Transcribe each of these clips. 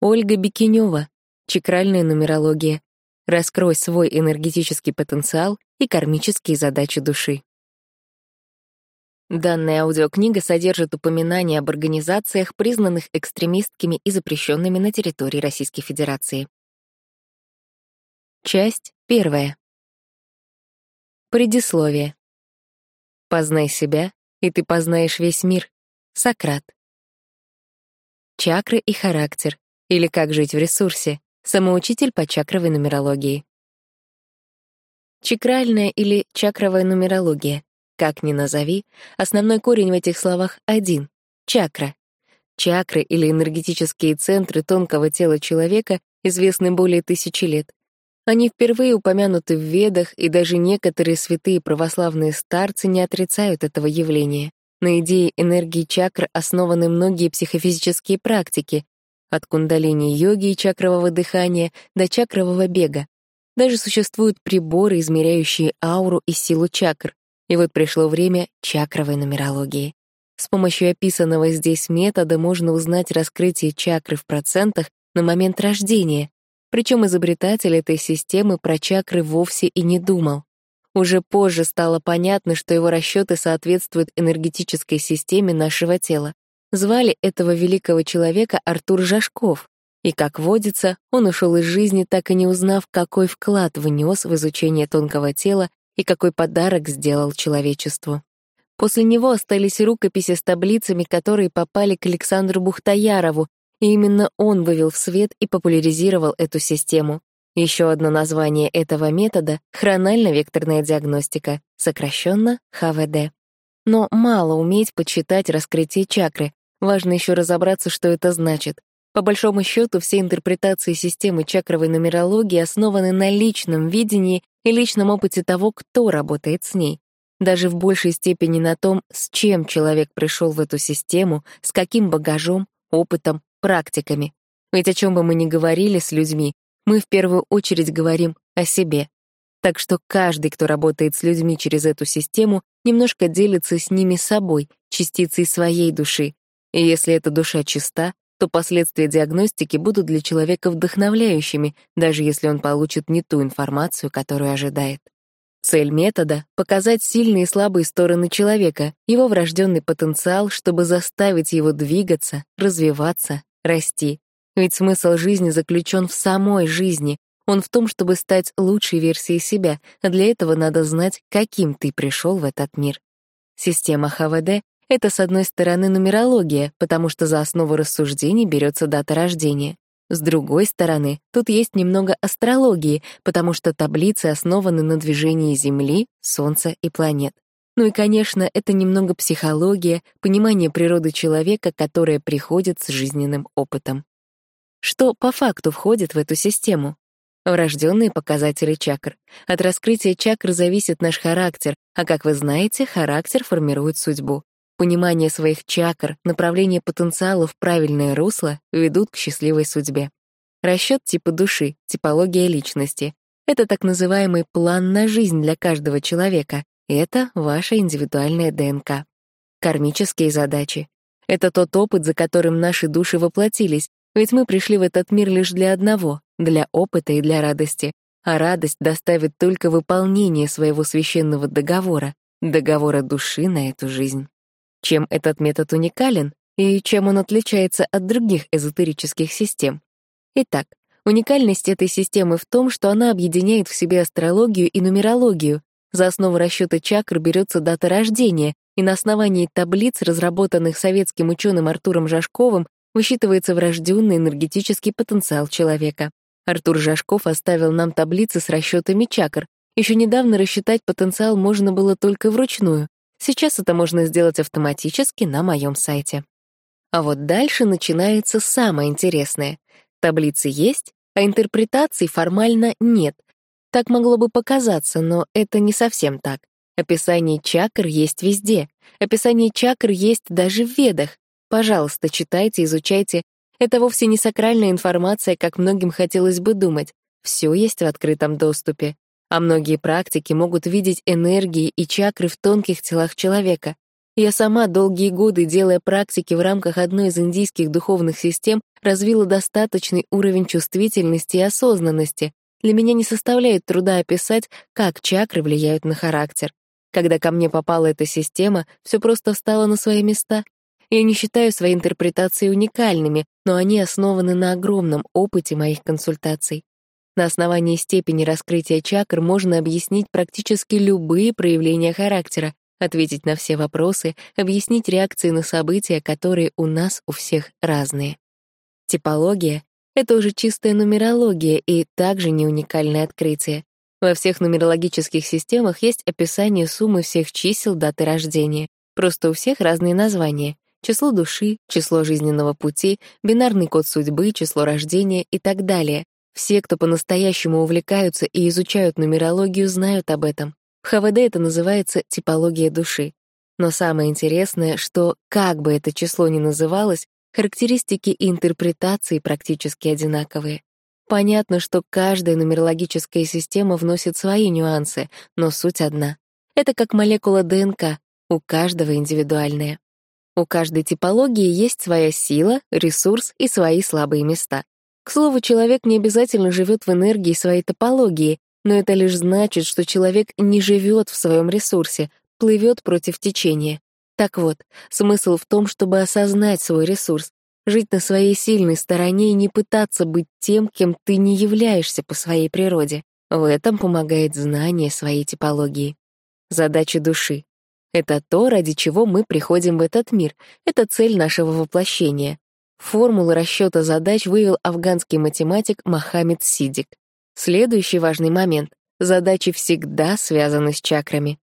Ольга Бекинева. Чакральная нумерология. Раскрой свой энергетический потенциал и кармические задачи души. Данная аудиокнига содержит упоминания об организациях, признанных экстремистскими и запрещенными на территории Российской Федерации. Часть первая. Предисловие. Познай себя, и ты познаешь весь мир. Сократ. Чакры и характер, или как жить в ресурсе. Самоучитель по чакровой нумерологии. Чакральная или чакровая нумерология. Как ни назови, основной корень в этих словах один — чакра. Чакры или энергетические центры тонкого тела человека известны более тысячи лет. Они впервые упомянуты в Ведах, и даже некоторые святые православные старцы не отрицают этого явления. На идее энергии чакр основаны многие психофизические практики, от кундалини-йоги и чакрового дыхания до чакрового бега. Даже существуют приборы, измеряющие ауру и силу чакр. И вот пришло время чакровой нумерологии. С помощью описанного здесь метода можно узнать раскрытие чакры в процентах на момент рождения. Причем изобретатель этой системы про чакры вовсе и не думал. Уже позже стало понятно, что его расчеты соответствуют энергетической системе нашего тела. Звали этого великого человека Артур Жашков, и, как водится, он ушел из жизни, так и не узнав, какой вклад внес в изучение тонкого тела и какой подарок сделал человечеству. После него остались рукописи с таблицами, которые попали к Александру Бухтаярову, и именно он вывел в свет и популяризировал эту систему. Еще одно название этого метода — хронально-векторная диагностика, сокращенно ХВД. Но мало уметь подсчитать раскрытие чакры, важно еще разобраться, что это значит. По большому счету, все интерпретации системы чакровой нумерологии основаны на личном видении и личном опыте того, кто работает с ней. Даже в большей степени на том, с чем человек пришел в эту систему, с каким багажом, опытом, практиками. Ведь о чем бы мы ни говорили с людьми, мы в первую очередь говорим о себе. Так что каждый, кто работает с людьми через эту систему, немножко делится с ними собой, частицей своей души. И если эта душа чиста, то последствия диагностики будут для человека вдохновляющими, даже если он получит не ту информацию, которую ожидает. Цель метода — показать сильные и слабые стороны человека, его врожденный потенциал, чтобы заставить его двигаться, развиваться, расти. Ведь смысл жизни заключен в самой жизни, он в том, чтобы стать лучшей версией себя, а для этого надо знать, каким ты пришел в этот мир. Система ХВД — это, с одной стороны, нумерология, потому что за основу рассуждений берется дата рождения. С другой стороны, тут есть немного астрологии, потому что таблицы основаны на движении Земли, Солнца и планет. Ну и, конечно, это немного психология, понимание природы человека, которое приходит с жизненным опытом. Что по факту входит в эту систему? Врожденные показатели чакр. От раскрытия чакр зависит наш характер, а, как вы знаете, характер формирует судьбу. Понимание своих чакр, направление потенциала в правильное русло ведут к счастливой судьбе. Расчет типа души, типология личности — это так называемый план на жизнь для каждого человека. Это ваша индивидуальная ДНК. Кармические задачи — это тот опыт, за которым наши души воплотились, ведь мы пришли в этот мир лишь для одного для опыта и для радости, а радость доставит только выполнение своего священного договора, договора души на эту жизнь. Чем этот метод уникален и чем он отличается от других эзотерических систем? Итак, уникальность этой системы в том, что она объединяет в себе астрологию и нумерологию. За основу расчета чакр берется дата рождения, и на основании таблиц, разработанных советским ученым Артуром Жашковым, высчитывается врожденный энергетический потенциал человека. Артур Жашков оставил нам таблицы с расчетами чакр. Еще недавно рассчитать потенциал можно было только вручную. Сейчас это можно сделать автоматически на моем сайте. А вот дальше начинается самое интересное. Таблицы есть, а интерпретаций формально нет. Так могло бы показаться, но это не совсем так. Описание чакр есть везде. Описание чакр есть даже в ведах. Пожалуйста, читайте, изучайте, это вовсе не сакральная информация, как многим хотелось бы думать. Все есть в открытом доступе. А многие практики могут видеть энергии и чакры в тонких телах человека. Я сама долгие годы, делая практики в рамках одной из индийских духовных систем, развила достаточный уровень чувствительности и осознанности. Для меня не составляет труда описать, как чакры влияют на характер. Когда ко мне попала эта система, все просто встало на свои места. Я не считаю свои интерпретации уникальными, но они основаны на огромном опыте моих консультаций. На основании степени раскрытия чакр можно объяснить практически любые проявления характера, ответить на все вопросы, объяснить реакции на события, которые у нас у всех разные. Типология — это уже чистая нумерология и также не уникальное открытие. Во всех нумерологических системах есть описание суммы всех чисел даты рождения. Просто у всех разные названия. Число души, число жизненного пути, бинарный код судьбы, число рождения и так далее. Все, кто по-настоящему увлекаются и изучают нумерологию, знают об этом. В ХВД это называется типология души. Но самое интересное, что, как бы это число ни называлось, характеристики и интерпретации практически одинаковые. Понятно, что каждая нумерологическая система вносит свои нюансы, но суть одна. Это как молекула ДНК, у каждого индивидуальная. У каждой типологии есть своя сила, ресурс и свои слабые места. К слову, человек не обязательно живет в энергии своей топологии, но это лишь значит, что человек не живет в своем ресурсе, плывет против течения. Так вот, смысл в том, чтобы осознать свой ресурс, жить на своей сильной стороне и не пытаться быть тем, кем ты не являешься по своей природе. В этом помогает знание своей типологии. Задача души — это то, ради чего мы приходим в этот мир, это цель нашего воплощения. Формулу расчета задач вывел афганский математик Мохаммед Сидик. Следующий важный момент — задачи всегда связаны с чакрами.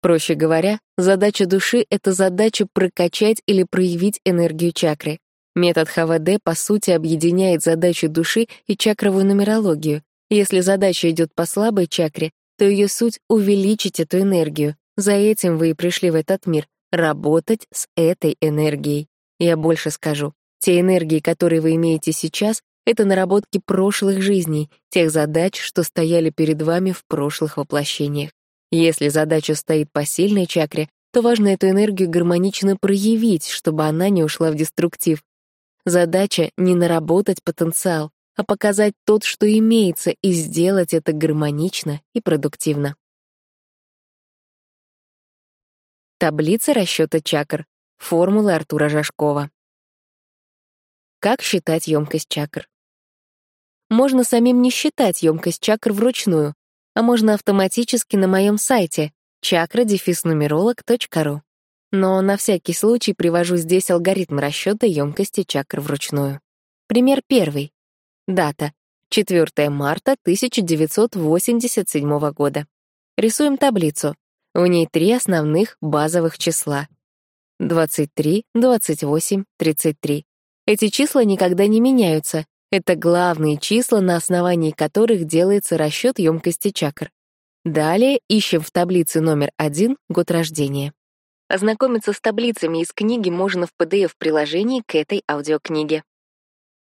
Проще говоря, задача души — это задача прокачать или проявить энергию чакры. Метод ХВД, по сути, объединяет задачу души и чакровую нумерологию. Если задача идет по слабой чакре, то ее суть — увеличить эту энергию. За этим вы и пришли в этот мир — работать с этой энергией. Я больше скажу. Те энергии, которые вы имеете сейчас, это наработки прошлых жизней, тех задач, что стояли перед вами в прошлых воплощениях. Если задача стоит по сильной чакре, то важно эту энергию гармонично проявить, чтобы она не ушла в деструктив. Задача — не наработать потенциал, а показать тот, что имеется, и сделать это гармонично и продуктивно. Таблица расчета чакр. Формулы Артура Жашкова. Как считать емкость чакр? Можно самим не считать емкость чакр вручную, а можно автоматически на моем сайте chakra-numerolog.ru. Но на всякий случай привожу здесь алгоритм расчета емкости чакр вручную. Пример первый. Дата. 4 марта 1987 года. Рисуем таблицу. В ней три основных базовых числа. 23, 28, 33. Эти числа никогда не меняются, это главные числа, на основании которых делается расчет емкости чакр. Далее ищем в таблице номер один год рождения. Ознакомиться с таблицами из книги можно в PDF-приложении к этой аудиокниге.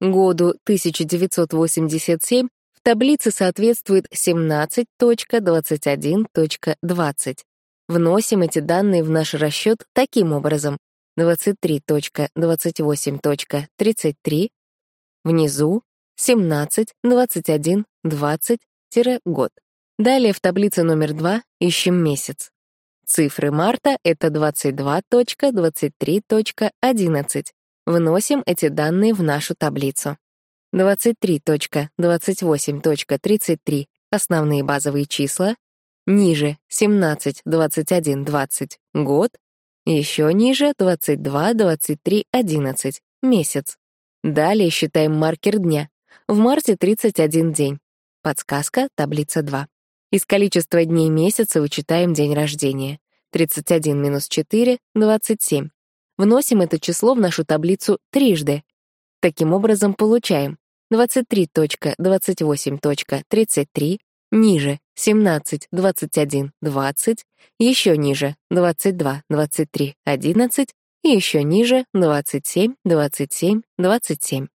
Году 1987 в таблице соответствует 17.21.20. Вносим эти данные в наш расчет таким образом. 23.28.33 Внизу 17, 21, 20-год. Далее в таблице номер 2 ищем месяц. Цифры марта — это 22.23.11. Вносим эти данные в нашу таблицу. 23.28.33 — основные базовые числа. Ниже 17, 21, 20 — год. Еще ниже 22, 23, 11 — месяц. Далее считаем маркер дня. В марте 31 день. Подсказка, таблица 2. Из количества дней месяца вычитаем день рождения. 31 минус 4 — 27. Вносим это число в нашу таблицу трижды. Таким образом получаем 23.28.33, ниже 17, 21, 20, еще ниже 22, 23, 11 и еще ниже 27, 27, 27.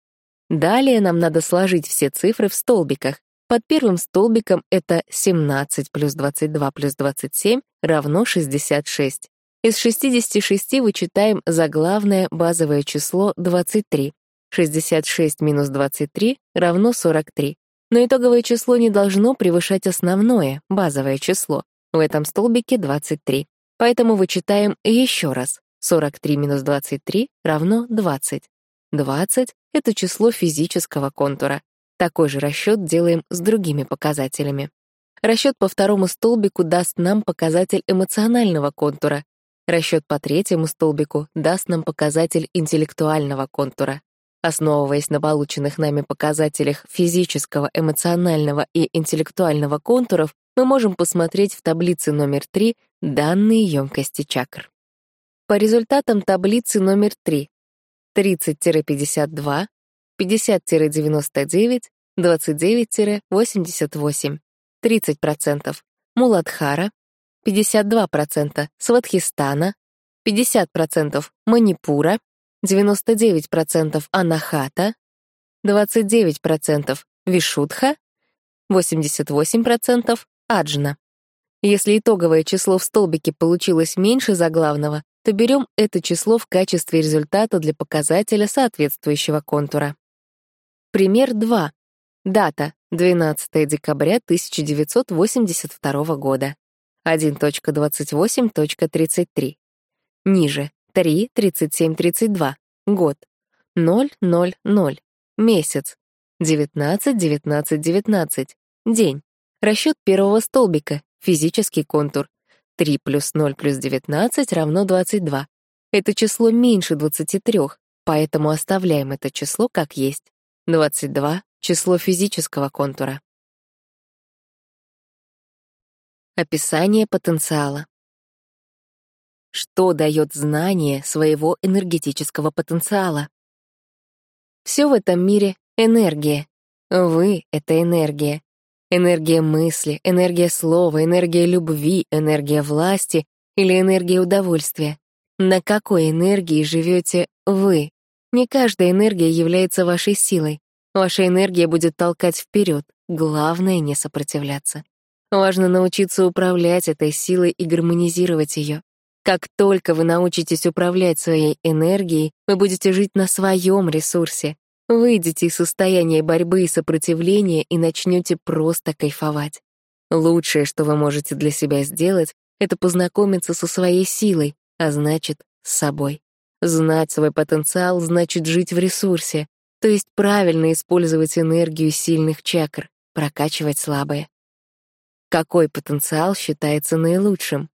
Далее нам надо сложить все цифры в столбиках. Под первым столбиком это 17 плюс 22 плюс 27 равно 66. Из 66 вычитаем заглавное базовое число 23. 66 минус 23 равно 43. Но итоговое число не должно превышать основное, базовое число. В этом столбике 23. Поэтому вычитаем еще раз. 43 минус 23 равно 20. 20 — это число физического контура. Такой же расчет делаем с другими показателями. Расчет по второму столбику даст нам показатель эмоционального контура, Расчет по третьему столбику даст нам показатель интеллектуального контура. Основываясь на полученных нами показателях физического, эмоционального и интеллектуального контуров, мы можем посмотреть в таблице номер 3 данные емкости чакр. По результатам таблицы номер 3 30-52, 50-99, 29-88, 30% Муладхара, 52% Сватхистана, 50% Манипура, 99% Анахата, 29% Вишудха, 88% Аджна. Если итоговое число в столбике получилось меньше заглавного, то берем это число в качестве результата для показателя соответствующего контура. Пример 2. Дата — 12 декабря 1982 года. 1.28.33. Ниже 3.37.32. Год. 0.00. Месяц. 19.19.19. День. Расчет первого столбика. Физический контур. 3 плюс 0 плюс 19 равно 22. Это число меньше 23, поэтому оставляем это число как есть. 22 — число физического контура. Описание потенциала. Что дает знание своего энергетического потенциала? Все в этом мире — энергия. Вы — это энергия. Энергия мысли, энергия слова, энергия любви, энергия власти или энергия удовольствия. На какой энергии живете вы? Не каждая энергия является вашей силой. Ваша энергия будет толкать вперед. Главное — не сопротивляться. Важно научиться управлять этой силой и гармонизировать ее. Как только вы научитесь управлять своей энергией, вы будете жить на своем ресурсе. Выйдете из состояния борьбы и сопротивления и начнете просто кайфовать. Лучшее, что вы можете для себя сделать, это познакомиться со своей силой, а значит, с собой. Знать свой потенциал значит жить в ресурсе, то есть правильно использовать энергию сильных чакр, прокачивать слабые. Какой потенциал считается наилучшим?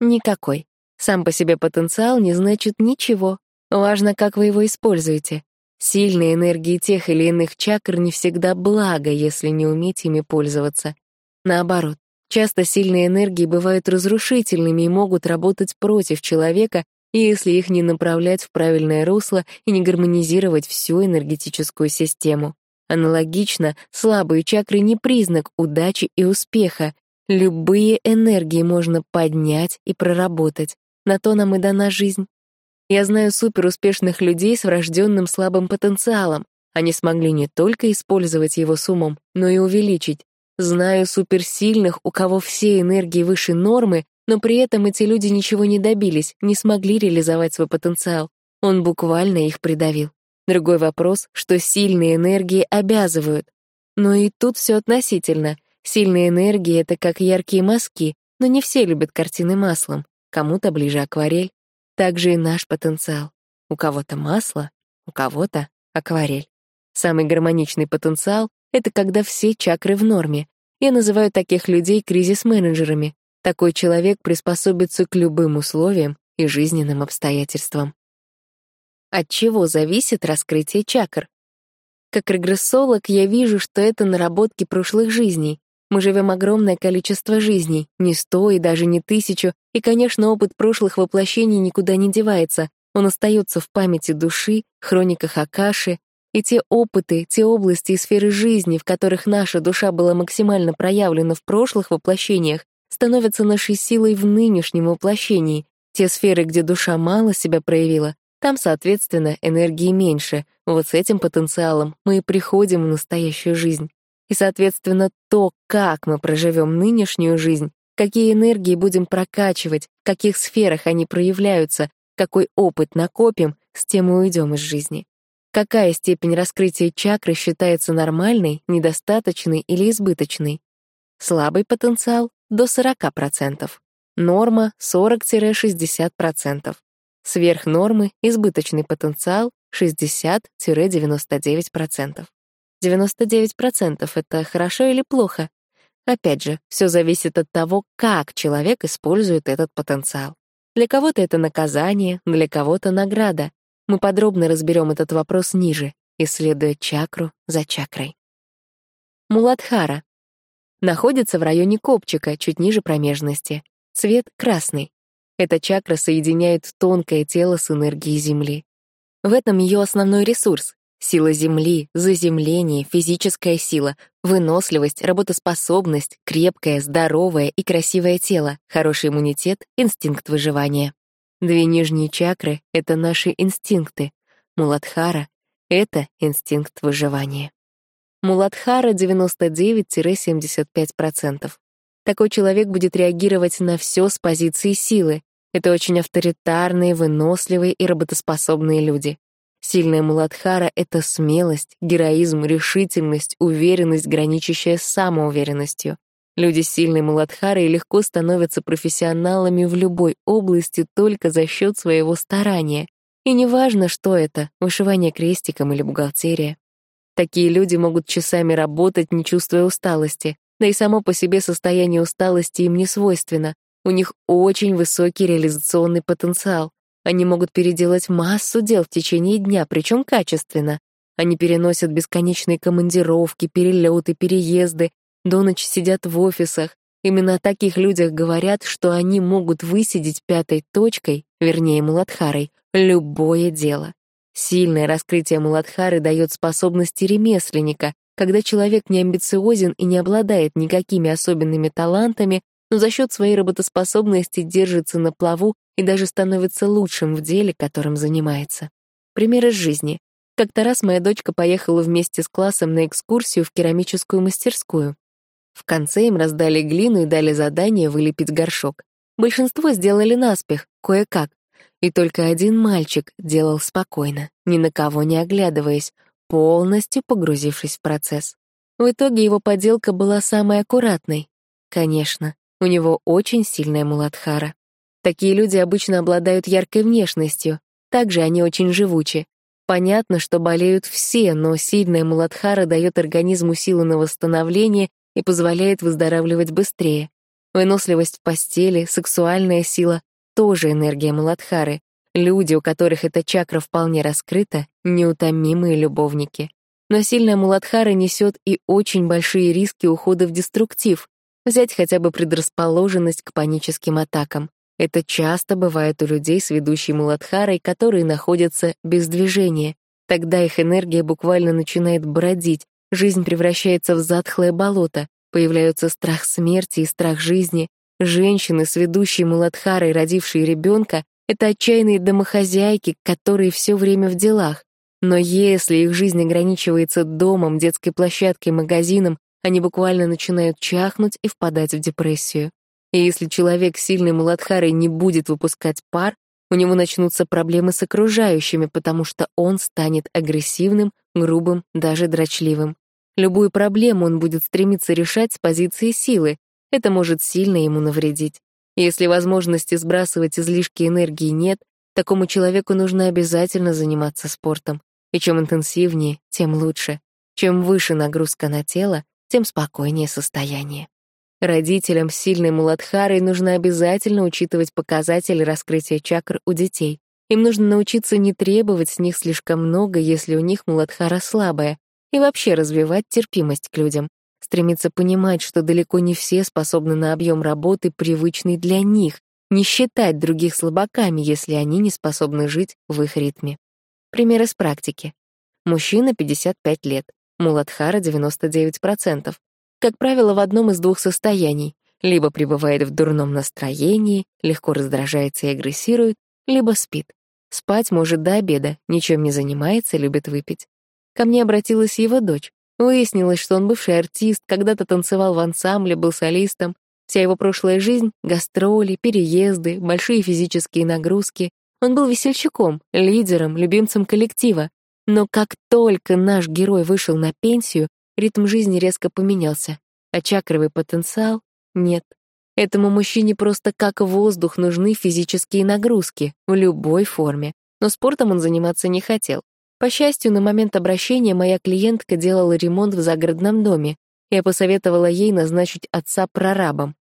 Никакой. Сам по себе потенциал не значит ничего. Важно, как вы его используете. Сильные энергии тех или иных чакр не всегда благо, если не уметь ими пользоваться. Наоборот, часто сильные энергии бывают разрушительными и могут работать против человека, если их не направлять в правильное русло и не гармонизировать всю энергетическую систему. Аналогично, слабые чакры не признак удачи и успеха. Любые энергии можно поднять и проработать. На то нам и дана жизнь. Я знаю суперуспешных людей с врожденным слабым потенциалом. Они смогли не только использовать его с умом, но и увеличить. Знаю суперсильных, у кого все энергии выше нормы, но при этом эти люди ничего не добились, не смогли реализовать свой потенциал. Он буквально их придавил. Другой вопрос, что сильные энергии обязывают. Но и тут все относительно. Сильные энергии — это как яркие мазки, но не все любят картины маслом. Кому-то ближе акварель. Также и наш потенциал. У кого-то масло, у кого-то акварель. Самый гармоничный потенциал — это когда все чакры в норме. Я называю таких людей кризис-менеджерами. Такой человек приспособится к любым условиям и жизненным обстоятельствам. От чего зависит раскрытие чакр? Как регрессолог я вижу, что это наработки прошлых жизней. Мы живем огромное количество жизней, не сто и даже не тысячу, и, конечно, опыт прошлых воплощений никуда не девается. Он остается в памяти души, хрониках Акаши, и те опыты, те области и сферы жизни, в которых наша душа была максимально проявлена в прошлых воплощениях, становятся нашей силой в нынешнем воплощении. Те сферы, где душа мало себя проявила, там, соответственно, энергии меньше. Вот с этим потенциалом мы и приходим в настоящую жизнь. И, соответственно, то, как мы проживем нынешнюю жизнь, какие энергии будем прокачивать, в каких сферах они проявляются, какой опыт накопим, с тем и уйдем из жизни. Какая степень раскрытия чакры считается нормальной, недостаточной или избыточной? Слабый потенциал — до 40%. Норма — 40-60%. Сверх нормы — избыточный потенциал 60-99%. 99% — это хорошо или плохо? Опять же, все зависит от того, как человек использует этот потенциал. Для кого-то это наказание, для кого-то награда. Мы подробно разберем этот вопрос ниже, исследуя чакру за чакрой. Муладхара. Находится в районе копчика, чуть ниже промежности. Цвет красный. Эта чакра соединяет тонкое тело с энергией Земли. В этом ее основной ресурс — сила Земли, заземление, физическая сила, выносливость, работоспособность, крепкое, здоровое и красивое тело, хороший иммунитет, инстинкт выживания. Две нижние чакры — это наши инстинкты. Муладхара — это инстинкт выживания. Муладхара 99-75%. Такой человек будет реагировать на все с позиции силы, это очень авторитарные, выносливые и работоспособные люди. Сильная Муладхара — это смелость, героизм, решительность, уверенность, граничащая с самоуверенностью. Люди сильной Муладхарой легко становятся профессионалами в любой области только за счет своего старания. И неважно, что это — вышивание крестиком или бухгалтерия. Такие люди могут часами работать, не чувствуя усталости, да и само по себе состояние усталости им не свойственно, у них очень высокий реализационный потенциал. Они могут переделать массу дел в течение дня, причем качественно. Они переносят бесконечные командировки, перелеты, переезды, до ночи сидят в офисах. Именно о таких людях говорят, что они могут высидеть пятой точкой, вернее, Муладхарой, любое дело. Сильное раскрытие Муладхары дает способности ремесленника, когда человек не амбициозен и не обладает никакими особенными талантами, но за счет своей работоспособности держится на плаву и даже становится лучшим в деле, которым занимается. Пример из жизни. Как-то раз моя дочка поехала вместе с классом на экскурсию в керамическую мастерскую. В конце им раздали глину и дали задание вылепить горшок. Большинство сделали наспех, кое-как. И только один мальчик делал спокойно, ни на кого не оглядываясь, полностью погрузившись в процесс. В итоге его поделка была самой аккуратной. Конечно, у него очень сильная муладхара. Такие люди обычно обладают яркой внешностью, также они очень живучи. Понятно, что болеют все, но сильная муладхара дает организму силу на восстановление и позволяет выздоравливать быстрее. Выносливость в постели, сексуальная сила — тоже энергия муладхары. Люди, у которых эта чакра вполне раскрыта, неутомимые любовники. Но сильная муладхара несет и очень большие риски ухода в деструктив, Взять хотя бы предрасположенность к паническим атакам. Это часто бывает у людей с ведущей муладхарой, которые находятся без движения. Тогда их энергия буквально начинает бродить, жизнь превращается в затхлое болото, появляются страх смерти и страх жизни. Женщины с ведущей муладхарой, родившие ребенка, это отчаянные домохозяйки, которые все время в делах. Но если их жизнь ограничивается домом, детской площадкой, магазином, они буквально начинают чахнуть и впадать в депрессию. И если человек с сильной муладхарой не будет выпускать пар, у него начнутся проблемы с окружающими, потому что он станет агрессивным, грубым, даже дрочливым. Любую проблему он будет стремиться решать с позиции силы. Это может сильно ему навредить. Если возможности сбрасывать излишки энергии нет, такому человеку нужно обязательно заниматься спортом. И чем интенсивнее, тем лучше. Чем выше нагрузка на тело, тем спокойнее состояние. Родителям сильной муладхарой нужно обязательно учитывать показатели раскрытия чакр у детей. Им нужно научиться не требовать с них слишком много, если у них муладхара слабая, и вообще развивать терпимость к людям, стремиться понимать, что далеко не все способны на объем работы, привычный для них, не считать других слабаками, если они не способны жить в их ритме. Пример из практики. Мужчина 55 лет. Муладхара 99%. Как правило, в одном из двух состояний. Либо пребывает в дурном настроении, легко раздражается и агрессирует, либо спит. Спать может до обеда, ничем не занимается, любит выпить. Ко мне обратилась его дочь. Выяснилось, что он бывший артист, когда-то танцевал в ансамбле, был солистом. Вся его прошлая жизнь — гастроли, переезды, большие физические нагрузки. Он был весельчаком, лидером, любимцем коллектива. Но как только наш герой вышел на пенсию, ритм жизни резко поменялся, а чакровый потенциал — нет. Этому мужчине просто как воздух нужны физические нагрузки в любой форме. Но спортом он заниматься не хотел. По счастью, на момент обращения моя клиентка делала ремонт в загородном доме. Я посоветовала ей назначить отца прорабом.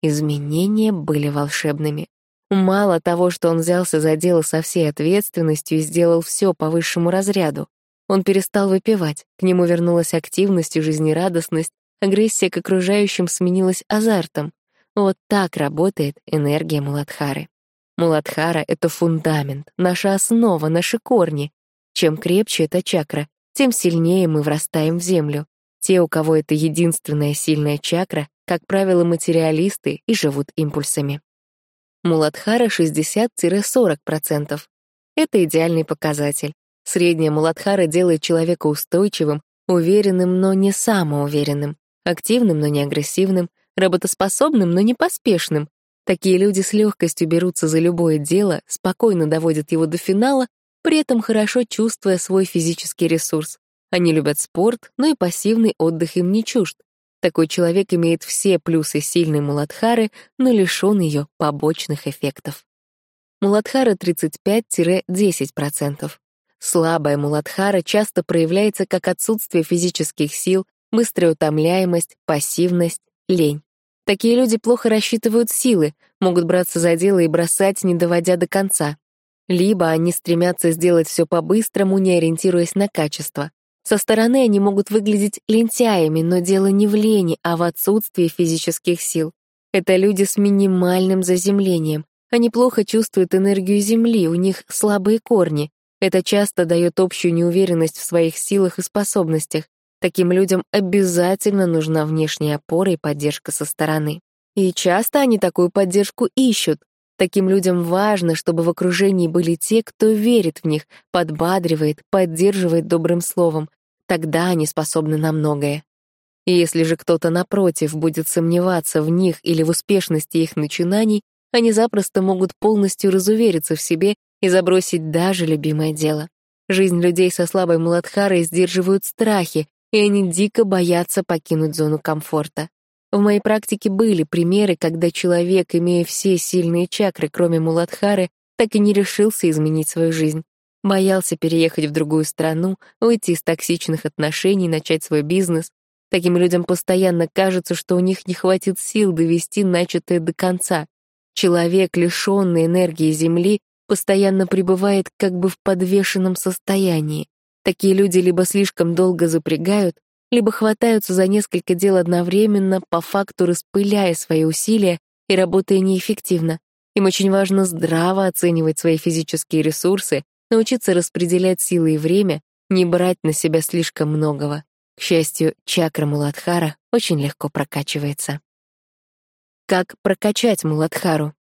Изменения были волшебными. Мало того, что он взялся за дело со всей ответственностью и сделал все по высшему разряду. Он перестал выпивать, к нему вернулась активность и жизнерадостность, агрессия к окружающим сменилась азартом. Вот так работает энергия Муладхары. Муладхара — это фундамент, наша основа, наши корни. Чем крепче эта чакра, тем сильнее мы врастаем в землю. Те, у кого это единственная сильная чакра, как правило, материалисты и живут импульсами. Муладхара 60-40%. Это идеальный показатель. Средняя муладхара делает человека устойчивым, уверенным, но не самоуверенным, активным, но не агрессивным, работоспособным, но не поспешным. Такие люди с легкостью берутся за любое дело, спокойно доводят его до финала, при этом хорошо чувствуя свой физический ресурс. Они любят спорт, но и пассивный отдых им не чужд. Такой человек имеет все плюсы сильной муладхары, но лишён ее побочных эффектов. Муладхара 35-10%. Слабая муладхара часто проявляется как отсутствие физических сил, быстрая утомляемость, пассивность, лень. Такие люди плохо рассчитывают силы, могут браться за дело и бросать, не доводя до конца. Либо они стремятся сделать все по-быстрому, не ориентируясь на качество. Со стороны они могут выглядеть лентяями, но дело не в лени, а в отсутствии физических сил. Это люди с минимальным заземлением. Они плохо чувствуют энергию Земли, у них слабые корни. Это часто дает общую неуверенность в своих силах и способностях. Таким людям обязательно нужна внешняя опора и поддержка со стороны. И часто они такую поддержку ищут. Таким людям важно, чтобы в окружении были те, кто верит в них, подбадривает, поддерживает добрым словом. Тогда они способны на многое. И если же кто-то, напротив, будет сомневаться в них или в успешности их начинаний, они запросто могут полностью разувериться в себе и забросить даже любимое дело. Жизнь людей со слабой муладхарой сдерживают страхи, и они дико боятся покинуть зону комфорта. В моей практике были примеры, когда человек, имея все сильные чакры, кроме Муладхары, так и не решился изменить свою жизнь. Боялся переехать в другую страну, уйти из токсичных отношений, начать свой бизнес. Таким людям постоянно кажется, что у них не хватит сил довести начатое до конца. Человек, лишённый энергии Земли, постоянно пребывает как бы в подвешенном состоянии. Такие люди либо слишком долго запрягают, либо хватаются за несколько дел одновременно, по факту распыляя свои усилия и работая неэффективно. Им очень важно здраво оценивать свои физические ресурсы, научиться распределять силы и время, не брать на себя слишком многого. К счастью, чакра Муладхара очень легко прокачивается. Как прокачать Муладхару?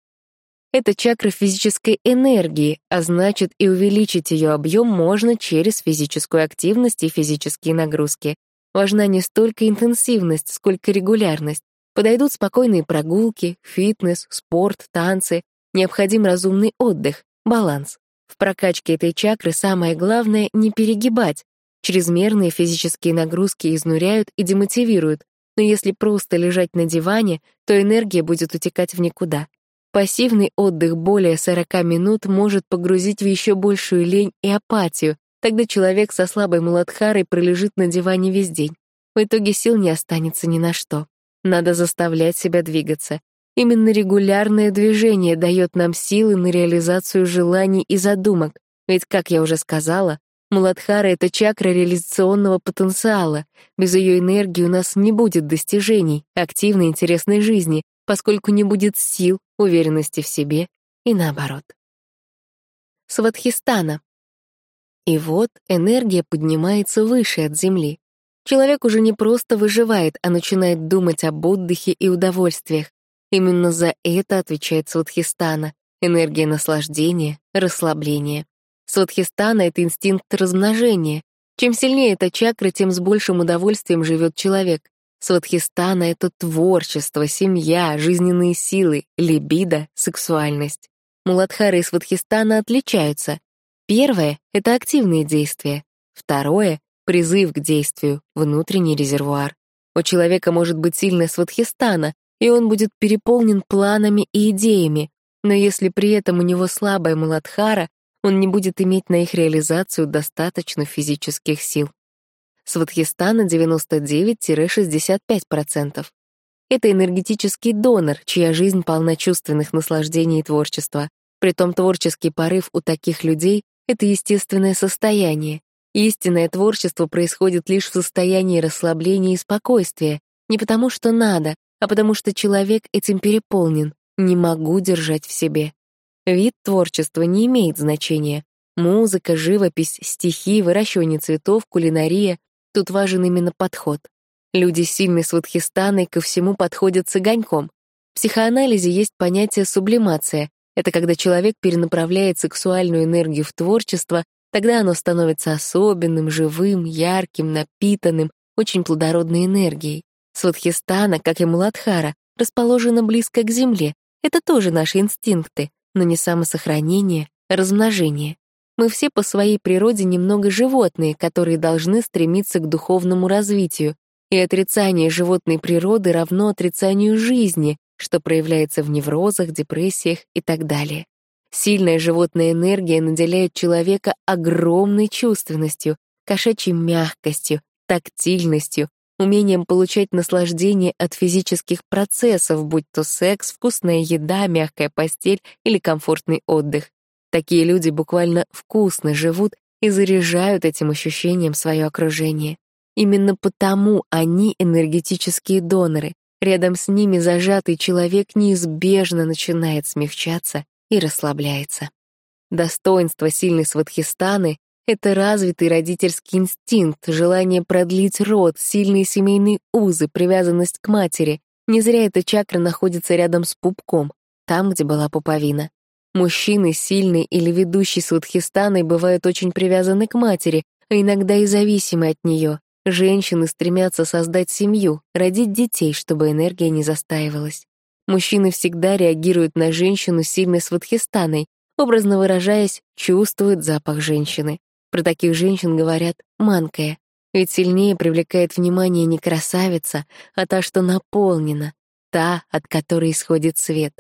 Это чакра физической энергии, а значит и увеличить ее объем можно через физическую активность и физические нагрузки. Важна не столько интенсивность, сколько регулярность. Подойдут спокойные прогулки, фитнес, спорт, танцы. Необходим разумный отдых, баланс. В прокачке этой чакры самое главное — не перегибать. Чрезмерные физические нагрузки изнуряют и демотивируют, но если просто лежать на диване, то энергия будет утекать в никуда. Пассивный отдых более 40 минут может погрузить в еще большую лень и апатию, Тогда человек со слабой муладхарой пролежит на диване весь день. В итоге сил не останется ни на что. Надо заставлять себя двигаться. Именно регулярное движение дает нам силы на реализацию желаний и задумок. Ведь, как я уже сказала, Муладхара — это чакра реализационного потенциала. Без ее энергии у нас не будет достижений, активной, интересной жизни, поскольку не будет сил, уверенности в себе и наоборот. Сватхистана и вот энергия поднимается выше от Земли. Человек уже не просто выживает, а начинает думать об отдыхе и удовольствиях. Именно за это отвечает Сватхистана — энергия наслаждения, расслабления. Сватхистана — это инстинкт размножения. Чем сильнее эта чакра, тем с большим удовольствием живет человек. Сватхистана — это творчество, семья, жизненные силы, либидо, сексуальность. Муладхары и Сватхистана отличаются. Первое — это активные действия. Второе — призыв к действию, внутренний резервуар. У человека может быть сильная Сватхистана, и он будет переполнен планами и идеями, но если при этом у него слабая Муладхара, он не будет иметь на их реализацию достаточно физических сил. Сватхистана 99-65%. Это энергетический донор, чья жизнь полна чувственных наслаждений и творчества. Притом творческий порыв у таких людей — это естественное состояние. Истинное творчество происходит лишь в состоянии расслабления и спокойствия, не потому что надо, а потому что человек этим переполнен, не могу держать в себе. Вид творчества не имеет значения. Музыка, живопись, стихи, выращивание цветов, кулинария Тут важен именно подход. Люди сильны с Вадхистаной ко всему подходят с огоньком. В психоанализе есть понятие сублимация. Это когда человек перенаправляет сексуальную энергию в творчество, тогда оно становится особенным, живым, ярким, напитанным, очень плодородной энергией. Сватхистана, как и Муладхара, расположена близко к Земле. Это тоже наши инстинкты, но не самосохранение, а размножение. Мы все по своей природе немного животные, которые должны стремиться к духовному развитию, и отрицание животной природы равно отрицанию жизни, что проявляется в неврозах, депрессиях и так далее. Сильная животная энергия наделяет человека огромной чувственностью, кошачьей мягкостью, тактильностью, умением получать наслаждение от физических процессов, будь то секс, вкусная еда, мягкая постель или комфортный отдых. Такие люди буквально вкусно живут и заряжают этим ощущением свое окружение. Именно потому они энергетические доноры. Рядом с ними зажатый человек неизбежно начинает смягчаться и расслабляется. Достоинство сильной сватхистаны — это развитый родительский инстинкт, желание продлить род, сильные семейные узы, привязанность к матери. Не зря эта чакра находится рядом с пупком, там, где была пуповина. Мужчины, сильные или ведущие Сватхистаной, бывают очень привязаны к матери, а иногда и зависимы от нее. Женщины стремятся создать семью, родить детей, чтобы энергия не застаивалась. Мужчины всегда реагируют на женщину сильной Сватхистаной, образно выражаясь, чувствуют запах женщины. Про таких женщин говорят «манкая», ведь сильнее привлекает внимание не красавица, а та, что наполнена, та, от которой исходит свет.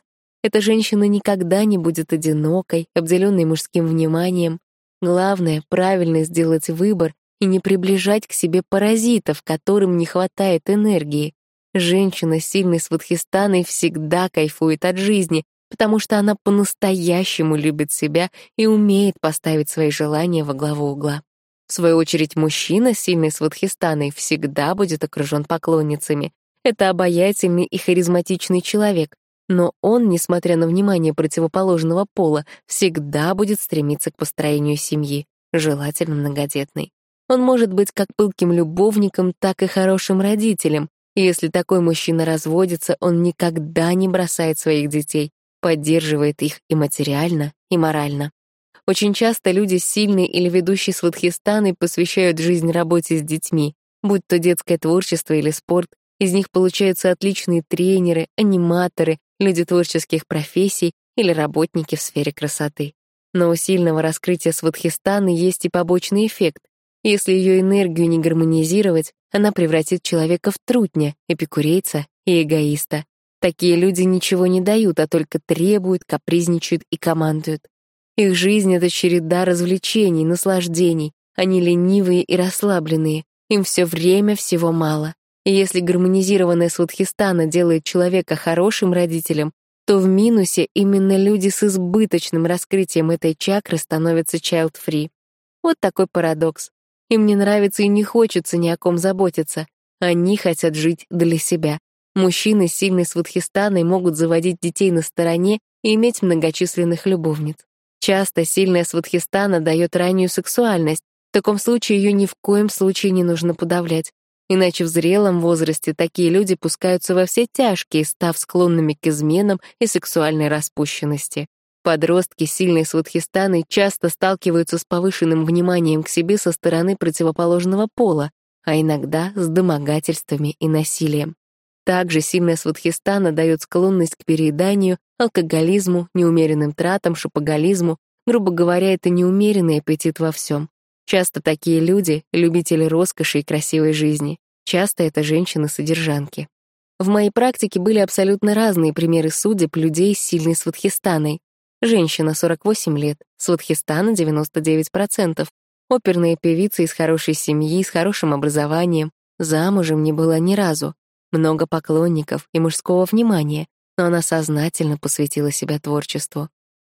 Эта женщина никогда не будет одинокой, обделенной мужским вниманием. Главное — правильно сделать выбор и не приближать к себе паразитов, которым не хватает энергии. Женщина, сильной сватхистаной, всегда кайфует от жизни, потому что она по-настоящему любит себя и умеет поставить свои желания во главу угла. В свою очередь, мужчина, сильный сватхистаной, всегда будет окружен поклонницами. Это обаятельный и харизматичный человек, но он, несмотря на внимание противоположного пола, всегда будет стремиться к построению семьи, желательно многодетной. Он может быть как пылким любовником, так и хорошим родителем. И если такой мужчина разводится, он никогда не бросает своих детей, поддерживает их и материально, и морально. Очень часто люди сильные или ведущие сватхистаны посвящают жизнь работе с детьми, будь то детское творчество или спорт, из них получаются отличные тренеры, аниматоры, люди творческих профессий или работники в сфере красоты. Но у сильного раскрытия сватхистаны есть и побочный эффект. Если ее энергию не гармонизировать, она превратит человека в трутня, эпикурейца и эгоиста. Такие люди ничего не дают, а только требуют, капризничают и командуют. Их жизнь — это череда развлечений, наслаждений. Они ленивые и расслабленные. Им все время всего мало. Если гармонизированная Сватхистана делает человека хорошим родителем, то в минусе именно люди с избыточным раскрытием этой чакры становятся child-free. Вот такой парадокс. Им не нравится и не хочется ни о ком заботиться. Они хотят жить для себя. Мужчины с сильной сватхистаной могут заводить детей на стороне и иметь многочисленных любовниц. Часто сильная сватхистана дает раннюю сексуальность. В таком случае ее ни в коем случае не нужно подавлять. Иначе в зрелом возрасте такие люди пускаются во все тяжкие, став склонными к изменам и сексуальной распущенности. Подростки, сильные сватхистаны, часто сталкиваются с повышенным вниманием к себе со стороны противоположного пола. а иногда с домогательствами и насилием. Также сильная сватхистана дает склонность к перееданию, алкоголизму, неумеренным тратам, шопоголизму. Грубо говоря, это неумеренный аппетит во всем. Часто такие люди — любители роскоши и красивой жизни. Часто это женщины-содержанки. В моей практике были абсолютно разные примеры судеб людей с сильной сватхистаной. Женщина 48 лет, сватхистана 99%, оперная певица из хорошей семьи, с хорошим образованием, замужем не была ни разу, много поклонников и мужского внимания, но она сознательно посвятила себя творчеству.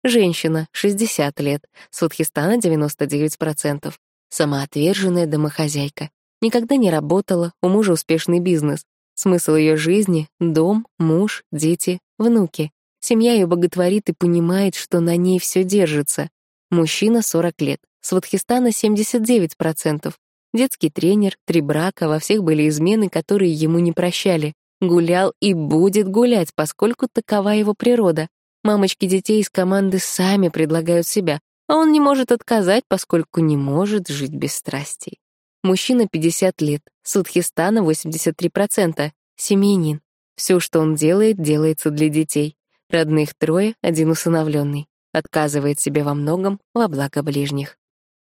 Женщина, 60 лет, Судхистана 99%, самоотверженная домохозяйка. Никогда не работала, у мужа успешный бизнес. Смысл ее жизни — дом, муж, дети, внуки. Семья ее боготворит и понимает, что на ней все держится. Мужчина 40 лет, Сватхистана 79%, Детский тренер, три брака, во всех были измены, которые ему не прощали. Гулял и будет гулять, поскольку такова его природа. Мамочки детей из команды сами предлагают себя, а он не может отказать, поскольку не может жить без страстей. Мужчина 50 лет, Судхистана 83%, семьянин. Все, что он делает, делается для детей. Родных трое, один усыновленный. Отказывает себе во многом во благо ближних.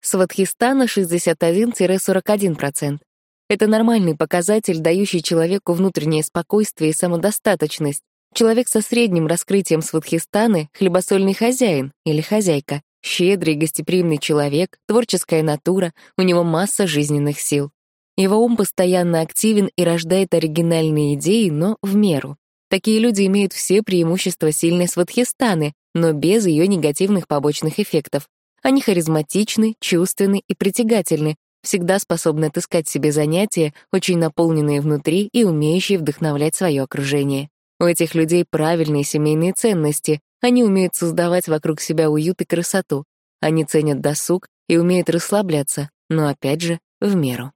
Сватхистана 61-41%. Это нормальный показатель, дающий человеку внутреннее спокойствие и самодостаточность. Человек со средним раскрытием сватхистаны — хлебосольный хозяин или хозяйка, щедрый, гостеприимный человек, творческая натура, у него масса жизненных сил. Его ум постоянно активен и рождает оригинальные идеи, но в меру. Такие люди имеют все преимущества сильной сватхистаны, но без ее негативных побочных эффектов. Они харизматичны, чувственны и притягательны, всегда способны отыскать себе занятия, очень наполненные внутри и умеющие вдохновлять свое окружение. У этих людей правильные семейные ценности, они умеют создавать вокруг себя уют и красоту. Они ценят досуг и умеют расслабляться, но опять же, в меру.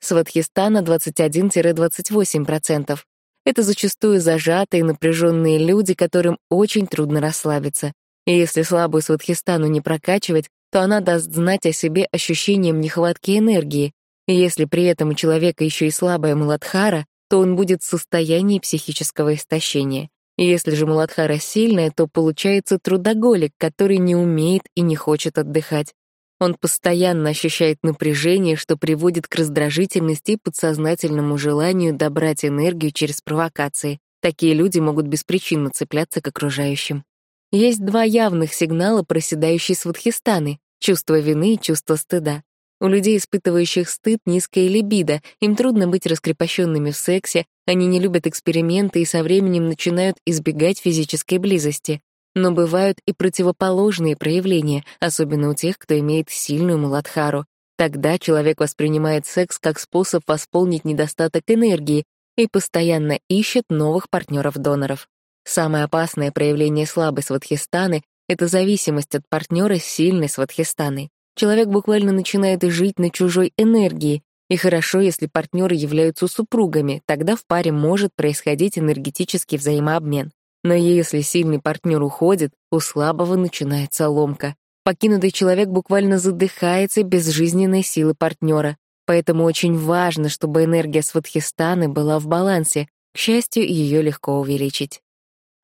Сватхистана 21-28%. Это зачастую зажатые, напряженные люди, которым очень трудно расслабиться. И если слабую сватхистану не прокачивать, то она даст знать о себе ощущением нехватки энергии. И если при этом у человека еще и слабая Муладхара, то он будет в состоянии психического истощения. Если же Муладхара сильная, то получается трудоголик, который не умеет и не хочет отдыхать. Он постоянно ощущает напряжение, что приводит к раздражительности и подсознательному желанию добрать энергию через провокации. Такие люди могут беспричинно цепляться к окружающим. Есть два явных сигнала проседающей сватхистаны — чувство вины и чувство стыда. У людей, испытывающих стыд, низкая либидо, им трудно быть раскрепощенными в сексе, они не любят эксперименты и со временем начинают избегать физической близости. Но бывают и противоположные проявления, особенно у тех, кто имеет сильную муладхару. Тогда человек воспринимает секс как способ восполнить недостаток энергии и постоянно ищет новых партнеров-доноров. Самое опасное проявление слабой сватхистаны — это зависимость от партнера сильной сватхистаной. Человек буквально начинает жить на чужой энергии, и хорошо, если партнеры являются супругами, тогда в паре может происходить энергетический взаимообмен. Но если сильный партнер уходит, у слабого начинается ломка. Покинутый человек буквально задыхается без жизненной силы партнера. Поэтому очень важно, чтобы энергия сватхистаны была в балансе. К счастью, ее легко увеличить.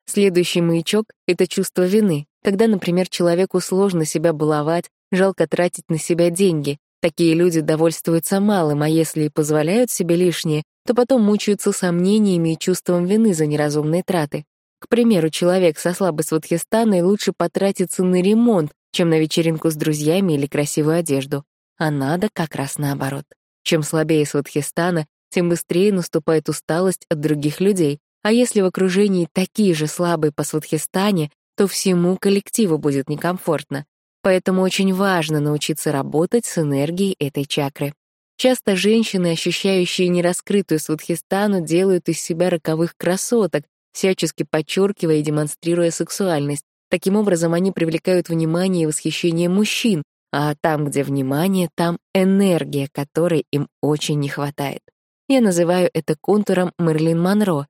Следующий маячок — это чувство вины, когда, например, человеку сложно себя баловать, жалко тратить на себя деньги. Такие люди довольствуются малым, а если и позволяют себе лишнее, то потом мучаются сомнениями и чувством вины за неразумные траты. К примеру, человек со слабой сватхистаной лучше потратиться на ремонт, чем на вечеринку с друзьями или красивую одежду. А надо как раз наоборот. Чем слабее сватхистана, тем быстрее наступает усталость от других людей, а если в окружении такие же слабые по Сватхистане, то всему коллективу будет некомфортно. Поэтому очень важно научиться работать с энергией этой чакры. Часто женщины, ощущающие нераскрытую Сватхистану, делают из себя роковых красоток, всячески подчеркивая и демонстрируя сексуальность. Таким образом, они привлекают внимание и восхищение мужчин, а там, где внимание, там энергия, которой им очень не хватает. Я называю это контуром Мерлин Монро,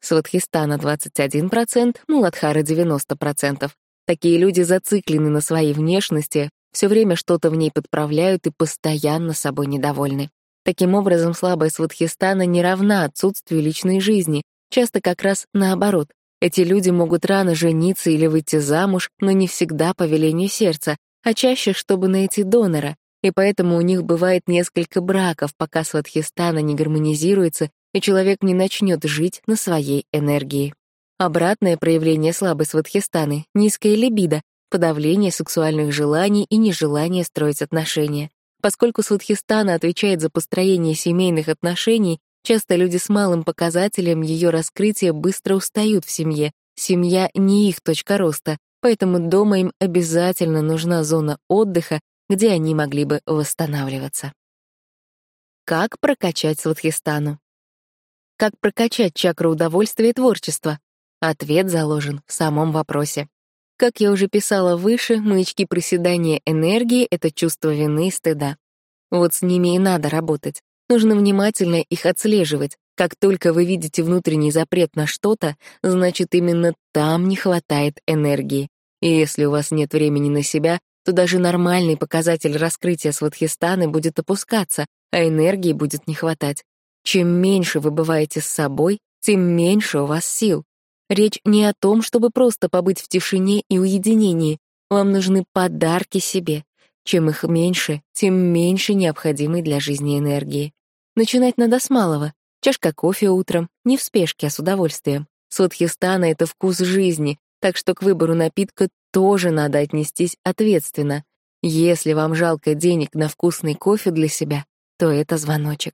Сватхистана 21%, Муладхара 90%. Такие люди зациклены на своей внешности, все время что-то в ней подправляют и постоянно собой недовольны. Таким образом, слабая сватхистана не равна отсутствию личной жизни, часто как раз наоборот. Эти люди могут рано жениться или выйти замуж, но не всегда по велению сердца, а чаще, чтобы найти донора, и поэтому у них бывает несколько браков, пока сватхистана не гармонизируется, и человек не начнет жить на своей энергии. Обратное проявление слабой сватхистаны — низкая либидо, подавление сексуальных желаний и нежелание строить отношения. Поскольку сватхистана отвечает за построение семейных отношений, часто люди с малым показателем ее раскрытия быстро устают в семье. Семья — не их точка роста, поэтому дома им обязательно нужна зона отдыха, где они могли бы восстанавливаться. Как прокачать сватхистану? Как прокачать чакру удовольствия и творчества? Ответ заложен в самом вопросе. Как я уже писала выше, маячки приседания энергии — это чувство вины и стыда. Вот с ними и надо работать. Нужно внимательно их отслеживать. Как только вы видите внутренний запрет на что-то, значит, именно там не хватает энергии. И если у вас нет времени на себя, то даже нормальный показатель раскрытия сватхистаны будет опускаться, а энергии будет не хватать. Чем меньше вы бываете с собой, тем меньше у вас сил. Речь не о том, чтобы просто побыть в тишине и уединении. Вам нужны подарки себе. Чем их меньше, тем меньше необходимой для жизни энергии. Начинать надо с малого. Чашка кофе утром, не в спешке, а с удовольствием. Сватхистана — это вкус жизни, так что к выбору напитка тоже надо отнестись ответственно. Если вам жалко денег на вкусный кофе для себя, то это звоночек.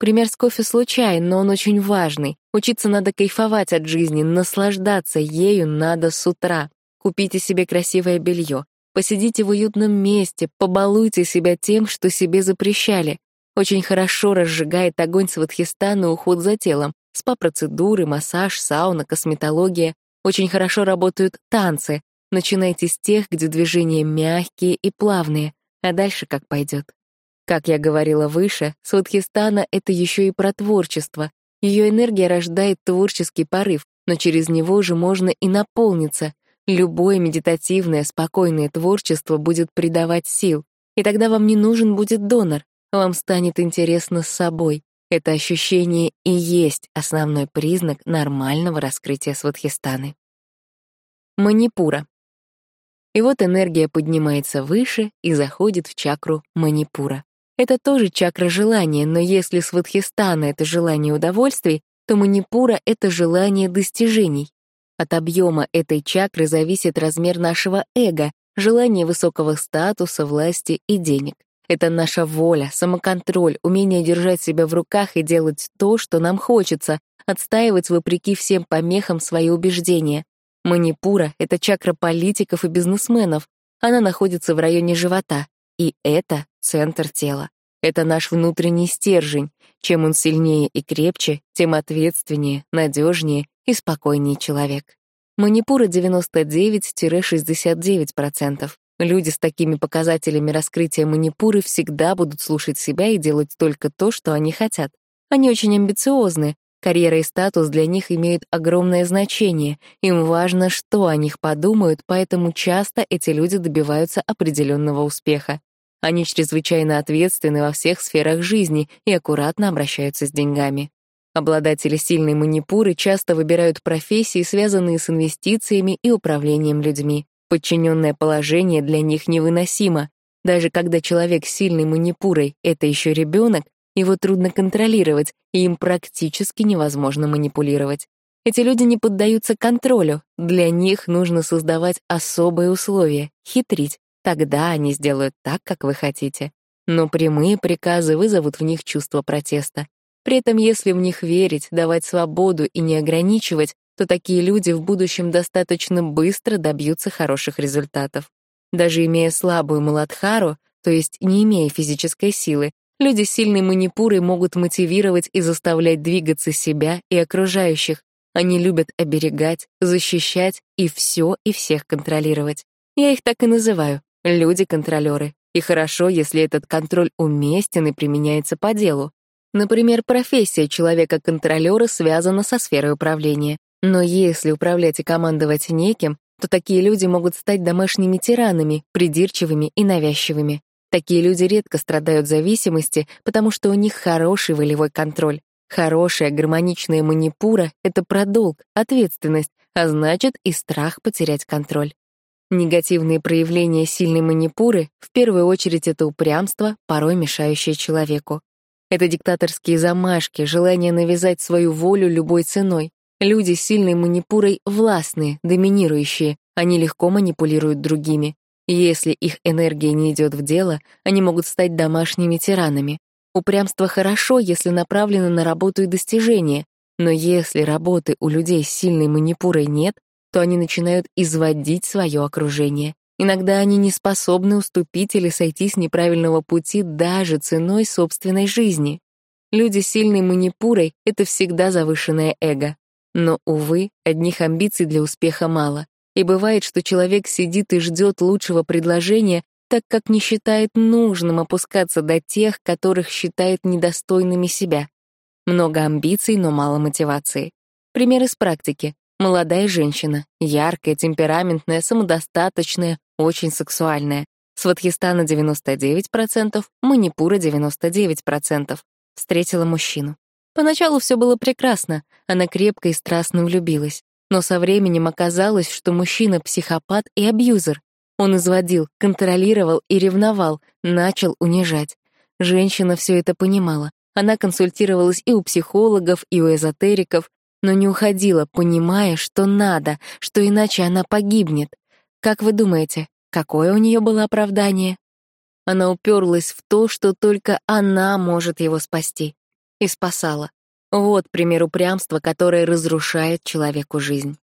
Пример с кофе случайен, но он очень важный. Учиться надо кайфовать от жизни, наслаждаться ею надо с утра. Купите себе красивое белье, посидите в уютном месте, побалуйте себя тем, что себе запрещали. Очень хорошо разжигает огонь сватхистана уход за телом. Спа-процедуры, массаж, сауна, косметология. Очень хорошо работают танцы. Начинайте с тех, где движения мягкие и плавные, а дальше как пойдет. Как я говорила выше, Сватхистана — это еще и про творчество. Ее энергия рождает творческий порыв, но через него же можно и наполниться. Любое медитативное, спокойное творчество будет придавать сил. И тогда вам не нужен будет донор, вам станет интересно с собой. Это ощущение и есть основной признак нормального раскрытия Сватхистаны. Манипура. И вот энергия поднимается выше и заходит в чакру Манипура. Это тоже чакра желания, но если сватхистана — это желание удовольствий, то манипура — это желание достижений. От объема этой чакры зависит размер нашего эго, желание высокого статуса, власти и денег. Это наша воля, самоконтроль, умение держать себя в руках и делать то, что нам хочется, отстаивать вопреки всем помехам свои убеждения. Манипура — это чакра политиков и бизнесменов. Она находится в районе живота. И это центр тела. Это наш внутренний стержень. Чем он сильнее и крепче, тем ответственнее, надежнее и спокойнее человек. Манипура 99-69%. Люди с такими показателями раскрытия манипуры всегда будут слушать себя и делать только то, что они хотят. Они очень амбициозны, карьера и статус для них имеют огромное значение, им важно, что о них подумают, поэтому часто эти люди добиваются определенного успеха. Они чрезвычайно ответственны во всех сферах жизни и аккуратно обращаются с деньгами. Обладатели сильной манипуры часто выбирают профессии, связанные с инвестициями и управлением людьми. Подчиненное положение для них невыносимо. Даже когда человек с сильной манипурой — это еще ребенок, его трудно контролировать, и им практически невозможно манипулировать. Эти люди не поддаются контролю, для них нужно создавать особые условия, хитрить, Тогда они сделают так, как вы хотите. Но прямые приказы вызовут в них чувство протеста. При этом, если в них верить, давать свободу и не ограничивать, то такие люди в будущем достаточно быстро добьются хороших результатов. Даже имея слабую Маладхару, то есть не имея физической силы, люди с сильной манипурой могут мотивировать и заставлять двигаться себя и окружающих. Они любят оберегать, защищать и все и всех контролировать. Я их так и называю Люди-контролеры. И хорошо, если этот контроль уместен и применяется по делу. Например, профессия человека-контролера связана со сферой управления. Но если управлять и командовать неким, то такие люди могут стать домашними тиранами, придирчивыми и навязчивыми. Такие люди редко страдают зависимости, потому что у них хороший волевой контроль. Хорошая гармоничная манипура — это про долг, ответственность, а значит и страх потерять контроль. Негативные проявления сильной манипуры в первую очередь это упрямство, порой мешающее человеку. Это диктаторские замашки, желание навязать свою волю любой ценой. Люди с сильной манипурой властные, доминирующие, они легко манипулируют другими. Если их энергия не идет в дело, они могут стать домашними тиранами. Упрямство хорошо, если направлено на работу и достижения, но если работы у людей с сильной манипурой нет, то они начинают изводить свое окружение. Иногда они не способны уступить или сойти с неправильного пути даже ценой собственной жизни. Люди с сильной манипурой — это всегда завышенное эго. Но, увы, одних амбиций для успеха мало. И бывает, что человек сидит и ждет лучшего предложения, так как не считает нужным опускаться до тех, которых считает недостойными себя. Много амбиций, но мало мотивации. Пример из практики. Молодая женщина, яркая, темпераментная, самодостаточная, очень сексуальная. Сватхистана 99%, Манипура 99%. Встретила мужчину. Поначалу все было прекрасно, она крепко и страстно влюбилась. Но со временем оказалось, что мужчина — психопат и абьюзер. Он изводил, контролировал и ревновал, начал унижать. Женщина все это понимала. Она консультировалась и у психологов, и у эзотериков, но не уходила, понимая, что надо, что иначе она погибнет. Как вы думаете, какое у нее было оправдание? Она уперлась в то, что только она может его спасти. И спасала. Вот пример упрямства, которое разрушает человеку жизнь.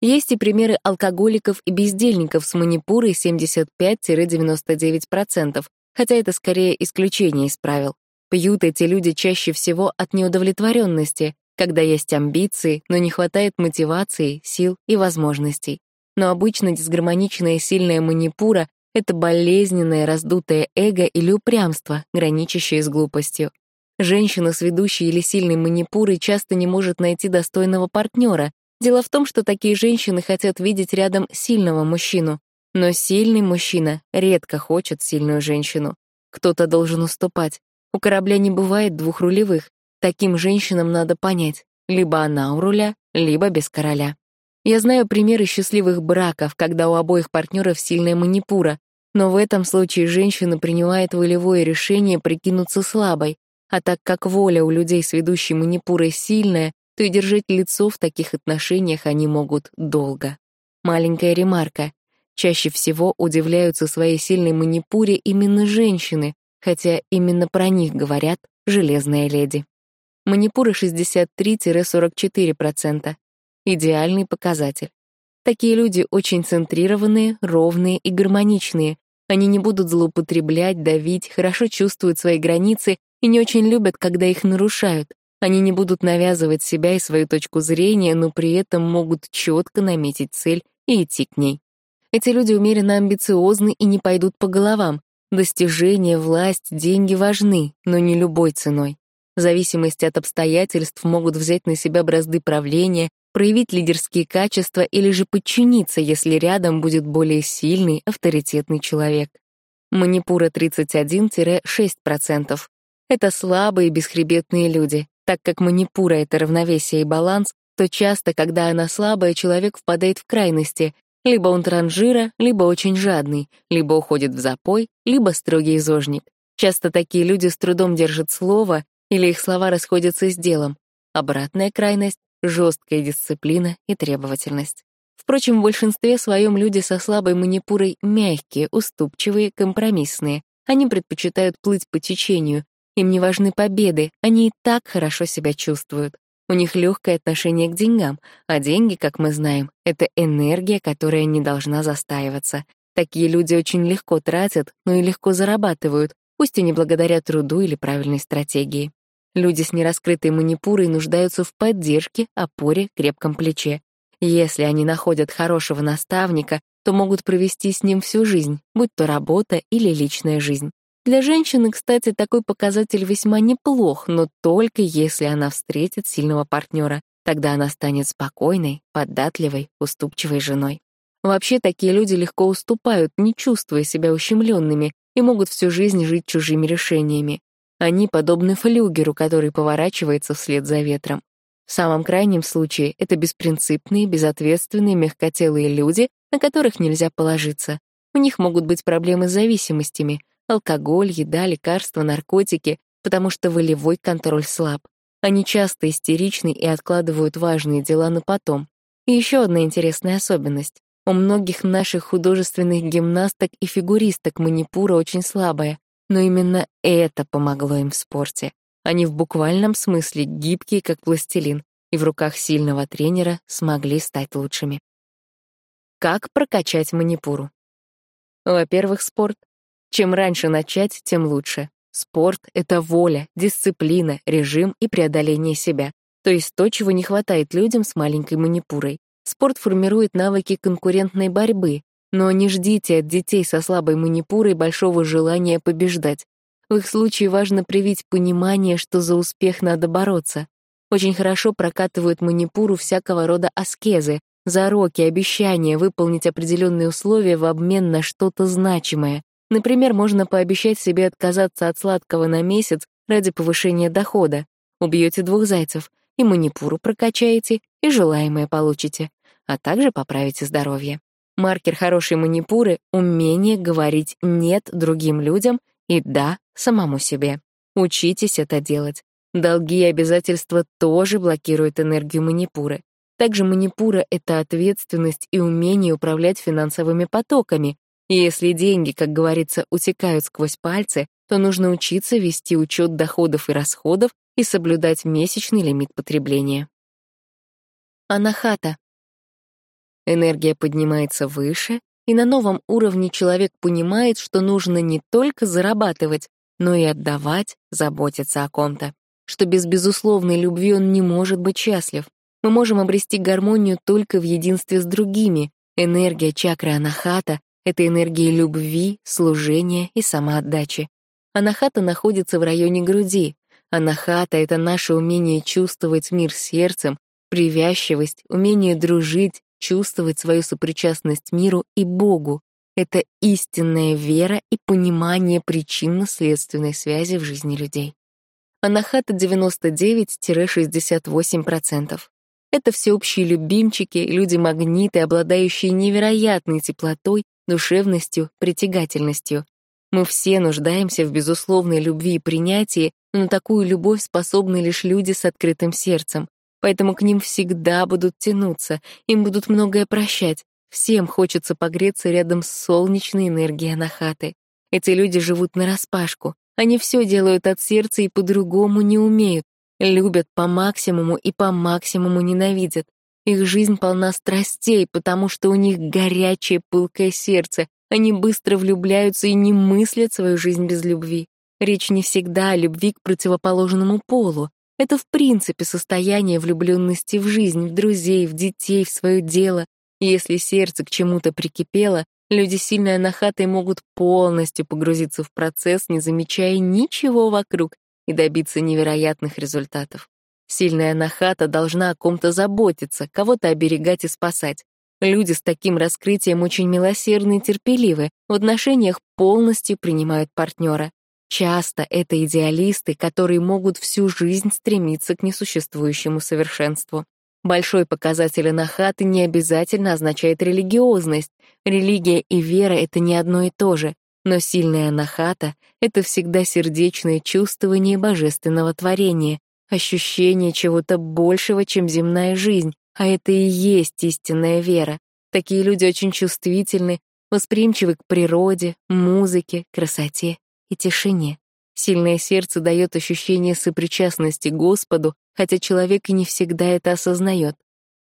Есть и примеры алкоголиков и бездельников с манипурой 75-99%, хотя это скорее исключение из правил. Пьют эти люди чаще всего от неудовлетворенности, когда есть амбиции, но не хватает мотивации, сил и возможностей. Но обычно дисгармоничная сильная манипура — это болезненное раздутое эго или упрямство, граничащее с глупостью. Женщина с ведущей или сильной манипурой часто не может найти достойного партнера. Дело в том, что такие женщины хотят видеть рядом сильного мужчину. Но сильный мужчина редко хочет сильную женщину. Кто-то должен уступать. У корабля не бывает двух рулевых. Таким женщинам надо понять, либо она у руля, либо без короля. Я знаю примеры счастливых браков, когда у обоих партнеров сильная манипура, но в этом случае женщина принимает волевое решение прикинуться слабой, а так как воля у людей с ведущей манипурой сильная, то и держать лицо в таких отношениях они могут долго. Маленькая ремарка. Чаще всего удивляются своей сильной манипуре именно женщины, хотя именно про них говорят «железная леди». Манипура 63-44%. Идеальный показатель. Такие люди очень центрированные, ровные и гармоничные. Они не будут злоупотреблять, давить, хорошо чувствуют свои границы и не очень любят, когда их нарушают. Они не будут навязывать себя и свою точку зрения, но при этом могут четко наметить цель и идти к ней. Эти люди умеренно амбициозны и не пойдут по головам. Достижения, власть, деньги важны, но не любой ценой. В зависимости от обстоятельств могут взять на себя бразды правления, проявить лидерские качества или же подчиниться, если рядом будет более сильный, авторитетный человек. Манипура 31-6%. Это слабые, бесхребетные люди. Так как манипура — это равновесие и баланс, то часто, когда она слабая, человек впадает в крайности. Либо он транжира, либо очень жадный, либо уходит в запой, либо строгий зожник. Часто такие люди с трудом держат слово или их слова расходятся с делом. Обратная крайность — жесткая дисциплина и требовательность. Впрочем, в большинстве своем люди со слабой манипурой мягкие, уступчивые, компромиссные. Они предпочитают плыть по течению. Им не важны победы, они и так хорошо себя чувствуют. У них легкое отношение к деньгам, а деньги, как мы знаем, — это энергия, которая не должна застаиваться. Такие люди очень легко тратят, но и легко зарабатывают, пусть и не благодаря труду или правильной стратегии. Люди с нераскрытой манипурой нуждаются в поддержке, опоре, крепком плече. Если они находят хорошего наставника, то могут провести с ним всю жизнь, будь то работа или личная жизнь. Для женщины, кстати, такой показатель весьма неплох, но только если она встретит сильного партнера. Тогда она станет спокойной, податливой, уступчивой женой. Вообще такие люди легко уступают, не чувствуя себя ущемленными, и могут всю жизнь жить чужими решениями. Они подобны флюгеру, который поворачивается вслед за ветром. В самом крайнем случае это беспринципные, безответственные, мягкотелые люди, на которых нельзя положиться. У них могут быть проблемы с зависимостями — алкоголь, еда, лекарства, наркотики, потому что волевой контроль слаб. Они часто истеричны и откладывают важные дела на потом. И еще одна интересная особенность. У многих наших художественных гимнасток и фигуристок манипура очень слабая, но именно это помогло им в спорте. Они в буквальном смысле гибкие, как пластилин, и в руках сильного тренера смогли стать лучшими. Как прокачать манипуру? Во-первых, спорт. Чем раньше начать, тем лучше. Спорт — это воля, дисциплина, режим и преодоление себя. То есть то, чего не хватает людям с маленькой манипурой. Спорт формирует навыки конкурентной борьбы, но не ждите от детей со слабой манипурой большого желания побеждать. В их случае важно привить понимание, что за успех надо бороться. Очень хорошо прокатывают манипуру всякого рода аскезы, зароки, обещания выполнить определенные условия в обмен на что-то значимое. Например, можно пообещать себе отказаться от сладкого на месяц ради повышения дохода. Убьете двух зайцев, и манипуру прокачаете, и желаемое получите, а также поправите здоровье. Маркер хорошей манипуры — умение говорить «нет» другим людям и «да» самому себе. Учитесь это делать. Долги и обязательства тоже блокируют энергию манипуры. Также манипура — это ответственность и умение управлять финансовыми потоками. И если деньги, как говорится, утекают сквозь пальцы, то нужно учиться вести учет доходов и расходов и соблюдать месячный лимит потребления. Анахата. Энергия поднимается выше, и на новом уровне человек понимает, что нужно не только зарабатывать, но и отдавать, заботиться о ком-то. Что без безусловной любви он не может быть счастлив. Мы можем обрести гармонию только в единстве с другими. Энергия чакры Анахата — это энергия любви, служения и самоотдачи. Анахата находится в районе груди. Анахата — это наше умение чувствовать мир сердцем, привязчивость, умение дружить, чувствовать свою сопричастность миру и Богу. Это истинная вера и понимание причинно-следственной связи в жизни людей. Анахата 99-68%. Это всеобщие любимчики, люди-магниты, обладающие невероятной теплотой, душевностью, притягательностью. Мы все нуждаемся в безусловной любви и принятии, но на такую любовь способны лишь люди с открытым сердцем. Поэтому к ним всегда будут тянуться, им будут многое прощать. Всем хочется погреться рядом с солнечной энергией Анахаты. Эти люди живут нараспашку. Они все делают от сердца и по-другому не умеют. Любят по максимуму и по максимуму ненавидят. Их жизнь полна страстей, потому что у них горячее, пылкое сердце. Они быстро влюбляются и не мыслят свою жизнь без любви. Речь не всегда о любви к противоположному полу. Это в принципе состояние влюбленности в жизнь, в друзей, в детей, в свое дело. Если сердце к чему-то прикипело, люди сильно нахатые могут полностью погрузиться в процесс, не замечая ничего вокруг, и добиться невероятных результатов. Сильная нахата должна о ком-то заботиться, кого-то оберегать и спасать. Люди с таким раскрытием очень милосердны и терпеливы, в отношениях полностью принимают партнера. Часто это идеалисты, которые могут всю жизнь стремиться к несуществующему совершенству. Большой показатель анахаты не обязательно означает религиозность. Религия и вера — это не одно и то же. Но сильная анахата — это всегда сердечное чувствование божественного творения, ощущение чего-то большего, чем земная жизнь, а это и есть истинная вера. Такие люди очень чувствительны, восприимчивы к природе, музыке, красоте и тишине. Сильное сердце дает ощущение сопричастности Господу, хотя человек и не всегда это осознает.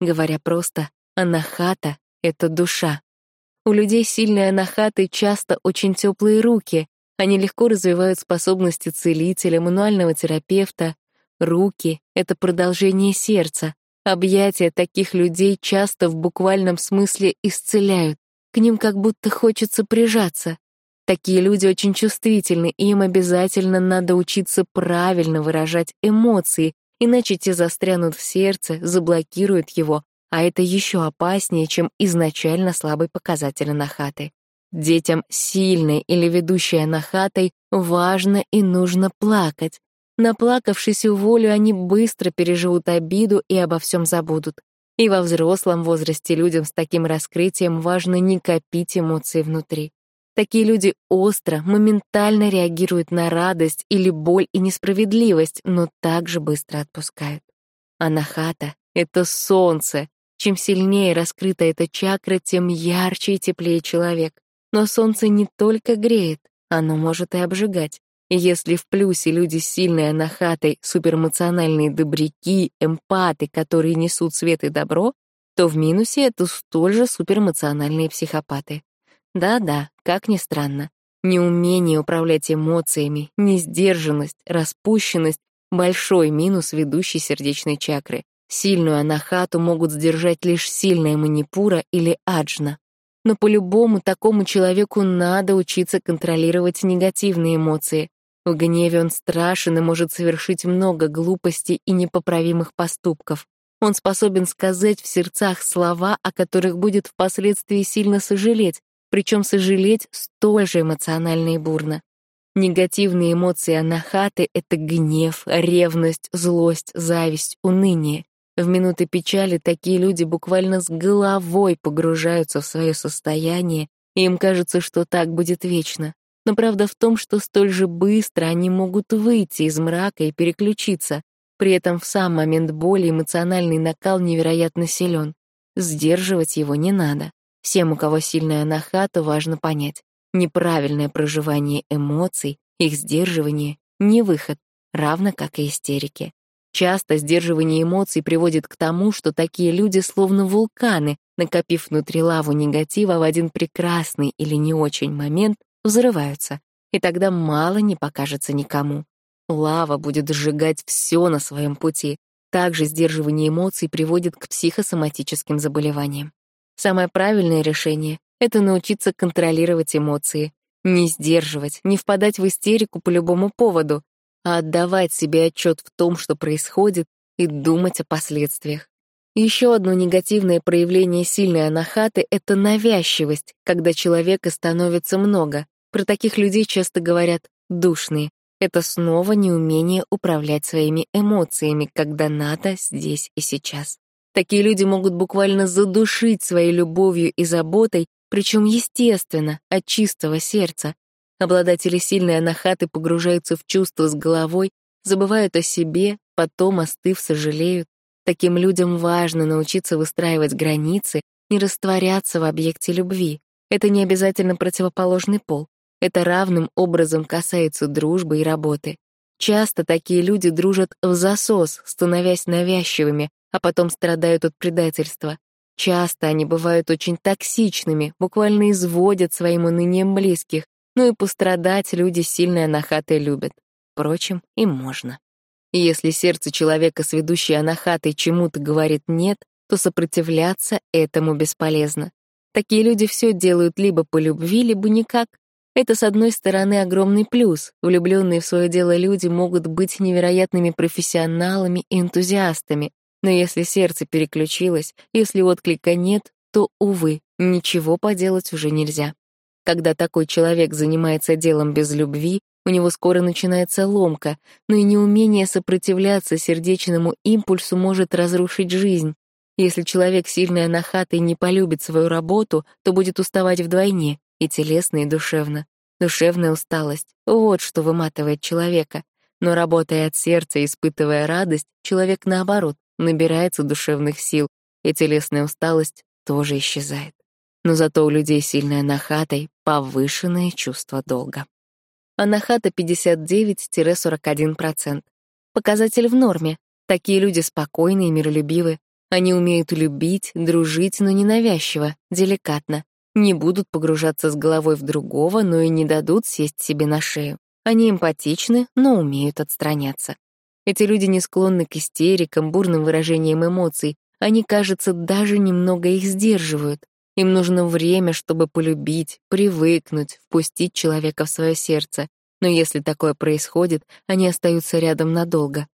Говоря просто, анахата — это душа. У людей сильные анахаты часто очень теплые руки. Они легко развивают способности целителя, мануального терапевта. Руки — это продолжение сердца. Объятия таких людей часто в буквальном смысле исцеляют. К ним как будто хочется прижаться. Такие люди очень чувствительны, и им обязательно надо учиться правильно выражать эмоции, иначе те застрянут в сердце, заблокируют его, а это еще опаснее, чем изначально слабый показатель анахаты. Детям сильной или ведущей анахатой важно и нужно плакать. Наплакавшись у волю, они быстро переживут обиду и обо всем забудут. И во взрослом возрасте людям с таким раскрытием важно не копить эмоции внутри. Такие люди остро, моментально реагируют на радость или боль и несправедливость, но также быстро отпускают. Анахата — это солнце. Чем сильнее раскрыта эта чакра, тем ярче и теплее человек. Но солнце не только греет, оно может и обжигать. Если в плюсе люди с сильной анахатой, суперэмоциональные добряки, эмпаты, которые несут свет и добро, то в минусе это столь же суперэмоциональные психопаты. Да-да, как ни странно, неумение управлять эмоциями, несдержанность, распущенность — большой минус ведущей сердечной чакры. Сильную анахату могут сдержать лишь сильная манипура или аджна. Но по-любому такому человеку надо учиться контролировать негативные эмоции. В гневе он страшен и может совершить много глупостей и непоправимых поступков. Он способен сказать в сердцах слова, о которых будет впоследствии сильно сожалеть, причем сожалеть столь же эмоционально и бурно. Негативные эмоции анахаты — это гнев, ревность, злость, зависть, уныние. В минуты печали такие люди буквально с головой погружаются в свое состояние, и им кажется, что так будет вечно. Но правда в том, что столь же быстро они могут выйти из мрака и переключиться. При этом в сам момент боли эмоциональный накал невероятно силен. Сдерживать его не надо. Всем, у кого сильная анахата, важно понять. Неправильное проживание эмоций, их сдерживание — не выход, равно как и истерики. Часто сдерживание эмоций приводит к тому, что такие люди словно вулканы, накопив внутри лаву негатива в один прекрасный или не очень момент, взрываются, и тогда мало не покажется никому. Лава будет сжигать все на своем пути. Также сдерживание эмоций приводит к психосоматическим заболеваниям. Самое правильное решение — это научиться контролировать эмоции, не сдерживать, не впадать в истерику по любому поводу, а отдавать себе отчет в том, что происходит, и думать о последствиях. Еще одно негативное проявление сильной анахаты — это навязчивость, когда человека становится много. Про таких людей часто говорят «душные». Это снова неумение управлять своими эмоциями, когда надо здесь и сейчас. Такие люди могут буквально задушить своей любовью и заботой, причем естественно, от чистого сердца. Обладатели сильной анахаты погружаются в чувства с головой, забывают о себе, потом, остыв, сожалеют. Таким людям важно научиться выстраивать границы, не растворяться в объекте любви. Это не обязательно противоположный пол. Это равным образом касается дружбы и работы. Часто такие люди дружат в засос, становясь навязчивыми, а потом страдают от предательства. Часто они бывают очень токсичными, буквально изводят своим унынием близких, ну и пострадать люди сильно анахатой любят. Впрочем, им можно. Если сердце человека с ведущей анахатой чему-то говорит «нет», то сопротивляться этому бесполезно. Такие люди все делают либо по любви, либо никак. Это, с одной стороны, огромный плюс. Влюбленные в свое дело люди могут быть невероятными профессионалами и энтузиастами, но если сердце переключилось, если отклика нет, то, увы, ничего поделать уже нельзя. Когда такой человек занимается делом без любви, у него скоро начинается ломка, но и неумение сопротивляться сердечному импульсу может разрушить жизнь. Если человек сильный анахат и не полюбит свою работу, то будет уставать вдвойне, и телесно, и душевно. Душевная усталость — вот что выматывает человека. Но работая от сердца, испытывая радость, человек, наоборот, набирается душевных сил, и телесная усталость тоже исчезает. Но зато у людей сильная нахатой повышенное чувство долга. Анахата 59-41%. Показатель в норме. Такие люди спокойны и миролюбивы. Они умеют любить, дружить, но ненавязчиво, деликатно. Не будут погружаться с головой в другого, но и не дадут сесть себе на шею. Они эмпатичны, но умеют отстраняться. Эти люди не склонны к истерикам, бурным выражениям эмоций. Они, кажется, даже немного их сдерживают. Им нужно время, чтобы полюбить, привыкнуть, впустить человека в свое сердце. Но если такое происходит, они остаются рядом надолго.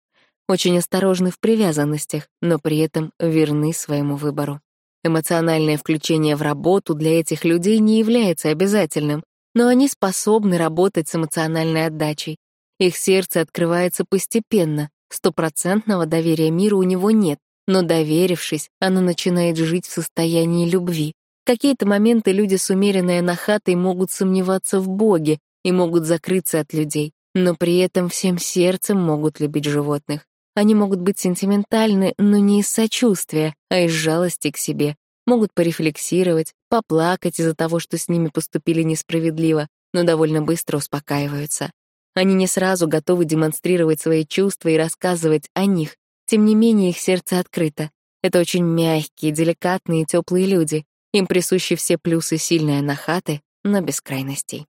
Очень осторожны в привязанностях, но при этом верны своему выбору. Эмоциональное включение в работу для этих людей не является обязательным, но они способны работать с эмоциональной отдачей. Их сердце открывается постепенно, стопроцентного доверия миру у него нет, но доверившись, оно начинает жить в состоянии любви. Какие-то моменты люди с умеренной анахатой могут сомневаться в Боге и могут закрыться от людей, но при этом всем сердцем могут любить животных. Они могут быть сентиментальны, но не из сочувствия, а из жалости к себе. Могут порефлексировать, поплакать из-за того, что с ними поступили несправедливо, но довольно быстро успокаиваются. Они не сразу готовы демонстрировать свои чувства и рассказывать о них, тем не менее их сердце открыто. Это очень мягкие, деликатные теплые люди. Им присущи все плюсы сильной анахаты, но без крайностей.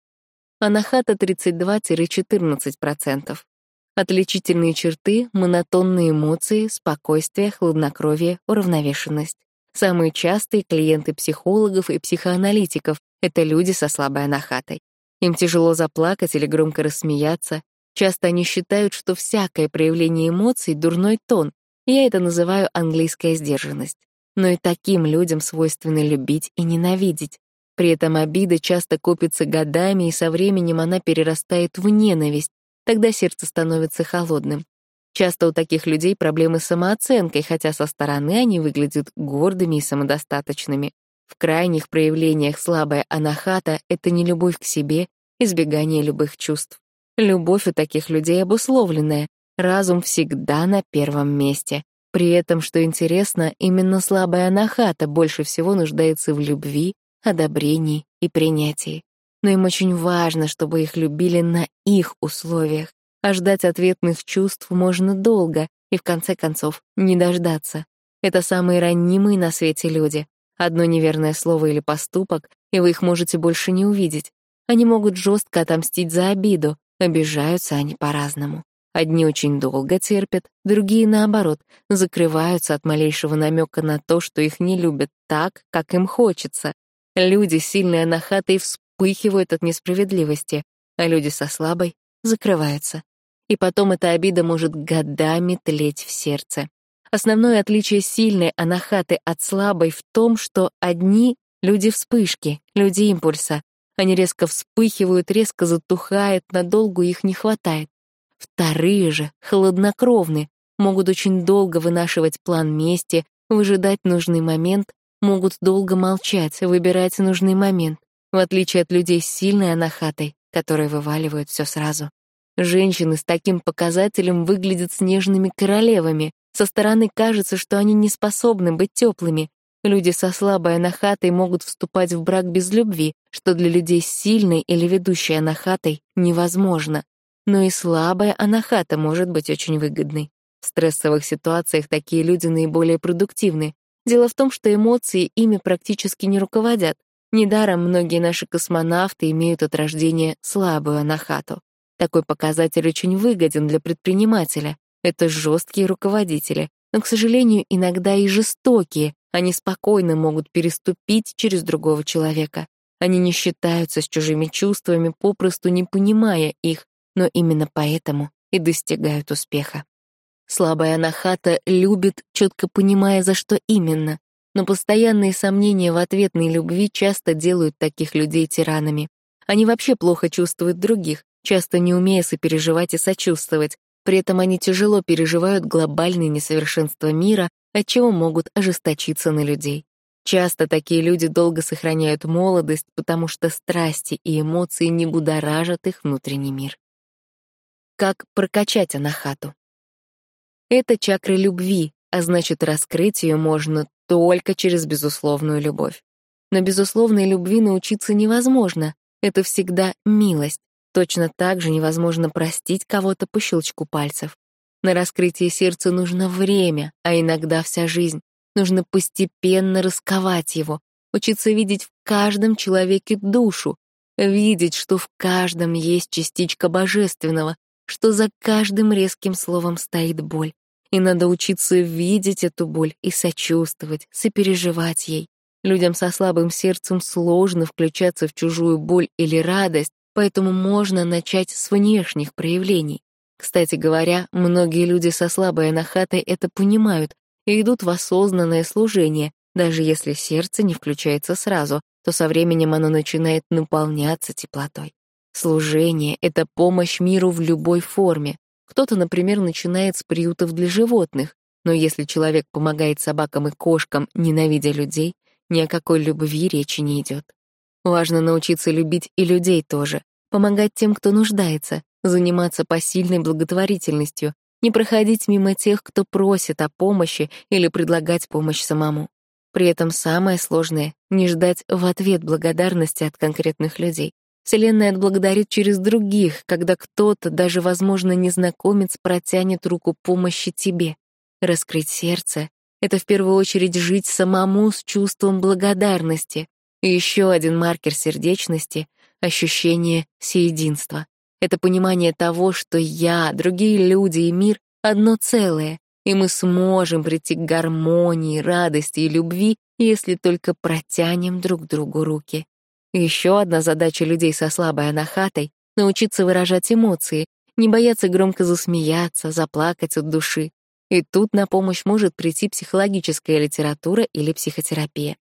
Анахата 32-14%. Отличительные черты — монотонные эмоции, спокойствие, хладнокровие, уравновешенность. Самые частые клиенты психологов и психоаналитиков — это люди со слабой анахатой. Им тяжело заплакать или громко рассмеяться. Часто они считают, что всякое проявление эмоций — дурной тон. Я это называю английская сдержанность. Но и таким людям свойственно любить и ненавидеть. При этом обида часто копится годами, и со временем она перерастает в ненависть, Тогда сердце становится холодным. Часто у таких людей проблемы с самооценкой, хотя со стороны они выглядят гордыми и самодостаточными. В крайних проявлениях слабая анахата — это не любовь к себе, избегание любых чувств. Любовь у таких людей обусловленная, разум всегда на первом месте. При этом, что интересно, именно слабая анахата больше всего нуждается в любви, одобрении и принятии но им очень важно, чтобы их любили на их условиях, а ждать ответных чувств можно долго и, в конце концов, не дождаться. Это самые ранимые на свете люди. Одно неверное слово или поступок, и вы их можете больше не увидеть. Они могут жестко отомстить за обиду, обижаются они по-разному. Одни очень долго терпят, другие, наоборот, закрываются от малейшего намека на то, что их не любят так, как им хочется. Люди, сильные анахаты, вспыхивают от несправедливости, а люди со слабой закрываются. И потом эта обида может годами тлеть в сердце. Основное отличие сильной анахаты от слабой в том, что одни — люди вспышки, люди импульса. Они резко вспыхивают, резко затухают, надолго их не хватает. Вторые же, хладнокровны, могут очень долго вынашивать план мести, выжидать нужный момент, могут долго молчать, выбирать нужный момент в отличие от людей с сильной анахатой, которые вываливают все сразу. Женщины с таким показателем выглядят снежными королевами. Со стороны кажется, что они не способны быть теплыми. Люди со слабой анахатой могут вступать в брак без любви, что для людей с сильной или ведущей анахатой невозможно. Но и слабая анахата может быть очень выгодной. В стрессовых ситуациях такие люди наиболее продуктивны. Дело в том, что эмоции ими практически не руководят. Недаром многие наши космонавты имеют от рождения слабую анахату. Такой показатель очень выгоден для предпринимателя. Это жесткие руководители, но, к сожалению, иногда и жестокие. Они спокойно могут переступить через другого человека. Они не считаются с чужими чувствами, попросту не понимая их, но именно поэтому и достигают успеха. Слабая анахата любит, четко понимая, за что именно но постоянные сомнения в ответной любви часто делают таких людей тиранами. Они вообще плохо чувствуют других, часто не умея сопереживать и сочувствовать, при этом они тяжело переживают глобальные несовершенства мира, отчего могут ожесточиться на людей. Часто такие люди долго сохраняют молодость, потому что страсти и эмоции не будоражат их внутренний мир. Как прокачать анахату? Это чакра любви, а значит, раскрыть ее можно только через безусловную любовь. Но безусловной любви научиться невозможно. Это всегда милость. Точно так же невозможно простить кого-то по щелчку пальцев. На раскрытие сердца нужно время, а иногда вся жизнь. Нужно постепенно расковать его, учиться видеть в каждом человеке душу, видеть, что в каждом есть частичка божественного, что за каждым резким словом стоит боль, и надо учиться видеть эту боль и сочувствовать, сопереживать ей. Людям со слабым сердцем сложно включаться в чужую боль или радость, поэтому можно начать с внешних проявлений. Кстати говоря, многие люди со слабой анахатой это понимают и идут в осознанное служение, Даже если сердце не включается сразу, то со временем оно начинает наполняться теплотой. Служение — это помощь миру в любой форме. Кто-то, например, начинает с приютов для животных, но если человек помогает собакам и кошкам, ненавидя людей, ни о какой любви речи не идет. Важно научиться любить и людей тоже, помогать тем, кто нуждается, заниматься посильной благотворительностью, не проходить мимо тех, кто просит о помощи или предлагать помощь самому. При этом самое сложное — не ждать в ответ благодарности от конкретных людей. Вселенная отблагодарит через других, когда кто-то, даже, возможно, незнакомец, протянет руку помощи тебе. Раскрыть сердце — это в первую очередь жить самому с чувством благодарности. Еще один маркер сердечности — ощущение всеединства. Это понимание того, что я, другие люди и мир — одно целое, и мы сможем прийти к гармонии, радости и любви, если только протянем друг другу руки. Еще одна задача людей со слабой анахатой — научиться выражать эмоции, не бояться громко засмеяться, заплакать от души. И тут на помощь может прийти психологическая литература или психотерапия.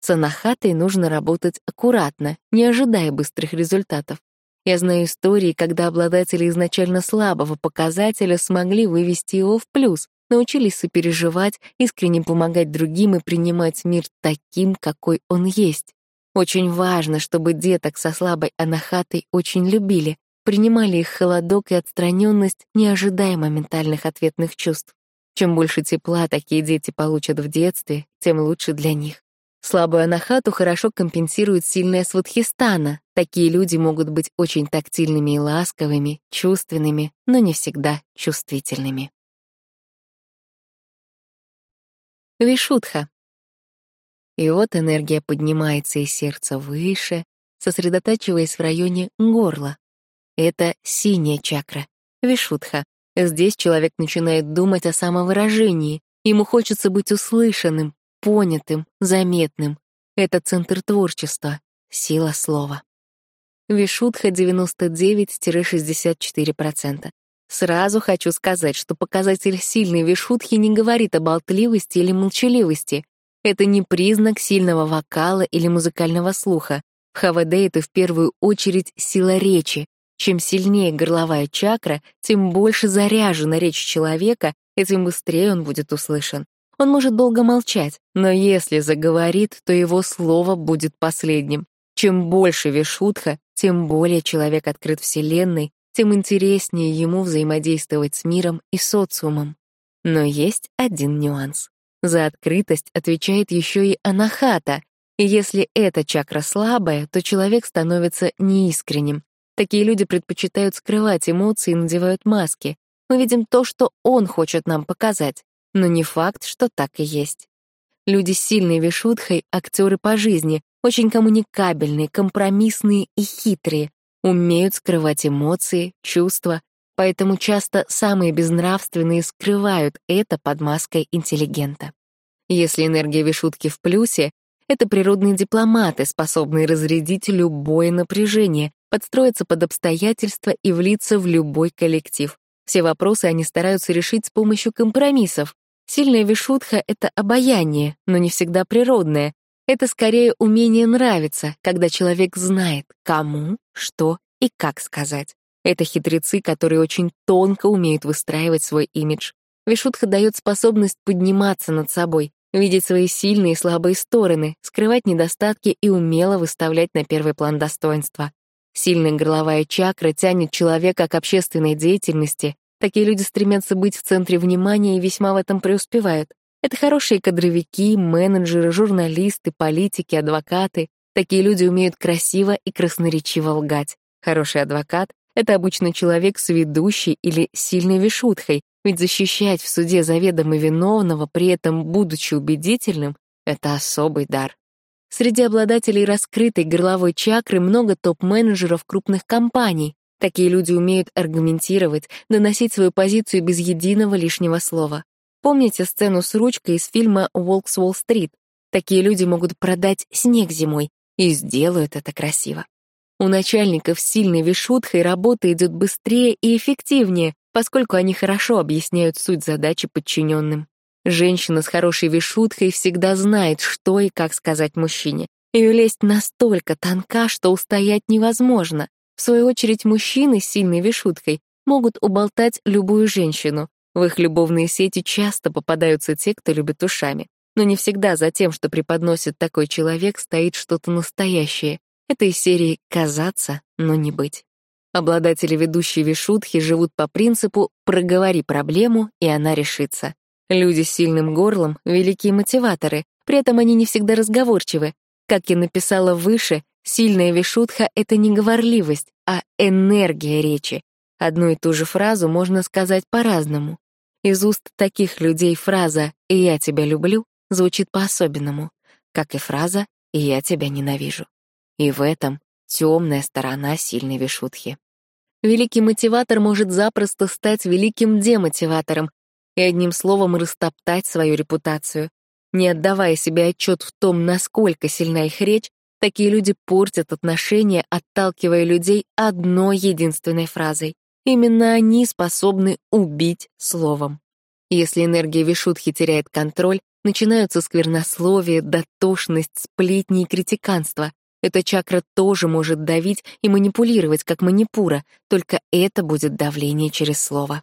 С анахатой нужно работать аккуратно, не ожидая быстрых результатов. Я знаю истории, когда обладатели изначально слабого показателя смогли вывести его в плюс, научились сопереживать, искренне помогать другим и принимать мир таким, какой он есть. Очень важно, чтобы деток со слабой анахатой очень любили, принимали их холодок и отстраненность, не ожидая моментальных ответных чувств. Чем больше тепла такие дети получат в детстве, тем лучше для них. Слабую анахату хорошо компенсирует сильная сватхистана. Такие люди могут быть очень тактильными и ласковыми, чувственными, но не всегда чувствительными. Вишутха. И вот энергия поднимается из сердца выше, сосредотачиваясь в районе горла. Это синяя чакра, вишутха. Здесь человек начинает думать о самовыражении. Ему хочется быть услышанным, понятым, заметным. Это центр творчества, сила слова. Вишутха 99-64%. Сразу хочу сказать, что показатель сильной вишутхи не говорит о болтливости или молчаливости. Это не признак сильного вокала или музыкального слуха. В ХВД это в первую очередь сила речи. Чем сильнее горловая чакра, тем больше заряжена речь человека, и тем быстрее он будет услышан. Он может долго молчать, но если заговорит, то его слово будет последним. Чем больше вишутха, тем более человек открыт Вселенной, тем интереснее ему взаимодействовать с миром и социумом. Но есть один нюанс. За открытость отвечает еще и анахата, и если эта чакра слабая, то человек становится неискренним. Такие люди предпочитают скрывать эмоции и надевают маски. Мы видим то, что он хочет нам показать, но не факт, что так и есть. Люди с сильной вишутхой — актеры по жизни, очень коммуникабельные, компромиссные и хитрые, умеют скрывать эмоции, чувства, поэтому часто самые безнравственные скрывают это под маской интеллигента. Если энергия вишутки в плюсе, это природные дипломаты, способные разрядить любое напряжение, подстроиться под обстоятельства и влиться в любой коллектив. Все вопросы они стараются решить с помощью компромиссов. Сильная вишутха — это обаяние, но не всегда природное, это скорее умение нравиться, когда человек знает, кому, что и как сказать. Это хитрецы, которые очень тонко умеют выстраивать свой имидж. Вишутха дает способность подниматься над собой, видеть свои сильные и слабые стороны, скрывать недостатки и умело выставлять на первый план достоинства. Сильная горловая чакра тянет человека к общественной деятельности. Такие люди стремятся быть в центре внимания и весьма в этом преуспевают. Это хорошие кадровики, менеджеры, журналисты, политики, адвокаты. Такие люди умеют красиво и красноречиво лгать. Хороший адвокат — это обычно человек с ведущей или сильной вишутхой, ведь защищать в суде заведомо виновного, при этом будучи убедительным, — это особый дар. Среди обладателей раскрытой горловой чакры много топ-менеджеров крупных компаний. Такие люди умеют аргументировать, доносить свою позицию без единого лишнего слова. Помните сцену с ручкой из фильма «Волк с Уолл-стрит»? Такие люди могут продать снег зимой и сделают это красиво. У начальников с сильной вишутхой работа идет быстрее и эффективнее, поскольку они хорошо объясняют суть задачи подчиненным. Женщина с хорошей вишуткой всегда знает, что и как сказать мужчине. Ее лесть настолько тонка, что устоять невозможно. В свою очередь, мужчины с сильной вишуткой могут уболтать любую женщину. В их любовные сети часто попадаются те, кто любит ушами. Но не всегда за тем, что преподносит такой человек, стоит что-то настоящее. Это из серии «казаться, но не быть». Обладатели ведущей вишутхи живут по принципу «проговори проблему, и она решится». Люди с сильным горлом — великие мотиваторы, при этом они не всегда разговорчивы. Как я написала выше, сильная вишутха — это не говорливость, а энергия речи. Одну и ту же фразу можно сказать по-разному. Из уст таких людей фраза «и я тебя люблю» звучит по-особенному, как и фраза «и я тебя ненавижу». И в этом темная сторона сильной вишутхи. Великий мотиватор может запросто стать великим демотиватором и одним словом растоптать свою репутацию. Не отдавая себе отчет в том, насколько сильна их речь, такие люди портят отношения, отталкивая людей одной единственной фразой. Именно они способны убить словом. Если энергия вишутхи теряет контроль, начинаются сквернословие, дотошность, сплетни и критиканство. Эта чакра тоже может давить и манипулировать, как манипура, только это будет давление через слово.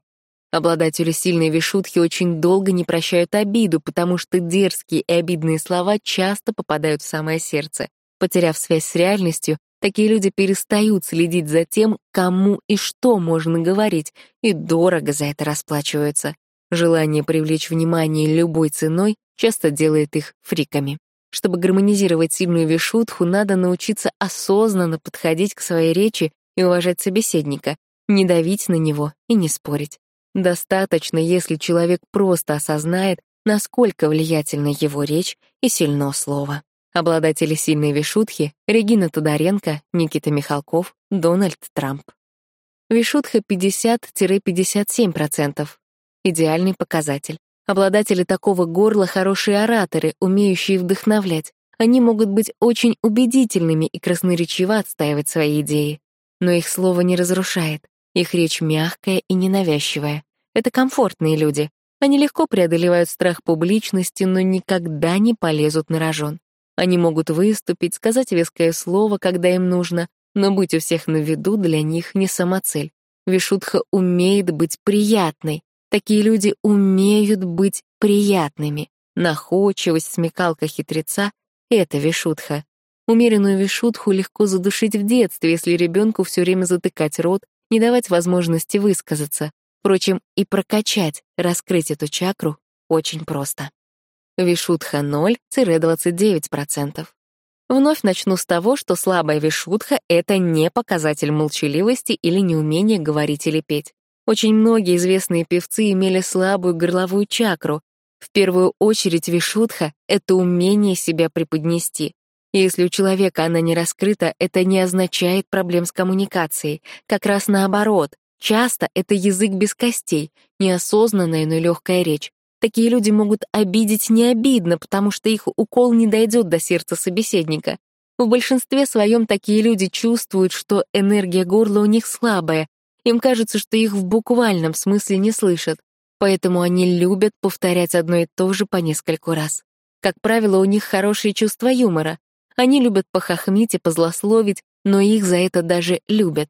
Обладатели сильной вишутхи очень долго не прощают обиду, потому что дерзкие и обидные слова часто попадают в самое сердце. Потеряв связь с реальностью, такие люди перестают следить за тем, кому и что можно говорить, и дорого за это расплачиваются. Желание привлечь внимание любой ценой часто делает их фриками. Чтобы гармонизировать сильную вишутху, надо научиться осознанно подходить к своей речи и уважать собеседника, не давить на него и не спорить. Достаточно, если человек просто осознает, насколько влиятельна его речь и сильно слово. Обладатели сильной вишутхи — Регина Тодоренко, Никита Михалков, Дональд Трамп. Вишутха 50-57%. Идеальный показатель. Обладатели такого горла — хорошие ораторы, умеющие вдохновлять. Они могут быть очень убедительными и красноречиво отстаивать свои идеи. Но их слово не разрушает. Их речь мягкая и ненавязчивая. Это комфортные люди. Они легко преодолевают страх публичности, но никогда не полезут на рожон. Они могут выступить, сказать веское слово, когда им нужно, но быть у всех на виду для них не самоцель. Вишутха умеет быть приятной, Такие люди умеют быть приятными. Находчивость, смекалка хитреца — это вишутха. Умеренную вишутху легко задушить в детстве, если ребенку все время затыкать рот, не давать возможности высказаться. Впрочем, и прокачать, раскрыть эту чакру очень просто. Вишутха 0-29%. Вновь начну с того, что слабая вишутха — это не показатель молчаливости или неумения говорить или петь. Очень многие известные певцы имели слабую горловую чакру. В первую очередь вишудха — это умение себя преподнести. если у человека она не раскрыта, это не означает проблем с коммуникацией. Как раз наоборот. Часто это язык без костей, неосознанная, но легкая речь. Такие люди могут обидеть не обидно, потому что их укол не дойдет до сердца собеседника. В большинстве своем такие люди чувствуют, что энергия горла у них слабая, им кажется, что их в буквальном смысле не слышат, поэтому они любят повторять одно и то же по нескольку раз. Как правило, у них хорошее чувство юмора. Они любят похохмить и позлословить, но их за это даже любят.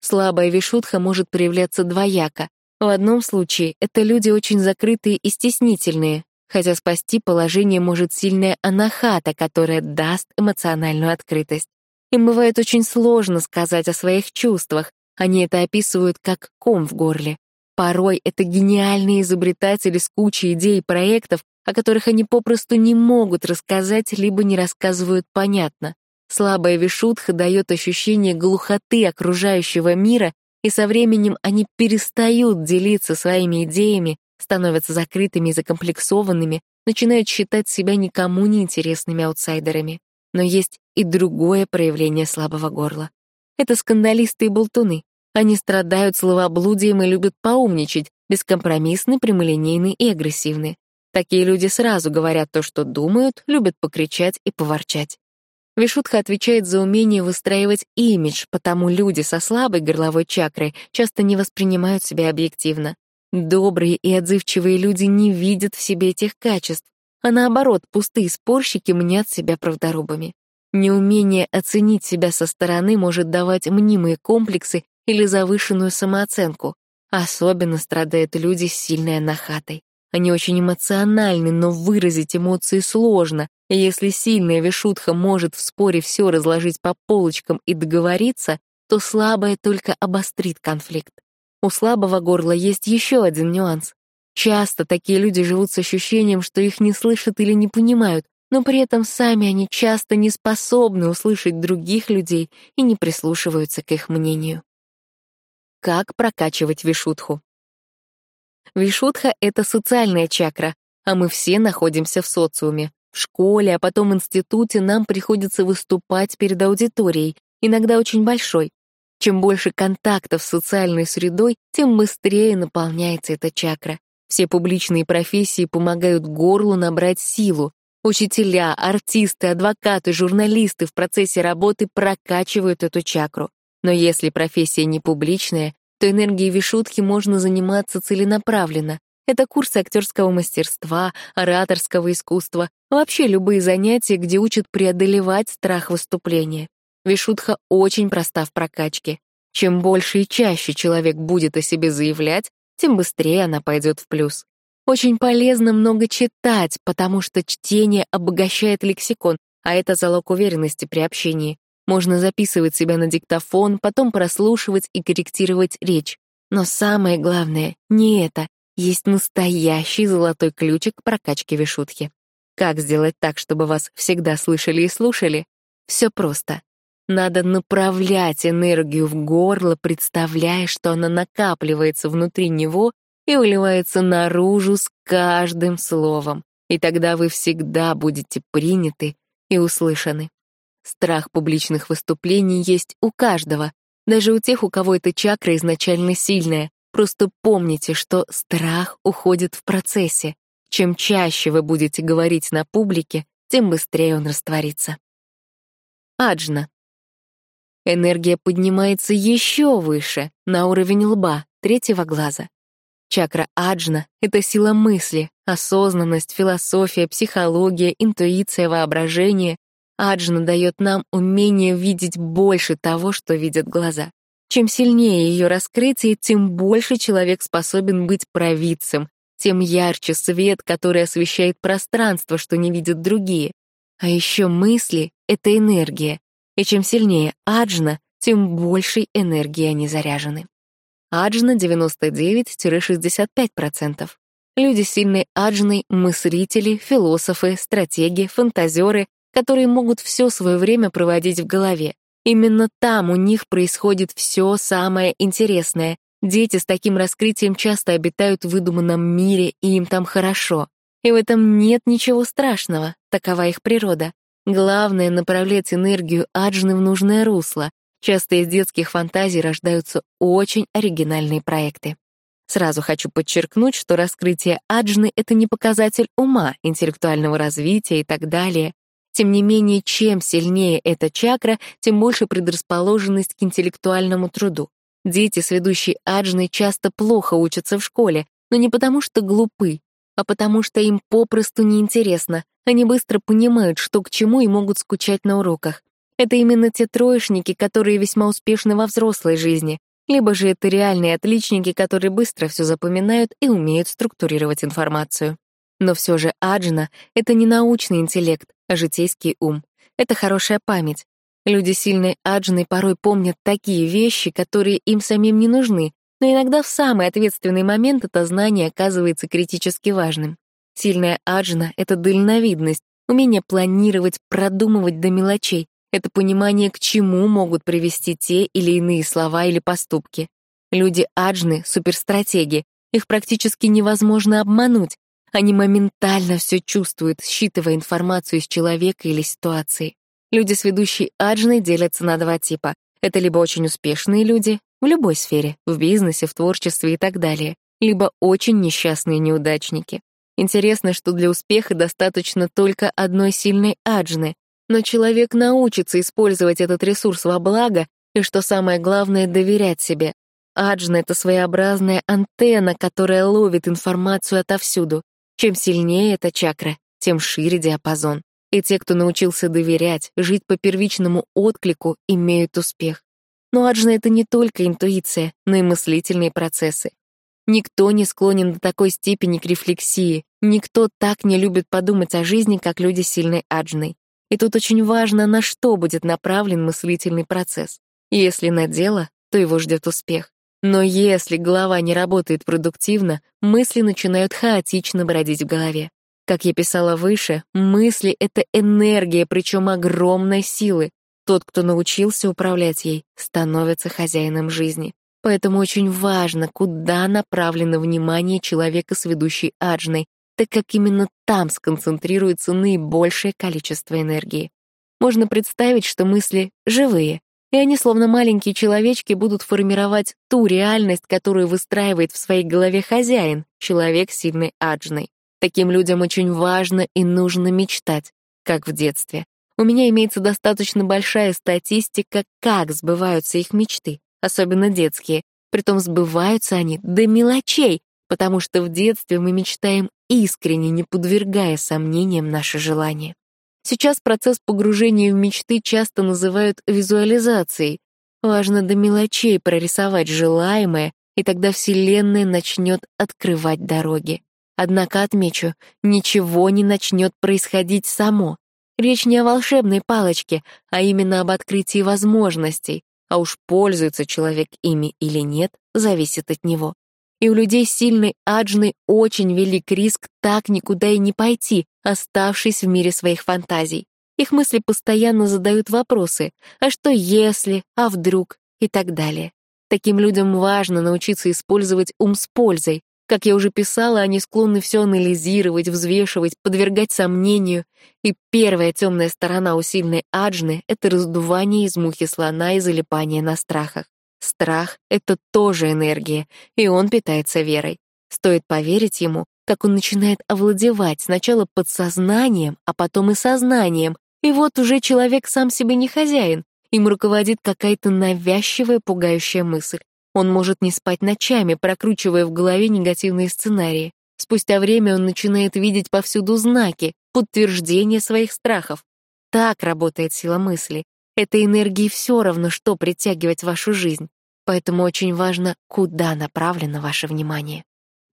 Слабая вишутха может проявляться двояко. В одном случае это люди очень закрытые и стеснительные, хотя спасти положение может сильная анахата, которая даст эмоциональную открытость. Им бывает очень сложно сказать о своих чувствах, они это описывают как ком в горле. Порой это гениальные изобретатели с кучей идей и проектов, о которых они попросту не могут рассказать, либо не рассказывают понятно. Слабая вишутха дает ощущение глухоты окружающего мира, и со временем они перестают делиться своими идеями, становятся закрытыми и закомплексованными, начинают считать себя никому не интересными аутсайдерами. Но есть и другое проявление слабого горла. Это скандалисты и болтуны. Они страдают словоблудием и любят поумничать, бескомпромиссны, прямолинейны и агрессивны. Такие люди сразу говорят то, что думают, любят покричать и поворчать. Вишутха отвечает за умение выстраивать имидж, потому люди со слабой горловой чакрой часто не воспринимают себя объективно. Добрые и отзывчивые люди не видят в себе этих качеств, а наоборот, пустые спорщики мнят себя правдорубами. Неумение оценить себя со стороны может давать мнимые комплексы или завышенную самооценку. Особенно страдают люди с сильной анахатой. Они очень эмоциональны, но выразить эмоции сложно, и если сильная вишутха может в споре все разложить по полочкам и договориться, то слабая только обострит конфликт. У слабого горла есть еще один нюанс. Часто такие люди живут с ощущением, что их не слышат или не понимают, но при этом сами они часто не способны услышать других людей и не прислушиваются к их мнению. Как прокачивать вишутху? Вишутха — это социальная чакра, а мы все находимся в социуме. В школе, а потом в институте нам приходится выступать перед аудиторией, иногда очень большой. Чем больше контактов с социальной средой, тем быстрее наполняется эта чакра. Все публичные профессии помогают горлу набрать силу. Учителя, артисты, адвокаты, журналисты в процессе работы прокачивают эту чакру. Но если профессия не публичная, то энергией вишутки можно заниматься целенаправленно. Это курсы актерского мастерства, ораторского искусства, вообще любые занятия, где учат преодолевать страх выступления. Вишутха очень проста в прокачке. Чем больше и чаще человек будет о себе заявлять, тем быстрее она пойдет в плюс. Очень полезно много читать, потому что чтение обогащает лексикон, а это залог уверенности при общении. Можно записывать себя на диктофон, потом прослушивать и корректировать речь. Но самое главное — не это. Есть настоящий золотой ключик к прокачке вишутки. Как сделать так, чтобы вас всегда слышали и слушали? Все просто. Надо направлять энергию в горло, представляя, что она накапливается внутри него и выливается наружу с каждым словом. И тогда вы всегда будете приняты и услышаны. Страх публичных выступлений есть у каждого, даже у тех, у кого эта чакра изначально сильная. Просто помните, что страх уходит в процессе. Чем чаще вы будете говорить на публике, тем быстрее он растворится. Аджна. Энергия поднимается еще выше, на уровень лба, третьего глаза. Чакра аджна — это сила мысли, осознанность, философия, психология, интуиция, воображение, Аджна дает нам умение видеть больше того, что видят глаза. Чем сильнее ее раскрытие, тем больше человек способен быть провидцем, тем ярче свет, который освещает пространство, что не видят другие. А еще мысли — это энергия, и чем сильнее аджна, тем большей энергией они заряжены. Аджна 99-65%. Люди сильной аджной — мыслители, философы, стратеги, фантазеры, которые могут все свое время проводить в голове. Именно там у них происходит все самое интересное. Дети с таким раскрытием часто обитают в выдуманном мире, и им там хорошо. И в этом нет ничего страшного, такова их природа. Главное — направлять энергию аджны в нужное русло. Часто из детских фантазий рождаются очень оригинальные проекты. Сразу хочу подчеркнуть, что раскрытие аджны — это не показатель ума, интеллектуального развития и так далее. Тем не менее, чем сильнее эта чакра, тем больше предрасположенность к интеллектуальному труду. Дети с ведущей аджной часто плохо учатся в школе, но не потому что глупы, а потому что им попросту неинтересно. Они быстро понимают, что к чему и могут скучать на уроках. Это именно те троечники, которые весьма успешны во взрослой жизни, либо же это реальные отличники, которые быстро все запоминают и умеют структурировать информацию. Но все же аджна — это не научный интеллект, а житейский ум. Это хорошая память. Люди сильной аджной порой помнят такие вещи, которые им самим не нужны, но иногда в самый ответственный момент это знание оказывается критически важным. Сильная аджна — это дальновидность, умение планировать, продумывать до мелочей, это понимание, к чему могут привести те или иные слова или поступки. Люди аджны — суперстратеги, их практически невозможно обмануть, они моментально все чувствуют, считывая информацию из человека или ситуации. Люди с ведущей аджной делятся на два типа. Это либо очень успешные люди, в любой сфере, в бизнесе, в творчестве и так далее, либо очень несчастные неудачники. Интересно, что для успеха достаточно только одной сильной аджны, но человек научится использовать этот ресурс во благо и, что самое главное, доверять себе. аджна — это своеобразная антенна, которая ловит информацию отовсюду. Чем сильнее эта чакра, тем шире диапазон. И те, кто научился доверять, жить по первичному отклику, имеют успех. Но аджна — это не только интуиция, но и мыслительные процессы. Никто не склонен до такой степени к рефлексии, никто так не любит подумать о жизни, как люди сильной аджной. И тут очень важно, на что будет направлен мыслительный процесс. Если на дело, то его ждет успех. Но если голова не работает продуктивно, мысли начинают хаотично бродить в голове. Как я писала выше, мысли — это энергия, причем огромной силы. Тот, кто научился управлять ей, становится хозяином жизни. Поэтому очень важно, куда направлено внимание человека с ведущей аджной, так как именно там сконцентрируется наибольшее количество энергии. Можно представить, что мысли живые, и они, словно маленькие человечки, будут формировать ту реальность, которую выстраивает в своей голове хозяин, человек сильной аджной. Таким людям очень важно и нужно мечтать, как в детстве. У меня имеется достаточно большая статистика, как сбываются их мечты особенно детские. Притом сбываются они до мелочей, потому что в детстве мы мечтаем искренне, не подвергая сомнениям наши желания. Сейчас процесс погружения в мечты часто называют визуализацией. Важно до мелочей прорисовать желаемое, и тогда Вселенная начнет открывать дороги. Однако отмечу, ничего не начнет происходить само. Речь не о волшебной палочке, а именно об открытии возможностей, а уж пользуется человек ими или нет, зависит от него. И у людей сильной аджны очень велик риск так никуда и не пойти, оставшись в мире своих фантазий. Их мысли постоянно задают вопросы «а что если?», «а вдруг?» и так далее. Таким людям важно научиться использовать ум с пользой, как я уже писала, они склонны все анализировать, взвешивать, подвергать сомнению. И первая темная сторона усильной аджны — это раздувание из мухи слона и залипание на страхах. Страх — это тоже энергия, и он питается верой. Стоит поверить ему, как он начинает овладевать сначала подсознанием, а потом и сознанием. И вот уже человек сам себе не хозяин, им руководит какая-то навязчивая, пугающая мысль. Он может не спать ночами, прокручивая в голове негативные сценарии. Спустя время он начинает видеть повсюду знаки, подтверждение своих страхов. Так работает сила мысли. Этой энергии все равно, что притягивать в вашу жизнь. Поэтому очень важно, куда направлено ваше внимание.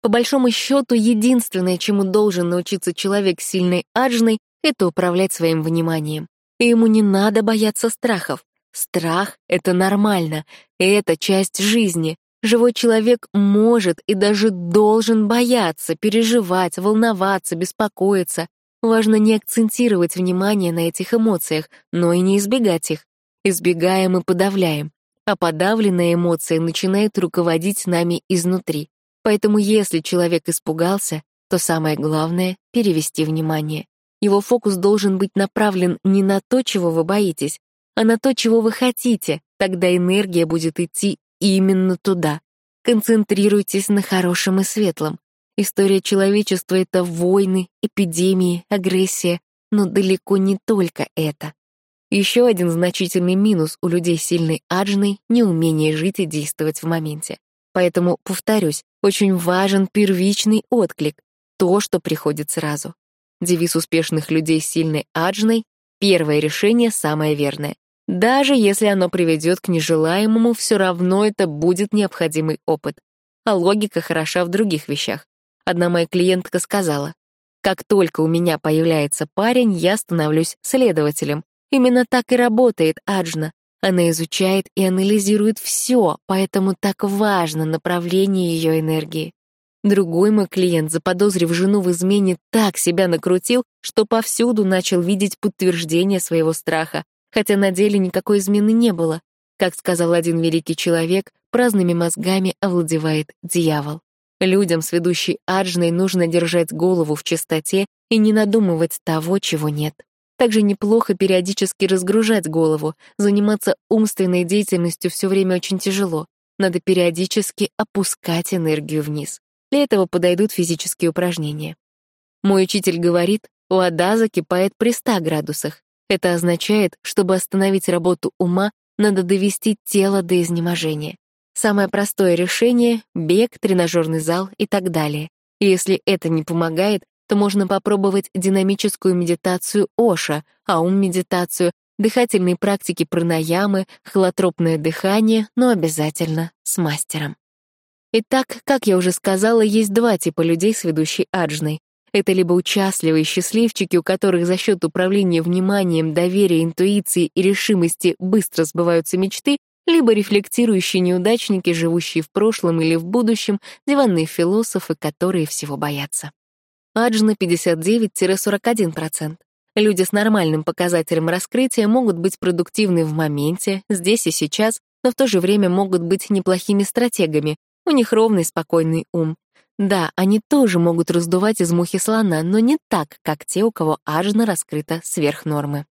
По большому счету, единственное, чему должен научиться человек сильной аджной, это управлять своим вниманием. И ему не надо бояться страхов. Страх — это нормально, и это часть жизни. Живой человек может и даже должен бояться, переживать, волноваться, беспокоиться. Важно не акцентировать внимание на этих эмоциях, но и не избегать их. Избегаем и подавляем, а подавленная эмоция начинает руководить нами изнутри. Поэтому если человек испугался, то самое главное — перевести внимание. Его фокус должен быть направлен не на то, чего вы боитесь, а на то, чего вы хотите, тогда энергия будет идти именно туда. Концентрируйтесь на хорошем и светлом. История человечества — это войны, эпидемии, агрессия, но далеко не только это. Еще один значительный минус у людей сильной аджной — неумение жить и действовать в моменте. Поэтому, повторюсь, очень важен первичный отклик, то, что приходит сразу. Девиз успешных людей сильной аджной — первое решение самое верное. Даже если оно приведет к нежелаемому, все равно это будет необходимый опыт. А логика хороша в других вещах. Одна моя клиентка сказала, «Как только у меня появляется парень, я становлюсь следователем. Именно так и работает Аджна. Она изучает и анализирует все, поэтому так важно направление ее энергии. Другой мой клиент, заподозрив жену в измене, так себя накрутил, что повсюду начал видеть подтверждение своего страха, хотя на деле никакой измены не было. Как сказал один великий человек, праздными мозгами овладевает дьявол. Людям с ведущей аджной нужно держать голову в чистоте и не надумывать того, чего нет. Также неплохо периодически разгружать голову, заниматься умственной деятельностью все время очень тяжело. Надо периодически опускать энергию вниз. Для этого подойдут физические упражнения. Мой учитель говорит, вода закипает при 100 градусах. Это означает, чтобы остановить работу ума, надо довести тело до изнеможения. Самое простое решение — бег, тренажерный зал и так далее. И если это не помогает, то можно попробовать динамическую медитацию Оша, аум-медитацию, дыхательные практики пранаямы, холотропное дыхание, но обязательно с мастером. Итак, как я уже сказала, есть два типа людей с ведущей аджной. Это либо участливые счастливчики, у которых за счет управления вниманием, доверия, интуиции и решимости быстро сбываются мечты, либо рефлектирующие неудачники, живущие в прошлом или в будущем, диванные философы, которые всего боятся. Аджна 59-41%. Люди с нормальным показателем раскрытия могут быть продуктивны в моменте, здесь и сейчас, но в то же время могут быть неплохими стратегами, у них ровный спокойный ум. Да, они тоже могут раздувать из мухи слона, но не так, как те, у кого аджна раскрыта сверх нормы.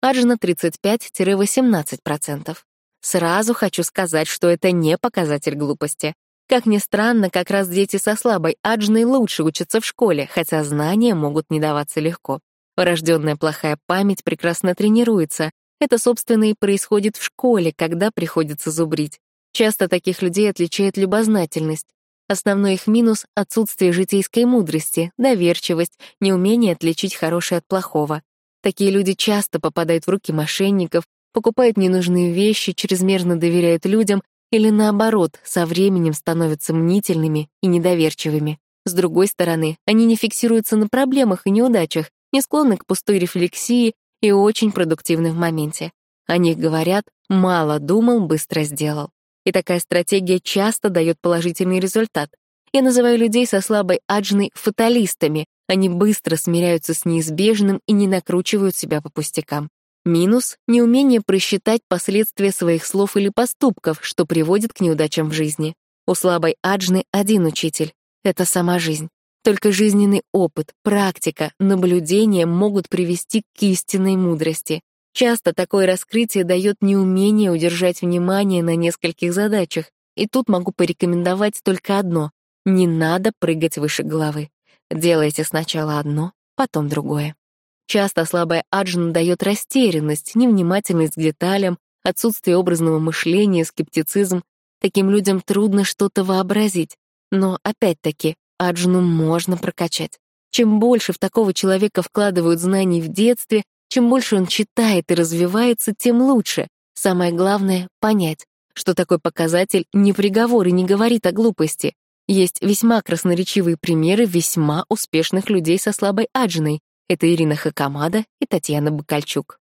Аджна 35-18%. Сразу хочу сказать, что это не показатель глупости. Как ни странно, как раз дети со слабой аджной лучше учатся в школе, хотя знания могут не даваться легко. Врожденная плохая память прекрасно тренируется. Это, собственно, и происходит в школе, когда приходится зубрить. Часто таких людей отличает любознательность. Основной их минус — отсутствие житейской мудрости, доверчивость, неумение отличить хорошее от плохого. Такие люди часто попадают в руки мошенников, покупают ненужные вещи, чрезмерно доверяют людям или, наоборот, со временем становятся мнительными и недоверчивыми. С другой стороны, они не фиксируются на проблемах и неудачах, не склонны к пустой рефлексии и очень продуктивны в моменте. О них говорят «мало думал, быстро сделал». И такая стратегия часто дает положительный результат. Я называю людей со слабой аджной фаталистами. Они быстро смиряются с неизбежным и не накручивают себя по пустякам. Минус — неумение просчитать последствия своих слов или поступков, что приводит к неудачам в жизни. У слабой аджны один учитель — это сама жизнь. Только жизненный опыт, практика, наблюдение могут привести к истинной мудрости. Часто такое раскрытие дает неумение удержать внимание на нескольких задачах, и тут могу порекомендовать только одно — не надо прыгать выше головы. Делайте сначала одно, потом другое. Часто слабая аджна дает растерянность, невнимательность к деталям, отсутствие образного мышления, скептицизм. Таким людям трудно что-то вообразить. Но, опять-таки, аджну можно прокачать. Чем больше в такого человека вкладывают знаний в детстве, чем больше он читает и развивается, тем лучше. Самое главное — понять, что такой показатель не приговор и не говорит о глупости. Есть весьма красноречивые примеры весьма успешных людей со слабой аджиной. Это Ирина Хакамада и Татьяна Бакальчук.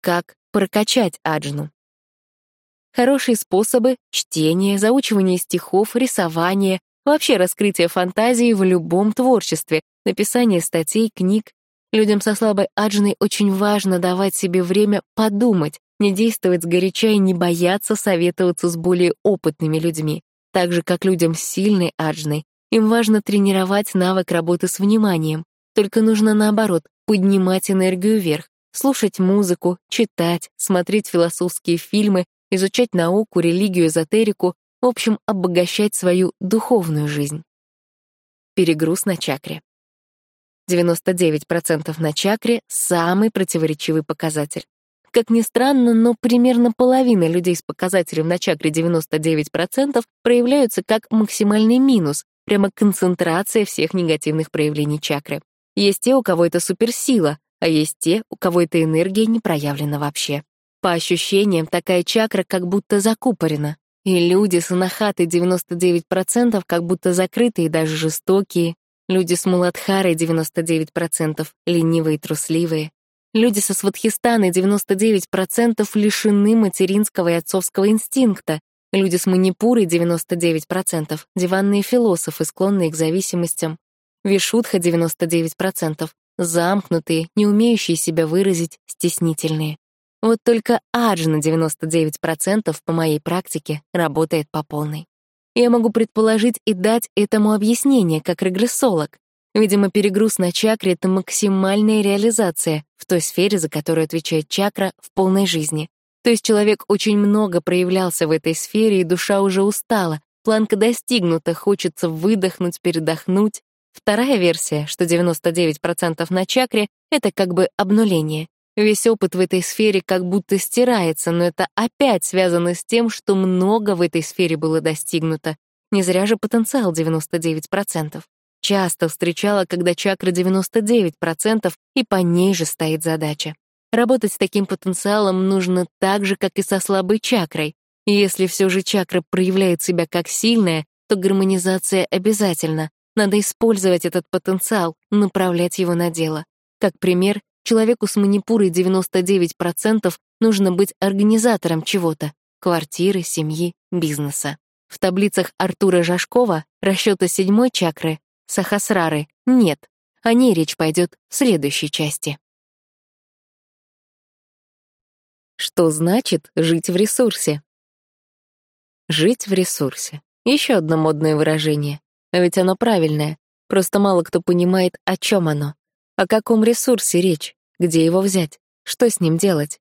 Как прокачать аджину? Хорошие способы — чтение, заучивание стихов, рисование, вообще раскрытие фантазии в любом творчестве, написание статей, книг, Людям со слабой аджной очень важно давать себе время подумать, не действовать сгоряча и не бояться советоваться с более опытными людьми. Так же, как людям с сильной аджной, им важно тренировать навык работы с вниманием. Только нужно наоборот, поднимать энергию вверх, слушать музыку, читать, смотреть философские фильмы, изучать науку, религию, эзотерику, в общем, обогащать свою духовную жизнь. Перегруз на чакре. 99% на чакре — самый противоречивый показатель. Как ни странно, но примерно половина людей с показателем на чакре 99% проявляются как максимальный минус, прямо концентрация всех негативных проявлений чакры. Есть те, у кого это суперсила, а есть те, у кого эта энергия не проявлена вообще. По ощущениям, такая чакра как будто закупорена. И люди с анахатой 99% как будто закрытые и даже жестокие, Люди с Муладхарой 99%, ленивые и трусливые. Люди со Сватхистаной 99% лишены материнского и отцовского инстинкта. Люди с Манипурой 99%, диванные философы, склонные к зависимостям. Вишудха 99%, замкнутые, не умеющие себя выразить, стеснительные. Вот только Аджна 99% по моей практике работает по полной. Я могу предположить и дать этому объяснение, как регрессолог. Видимо, перегруз на чакре — это максимальная реализация в той сфере, за которую отвечает чакра в полной жизни. То есть человек очень много проявлялся в этой сфере, и душа уже устала, планка достигнута, хочется выдохнуть, передохнуть. Вторая версия, что 99% на чакре — это как бы обнуление. Весь опыт в этой сфере как будто стирается, но это опять связано с тем, что много в этой сфере было достигнуто. Не зря же потенциал 99%. Часто встречала, когда чакра 99%, и по ней же стоит задача. Работать с таким потенциалом нужно так же, как и со слабой чакрой. Если все же чакра проявляет себя как сильная, то гармонизация обязательна. Надо использовать этот потенциал, направлять его на дело. Как пример, человеку с манипурой 99% нужно быть организатором чего-то — квартиры, семьи, бизнеса. В таблицах Артура Жашкова расчета седьмой чакры, сахасрары, нет. О ней речь пойдет в следующей части. Что значит жить в ресурсе? Жить в ресурсе. Еще одно модное выражение. А ведь оно правильное. Просто мало кто понимает, о чем оно. О каком ресурсе речь? Где его взять? Что с ним делать?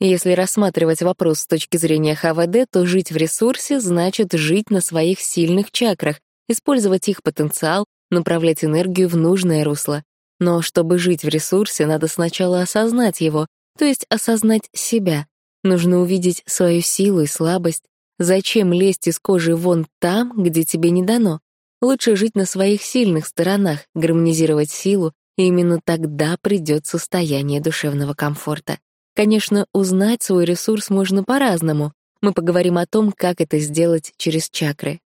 Если рассматривать вопрос с точки зрения ХВД, то жить в ресурсе значит жить на своих сильных чакрах, использовать их потенциал, направлять энергию в нужное русло. Но чтобы жить в ресурсе, надо сначала осознать его, то есть осознать себя. Нужно увидеть свою силу и слабость. Зачем лезть из кожи вон там, где тебе не дано? Лучше жить на своих сильных сторонах, гармонизировать силу, и именно тогда придет состояние душевного комфорта. Конечно, узнать свой ресурс можно по-разному. Мы поговорим о том, как это сделать через чакры.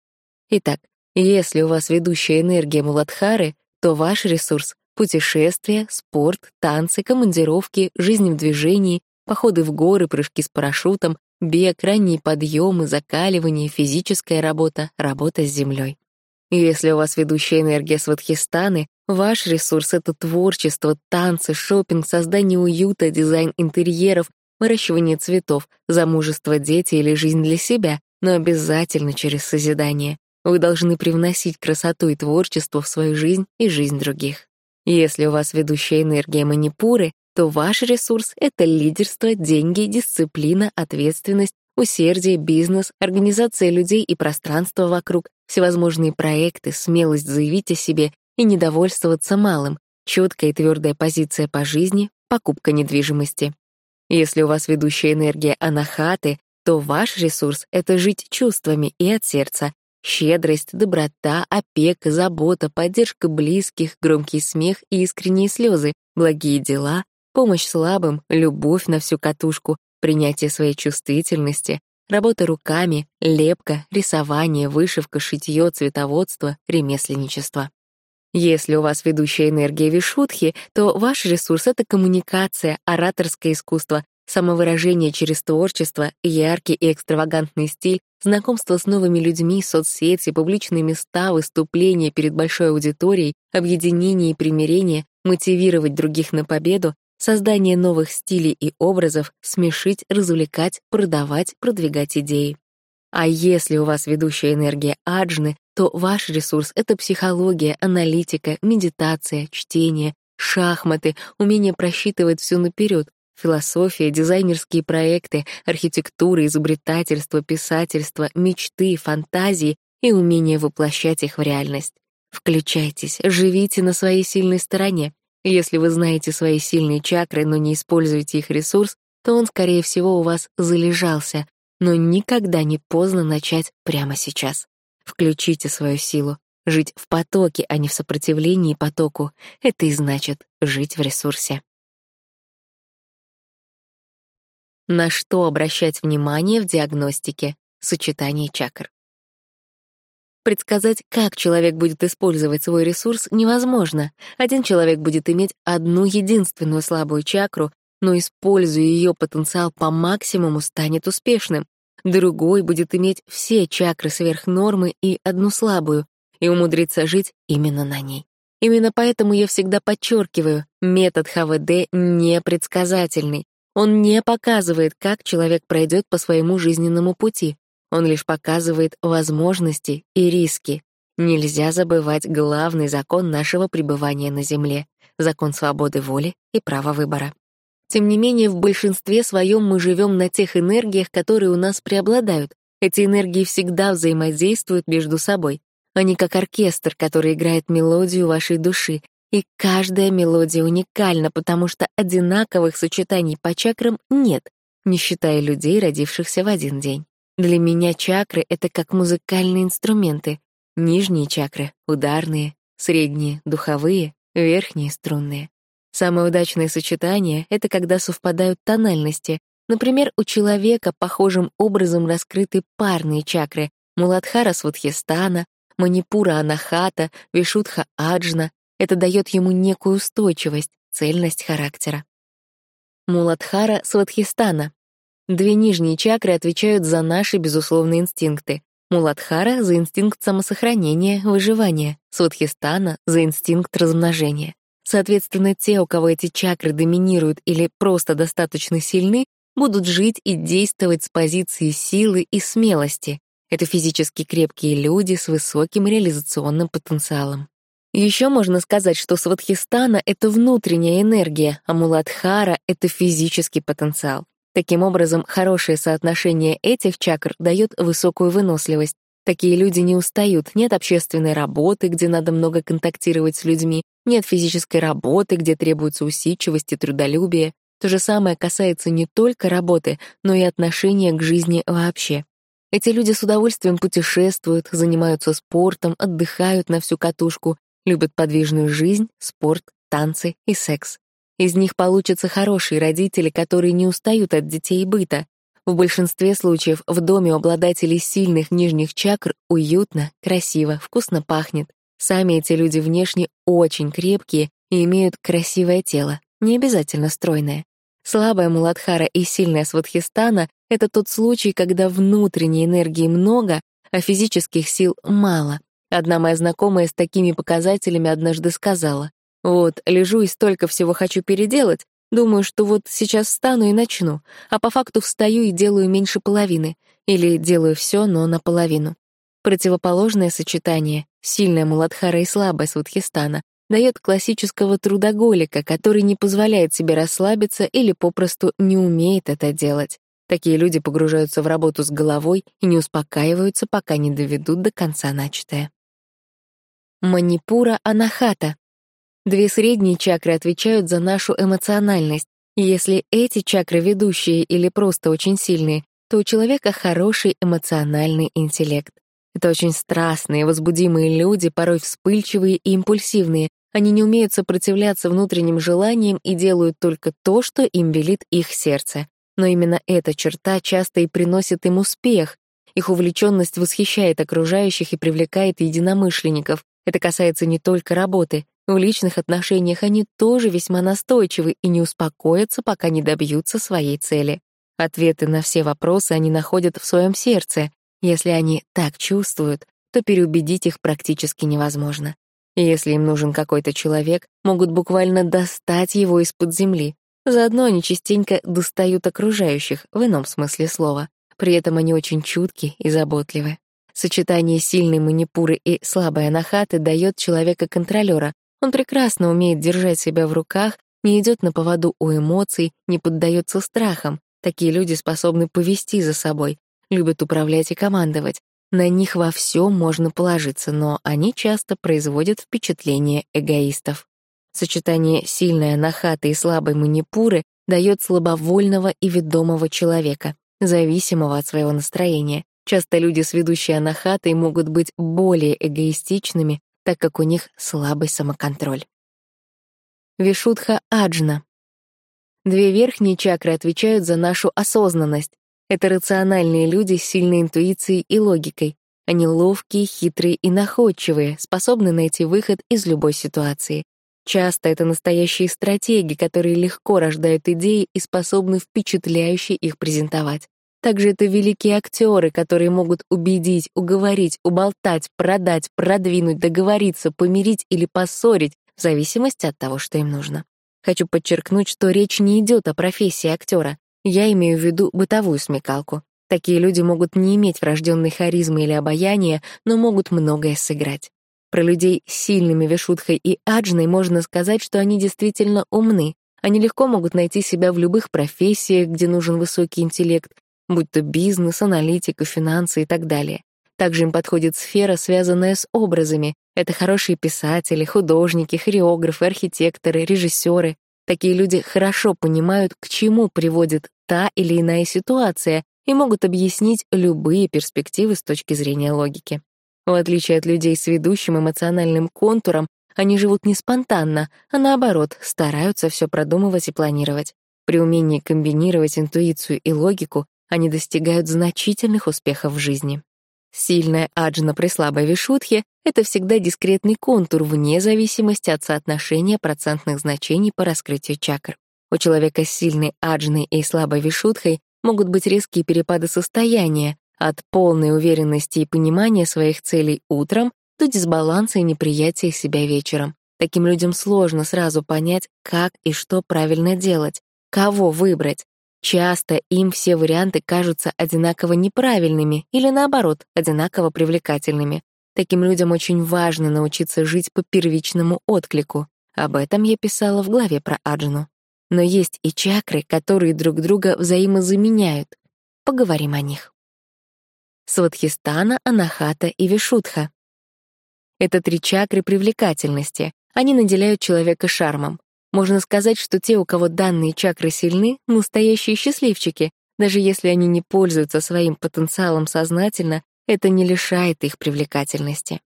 Итак, если у вас ведущая энергия Муладхары, то ваш ресурс Путешествия, спорт, танцы, командировки, жизнь в движении, походы в горы, прыжки с парашютом, бег, ранние подъемы, закаливание, физическая работа, работа с землей. Если у вас ведущая энергия Сватхистаны, ваш ресурс — это творчество, танцы, шопинг, создание уюта, дизайн интерьеров, выращивание цветов, замужество, дети или жизнь для себя, но обязательно через созидание. Вы должны привносить красоту и творчество в свою жизнь и жизнь других. Если у вас ведущая энергия манипуры, то ваш ресурс — это лидерство, деньги, дисциплина, ответственность, усердие, бизнес, организация людей и пространства вокруг, всевозможные проекты, смелость заявить о себе и недовольствоваться малым, четкая и твердая позиция по жизни, покупка недвижимости. Если у вас ведущая энергия анахаты, то ваш ресурс — это жить чувствами и от сердца, Щедрость, доброта, опека, забота, поддержка близких, громкий смех и искренние слезы, благие дела, помощь слабым, любовь на всю катушку, принятие своей чувствительности, работа руками, лепка, рисование, вышивка, шитье, цветоводство, ремесленничество. Если у вас ведущая энергия вишутхи, то ваш ресурс — это коммуникация, ораторское искусство, самовыражение через творчество, яркий и экстравагантный стиль, знакомство с новыми людьми, соцсети, публичные места, выступления перед большой аудиторией, объединение и примирение, мотивировать других на победу, создание новых стилей и образов, смешить, развлекать, продавать, продвигать идеи. А если у вас ведущая энергия аджны, то ваш ресурс — это психология, аналитика, медитация, чтение, шахматы, умение просчитывать все наперед, Философия, дизайнерские проекты, архитектура, изобретательство, писательство, мечты, фантазии и умение воплощать их в реальность. Включайтесь, живите на своей сильной стороне. Если вы знаете свои сильные чакры, но не используете их ресурс, то он, скорее всего, у вас залежался, но никогда не поздно начать прямо сейчас. Включите свою силу. Жить в потоке, а не в сопротивлении потоку — это и значит жить в ресурсе. На что обращать внимание в диагностике сочетания чакр? Предсказать, как человек будет использовать свой ресурс, невозможно. Один человек будет иметь одну единственную слабую чакру, но, используя ее потенциал по максимуму, станет успешным. Другой будет иметь все чакры сверх нормы и одну слабую, и умудриться жить именно на ней. Именно поэтому я всегда подчеркиваю, метод ХВД непредсказательный. Он не показывает, как человек пройдет по своему жизненному пути. Он лишь показывает возможности и риски. Нельзя забывать главный закон нашего пребывания на Земле — закон свободы воли и права выбора. Тем не менее, в большинстве своем мы живем на тех энергиях, которые у нас преобладают. Эти энергии всегда взаимодействуют между собой. Они как оркестр, который играет мелодию вашей души, и каждая мелодия уникальна, потому что одинаковых сочетаний по чакрам нет, не считая людей, родившихся в один день. Для меня чакры — это как музыкальные инструменты. Нижние чакры — ударные, средние — духовые, верхние — струнные. Самое удачное сочетание — это когда совпадают тональности. Например, у человека похожим образом раскрыты парные чакры — Муладхара Сватхистана, Манипура Анахата, Вишудха Аджна. Это дает ему некую устойчивость, цельность характера. Муладхара Сватхистана. Две нижние чакры отвечают за наши безусловные инстинкты. Муладхара — за инстинкт самосохранения, выживания, Сватхистана — за инстинкт размножения. Соответственно, те, у кого эти чакры доминируют или просто достаточно сильны, будут жить и действовать с позиции силы и смелости. Это физически крепкие люди с высоким реализационным потенциалом. Еще можно сказать, что Сватхистана — это внутренняя энергия, а Муладхара — это физический потенциал. Таким образом, хорошее соотношение этих чакр дает высокую выносливость. Такие люди не устают, нет общественной работы, где надо много контактировать с людьми, нет физической работы, где требуется усидчивость и трудолюбие. То же самое касается не только работы, но и отношения к жизни вообще. Эти люди с удовольствием путешествуют, занимаются спортом, отдыхают на всю катушку, любят подвижную жизнь, спорт, танцы и секс. Из них получатся хорошие родители, которые не устают от детей быта. В большинстве случаев в доме обладателей сильных нижних чакр уютно, красиво, вкусно пахнет. Сами эти люди внешне очень крепкие и имеют красивое тело, не обязательно стройное. Слабая Муладхара и сильная Сватхистана — это тот случай, когда внутренней энергии много, а физических сил мало. Одна моя знакомая с такими показателями однажды сказала, «Вот, лежу и столько всего хочу переделать, думаю, что вот сейчас встану и начну, а по факту встаю и делаю меньше половины, или делаю все, но наполовину». Противоположное сочетание, сильная Муладхара и слабая Сватхистана, дает классического трудоголика, который не позволяет себе расслабиться или попросту не умеет это делать. Такие люди погружаются в работу с головой и не успокаиваются, пока не доведут до конца начатое. Манипура Анахата. Две средние чакры отвечают за нашу эмоциональность. Если эти чакры ведущие или просто очень сильные, то у человека хороший эмоциональный интеллект. Это очень страстные, возбудимые люди, порой вспыльчивые и импульсивные. Они не умеют сопротивляться внутренним желаниям и делают только то, что им велит их сердце. Но именно эта черта часто и приносит им успех. Их увлеченность восхищает окружающих и привлекает единомышленников. Это касается не только работы. В личных отношениях они тоже весьма настойчивы и не успокоятся, пока не добьются своей цели. Ответы на все вопросы они находят в своем сердце, если они так чувствуют, то переубедить их практически невозможно. И если им нужен какой-то человек, могут буквально достать его из-под земли. Заодно они частенько достают окружающих, в ином смысле слова. При этом они очень чутки и заботливы. Сочетание сильной манипуры и слабой анахаты дает человека контролера. Он прекрасно умеет держать себя в руках, не идет на поводу у эмоций, не поддается страхам. Такие люди способны повести за собой, любят управлять и командовать. На них во всем можно положиться, но они часто производят впечатление эгоистов. Сочетание сильной анахаты и слабой манипуры дает слабовольного и ведомого человека, зависимого от своего настроения. Часто люди с ведущей анахатой могут быть более эгоистичными, так как у них слабый самоконтроль. Вишудха Аджна. Две верхние чакры отвечают за нашу осознанность, это рациональные люди с сильной интуицией и логикой. Они ловкие, хитрые и находчивые, способны найти выход из любой ситуации. Часто это настоящие стратеги, которые легко рождают идеи и способны впечатляюще их презентовать. Также это великие актеры, которые могут убедить, уговорить, уболтать, продать, продвинуть, договориться, помирить или поссорить, в зависимости от того, что им нужно. Хочу подчеркнуть, что речь не идет о профессии актера. Я имею в виду бытовую смекалку. Такие люди могут не иметь врожденной харизмы или обаяния, но могут многое сыграть. Про людей с сильными вишутхой и аджной можно сказать, что они действительно умны. Они легко могут найти себя в любых профессиях, где нужен высокий интеллект, будь то бизнес, аналитика, финансы и так далее. Также им подходит сфера, связанная с образами. Это хорошие писатели, художники, хореографы, архитекторы, режиссеры. Такие люди хорошо понимают, к чему приводит та или иная ситуация и могут объяснить любые перспективы с точки зрения логики. В отличие от людей с ведущим эмоциональным контуром, они живут не спонтанно, а наоборот, стараются все продумывать и планировать. При умении комбинировать интуицию и логику они достигают значительных успехов в жизни. Сильная аджна при слабой вишудхе — это всегда дискретный контур вне зависимости от соотношения процентных значений по раскрытию чакр. У человека с сильной аджной и слабой вишудхой могут быть резкие перепады состояния, от полной уверенности и понимания своих целей утром до дисбаланса и неприятия себя вечером. Таким людям сложно сразу понять, как и что правильно делать, кого выбрать. Часто им все варианты кажутся одинаково неправильными или, наоборот, одинаково привлекательными. Таким людям очень важно научиться жить по первичному отклику. Об этом я писала в главе про Аджну. Но есть и чакры, которые друг друга взаимозаменяют. Поговорим о них. Сватхистана, Анахата и Вишудха. Это три чакры привлекательности. Они наделяют человека шармом. Можно сказать, что те, у кого данные чакры сильны, настоящие счастливчики. Даже если они не пользуются своим потенциалом сознательно, это не лишает их привлекательности.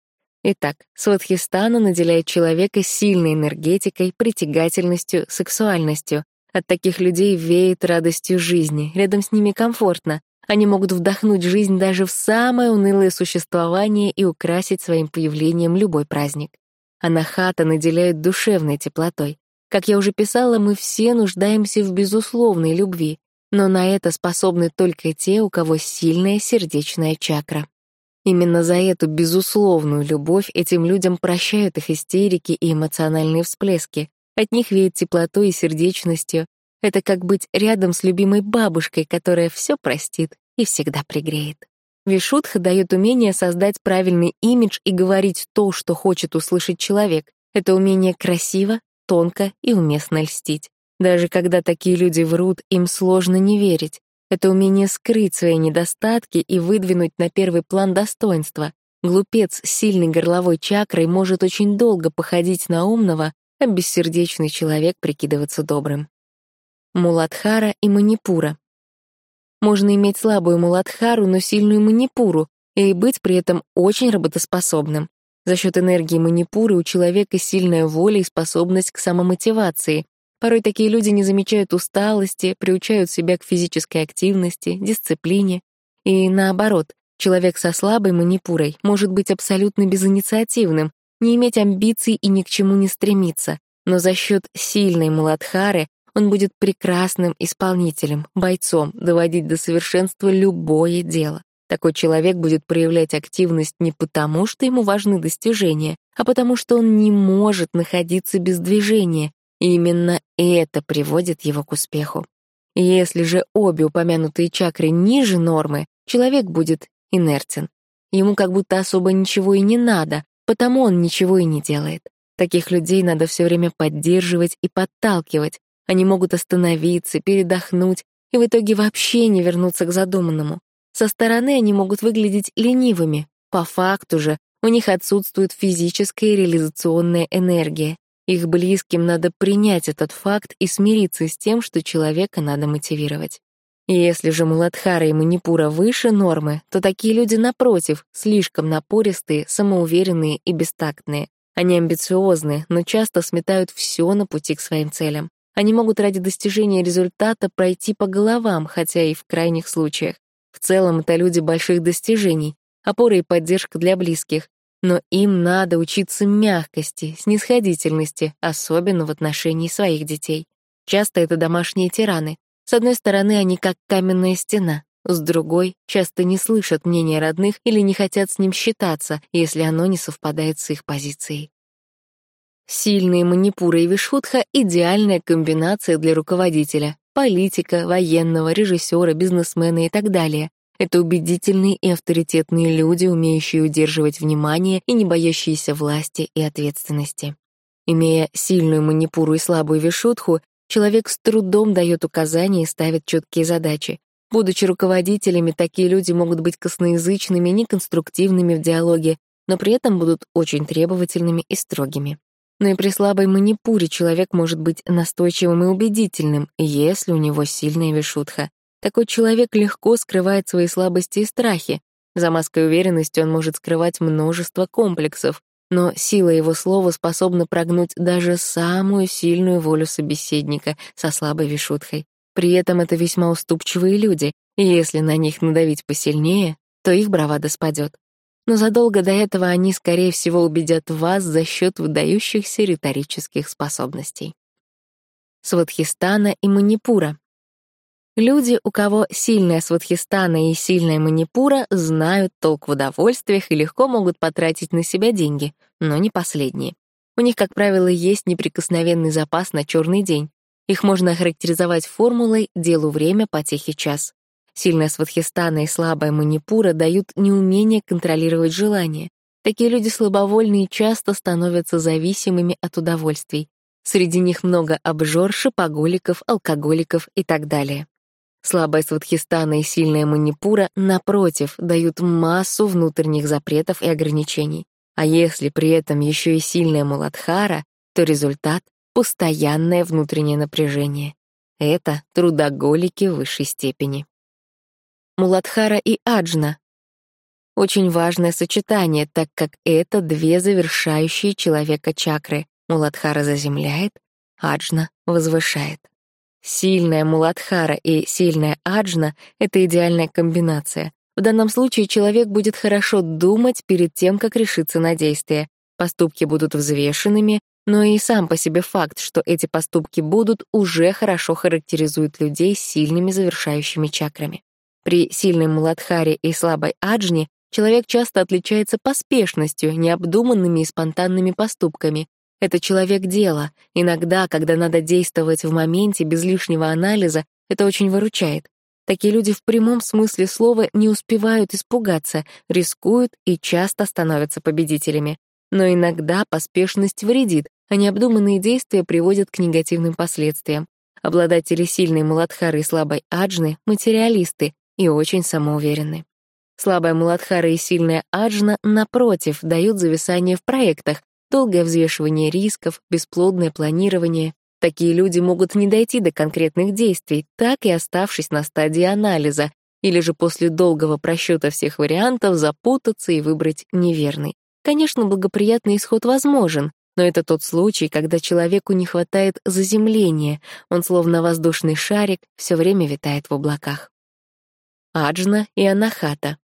Итак, Сватхистана наделяет человека сильной энергетикой, притягательностью, сексуальностью. От таких людей веет радостью жизни, рядом с ними комфортно, они могут вдохнуть жизнь даже в самое унылое существование и украсить своим появлением любой праздник. Анахата наделяет душевной теплотой. Как я уже писала, мы все нуждаемся в безусловной любви, но на это способны только те, у кого сильная сердечная чакра. Именно за эту безусловную любовь этим людям прощают их истерики и эмоциональные всплески. От них веет теплотой и сердечностью, это как быть рядом с любимой бабушкой, которая все простит и всегда пригреет. Вишудха дает умение создать правильный имидж и говорить то, что хочет услышать человек. Это умение красиво, тонко и уместно льстить. Даже когда такие люди врут, им сложно не верить. Это умение скрыть свои недостатки и выдвинуть на первый план достоинства. Глупец с сильной горловой чакрой может очень долго походить на умного, а бессердечный человек прикидываться добрым. Муладхара и Манипура. Можно иметь слабую Муладхару, но сильную Манипуру, и быть при этом очень работоспособным. За счет энергии Манипуры у человека сильная воля и способность к самомотивации. Порой такие люди не замечают усталости, приучают себя к физической активности, дисциплине. И наоборот, человек со слабой Манипурой может быть абсолютно безинициативным, не иметь амбиций и ни к чему не стремиться, но за счет сильной Муладхары он будет прекрасным исполнителем, бойцом, доводить до совершенства любое дело. Такой человек будет проявлять активность не потому, что ему важны достижения, а потому что он не может находиться без движения, и именно это приводит его к успеху. Если же обе упомянутые чакры ниже нормы, человек будет инертен. Ему как будто особо ничего и не надо, потому он ничего и не делает. Таких людей надо все время поддерживать и подталкивать, они могут остановиться, передохнуть и в итоге вообще не вернуться к задуманному. Со стороны они могут выглядеть ленивыми. По факту же у них отсутствует физическая и реализационная энергия. Их близким надо принять этот факт и смириться с тем, что человека надо мотивировать. Если же Муладхара и Манипура выше нормы, то такие люди, напротив, слишком напористые, самоуверенные и бестактные. Они амбициозны, но часто сметают все на пути к своим целям. Они могут ради достижения результата пройти по головам, хотя и в крайних случаях. В целом это люди больших достижений, опора и поддержка для близких. Но им надо учиться мягкости, снисходительности, особенно в отношении своих детей. Часто это домашние тираны. С одной стороны, они как каменная стена, с другой — часто не слышат мнения родных или не хотят с ним считаться, если оно не совпадает с их позицией. Сильные манипуры и вишхутха — идеальная комбинация для руководителя, политика, военного, режиссера, бизнесмена и так далее. Это убедительные и авторитетные люди, умеющие удерживать внимание и не боящиеся власти и ответственности. Имея сильную манипуру и слабую вишутху, человек с трудом дает указания и ставит четкие задачи. Будучи руководителями, такие люди могут быть косноязычными, неконструктивными в диалоге, но при этом будут очень требовательными и строгими. Но и при слабой манипуре человек может быть настойчивым и убедительным, если у него сильная вишутха. Такой человек легко скрывает свои слабости и страхи. За маской уверенности он может скрывать множество комплексов, но сила его слова способна прогнуть даже самую сильную волю собеседника со слабой вишутхой. При этом это весьма уступчивые люди, и если на них надавить посильнее, то их бравада спадет. Но задолго до этого они, скорее всего, убедят вас за счет выдающихся риторических способностей. Сватхистана и Манипура. Люди, у кого сильная сватхистана и сильная манипура, знают толк в удовольствиях и легко могут потратить на себя деньги, но не последние. У них, как правило, есть неприкосновенный запас на черный день. Их можно охарактеризовать формулой «делу время, потехи час». Сильная сватхистана и слабая манипура дают неумение контролировать желания. Такие люди слабовольные часто становятся зависимыми от удовольствий. Среди них много обжор, шопоголиков, алкоголиков и так далее. Слабая сватхистана и сильная манипура, напротив, дают массу внутренних запретов и ограничений. А если при этом еще и сильная муладхара, то результат постоянное внутреннее напряжение. Это трудоголики высшей степени. Муладхара и Аджна. Очень важное сочетание, так как это две завершающие человека чакры. Муладхара заземляет, Аджна возвышает. Сильная Муладхара и сильная Аджна — это идеальная комбинация. В данном случае человек будет хорошо думать перед тем, как решиться на действие. Поступки будут взвешенными, но и сам по себе факт, что эти поступки будут, уже хорошо характеризует людей с сильными завершающими чакрами. При сильной муладхаре и слабой аджне человек часто отличается поспешностью, необдуманными и спонтанными поступками. Это человек дела. Иногда, когда надо действовать в моменте без лишнего анализа, это очень выручает. Такие люди в прямом смысле слова не успевают испугаться, рискуют и часто становятся победителями. Но иногда поспешность вредит, а необдуманные действия приводят к негативным последствиям. Обладатели сильной муладхары и слабой аджны — материалисты и очень самоуверенны. Слабая муладхара и сильная аджна, напротив, дают зависание в проектах, долгое взвешивание рисков, бесплодное планирование. Такие люди могут не дойти до конкретных действий, так и оставшись на стадии анализа, или же после долгого просчета всех вариантов запутаться и выбрать неверный. Конечно, благоприятный исход возможен, но это тот случай, когда человеку не хватает заземления, он словно воздушный шарик все время витает в облаках. Аджна и Анахата.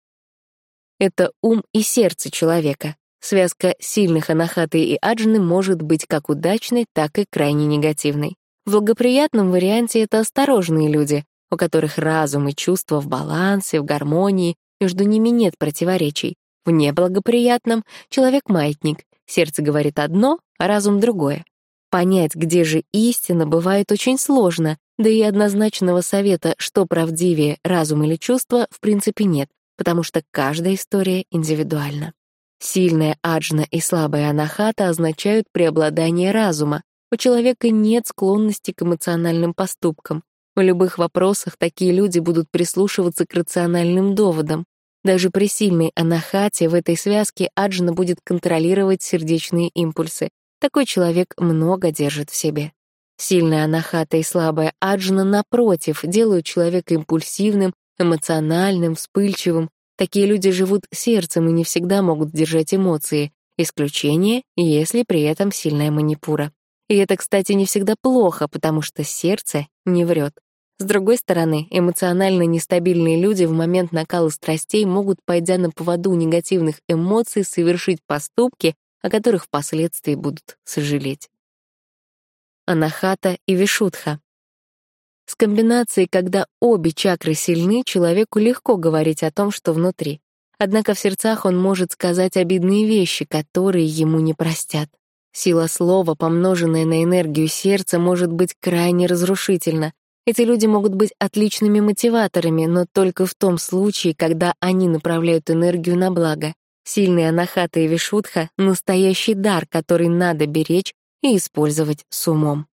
Это ум и сердце человека. Связка сильных Анахаты и Аджны может быть как удачной, так и крайне негативной. В благоприятном варианте это осторожные люди, у которых разум и чувства в балансе, в гармонии, между ними нет противоречий. В неблагоприятном — человек-маятник, Сердце говорит одно, а разум — другое. Понять, где же истина, бывает очень сложно, да и однозначного совета, что правдивее, разум или чувство, в принципе нет, потому что каждая история индивидуальна. Сильная аджна и слабая анахата означают преобладание разума. У человека нет склонности к эмоциональным поступкам. В любых вопросах такие люди будут прислушиваться к рациональным доводам. Даже при сильной анахате в этой связке аджна будет контролировать сердечные импульсы. Такой человек много держит в себе. Сильная анахата и слабая аджна, напротив, делают человека импульсивным, эмоциональным, вспыльчивым. Такие люди живут сердцем и не всегда могут держать эмоции. Исключение, если при этом сильная манипура. И это, кстати, не всегда плохо, потому что сердце не врет. С другой стороны, эмоционально нестабильные люди в момент накала страстей могут, пойдя на поводу негативных эмоций, совершить поступки, о которых впоследствии будут сожалеть. Анахата и Вишудха. С комбинацией, когда обе чакры сильны, человеку легко говорить о том, что внутри. Однако в сердцах он может сказать обидные вещи, которые ему не простят. Сила слова, помноженная на энергию сердца, может быть крайне разрушительна. Эти люди могут быть отличными мотиваторами, но только в том случае, когда они направляют энергию на благо. Сильные анахата и вишудха — настоящий дар, который надо беречь и использовать с умом.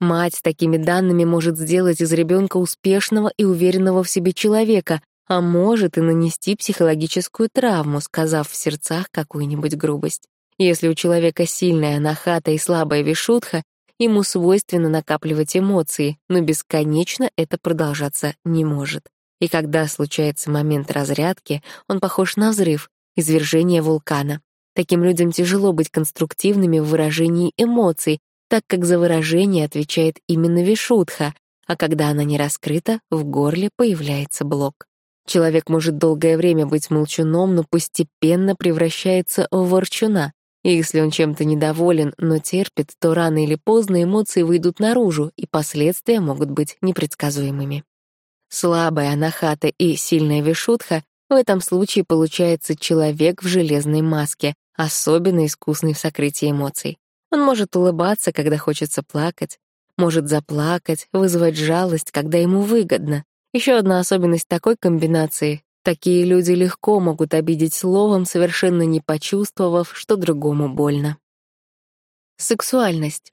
Мать с такими данными может сделать из ребенка успешного и уверенного в себе человека, а может и нанести психологическую травму, сказав в сердцах какую-нибудь грубость. Если у человека сильная анахата и слабая вишутха, ему свойственно накапливать эмоции, но бесконечно это продолжаться не может. И когда случается момент разрядки, он похож на взрыв, извержение вулкана. Таким людям тяжело быть конструктивными в выражении эмоций, так как за выражение отвечает именно вишутха, а когда она не раскрыта, в горле появляется блок. Человек может долгое время быть молчуном, но постепенно превращается в ворчуна. И если он чем-то недоволен, но терпит, то рано или поздно эмоции выйдут наружу, и последствия могут быть непредсказуемыми. Слабая анахата и сильная вишутха в этом случае получается человек в железной маске, особенно искусный в сокрытии эмоций. Он может улыбаться, когда хочется плакать, может заплакать, вызвать жалость, когда ему выгодно. Еще одна особенность такой комбинации — такие люди легко могут обидеть словом, совершенно не почувствовав, что другому больно. Сексуальность.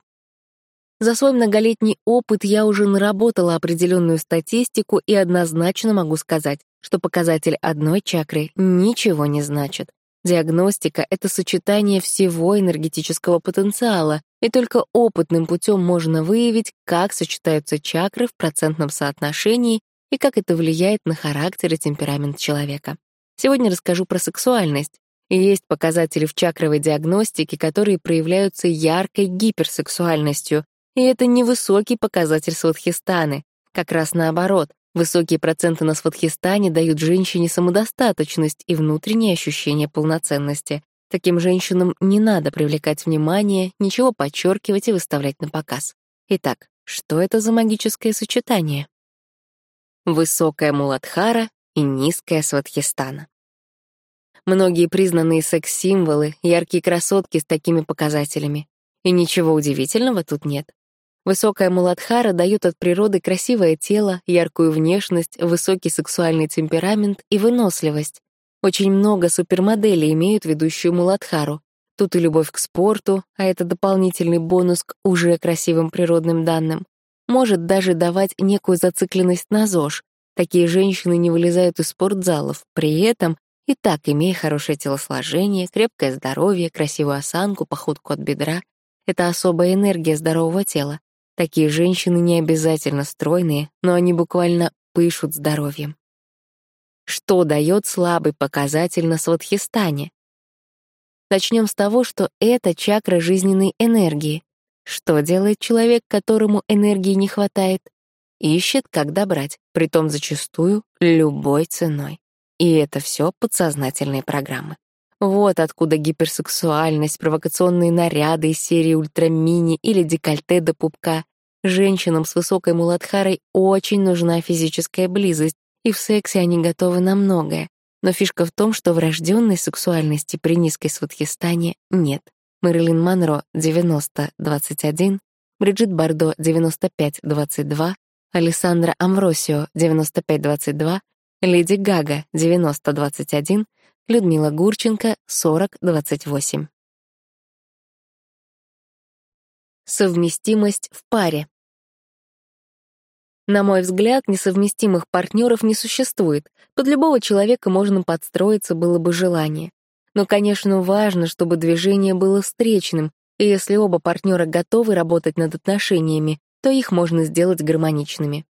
За свой многолетний опыт я уже наработала определенную статистику и однозначно могу сказать, что показатель одной чакры ничего не значит. Диагностика — это сочетание всего энергетического потенциала, и только опытным путем можно выявить, как сочетаются чакры в процентном соотношении и как это влияет на характер и темперамент человека. Сегодня расскажу про сексуальность. Есть показатели в чакровой диагностике, которые проявляются яркой гиперсексуальностью, и это невысокий показатель сватхистаны, как раз наоборот, Высокие проценты на Сватхистане дают женщине самодостаточность и внутреннее ощущение полноценности. Таким женщинам не надо привлекать внимание, ничего подчеркивать и выставлять на показ. Итак, что это за магическое сочетание? Высокая Муладхара и низкая Сватхистана. Многие признанные секс-символы, яркие красотки с такими показателями. И ничего удивительного тут нет. Высокая муладхара дает от природы красивое тело, яркую внешность, высокий сексуальный темперамент и выносливость. Очень много супермоделей имеют ведущую муладхару. Тут и любовь к спорту, а это дополнительный бонус к уже красивым природным данным. Может даже давать некую зацикленность на ЗОЖ. Такие женщины не вылезают из спортзалов, при этом и так имея хорошее телосложение, крепкое здоровье, красивую осанку, походку от бедра. Это особая энергия здорового тела. Такие женщины не обязательно стройные, но они буквально пышут здоровьем. Что дает слабый показатель на Сватхистане? Начнем с того, что это чакра жизненной энергии. Что делает человек, которому энергии не хватает? Ищет, как добрать, притом зачастую любой ценой. И это все подсознательные программы. Вот откуда гиперсексуальность, провокационные наряды из серии ультрамини или декольте до пупка. Женщинам с высокой муладхарой очень нужна физическая близость, и в сексе они готовы на многое. Но фишка в том, что врожденной сексуальности при низкой сватхистане нет. Мэрилин Монро 90-21, Бриджит Бардо 95-22, Алессандра Амвросио 95-22, Леди Гага 90-21, Людмила Гурченко, 40-28. Совместимость в паре. На мой взгляд, несовместимых партнеров не существует. Под любого человека можно подстроиться, было бы желание. Но, конечно, важно, чтобы движение было встречным, и если оба партнера готовы работать над отношениями, то их можно сделать гармоничными.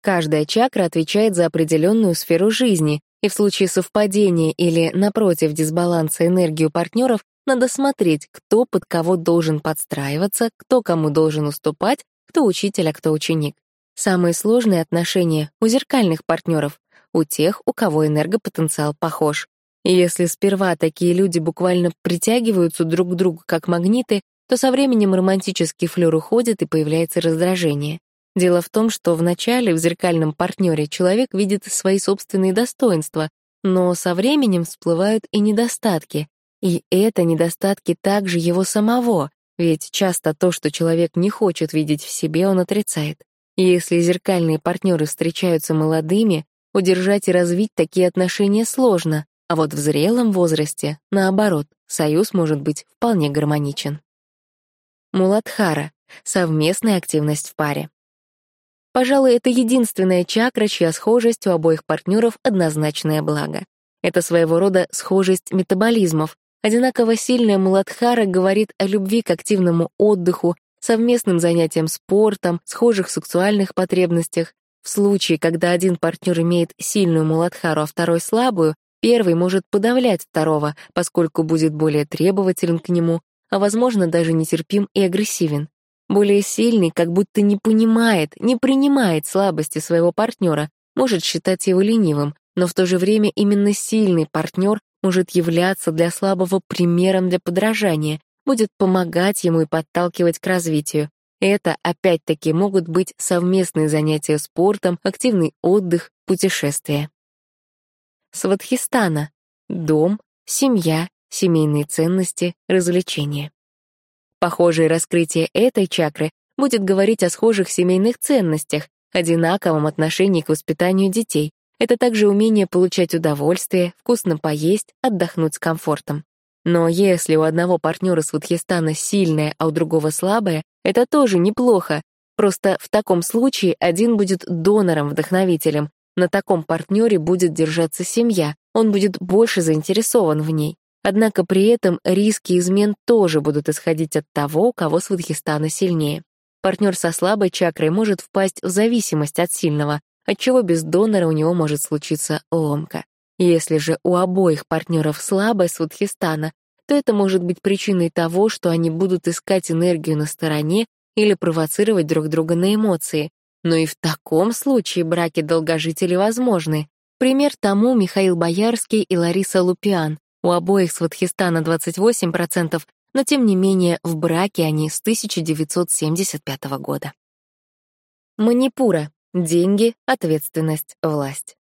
Каждая чакра отвечает за определенную сферу жизни, и в случае совпадения или, напротив, дисбаланса энергии у партнеров надо смотреть, кто под кого должен подстраиваться, кто кому должен уступать, кто учитель, а кто ученик. Самые сложные отношения у зеркальных партнеров, у тех, у кого энергопотенциал похож. И если сперва такие люди буквально притягиваются друг к другу как магниты, то со временем романтический флёр уходит и появляется раздражение. Дело в том, что вначале в зеркальном партнере человек видит свои собственные достоинства, но со временем всплывают и недостатки. И это недостатки также его самого, ведь часто то, что человек не хочет видеть в себе, он отрицает. Если зеркальные партнеры встречаются молодыми, удержать и развить такие отношения сложно, а вот в зрелом возрасте, наоборот, союз может быть вполне гармоничен. Муладхара — совместная активность в паре. Пожалуй, это единственная чакра, чья схожесть у обоих партнеров однозначное благо. Это своего рода схожесть метаболизмов. Одинаково сильная Муладхара говорит о любви к активному отдыху, совместным занятиям спортом, схожих сексуальных потребностях. В случае, когда один партнер имеет сильную Муладхару, а второй слабую, первый может подавлять второго, поскольку будет более требователен к нему, а, возможно, даже нетерпим и агрессивен. Более сильный как будто не понимает, не принимает слабости своего партнера, может считать его ленивым, но в то же время именно сильный партнер может являться для слабого примером для подражания, будет помогать ему и подталкивать к развитию. Это, опять-таки, могут быть совместные занятия спортом, активный отдых, путешествия. Сватхистана — дом, семья, семейные ценности, развлечения. Похожее раскрытие этой чакры будет говорить о схожих семейных ценностях, одинаковом отношении к воспитанию детей. Это также умение получать удовольствие, вкусно поесть, отдохнуть с комфортом. Но если у одного партнера Сватхистана сильная, а у другого слабая, это тоже неплохо. Просто в таком случае один будет донором-вдохновителем, на таком партнере будет держаться семья, он будет больше заинтересован в ней. Однако при этом риски измен тоже будут исходить от того, кого свадхистана сильнее. Партнер со слабой чакрой может впасть в зависимость от сильного, отчего без донора у него может случиться ломка. Если же у обоих партнеров слабая свадхистана, то это может быть причиной того, что они будут искать энергию на стороне или провоцировать друг друга на эмоции. Но и в таком случае браки долгожителей возможны. Пример тому Михаил Боярский и Лариса Лупиан, у обоих с Ватхистана 28%, но тем не менее в браке они с 1975 года. Манипура. Деньги, ответственность, власть.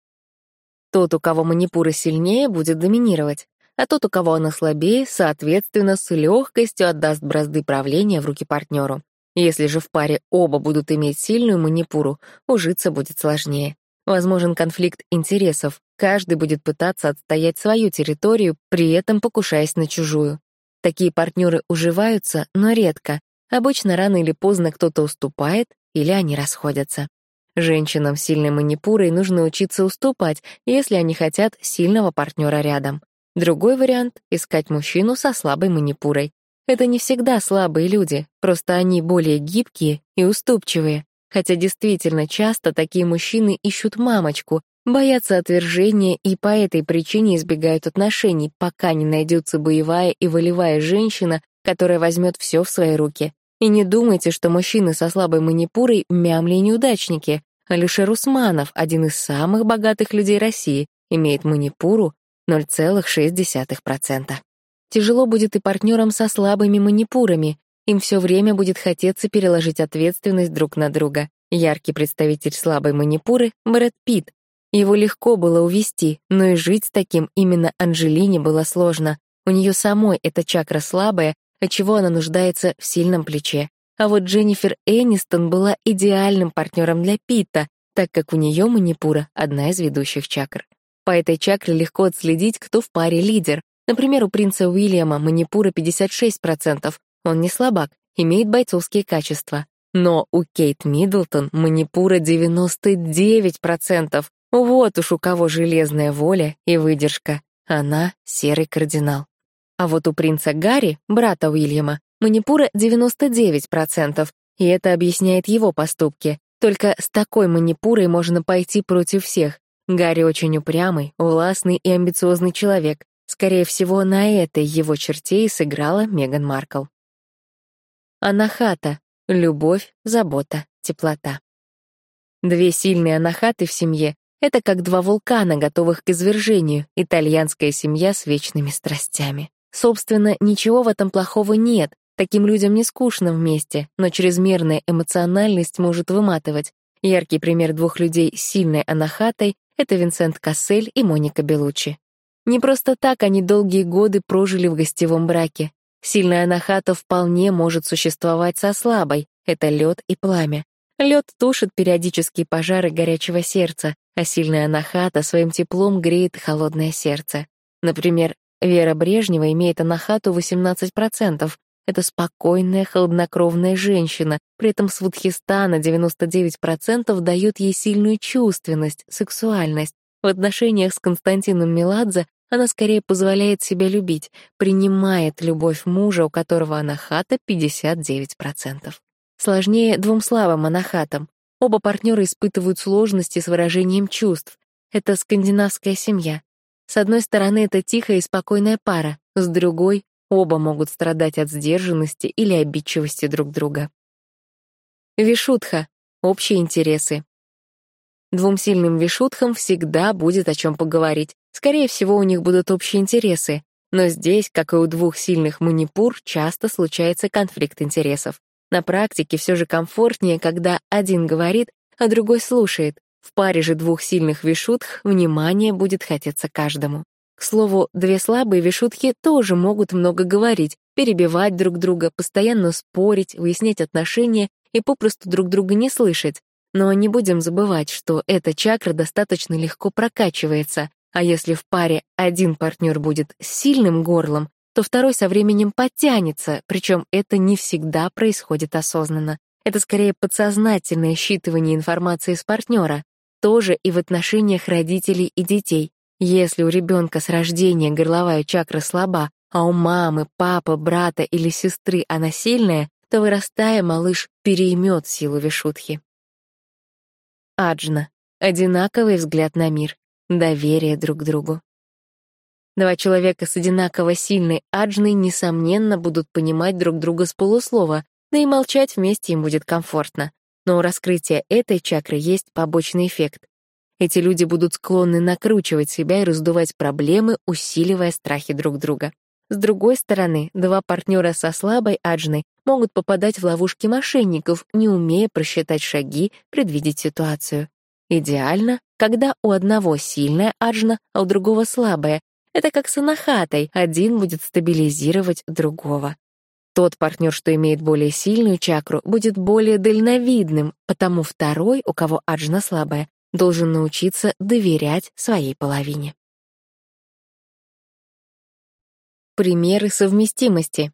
Тот, у кого манипура сильнее, будет доминировать, а тот, у кого она слабее, соответственно, с легкостью отдаст бразды правления в руки партнеру. Если же в паре оба будут иметь сильную манипуру, ужиться будет сложнее. Возможен конфликт интересов, каждый будет пытаться отстоять свою территорию, при этом покушаясь на чужую. Такие партнеры уживаются, но редко. Обычно рано или поздно кто-то уступает, или они расходятся. Женщинам с сильной манипурой нужно учиться уступать, если они хотят сильного партнера рядом. Другой вариант — искать мужчину со слабой манипурой. Это не всегда слабые люди, просто они более гибкие и уступчивые. Хотя действительно часто такие мужчины ищут мамочку, боятся отвержения и по этой причине избегают отношений, пока не найдется боевая и волевая женщина, которая возьмет все в свои руки. И не думайте, что мужчины со слабой манипурой — мямли и неудачники. Алишер Усманов, один из самых богатых людей России, имеет манипуру 0,6%. Тяжело будет и партнерам со слабыми манипурами, им все время будет хотеться переложить ответственность друг на друга. Яркий представитель слабой манипуры — Брэд Питт. Его легко было увести, но и жить с таким именно Анжелине было сложно. У нее самой эта чакра слабая, отчего она нуждается в сильном плече. А вот Дженнифер Энистон была идеальным партнером для Питта, так как у нее манипура — одна из ведущих чакр. По этой чакре легко отследить, кто в паре лидер. Например, у принца Уильяма манипура 56%, он не слабак, имеет бойцовские качества. Но у Кейт Миддлтон манипура 99%. Вот уж у кого железная воля и выдержка. Она — серый кардинал. А вот у принца Гарри, брата Уильяма, манипура 99%, и это объясняет его поступки. Только с такой манипурой можно пойти против всех. Гарри очень упрямый, властный и амбициозный человек. Скорее всего, на этой его черте и сыграла Меган Маркл. Анахата — любовь, забота, теплота. Две сильные анахаты в семье — это как два вулкана, готовых к извержению, итальянская семья с вечными страстями. Собственно, ничего в этом плохого нет, таким людям не скучно вместе, но чрезмерная эмоциональность может выматывать. Яркий пример двух людей с сильной анахатой — это Винсент Кассель и Моника Белуччи. Не просто так они долгие годы прожили в гостевом браке. Сильная анахата вполне может существовать со слабой, это лед и пламя. Лед тушит периодические пожары горячего сердца, а сильная анахата своим теплом греет холодное сердце. Например, Вера Брежнева имеет анахату 18%, Это спокойная, холоднокровная женщина, при этом Свудхистана 99% дает ей сильную чувственность, сексуальность. В отношениях с Константином Меладзе она скорее позволяет себя любить, принимает любовь мужа, у которого анахата 59%. Сложнее двум слабым анахатам. Оба партнера испытывают сложности с выражением чувств. Это скандинавская семья. С одной стороны, это тихая и спокойная пара, с другой — оба могут страдать от сдержанности или обидчивости друг друга. Вишутха — общие интересы. Двум сильным вишутхам всегда будет о чем поговорить. Скорее всего, у них будут общие интересы. Но здесь, как и у двух сильных манипур, часто случается конфликт интересов. На практике все же комфортнее, когда один говорит, а другой слушает. В паре же двух сильных вишутх внимание будет хотеться каждому. К слову, две слабые вишутхи тоже могут много говорить, перебивать друг друга, постоянно спорить, выяснять отношения и попросту друг друга не слышать. Но не будем забывать, что эта чакра достаточно легко прокачивается, а если в паре один партнер будет сильным горлом, то второй со временем подтянется, причем это не всегда происходит осознанно. Это скорее подсознательное считывание информации с партнера тоже и в отношениях родителей и детей. Если у ребенка с рождения горловая чакра слаба, а у мамы, папы, брата или сестры она сильная, то, вырастая, малыш переймет силу вишутхи. Аджна. Одинаковый взгляд на мир. Доверие друг другу. Два человека с одинаково сильной аджной, несомненно, будут понимать друг друга с полуслова, да и молчать вместе им будет комфортно. Но у раскрытия этой чакры есть побочный эффект. Эти люди будут склонны накручивать себя и раздувать проблемы, усиливая страхи друг друга. С другой стороны, два партнера со слабой аджной могут попадать в ловушки мошенников, не умея просчитать шаги, предвидеть ситуацию. Идеально, когда у одного сильная аджна, а у другого слабая. Это как с анахатой, один будет стабилизировать другого. Тот партнер, что имеет более сильную чакру, будет более дальновидным, потому второй, у кого аджна слабая, должен научиться доверять своей половине. Примеры совместимости.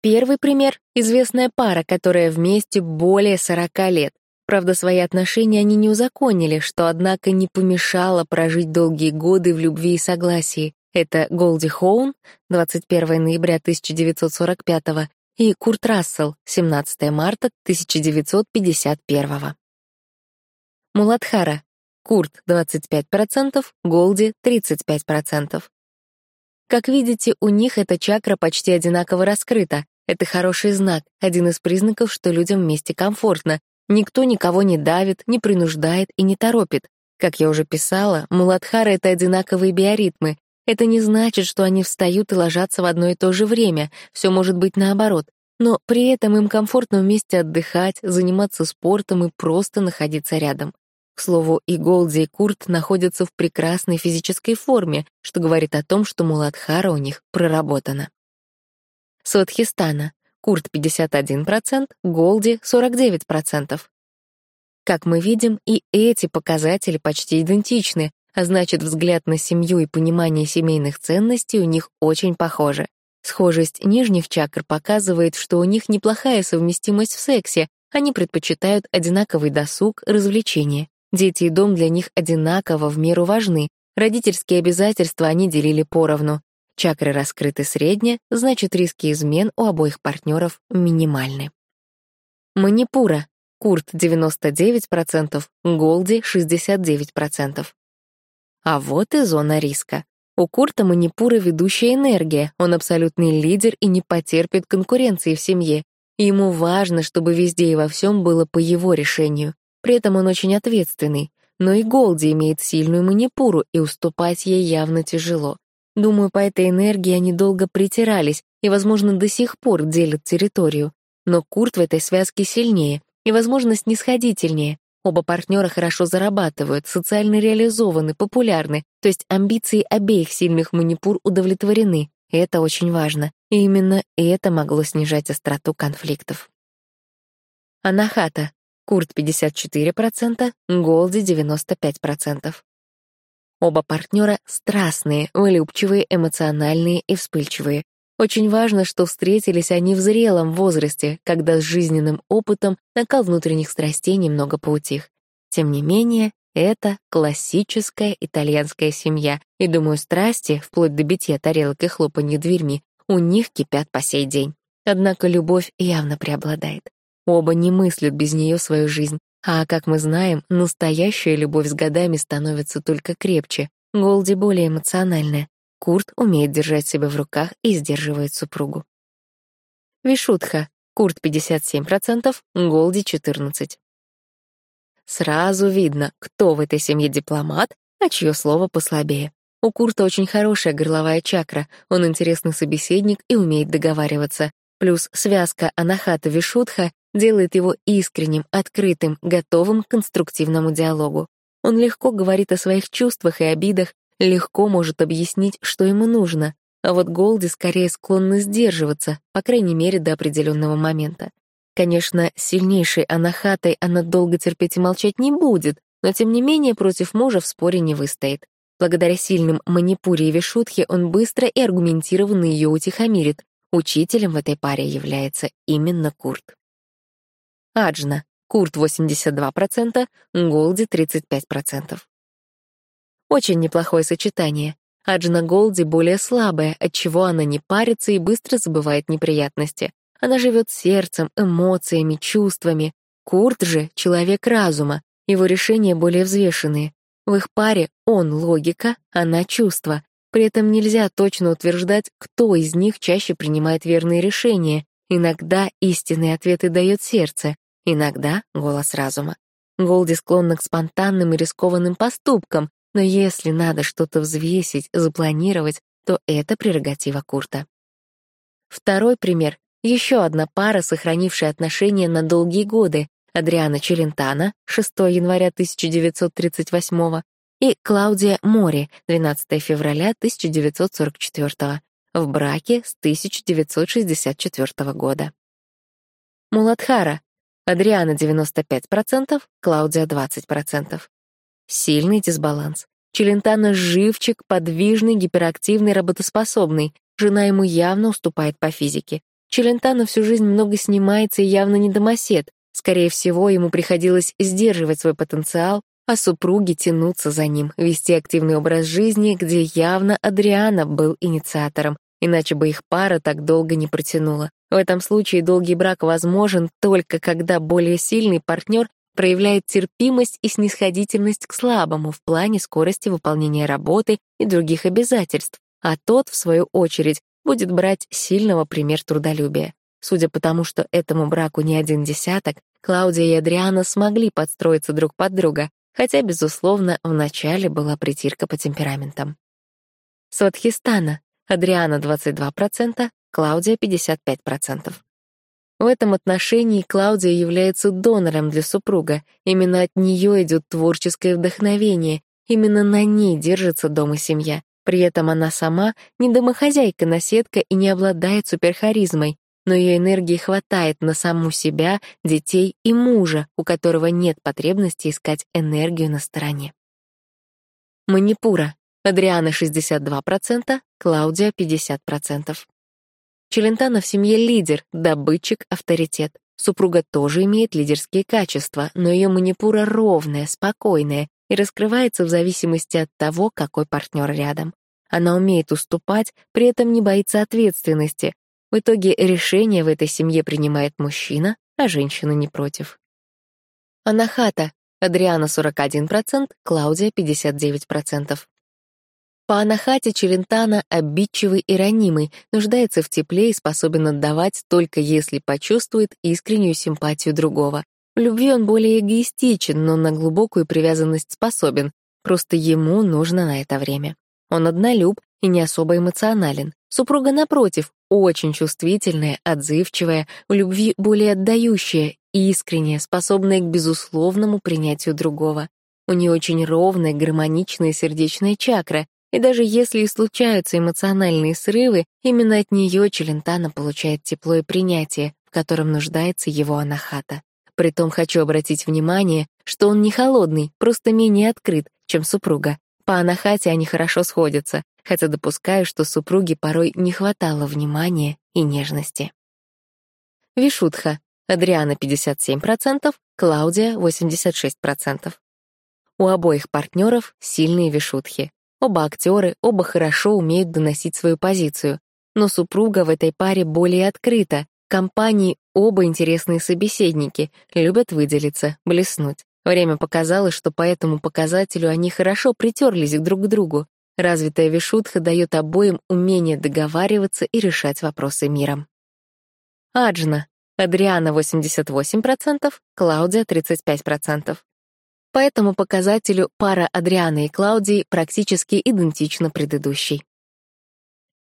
Первый пример — известная пара, которая вместе более 40 лет. Правда, свои отношения они не узаконили, что, однако, не помешало прожить долгие годы в любви и согласии. Это Голди Хоун, 21 ноября 1945 и Курт Рассел, 17 марта 1951 Муладхара. Курт — 25%, Голди — 35%. Как видите, у них эта чакра почти одинаково раскрыта. Это хороший знак, один из признаков, что людям вместе комфортно. Никто никого не давит, не принуждает и не торопит. Как я уже писала, муладхара — это одинаковые биоритмы, это не значит, что они встают и ложатся в одно и то же время, все может быть наоборот. Но при этом им комфортно вместе отдыхать, заниматься спортом и просто находиться рядом. К слову, и Голди, и Курт находятся в прекрасной физической форме, что говорит о том, что Муладхара у них проработана. Сотхистана. Курт 51%, Голди 49%. Как мы видим, и эти показатели почти идентичны, а значит, взгляд на семью и понимание семейных ценностей у них очень похожи. Схожесть нижних чакр показывает, что у них неплохая совместимость в сексе, они предпочитают одинаковый досуг, развлечения. Дети и дом для них одинаково в меру важны, родительские обязательства они делили поровну. Чакры раскрыты средне, значит, риски измен у обоих партнеров минимальны. Манипура. Курт 99%, Голди 69%. А вот и зона риска. У Курта Манипура ведущая энергия, он абсолютный лидер и не потерпит конкуренции в семье. Ему важно, чтобы везде и во всем было по его решению. При этом он очень ответственный. Но и Голди имеет сильную манипуру, и уступать ей явно тяжело. Думаю, по этой энергии они долго притирались и, возможно, до сих пор делят территорию. Но Курт в этой связке сильнее и, возможно, снисходительнее. Оба партнера хорошо зарабатывают, социально реализованы, популярны, то есть амбиции обеих сильных манипур удовлетворены. И это очень важно. И именно это могло снижать остроту конфликтов. Анахата. Курт 54%, Голди 95%. Оба партнера страстные, влюбчивые, эмоциональные и вспыльчивые. Очень важно, что встретились они в зрелом возрасте, когда с жизненным опытом накал внутренних страстей немного поутих. Тем не менее, это классическая итальянская семья, и, думаю, страсти, вплоть до битья тарелок и хлопанья дверьми, у них кипят по сей день. Однако любовь явно преобладает. Оба не мыслят без нее свою жизнь, а, как мы знаем, настоящая любовь с годами становится только крепче. Голди более эмоциональная. Курт умеет держать себя в руках и сдерживает супругу. Вишутха. Курт 57%, Голди 14%. Сразу видно, кто в этой семье дипломат, а чье слово послабее. У Курта очень хорошая горловая чакра, он интересный собеседник и умеет договариваться. Плюс связка Анахата-Вишутха делает его искренним, открытым, готовым к конструктивному диалогу. Он легко говорит о своих чувствах и обидах, легко может объяснить, что ему нужно. А вот Голди скорее склонна сдерживаться, по крайней мере, до определенного момента. Конечно, сильнейшей анахатой она долго терпеть и молчать не будет, но тем не менее против мужа в споре не выстоит. Благодаря сильным манипуре и вишутхе он быстро и аргументированно ее утихомирит. Учителем в этой паре является именно Курт. Аджна. Курт 82%, Голди 35%. Очень неплохое сочетание. Аджна Голди более слабая, отчего она не парится и быстро забывает неприятности. Она живет сердцем, эмоциями, чувствами. Курт же — человек разума, его решения более взвешенные. В их паре он — логика, она — чувство. При этом нельзя точно утверждать, кто из них чаще принимает верные решения. Иногда истинные ответы дает сердце, иногда — голос разума. Голди склонна к спонтанным и рискованным поступкам, но если надо что-то взвесить, запланировать, то это прерогатива Курта. Второй пример еще одна пара, сохранившая отношения на долгие годы, Адриана Челентано, 6 января 1938 и Клаудия Мори, 12 февраля 1944 в браке с 1964 года. Муладхара. Адриана 95%, Клаудия 20%. Сильный дисбаланс. Челентано — живчик, подвижный, гиперактивный, работоспособный. Жена ему явно уступает по физике. Челентано всю жизнь много снимается и явно не домосед. Скорее всего, ему приходилось сдерживать свой потенциал, а супруги тянуться за ним, вести активный образ жизни, где явно Адриана был инициатором, иначе бы их пара так долго не протянула. В этом случае долгий брак возможен только когда более сильный партнер проявляет терпимость и снисходительность к слабому в плане скорости выполнения работы и других обязательств, а тот, в свою очередь, будет брать сильного пример трудолюбия. Судя по тому, что этому браку не один десяток, Клаудия и Адриана смогли подстроиться друг под друга, хотя, безусловно, вначале была притирка по темпераментам. Сватхистана. Адриана 22%, Клаудия 55%. В этом отношении Клаудия является донором для супруга. Именно от нее идет творческое вдохновение, именно на ней держится дом и семья. При этом она сама не домохозяйка-наседка и не обладает суперхаризмой, но ее энергии хватает на саму себя, детей и мужа, у которого нет потребности искать энергию на стороне. Манипура. Адриана 62%, Клаудия 50%. Челентано в семье лидер, добытчик, авторитет. Супруга тоже имеет лидерские качества, но ее манипура ровная, спокойная, и раскрывается в зависимости от того, какой партнер рядом. Она умеет уступать, при этом не боится ответственности. В итоге решение в этой семье принимает мужчина, а женщина не против. Анахата. Адриана 41%, Клаудия 59%. По Анахате Челентано обидчивый и ранимый, нуждается в тепле и способен отдавать только если почувствует искреннюю симпатию другого. В любви он более эгоистичен, но на глубокую привязанность способен, просто ему нужно на это время. Он однолюб и не особо эмоционален. Супруга, напротив, очень чувствительная, отзывчивая, в любви более отдающая, искренняя, способная к безусловному принятию другого. У нее очень ровная, гармоничная сердечная чакра, и даже если и случаются эмоциональные срывы, именно от нее Челентано получает тепло и принятие, в котором нуждается его анахата. Притом хочу обратить внимание, что он не холодный, просто менее открыт, чем супруга. По анахате они хорошо сходятся. Хотя допускаю, что супруге порой не хватало внимания и нежности. Вишутха. Адриана 57%, Клаудия 86%. У обоих партнеров сильные вишутхи. Оба актеры, оба хорошо умеют доносить свою позицию. Но супруга в этой паре более открыта. Компании оба интересные собеседники, любят выделиться, блеснуть. Время показало, что по этому показателю они хорошо притерлись друг к другу. Развитая вишутха дает обоим умение договариваться и решать вопросы миром. Аджна. Адриана 88%, Клаудия 35%. По этому показателю пара Адрианы и Клаудии практически идентична предыдущей.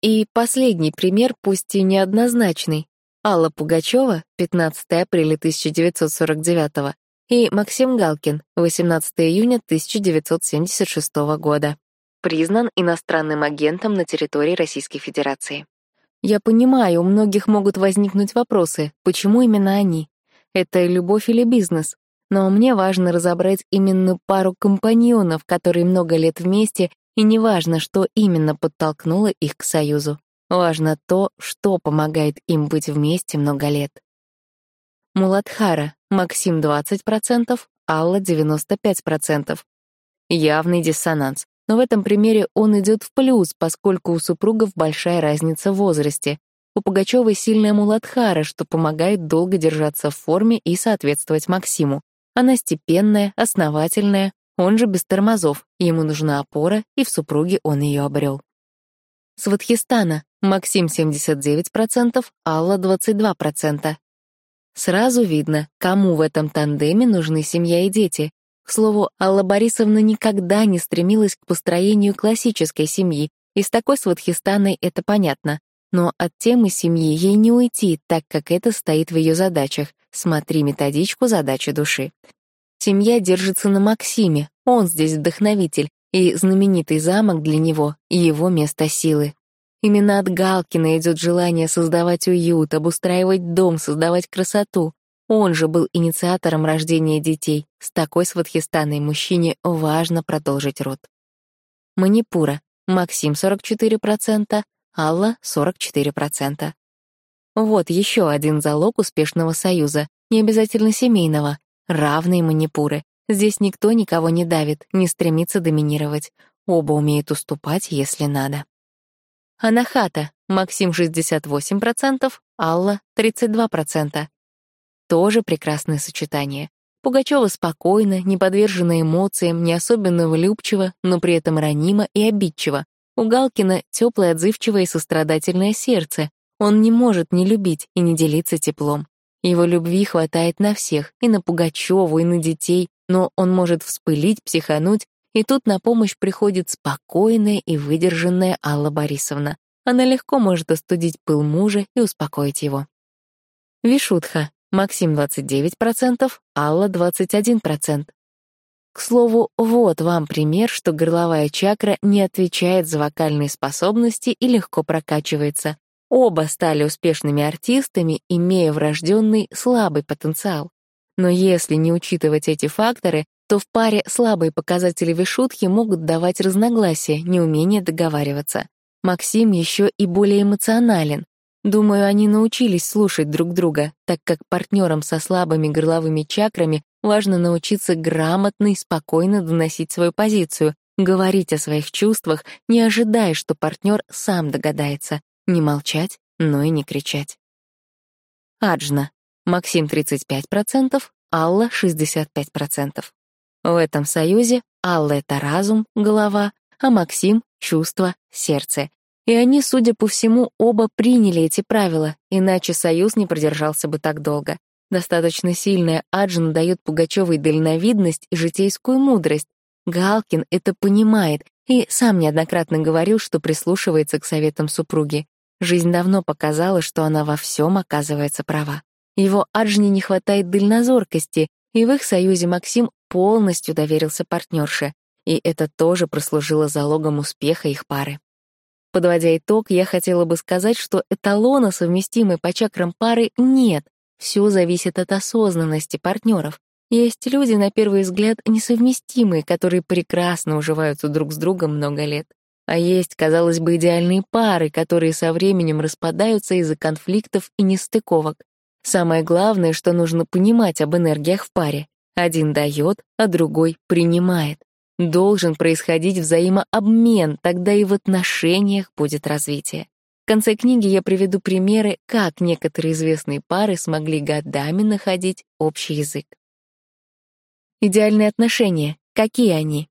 И последний пример, пусть и неоднозначный. Алла Пугачева, 15 апреля 1949 и Максим Галкин, 18 июня 1976 года. Признан иностранным агентом на территории Российской Федерации. Я понимаю, у многих могут возникнуть вопросы, почему именно они? Это любовь или бизнес? Но мне важно разобрать именно пару компаньонов, которые много лет вместе, и не важно, что именно подтолкнуло их к союзу. Важно то, что помогает им быть вместе много лет. Муладхара, Максим 20%, Алла 95%. Явный диссонанс. Но в этом примере он идет в плюс, поскольку у супругов большая разница в возрасте. У Пугачевой сильная муладхара, что помогает долго держаться в форме и соответствовать Максиму. Она степенная, основательная, он же без тормозов, ему нужна опора, и в супруге он ее обрел. Сватхистана. Максим 79%, Алла 22%. Сразу видно, кому в этом тандеме нужны семья и дети. К слову, Алла Борисовна никогда не стремилась к построению классической семьи, и с такой Сватхистаной это понятно. Но от темы семьи ей не уйти, так как это стоит в ее задачах. Смотри методичку задачи души. Семья держится на Максиме, он здесь вдохновитель, и знаменитый замок для него — его место силы. Именно от Галкина идет желание создавать уют, обустраивать дом, создавать красоту. Он же был инициатором рождения детей. С такой сватхистаной мужчине важно продолжить род. Манипура. Максим 44%, Алла 44%. Вот еще один залог успешного союза, не обязательно семейного, равные манипуры. Здесь никто никого не давит, не стремится доминировать. Оба умеют уступать, если надо. Анахата. Максим 68%, Алла 32%. Тоже прекрасное сочетание. Пугачева спокойно, не подвержена эмоциям, не особенно влюбчиво, но при этом ранима и обидчиво. У Галкина теплое, отзывчивое и сострадательное сердце. Он не может не любить и не делиться теплом. Его любви хватает на всех, и на Пугачеву, и на детей, но он может вспылить, психануть и тут на помощь приходит спокойная и выдержанная Алла Борисовна. Она легко может остудить пыл мужа и успокоить его. Вишутха. Максим 29%, Алла 21%. К слову, вот вам пример, что горловая чакра не отвечает за вокальные способности и легко прокачивается. Оба стали успешными артистами, имея врожденный слабый потенциал. Но если не учитывать эти факторы, то в паре слабые показатели вишутхи могут давать разногласия, неумение договариваться. Максим еще и более эмоционален. Думаю, они научились слушать друг друга, так как партнерам со слабыми горловыми чакрами важно научиться грамотно и спокойно доносить свою позицию, говорить о своих чувствах, не ожидая, что партнер сам догадается, не молчать, но и не кричать. Аджна. Максим 35%, Алла 65%. В этом союзе Алла — это разум, голова, а Максим — чувство, сердце. И они, судя по всему, оба приняли эти правила, иначе союз не продержался бы так долго. Достаточно сильная Аджина дает Пугачевой дальновидность и житейскую мудрость. Галкин это понимает и сам неоднократно говорил, что прислушивается к советам супруги. Жизнь давно показала, что она во всем оказывается права. Его Аджне не хватает дальнозоркости, и в их союзе Максим полностью доверился партнерше, и это тоже прослужило залогом успеха их пары. Подводя итог, я хотела бы сказать, что эталона, совместимой по чакрам пары, нет. Все зависит от осознанности партнеров. Есть люди, на первый взгляд, несовместимые, которые прекрасно уживаются друг с другом много лет. А есть, казалось бы, идеальные пары, которые со временем распадаются из-за конфликтов и нестыковок. Самое главное, что нужно понимать об энергиях в паре. Один дает, а другой принимает. Должен происходить взаимообмен, тогда и в отношениях будет развитие. В конце книги я приведу примеры, как некоторые известные пары смогли годами находить общий язык. Идеальные отношения. Какие они?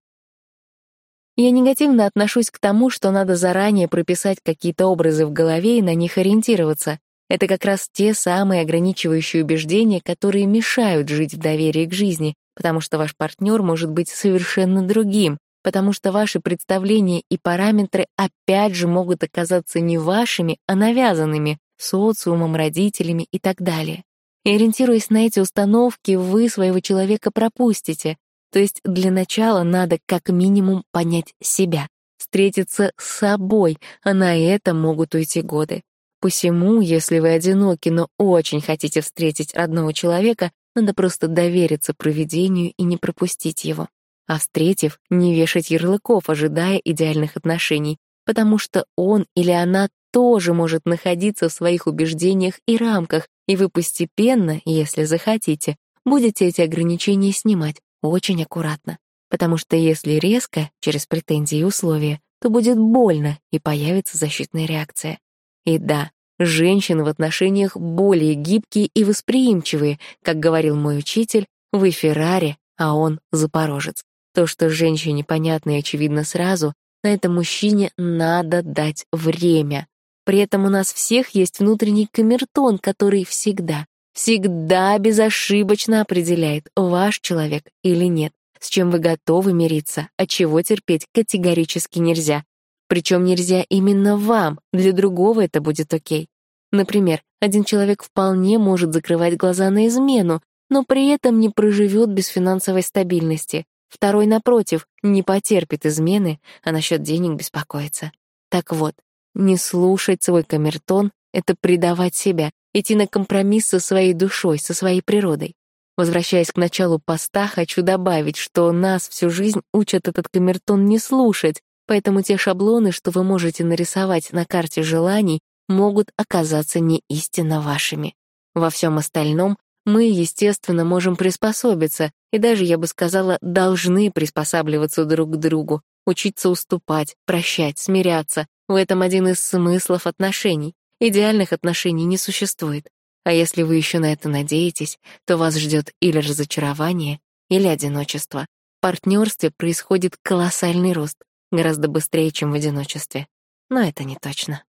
Я негативно отношусь к тому, что надо заранее прописать какие-то образы в голове и на них ориентироваться. Это как раз те самые ограничивающие убеждения, которые мешают жить в доверии к жизни, потому что ваш партнер может быть совершенно другим, потому что ваши представления и параметры опять же могут оказаться не вашими, а навязанными социумом, родителями и так далее. И ориентируясь на эти установки, вы своего человека пропустите, то есть для начала надо как минимум понять себя, встретиться с собой, а на это могут уйти годы. Посему, если вы одиноки, но очень хотите встретить родного человека, надо просто довериться проведению и не пропустить его. А встретив, не вешать ярлыков, ожидая идеальных отношений, потому что он или она тоже может находиться в своих убеждениях и рамках, и вы постепенно, если захотите, будете эти ограничения снимать, очень аккуратно, потому что если резко, через претензии и условия, то будет больно и появится защитная реакция. И да, женщины в отношениях более гибкие и восприимчивые, как говорил мой учитель, вы Феррари, а он Запорожец. То, что женщине понятно и очевидно сразу, на это мужчине надо дать время. При этом у нас всех есть внутренний камертон, который всегда, всегда безошибочно определяет, ваш человек или нет, с чем вы готовы мириться, а чего терпеть категорически нельзя. Причем нельзя именно вам, для другого это будет окей. Например, один человек вполне может закрывать глаза на измену, но при этом не проживет без финансовой стабильности. Второй, напротив, не потерпит измены, а насчет денег беспокоится. Так вот, не слушать свой камертон — это предавать себя, идти на компромисс со своей душой, со своей природой. Возвращаясь к началу поста, хочу добавить, что нас всю жизнь учат этот камертон не слушать, поэтому те шаблоны, что вы можете нарисовать на карте желаний, могут оказаться не истинно вашими. Во всем остальном мы, естественно, можем приспособиться, и даже, я бы сказала, должны приспосабливаться друг к другу, учиться уступать, прощать, смиряться. В этом один из смыслов отношений. Идеальных отношений не существует. А если вы еще на это надеетесь, то вас ждет или разочарование, или одиночество. В партнерстве происходит колоссальный рост, гораздо быстрее, чем в одиночестве. Но это не точно.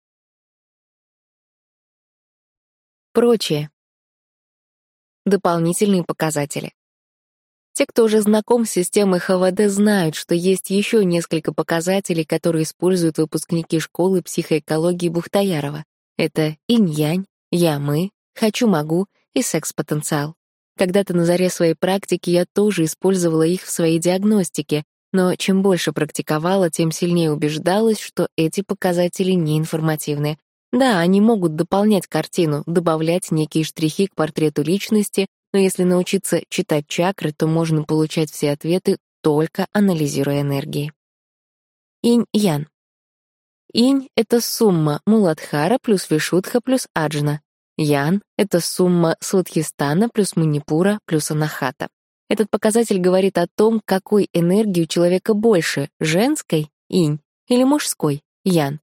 Прочее. Дополнительные показатели. Те, кто уже знаком с системой ХВД, знают, что есть еще несколько показателей, которые используют выпускники школы психоэкологии Бухтаярова. Это инь-янь, я-мы, хочу-могу и секс-потенциал. Когда-то на заре своей практики я тоже использовала их в своей диагностике, но чем больше практиковала, тем сильнее убеждалась, что эти показатели неинформативны. Да, они могут дополнять картину, добавлять некие штрихи к портрету личности, но если научиться читать чакры, то можно получать все ответы, только анализируя энергии. Инь-ян. Инь — это сумма Муладхара плюс Вишудха плюс Аджна. Ян — это сумма Судхистана плюс Манипура плюс Анахата. Этот показатель говорит о том, какой энергии у человека больше — женской — инь или мужской — ян.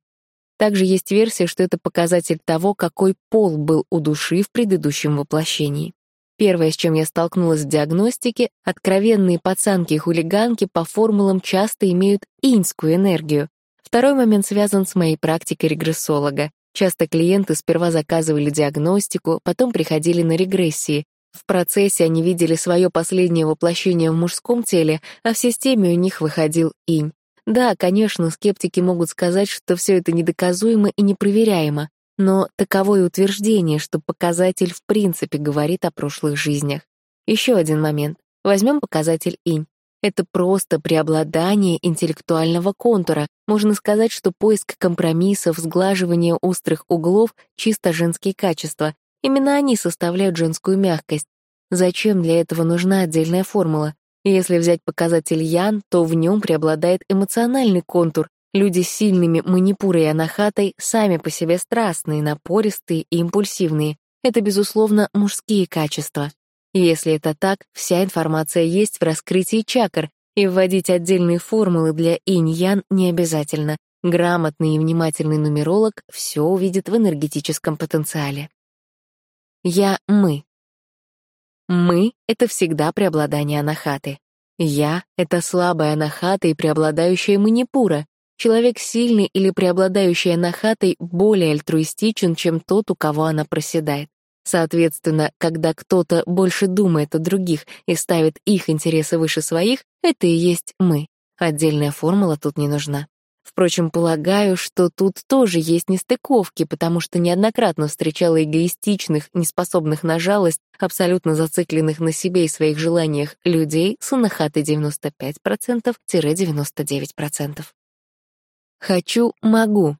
Также есть версия, что это показатель того, какой пол был у души в предыдущем воплощении. Первое, с чем я столкнулась в диагностике, откровенные пацанки и хулиганки по формулам часто имеют иньскую энергию, Второй момент связан с моей практикой регрессолога. Часто клиенты сперва заказывали диагностику, потом приходили на регрессии. В процессе они видели свое последнее воплощение в мужском теле, а в системе у них выходил инь. Да, конечно, скептики могут сказать, что все это недоказуемо и непроверяемо, но таковое утверждение, что показатель в принципе говорит о прошлых жизнях. Еще один момент. Возьмем показатель инь. Это просто преобладание интеллектуального контура. Можно сказать, что поиск компромиссов, сглаживание острых углов — чисто женские качества. Именно они составляют женскую мягкость. Зачем для этого нужна отдельная формула? Если взять показатель Ян, то в нем преобладает эмоциональный контур, Люди с сильными манипурой и анахатой сами по себе страстные, напористые и импульсивные. Это, безусловно, мужские качества. Если это так, вся информация есть в раскрытии чакр, и вводить отдельные формулы для инь-ян не обязательно. Грамотный и внимательный нумеролог все увидит в энергетическом потенциале. Я-мы. Мы — это всегда преобладание анахаты. Я — это слабая анахата и преобладающая манипура. Человек сильный или преобладающий анахатой более альтруистичен, чем тот, у кого она проседает. Соответственно, когда кто-то больше думает о других и ставит их интересы выше своих, это и есть мы. Отдельная формула тут не нужна. Впрочем, полагаю, что тут тоже есть нестыковки, потому что неоднократно встречала эгоистичных, неспособных на жалость, абсолютно зацикленных на себе и своих желаниях людей с анахатой 95%-99%. Хочу — могу.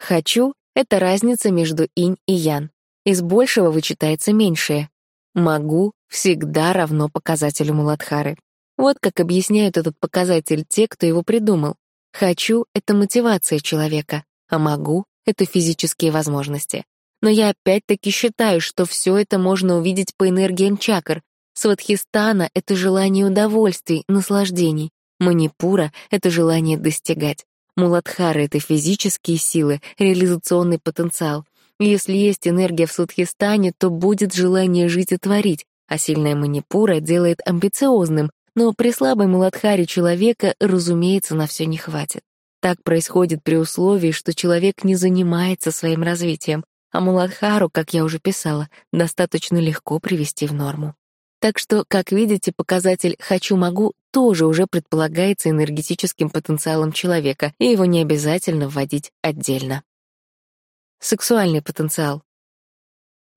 Хочу — это разница между инь и ян. Из большего вычитается меньшее. «Могу» всегда равно показателю Муладхары. Вот как объясняют этот показатель те, кто его придумал. «Хочу» — это мотивация человека, а «могу» — это физические возможности. Но я опять-таки считаю, что все это можно увидеть по энергиям чакр. Сватхистана — это желание удовольствий, наслаждений. Манипура — это желание достигать. Муладхара — это физические силы, реализационный потенциал. Если есть энергия в Судхистане, то будет желание жить и творить, а сильная манипура делает амбициозным, но при слабой Муладхаре человека, разумеется, на все не хватит. Так происходит при условии, что человек не занимается своим развитием, а Муладхару, как я уже писала, достаточно легко привести в норму. Так что, как видите, показатель «хочу-могу» тоже уже предполагается энергетическим потенциалом человека, и его не обязательно вводить отдельно сексуальный потенциал.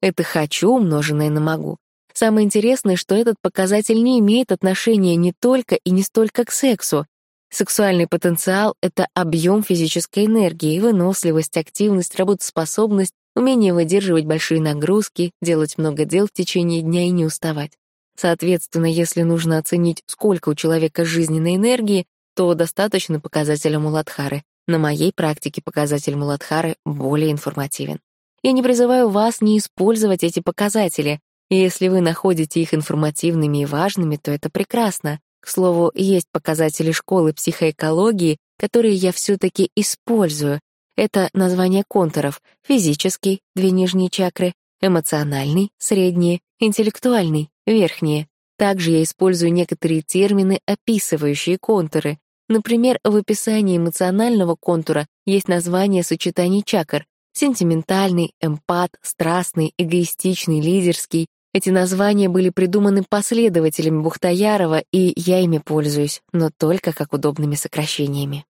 Это «хочу», умноженное на «могу». Самое интересное, что этот показатель не имеет отношения не только и не столько к сексу. Сексуальный потенциал — это объем физической энергии, выносливость, активность, работоспособность, умение выдерживать большие нагрузки, делать много дел в течение дня и не уставать. Соответственно, если нужно оценить, сколько у человека жизненной энергии, то достаточно показателя Муладхары. На моей практике показатель Муладхары более информативен. Я не призываю вас не использовать эти показатели. Если вы находите их информативными и важными, то это прекрасно. К слову, есть показатели школы психоэкологии, которые я все-таки использую. Это название контуров — физический, две нижние чакры, эмоциональный, средние, интеллектуальный, верхние. Также я использую некоторые термины, описывающие контуры. Например, в описании эмоционального контура есть название сочетаний чакр — сентиментальный, эмпат, страстный, эгоистичный, лидерский. Эти названия были придуманы последователями Бухтаярова, и я ими пользуюсь, но только как удобными сокращениями.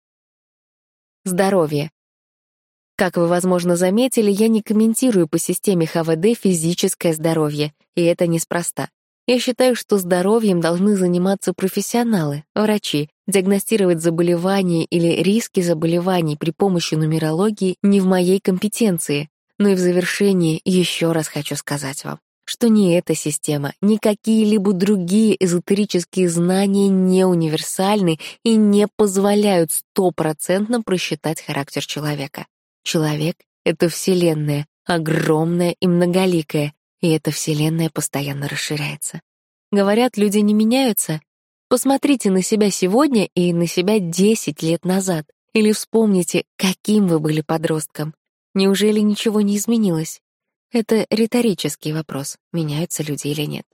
Здоровье. Как вы, возможно, заметили, я не комментирую по системе ХВД физическое здоровье, и это неспроста. Я считаю, что здоровьем должны заниматься профессионалы, врачи. Диагностировать заболевания или риски заболеваний при помощи нумерологии не в моей компетенции. Но и в завершении еще раз хочу сказать вам, что ни эта система, ни какие-либо другие эзотерические знания не универсальны и не позволяют стопроцентно просчитать характер человека. Человек — это Вселенная, огромная и многоликая, и эта вселенная постоянно расширяется. Говорят, люди не меняются. Посмотрите на себя сегодня и на себя 10 лет назад. Или вспомните, каким вы были подростком. Неужели ничего не изменилось? Это риторический вопрос, меняются люди или нет.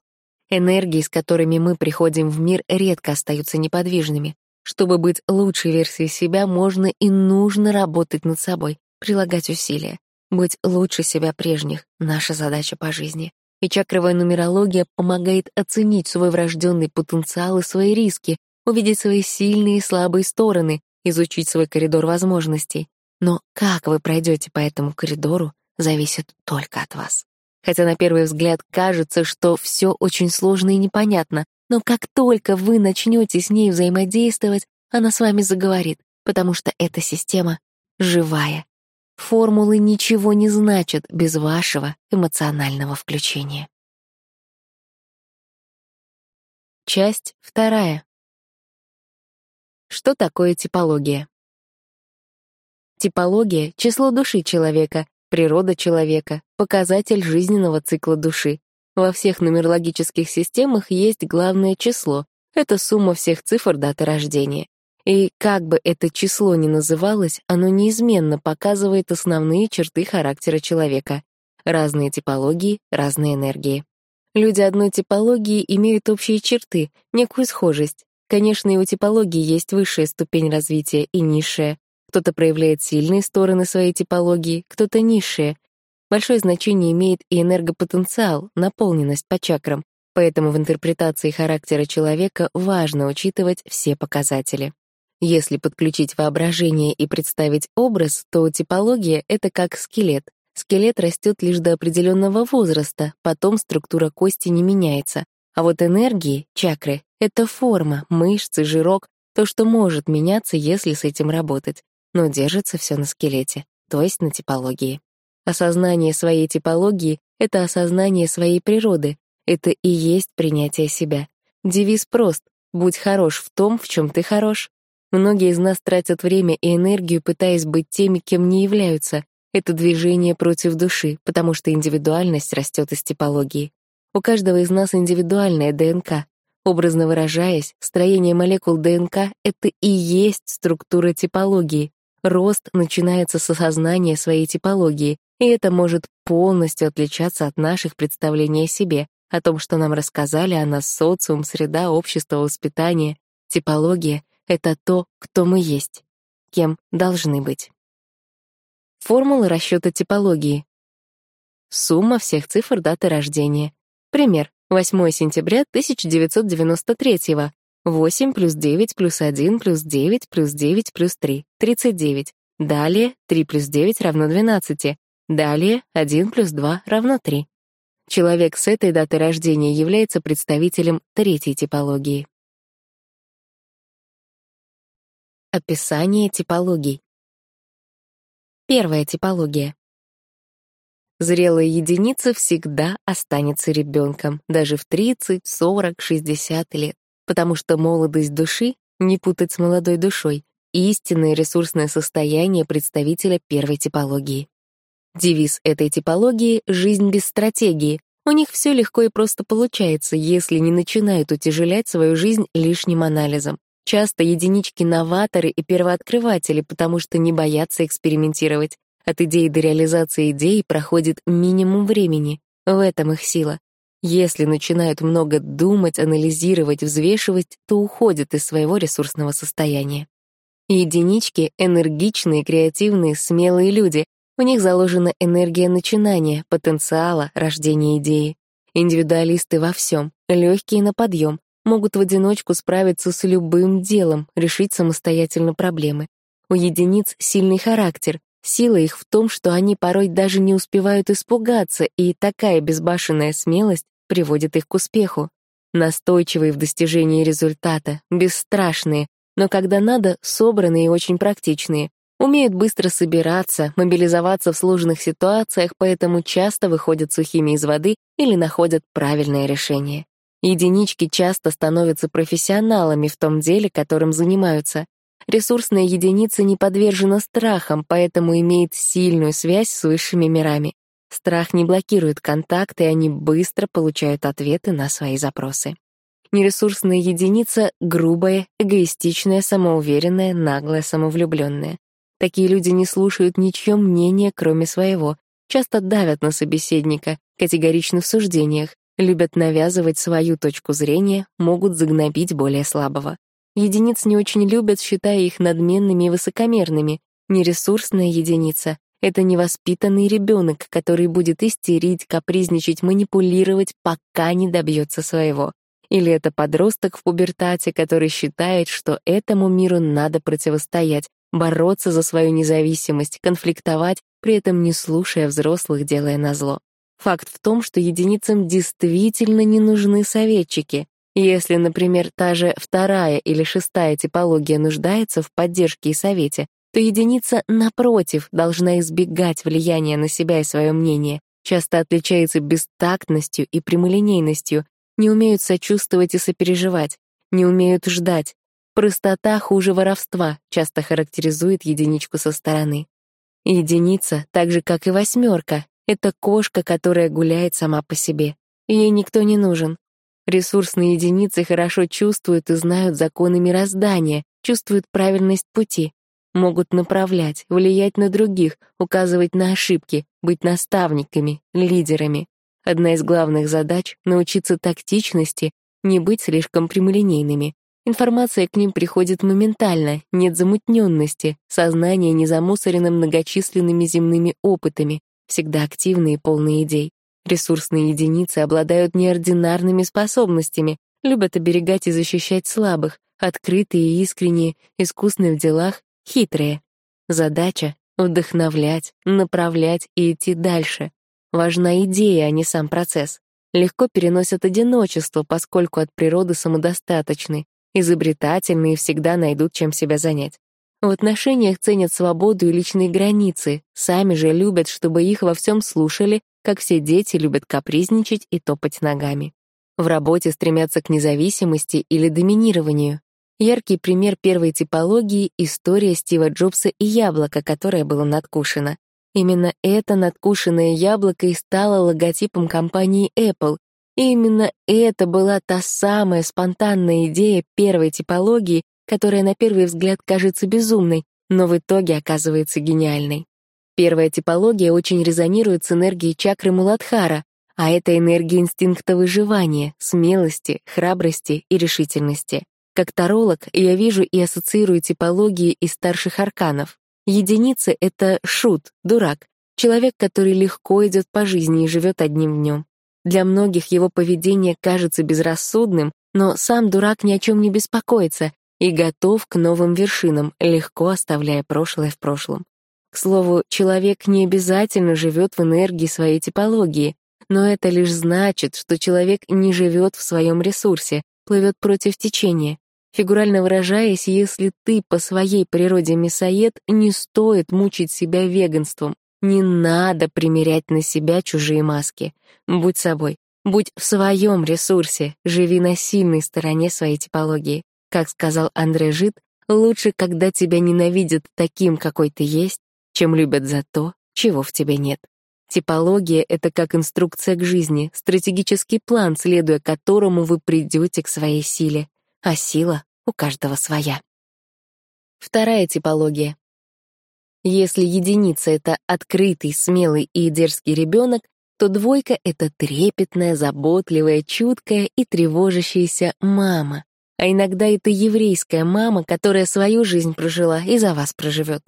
Энергии, с которыми мы приходим в мир, редко остаются неподвижными. Чтобы быть лучшей версией себя, можно и нужно работать над собой, прилагать усилия. Быть лучше себя прежних — наша задача по жизни. И чакровая нумерология помогает оценить свой врожденный потенциал и свои риски, увидеть свои сильные и слабые стороны, изучить свой коридор возможностей. Но как вы пройдете по этому коридору, зависит только от вас. Хотя на первый взгляд кажется, что все очень сложно и непонятно, но как только вы начнете с ней взаимодействовать, она с вами заговорит, потому что эта система живая Формулы ничего не значат без вашего эмоционального включения. Часть вторая. Что такое типология? Типология — число души человека, природа человека, показатель жизненного цикла души. Во всех нумерологических системах есть главное число — это сумма всех цифр даты рождения. И как бы это число ни называлось, оно неизменно показывает основные черты характера человека. Разные типологии, разные энергии. Люди одной типологии имеют общие черты, некую схожесть. Конечно, и у типологии есть высшая ступень развития и низшая. Кто-то проявляет сильные стороны своей типологии, кто-то низшие. Большое значение имеет и энергопотенциал, наполненность по чакрам, поэтому в интерпретации характера человека важно учитывать все показатели. Если подключить воображение и представить образ, то типология — это как скелет. Скелет растет лишь до определенного возраста, потом структура кости не меняется. А вот энергии, чакры — это форма, мышцы, жирок, то, что может меняться, если с этим работать но держится все на скелете, то есть на типологии. Осознание своей типологии — это осознание своей природы, это и есть принятие себя. Девиз прост — будь хорош в том, в чем ты хорош. Многие из нас тратят время и энергию, пытаясь быть теми, кем не являются. Это движение против души, потому что индивидуальность растет из типологии. У каждого из нас индивидуальная ДНК. Образно выражаясь, строение молекул ДНК — это и есть структура типологии, Рост начинается с осознания своей типологии, и это может полностью отличаться от наших представлений о себе, о том, что нам рассказали о нас социум, среда, общество, воспитание. Типология — это то, кто мы есть, кем должны быть. Формула расчета типологии. Сумма всех цифр даты рождения. Пример. 8 сентября 1993 8 плюс 9 плюс 1 плюс 9 плюс 9 плюс 3 — 39. Далее 3 плюс 9 равно 12. Далее 1 плюс 2 равно 3. Человек с этой датой рождения является представителем третьей типологии. Описание типологий. Первая типология. Зрелая единица всегда останется ребенком, даже в 30, 40, 60 лет потому что молодость души, не путать с молодой душой, истинное ресурсное состояние представителя первой типологии. Девиз этой типологии — «Жизнь без стратегии». У них все легко и просто получается, если не начинают утяжелять свою жизнь лишним анализом. Часто единички-новаторы и первооткрыватели, потому что не боятся экспериментировать. От идеи до реализации идеи проходит минимум времени. В этом их сила. Если начинают много думать, анализировать, взвешивать, то уходят из своего ресурсного состояния. Единички — энергичные, креативные, смелые люди. У них заложена энергия начинания, потенциала, рождения идеи. Индивидуалисты во всем, легкие на подъем, могут в одиночку справиться с любым делом, решить самостоятельно проблемы. У единиц сильный характер, Сила их в том, что они порой даже не успевают испугаться, и такая безбашенная смелость приводит их к успеху. Настойчивые в достижении результата, бесстрашные, но когда надо, собранные и очень практичные. Умеют быстро собираться, мобилизоваться в сложных ситуациях, поэтому часто выходят сухими из воды или находят правильное решение. Единички часто становятся профессионалами в том деле, которым занимаются. Ресурсная единица не подвержена страхам, поэтому имеет сильную связь с высшими мирами. Страх не блокирует контакты, и они быстро получают ответы на свои запросы. Нересурсная единица — грубая, эгоистичная, самоуверенная, наглая, самовлюбленная. Такие люди не слушают ничье мнения, кроме своего, часто давят на собеседника, категоричны в суждениях, любят навязывать свою точку зрения, могут загнобить более слабого. Единиц не очень любят, считая их надменными и высокомерными. Нересурсная единица это невоспитанный ребенок, который будет истерить, капризничать, манипулировать, пока не добьется своего. Или это подросток в пубертате, который считает, что этому миру надо противостоять, бороться за свою независимость, конфликтовать, при этом не слушая взрослых, делая назло. Факт в том, что единицам действительно не нужны советчики. Если, например, та же вторая или шестая типология нуждается в поддержке и совете, то единица, напротив, должна избегать влияния на себя и свое мнение, часто отличается бестактностью и прямолинейностью, не умеют сочувствовать и сопереживать, не умеют ждать. Простота хуже воровства часто характеризует единичку со стороны. Единица, так же как и восьмерка, это кошка, которая гуляет сама по себе. Ей никто не нужен. Ресурсные единицы хорошо чувствуют и знают законы мироздания, чувствуют правильность пути, могут направлять, влиять на других, указывать на ошибки, быть наставниками, лидерами. Одна из главных задач — научиться тактичности, не быть слишком прямолинейными. Информация к ним приходит моментально, нет замутненности, сознание не замусорено многочисленными земными опытами, всегда активные и полные идей. Ресурсные единицы обладают неординарными способностями, любят оберегать и защищать слабых, открытые и искренние, искусные в делах, хитрые. Задача — вдохновлять, направлять и идти дальше. Важна идея, а не сам процесс. Легко переносят одиночество, поскольку от природы самодостаточны, изобретательные всегда найдут, чем себя занять. В отношениях ценят свободу и личные границы, сами же любят, чтобы их во всем слушали, как все дети любят капризничать и топать ногами. В работе стремятся к независимости или доминированию. Яркий пример первой типологии — история Стива Джобса и яблоко, которое было надкушено. Именно это надкушенное яблоко и стало логотипом компании Apple. И именно это была та самая спонтанная идея первой типологии, которая на первый взгляд кажется безумной, но в итоге оказывается гениальной. Первая типология очень резонирует с энергией чакры Муладхара, а это энергия инстинкта выживания, смелости, храбрости и решительности. Как таролог я вижу и ассоциирую типологии из старших арканов. Единица — это шут, дурак, человек, который легко идет по жизни и живет одним днем. Для многих его поведение кажется безрассудным, но сам дурак ни о чем не беспокоится и готов к новым вершинам, легко оставляя прошлое в прошлом. К слову, человек не обязательно живет в энергии своей типологии, но это лишь значит, что человек не живет в своем ресурсе, плывет против течения. Фигурально выражаясь, если ты по своей природе мясоед, не стоит мучить себя веганством. Не надо примерять на себя чужие маски. Будь собой, будь в своем ресурсе, живи на сильной стороне своей типологии. Как сказал Андре Жид, лучше, когда тебя ненавидят таким, какой ты есть, чем любят за то, чего в тебе нет. Типология — это как инструкция к жизни, стратегический план, следуя которому вы придете к своей силе а сила у каждого своя. Вторая типология. Если единица — это открытый, смелый и дерзкий ребенок, то двойка — это трепетная, заботливая, чуткая и тревожащаяся мама. А иногда это еврейская мама, которая свою жизнь прожила и за вас проживет.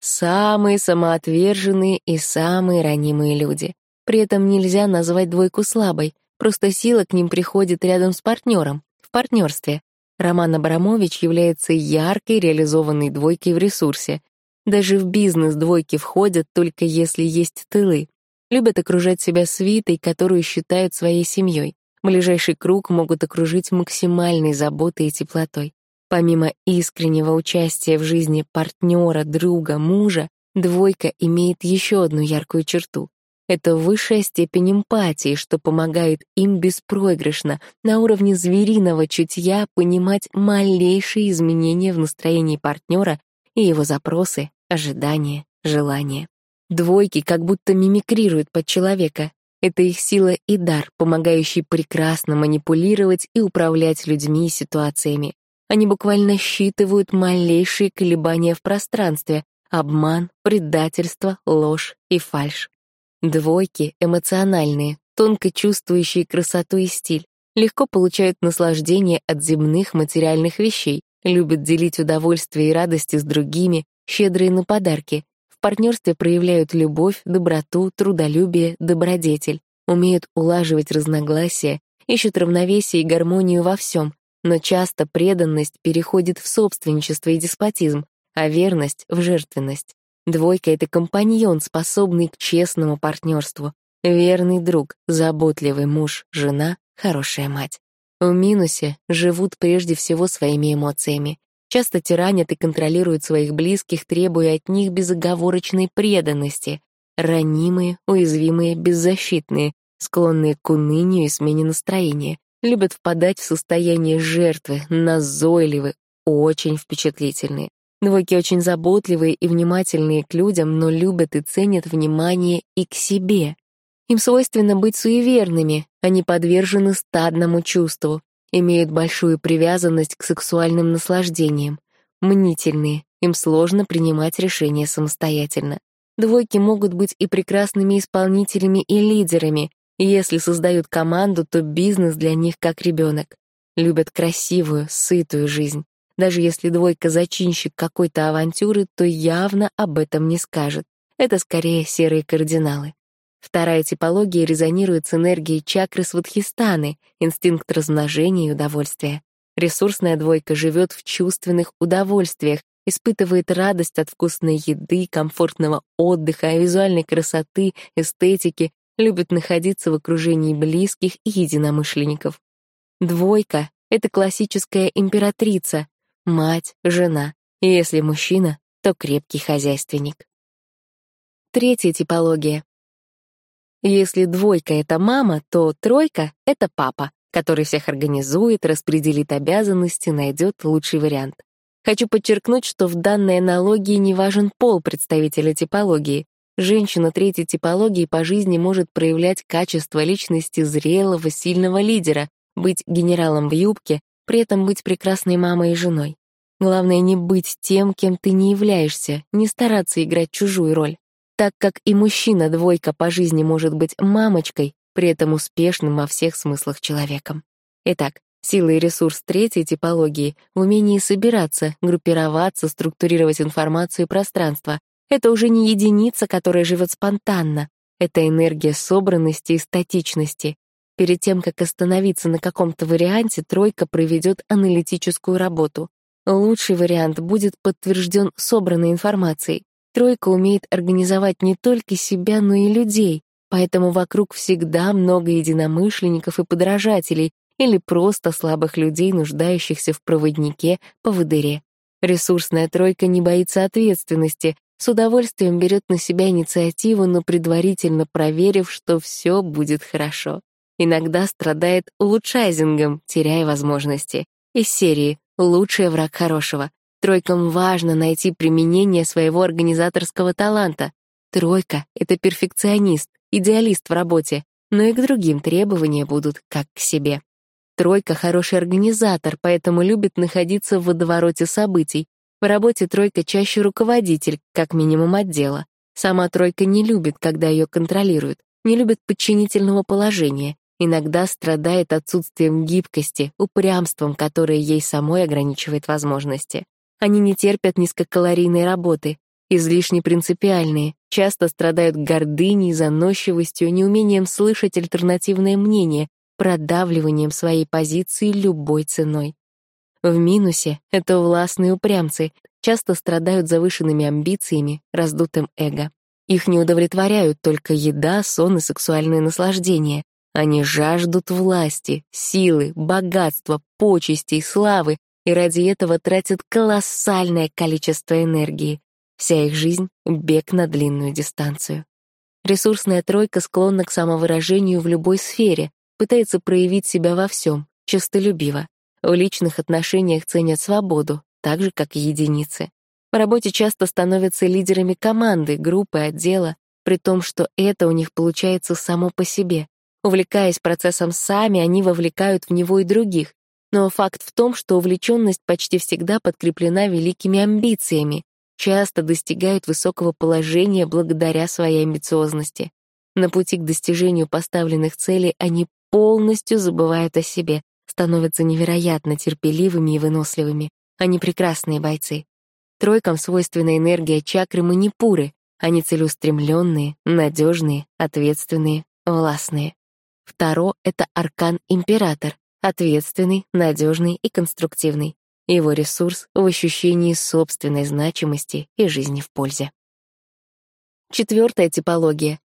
Самые самоотверженные и самые ранимые люди. При этом нельзя назвать двойку слабой, просто сила к ним приходит рядом с партнером, в партнерстве. Роман Абрамович является яркой реализованной двойкой в ресурсе. Даже в бизнес двойки входят только если есть тылы. Любят окружать себя свитой, которую считают своей семьей. Ближайший круг могут окружить максимальной заботой и теплотой. Помимо искреннего участия в жизни партнера, друга, мужа, двойка имеет еще одну яркую черту. Это высшая степень эмпатии, что помогает им беспроигрышно, на уровне звериного чутья понимать малейшие изменения в настроении партнера и его запросы, ожидания, желания. Двойки как будто мимикрируют под человека. Это их сила и дар, помогающий прекрасно манипулировать и управлять людьми и ситуациями. Они буквально считывают малейшие колебания в пространстве, обман, предательство, ложь и фальшь. Двойки эмоциональные, тонко чувствующие красоту и стиль, легко получают наслаждение от земных материальных вещей, любят делить удовольствие и радости с другими, щедрые на подарки, в партнерстве проявляют любовь, доброту, трудолюбие, добродетель, умеют улаживать разногласия, ищут равновесие и гармонию во всем, но часто преданность переходит в собственничество и деспотизм, а верность — в жертвенность. Двойка — это компаньон, способный к честному партнерству, верный друг, заботливый муж, жена, хорошая мать. В минусе живут прежде всего своими эмоциями. Часто тиранят и контролируют своих близких, требуя от них безоговорочной преданности. Ранимые, уязвимые, беззащитные, склонные к унынию и смене настроения, любят впадать в состояние жертвы, назойливы, очень впечатлительные. Двойки очень заботливые и внимательные к людям, но любят и ценят внимание и к себе. Им свойственно быть суеверными, они подвержены стадному чувству, имеют большую привязанность к сексуальным наслаждениям, мнительные, им сложно принимать решения самостоятельно. Двойки могут быть и прекрасными исполнителями и лидерами, и если создают команду, то бизнес для них как ребенок. Любят красивую, сытую жизнь. Даже если двойка зачинщик какой-то авантюры, то явно об этом не скажет. Это скорее серые кардиналы. Вторая типология резонирует с энергией чакры свадхистаны, инстинкт размножения и удовольствия. Ресурсная двойка живет в чувственных удовольствиях, испытывает радость от вкусной еды, комфортного отдыха, визуальной красоты, эстетики, любит находиться в окружении близких и единомышленников. Двойка — это классическая императрица, мать, жена, и если мужчина, то крепкий хозяйственник. Третья типология. Если двойка — это мама, то тройка — это папа, который всех организует, распределит обязанности, найдет лучший вариант. Хочу подчеркнуть, что в данной аналогии не важен пол представителя типологии. Женщина третьей типологии по жизни может проявлять качество личности зрелого, сильного лидера, быть генералом в юбке, при этом быть прекрасной мамой и женой. Главное не быть тем, кем ты не являешься, не стараться играть чужую роль. Так как и мужчина-двойка по жизни может быть мамочкой, при этом успешным во всех смыслах человеком. Итак, сила и ресурс третьей типологии в умении собираться, группироваться, структурировать информацию и пространство. Это уже не единица, которая живет спонтанно. Это энергия собранности и статичности, Перед тем, как остановиться на каком-то варианте, тройка проведет аналитическую работу. Лучший вариант будет подтвержден собранной информацией. Тройка умеет организовать не только себя, но и людей, поэтому вокруг всегда много единомышленников и подражателей или просто слабых людей, нуждающихся в проводнике по выдыре. Ресурсная тройка не боится ответственности, с удовольствием берет на себя инициативу, но предварительно проверив, что все будет хорошо. Иногда страдает улучшайзингом, теряя возможности. Из серии «Лучший враг хорошего». Тройкам важно найти применение своего организаторского таланта. Тройка — это перфекционист, идеалист в работе, но и к другим требования будут как к себе. Тройка — хороший организатор, поэтому любит находиться в водовороте событий. В работе тройка чаще руководитель, как минимум отдела. Сама тройка не любит, когда ее контролируют, не любит подчинительного положения, иногда страдает отсутствием гибкости, упрямством, которое ей самой ограничивает возможности. Они не терпят низкокалорийной работы, излишне принципиальные, часто страдают гордыней, заносчивостью, неумением слышать альтернативное мнение, продавливанием своей позиции любой ценой. В минусе — это властные упрямцы, часто страдают завышенными амбициями, раздутым эго. Их не удовлетворяют только еда, сон и сексуальное наслаждение. Они жаждут власти, силы, богатства, почестей, славы, и ради этого тратят колоссальное количество энергии. Вся их жизнь — бег на длинную дистанцию. Ресурсная тройка склонна к самовыражению в любой сфере, пытается проявить себя во всем, честолюбиво. В личных отношениях ценят свободу, так же, как и единицы. В работе часто становятся лидерами команды, группы, отдела, при том, что это у них получается само по себе. Увлекаясь процессом сами, они вовлекают в него и других. Но факт в том, что увлеченность почти всегда подкреплена великими амбициями, часто достигают высокого положения благодаря своей амбициозности. На пути к достижению поставленных целей они полностью забывают о себе, становятся невероятно терпеливыми и выносливыми. Они прекрасные бойцы. Тройкам свойственна энергия чакры манипуры. Они целеустремленные, надежные, ответственные, властные. Второ — это аркан-император, ответственный, надежный и конструктивный. Его ресурс в ощущении собственной значимости и жизни в пользе. Четвертая типология.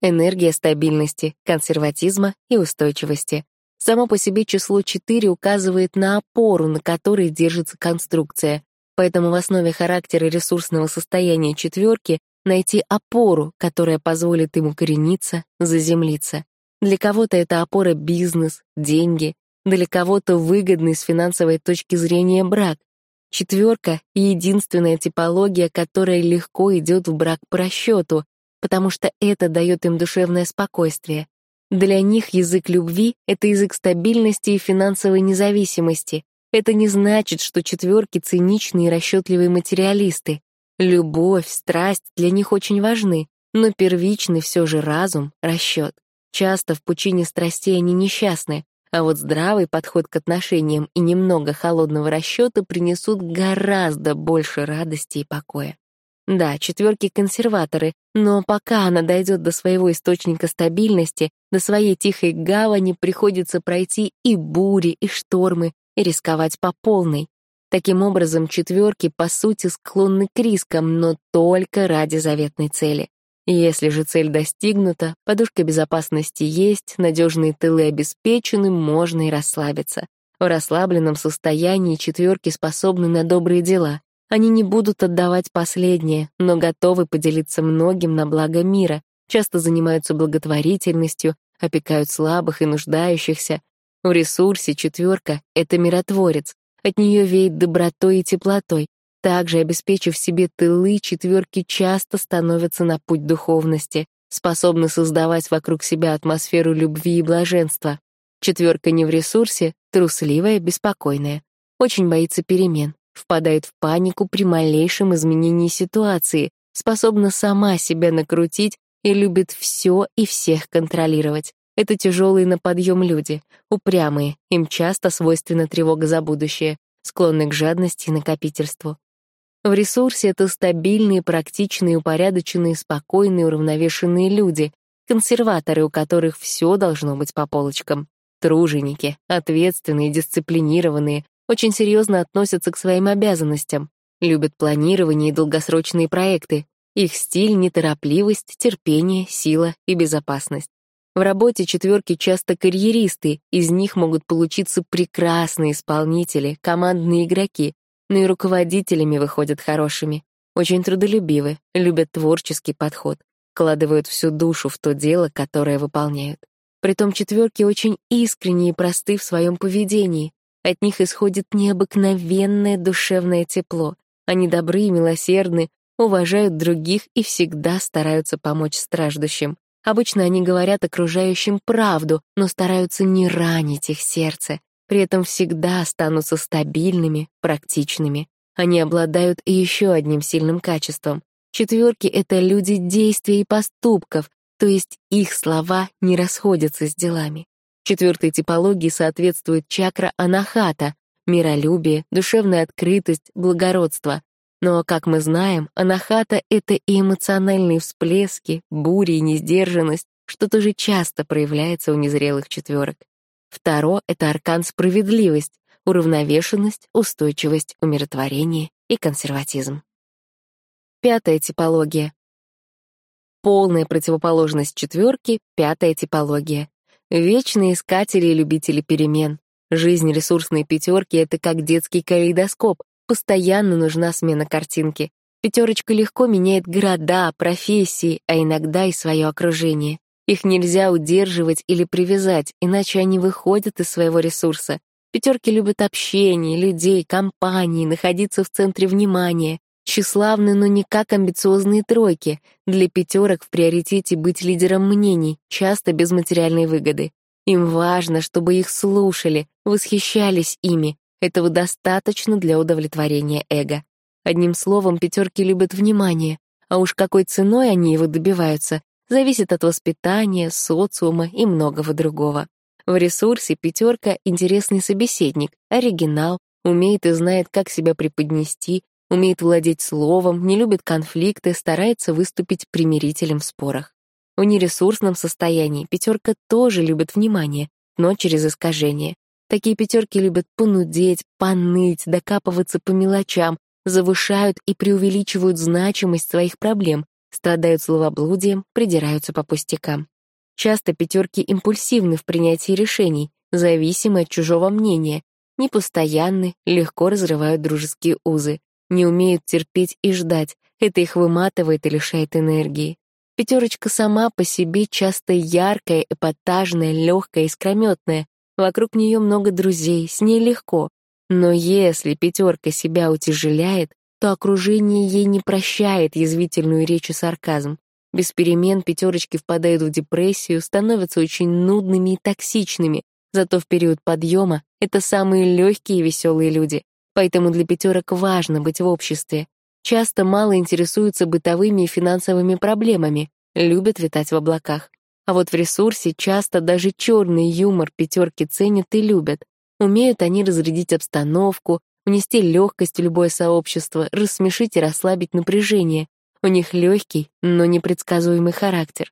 Энергия стабильности, консерватизма и устойчивости. Само по себе число 4 указывает на опору, на которой держится конструкция. Поэтому в основе характера ресурсного состояния четверки найти опору, которая позволит ему корениться, заземлиться. Для кого-то это опора бизнес, деньги, для кого-то выгодный с финансовой точки зрения брак. Четверка — единственная типология, которая легко идет в брак по расчету, потому что это дает им душевное спокойствие. Для них язык любви — это язык стабильности и финансовой независимости. Это не значит, что четверки — циничные и расчетливые материалисты. Любовь, страсть для них очень важны, но первичный все же разум, расчет. Часто в пучине страстей они несчастны, а вот здравый подход к отношениям и немного холодного расчета принесут гораздо больше радости и покоя. Да, четверки консерваторы, но пока она дойдет до своего источника стабильности, до своей тихой гавани приходится пройти и бури, и штормы, и рисковать по полной. Таким образом, четверки, по сути, склонны к рискам, но только ради заветной цели. Если же цель достигнута, подушка безопасности есть, надежные тылы обеспечены, можно и расслабиться. В расслабленном состоянии четверки способны на добрые дела. Они не будут отдавать последнее, но готовы поделиться многим на благо мира, часто занимаются благотворительностью, опекают слабых и нуждающихся. В ресурсе четверка — это миротворец. От нее веет добротой и теплотой. Также, обеспечив себе тылы, четверки часто становятся на путь духовности, способны создавать вокруг себя атмосферу любви и блаженства. Четверка не в ресурсе, трусливая, беспокойная. Очень боится перемен, впадает в панику при малейшем изменении ситуации, способна сама себя накрутить и любит все и всех контролировать. Это тяжелые на подъем люди, упрямые, им часто свойственна тревога за будущее, склонны к жадности и накопительству. В ресурсе это стабильные, практичные, упорядоченные, спокойные, уравновешенные люди, консерваторы, у которых все должно быть по полочкам. Труженики, ответственные, дисциплинированные, очень серьезно относятся к своим обязанностям, любят планирование и долгосрочные проекты. Их стиль — неторопливость, терпение, сила и безопасность. В работе четверки часто карьеристы, из них могут получиться прекрасные исполнители, командные игроки, но и руководителями выходят хорошими. Очень трудолюбивы, любят творческий подход, вкладывают всю душу в то дело, которое выполняют. Притом четверки очень искренние и просты в своем поведении, от них исходит необыкновенное душевное тепло. Они добры и милосердны, уважают других и всегда стараются помочь страждущим. Обычно они говорят окружающим правду, но стараются не ранить их сердце. При этом всегда останутся стабильными, практичными. Они обладают еще одним сильным качеством. Четверки — это люди действий и поступков, то есть их слова не расходятся с делами. Четвертой типологии соответствует чакра анахата — миролюбие, душевная открытость, благородство. Но, как мы знаем, анахата — это и эмоциональные всплески, бури и несдержанность, что тоже часто проявляется у незрелых четверок. Второ — это аркан справедливость, уравновешенность, устойчивость, умиротворение и консерватизм. Пятая типология. Полная противоположность четверки — пятая типология. Вечные искатели и любители перемен. Жизнь ресурсной пятерки — это как детский калейдоскоп. Постоянно нужна смена картинки. Пятерочка легко меняет города, профессии, а иногда и свое окружение. Их нельзя удерживать или привязать, иначе они выходят из своего ресурса. Пятерки любят общение, людей, компании, находиться в центре внимания. Тщеславны, но не как амбициозные тройки. Для пятерок в приоритете быть лидером мнений, часто без материальной выгоды. Им важно, чтобы их слушали, восхищались ими. Этого достаточно для удовлетворения эго. Одним словом, пятерки любят внимание, а уж какой ценой они его добиваются, зависит от воспитания, социума и многого другого. В ресурсе пятерка — интересный собеседник, оригинал, умеет и знает, как себя преподнести, умеет владеть словом, не любит конфликты, старается выступить примирителем в спорах. В нересурсном состоянии пятерка тоже любит внимание, но через искажение. Такие пятерки любят понудеть, поныть, докапываться по мелочам, завышают и преувеличивают значимость своих проблем, страдают словоблудием, придираются по пустякам. Часто пятерки импульсивны в принятии решений, зависимы от чужого мнения, непостоянны, легко разрывают дружеские узы не умеют терпеть и ждать, это их выматывает и лишает энергии. Пятерочка сама по себе часто яркая, эпатажная, легкая, искрометная. Вокруг нее много друзей, с ней легко. Но если пятерка себя утяжеляет, то окружение ей не прощает язвительную речь и сарказм. Без перемен пятерочки впадают в депрессию, становятся очень нудными и токсичными, зато в период подъема это самые легкие и веселые люди. Поэтому для пятерок важно быть в обществе. Часто мало интересуются бытовыми и финансовыми проблемами, любят витать в облаках. А вот в ресурсе часто даже черный юмор пятерки ценят и любят. Умеют они разрядить обстановку, внести легкость в любое сообщество, рассмешить и расслабить напряжение. У них легкий, но непредсказуемый характер.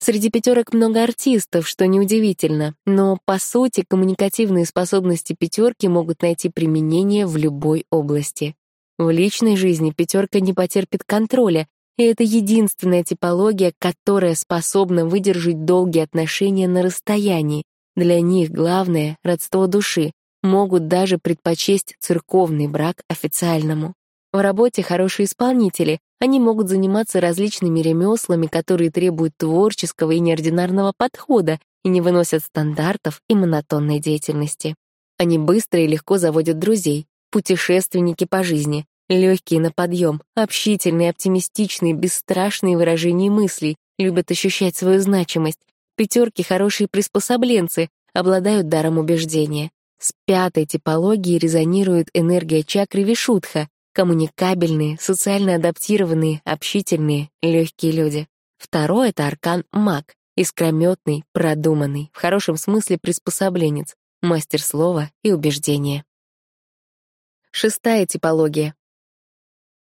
Среди пятерок много артистов, что неудивительно, но, по сути, коммуникативные способности пятерки могут найти применение в любой области. В личной жизни пятерка не потерпит контроля, и это единственная типология, которая способна выдержать долгие отношения на расстоянии. Для них главное — родство души, могут даже предпочесть церковный брак официальному. В работе хорошие исполнители, они могут заниматься различными ремеслами, которые требуют творческого и неординарного подхода и не выносят стандартов и монотонной деятельности. Они быстро и легко заводят друзей, путешественники по жизни, Легкие на подъем, общительные, оптимистичные, бесстрашные выражения мыслей, любят ощущать свою значимость. Пятерки — хорошие приспособленцы, обладают даром убеждения. С пятой типологией резонирует энергия чакры Вишудха, коммуникабельные, социально адаптированные, общительные, легкие люди. Второй — это аркан маг, искрометный, продуманный, в хорошем смысле приспособленец, мастер слова и убеждения. Шестая типология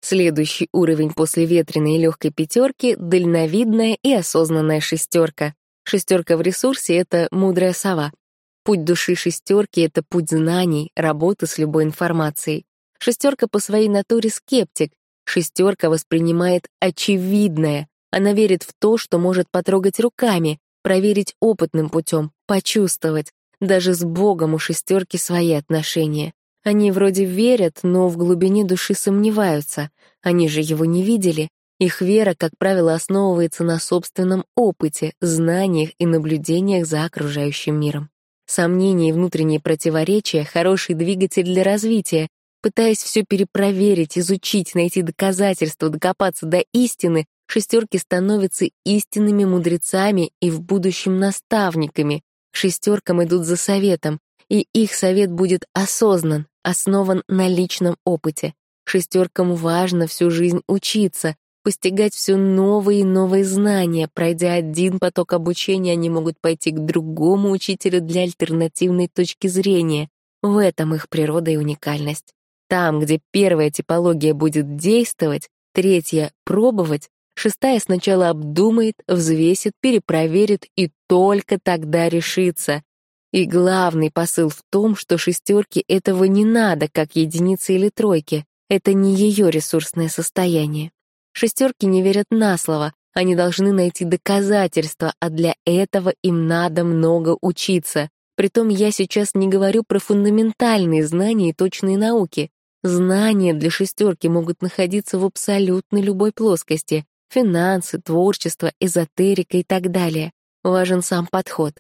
Следующий уровень после ветреной и легкой пятерки — дальновидная и осознанная шестерка. Шестерка в ресурсе — это мудрая сова. Путь души шестерки — это путь знаний, работы с любой информацией. Шестерка по своей натуре скептик. Шестерка воспринимает очевидное. Она верит в то, что может потрогать руками, проверить опытным путем, почувствовать. Даже с Богом у шестерки свои отношения. Они вроде верят, но в глубине души сомневаются. Они же его не видели. Их вера, как правило, основывается на собственном опыте, знаниях и наблюдениях за окружающим миром. Сомнения и внутренние противоречия — хороший двигатель для развития. Пытаясь все перепроверить, изучить, найти доказательства, докопаться до истины, шестерки становятся истинными мудрецами и в будущем наставниками. К шестеркам идут за советом, и их совет будет осознан, основан на личном опыте. Шестеркам важно всю жизнь учиться, постигать все новые и новые знания. Пройдя один поток обучения, они могут пойти к другому учителю для альтернативной точки зрения. В этом их природа и уникальность. Там, где первая типология будет действовать, третья — пробовать, шестая сначала обдумает, взвесит, перепроверит и только тогда решится. И главный посыл в том, что шестерке этого не надо, как единицы или тройки. Это не ее ресурсное состояние. Шестерки не верят на слово, они должны найти доказательства, а для этого им надо много учиться. Притом я сейчас не говорю про фундаментальные знания и точные науки. Знания для шестерки могут находиться в абсолютно любой плоскости. Финансы, творчество, эзотерика и так далее. Важен сам подход.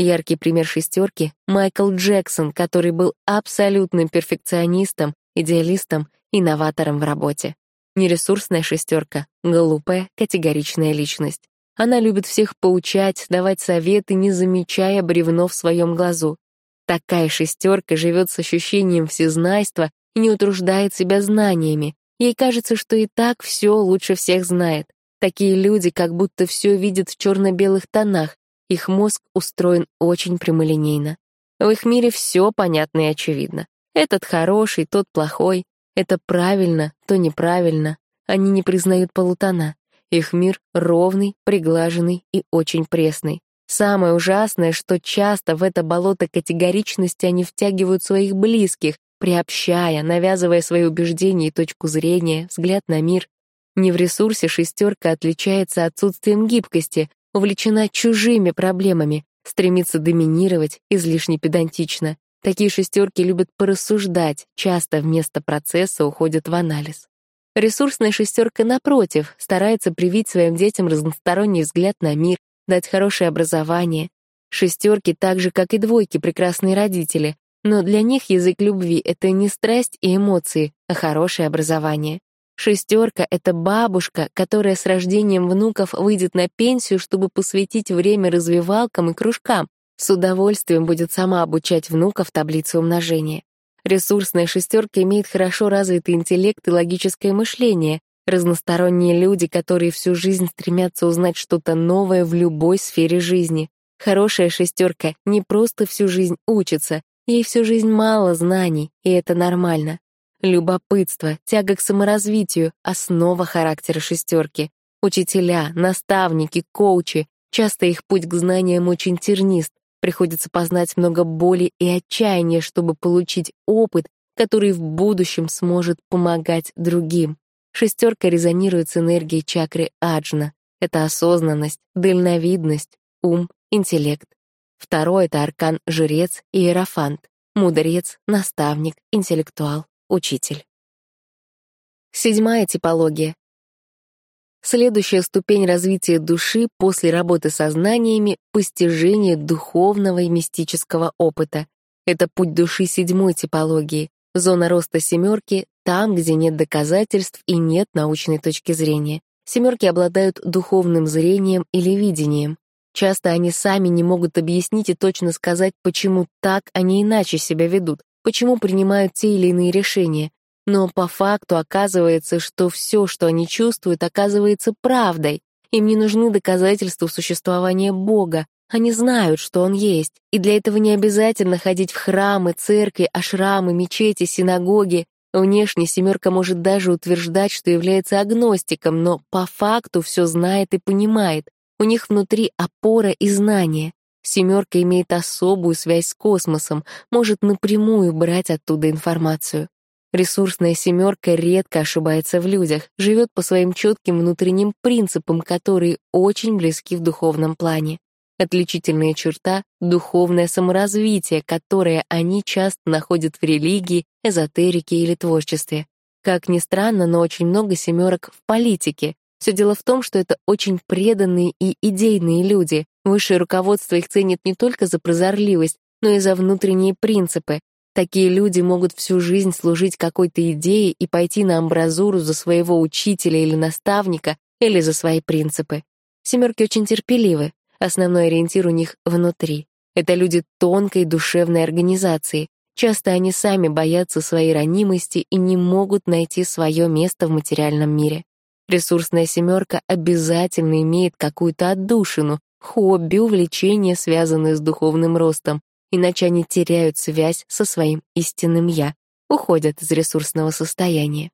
Яркий пример шестерки — Майкл Джексон, который был абсолютным перфекционистом, идеалистом, инноватором в работе. Нересурсная шестерка — глупая, категоричная личность. Она любит всех поучать, давать советы, не замечая бревно в своем глазу. Такая шестерка живет с ощущением всезнайства и не утруждает себя знаниями. Ей кажется, что и так все лучше всех знает. Такие люди как будто все видят в черно-белых тонах, их мозг устроен очень прямолинейно. В их мире все понятно и очевидно. Этот хороший, тот плохой. Это правильно, то неправильно. Они не признают полутона. Их мир ровный, приглаженный и очень пресный. Самое ужасное, что часто в это болото категоричности они втягивают своих близких, приобщая, навязывая свои убеждения и точку зрения, взгляд на мир. Не в ресурсе шестерка отличается отсутствием гибкости, увлечена чужими проблемами, стремится доминировать излишне педантично. Такие шестерки любят порассуждать, часто вместо процесса уходят в анализ. Ресурсная шестерка, напротив, старается привить своим детям разносторонний взгляд на мир, дать хорошее образование. Шестерки, так же, как и двойки, прекрасные родители, Но для них язык любви — это не страсть и эмоции, а хорошее образование. Шестерка — это бабушка, которая с рождением внуков выйдет на пенсию, чтобы посвятить время развивалкам и кружкам, с удовольствием будет сама обучать внуков таблице умножения. Ресурсная шестерка имеет хорошо развитый интеллект и логическое мышление, разносторонние люди, которые всю жизнь стремятся узнать что-то новое в любой сфере жизни. Хорошая шестерка не просто всю жизнь учится, ей всю жизнь мало знаний, и это нормально. Любопытство, тяга к саморазвитию — основа характера шестерки. Учителя, наставники, коучи — часто их путь к знаниям очень тернист, Приходится познать много боли и отчаяния, чтобы получить опыт, который в будущем сможет помогать другим. Шестерка резонирует с энергией чакры Аджна. Это осознанность, дальновидность, ум, интеллект. Второй — это аркан жрец и иерофант, мудрец, наставник, интеллектуал, учитель. Седьмая типология Следующая ступень развития души после работы со знаниями — постижение духовного и мистического опыта. Это путь души седьмой типологии, зона роста семерки — там, где нет доказательств и нет научной точки зрения. Семерки обладают духовным зрением или видением. Часто они сами не могут объяснить и точно сказать, почему так, не иначе себя ведут, почему принимают те или иные решения. Но по факту оказывается, что все, что они чувствуют, оказывается правдой. Им не нужны доказательства существования Бога. Они знают, что Он есть. И для этого не обязательно ходить в храмы, церкви, ашрамы, мечети, синагоги. Внешне семерка может даже утверждать, что является агностиком, но по факту все знает и понимает. У них внутри опора и знание. Семерка имеет особую связь с космосом, может напрямую брать оттуда информацию. Ресурсная семерка редко ошибается в людях, живет по своим четким внутренним принципам, которые очень близки в духовном плане. Отличительная черта — духовное саморазвитие, которое они часто находят в религии, эзотерике или творчестве. Как ни странно, но очень много семерок в политике. Все дело в том, что это очень преданные и идейные люди. Высшее руководство их ценит не только за прозорливость, но и за внутренние принципы, Такие люди могут всю жизнь служить какой-то идее и пойти на амбразуру за своего учителя или наставника, или за свои принципы. Семерки очень терпеливы, основной ориентир у них внутри. Это люди тонкой душевной организации. Часто они сами боятся своей ранимости и не могут найти свое место в материальном мире. Ресурсная семерка обязательно имеет какую-то отдушину, хобби, увлечения, связанные с духовным ростом, иначе они теряют связь со своим истинным «я», уходят из ресурсного состояния.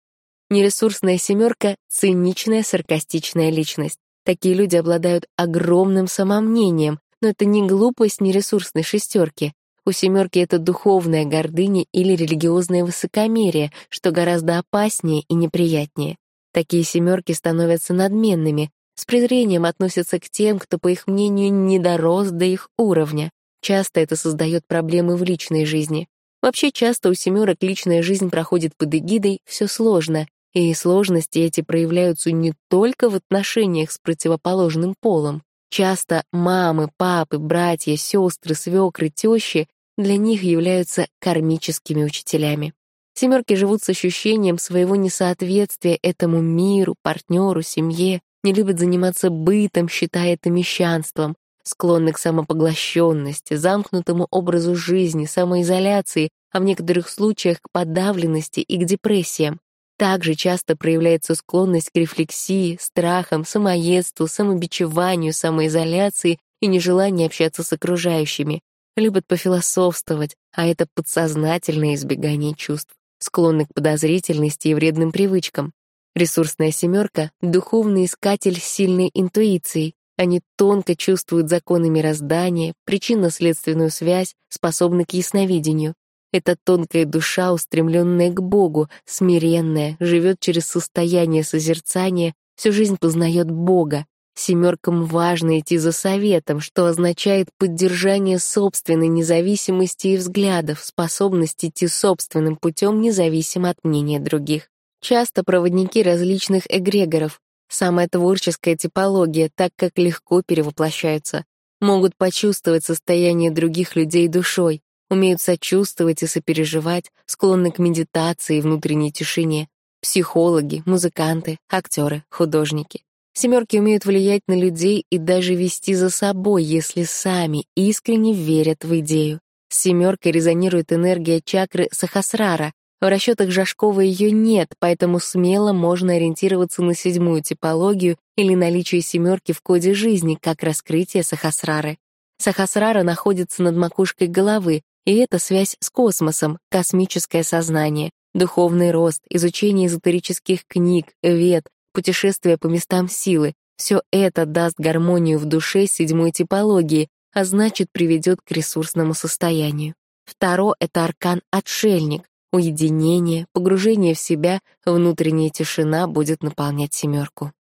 Нересурсная семерка — циничная, саркастичная личность. Такие люди обладают огромным самомнением, но это не глупость нересурсной шестерки. У семерки это духовная гордыня или религиозное высокомерие, что гораздо опаснее и неприятнее. Такие семерки становятся надменными, с презрением относятся к тем, кто, по их мнению, не дорос до их уровня. Часто это создает проблемы в личной жизни. Вообще часто у семерок личная жизнь проходит под эгидой «все сложно», и сложности эти проявляются не только в отношениях с противоположным полом. Часто мамы, папы, братья, сестры, свекры, тещи для них являются кармическими учителями. Семерки живут с ощущением своего несоответствия этому миру, партнеру, семье, не любят заниматься бытом, считая это мещанством, склонны к самопоглощенности, замкнутому образу жизни, самоизоляции, а в некоторых случаях к подавленности и к депрессиям. Также часто проявляется склонность к рефлексии, страхам, самоедству, самобичеванию, самоизоляции и нежелание общаться с окружающими. Любят пофилософствовать, а это подсознательное избегание чувств. Склонны к подозрительности и вредным привычкам. Ресурсная семерка — духовный искатель с сильной интуицией, они тонко чувствуют законы мироздания, причинно-следственную связь, способны к ясновидению. Эта тонкая душа, устремленная к Богу, смиренная, живет через состояние созерцания, всю жизнь познает Бога. Семеркам важно идти за советом, что означает поддержание собственной независимости и взглядов, способность идти собственным путем независимо от мнения других. Часто проводники различных эгрегоров, Самая творческая типология, так как легко перевоплощаются. Могут почувствовать состояние других людей душой. умеют сочувствовать и сопереживать, склонны к медитации и внутренней тишине. Психологи, музыканты, актеры, художники. Семерки умеют влиять на людей и даже вести за собой, если сами искренне верят в идею. С семеркой резонирует энергия чакры Сахасрара. В расчетах Жашкова ее нет, поэтому смело можно ориентироваться на седьмую типологию или наличие семерки в коде жизни, как раскрытие Сахасрары. Сахасрара находится над макушкой головы, и это связь с космосом, космическое сознание, духовный рост, изучение эзотерических книг, вед, путешествие по местам силы. Все это даст гармонию в душе седьмой типологии, а значит, приведет к ресурсному состоянию. Второ — это аркан «Отшельник». Уединение, погружение в себя, внутренняя тишина будет наполнять семерку.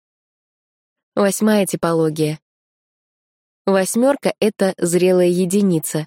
Восьмая типология. Восьмерка — это зрелая единица.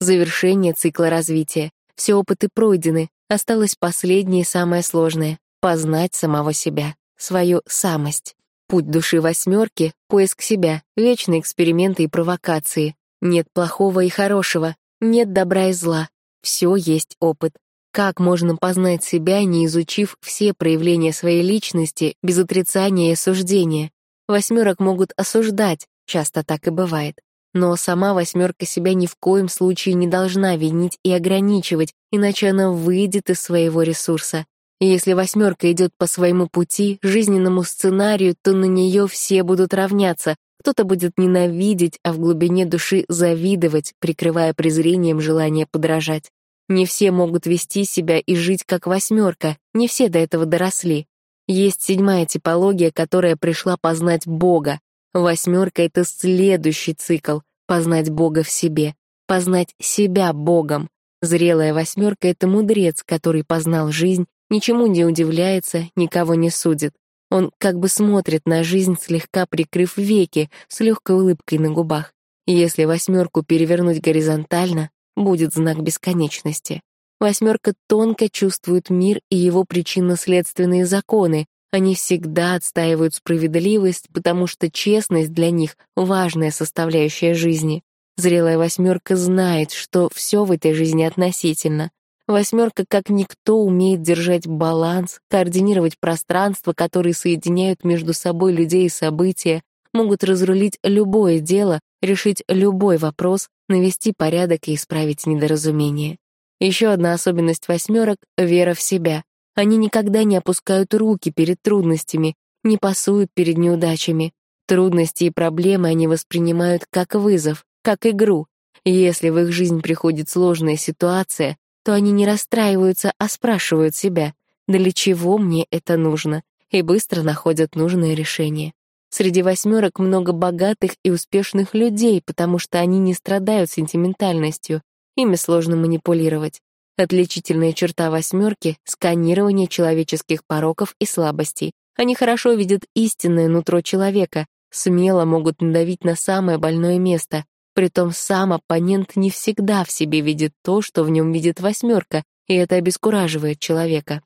Завершение цикла развития. Все опыты пройдены, осталось последнее самое сложное — познать самого себя свою самость. Путь души восьмерки — поиск себя, вечные эксперименты и провокации. Нет плохого и хорошего, нет добра и зла. Все есть опыт. Как можно познать себя, не изучив все проявления своей личности без отрицания и осуждения? Восьмерок могут осуждать, часто так и бывает. Но сама восьмерка себя ни в коем случае не должна винить и ограничивать, иначе она выйдет из своего ресурса. Если восьмерка идет по своему пути, жизненному сценарию, то на нее все будут равняться. Кто-то будет ненавидеть, а в глубине души завидовать, прикрывая презрением желание подражать. Не все могут вести себя и жить как восьмерка, не все до этого доросли. Есть седьмая типология, которая пришла познать Бога. Восьмерка — это следующий цикл — познать Бога в себе, познать себя Богом. Зрелая восьмерка — это мудрец, который познал жизнь Ничему не удивляется, никого не судит. Он как бы смотрит на жизнь, слегка прикрыв веки, с легкой улыбкой на губах. Если восьмерку перевернуть горизонтально, будет знак бесконечности. Восьмерка тонко чувствует мир и его причинно-следственные законы. Они всегда отстаивают справедливость, потому что честность для них — важная составляющая жизни. Зрелая восьмерка знает, что все в этой жизни относительно. Восьмерка как никто умеет держать баланс, координировать пространство, которые соединяют между собой людей и события, могут разрулить любое дело, решить любой вопрос, навести порядок и исправить недоразумение. Еще одна особенность восьмерок — вера в себя. Они никогда не опускают руки перед трудностями, не пасуют перед неудачами. Трудности и проблемы они воспринимают как вызов, как игру. Если в их жизнь приходит сложная ситуация, то они не расстраиваются, а спрашивают себя, для чего мне это нужно, и быстро находят нужное решение. Среди восьмерок много богатых и успешных людей, потому что они не страдают сентиментальностью, ими сложно манипулировать. Отличительная черта восьмерки — сканирование человеческих пороков и слабостей. Они хорошо видят истинное нутро человека, смело могут надавить на самое больное место, Притом сам оппонент не всегда в себе видит то, что в нем видит восьмерка, и это обескураживает человека.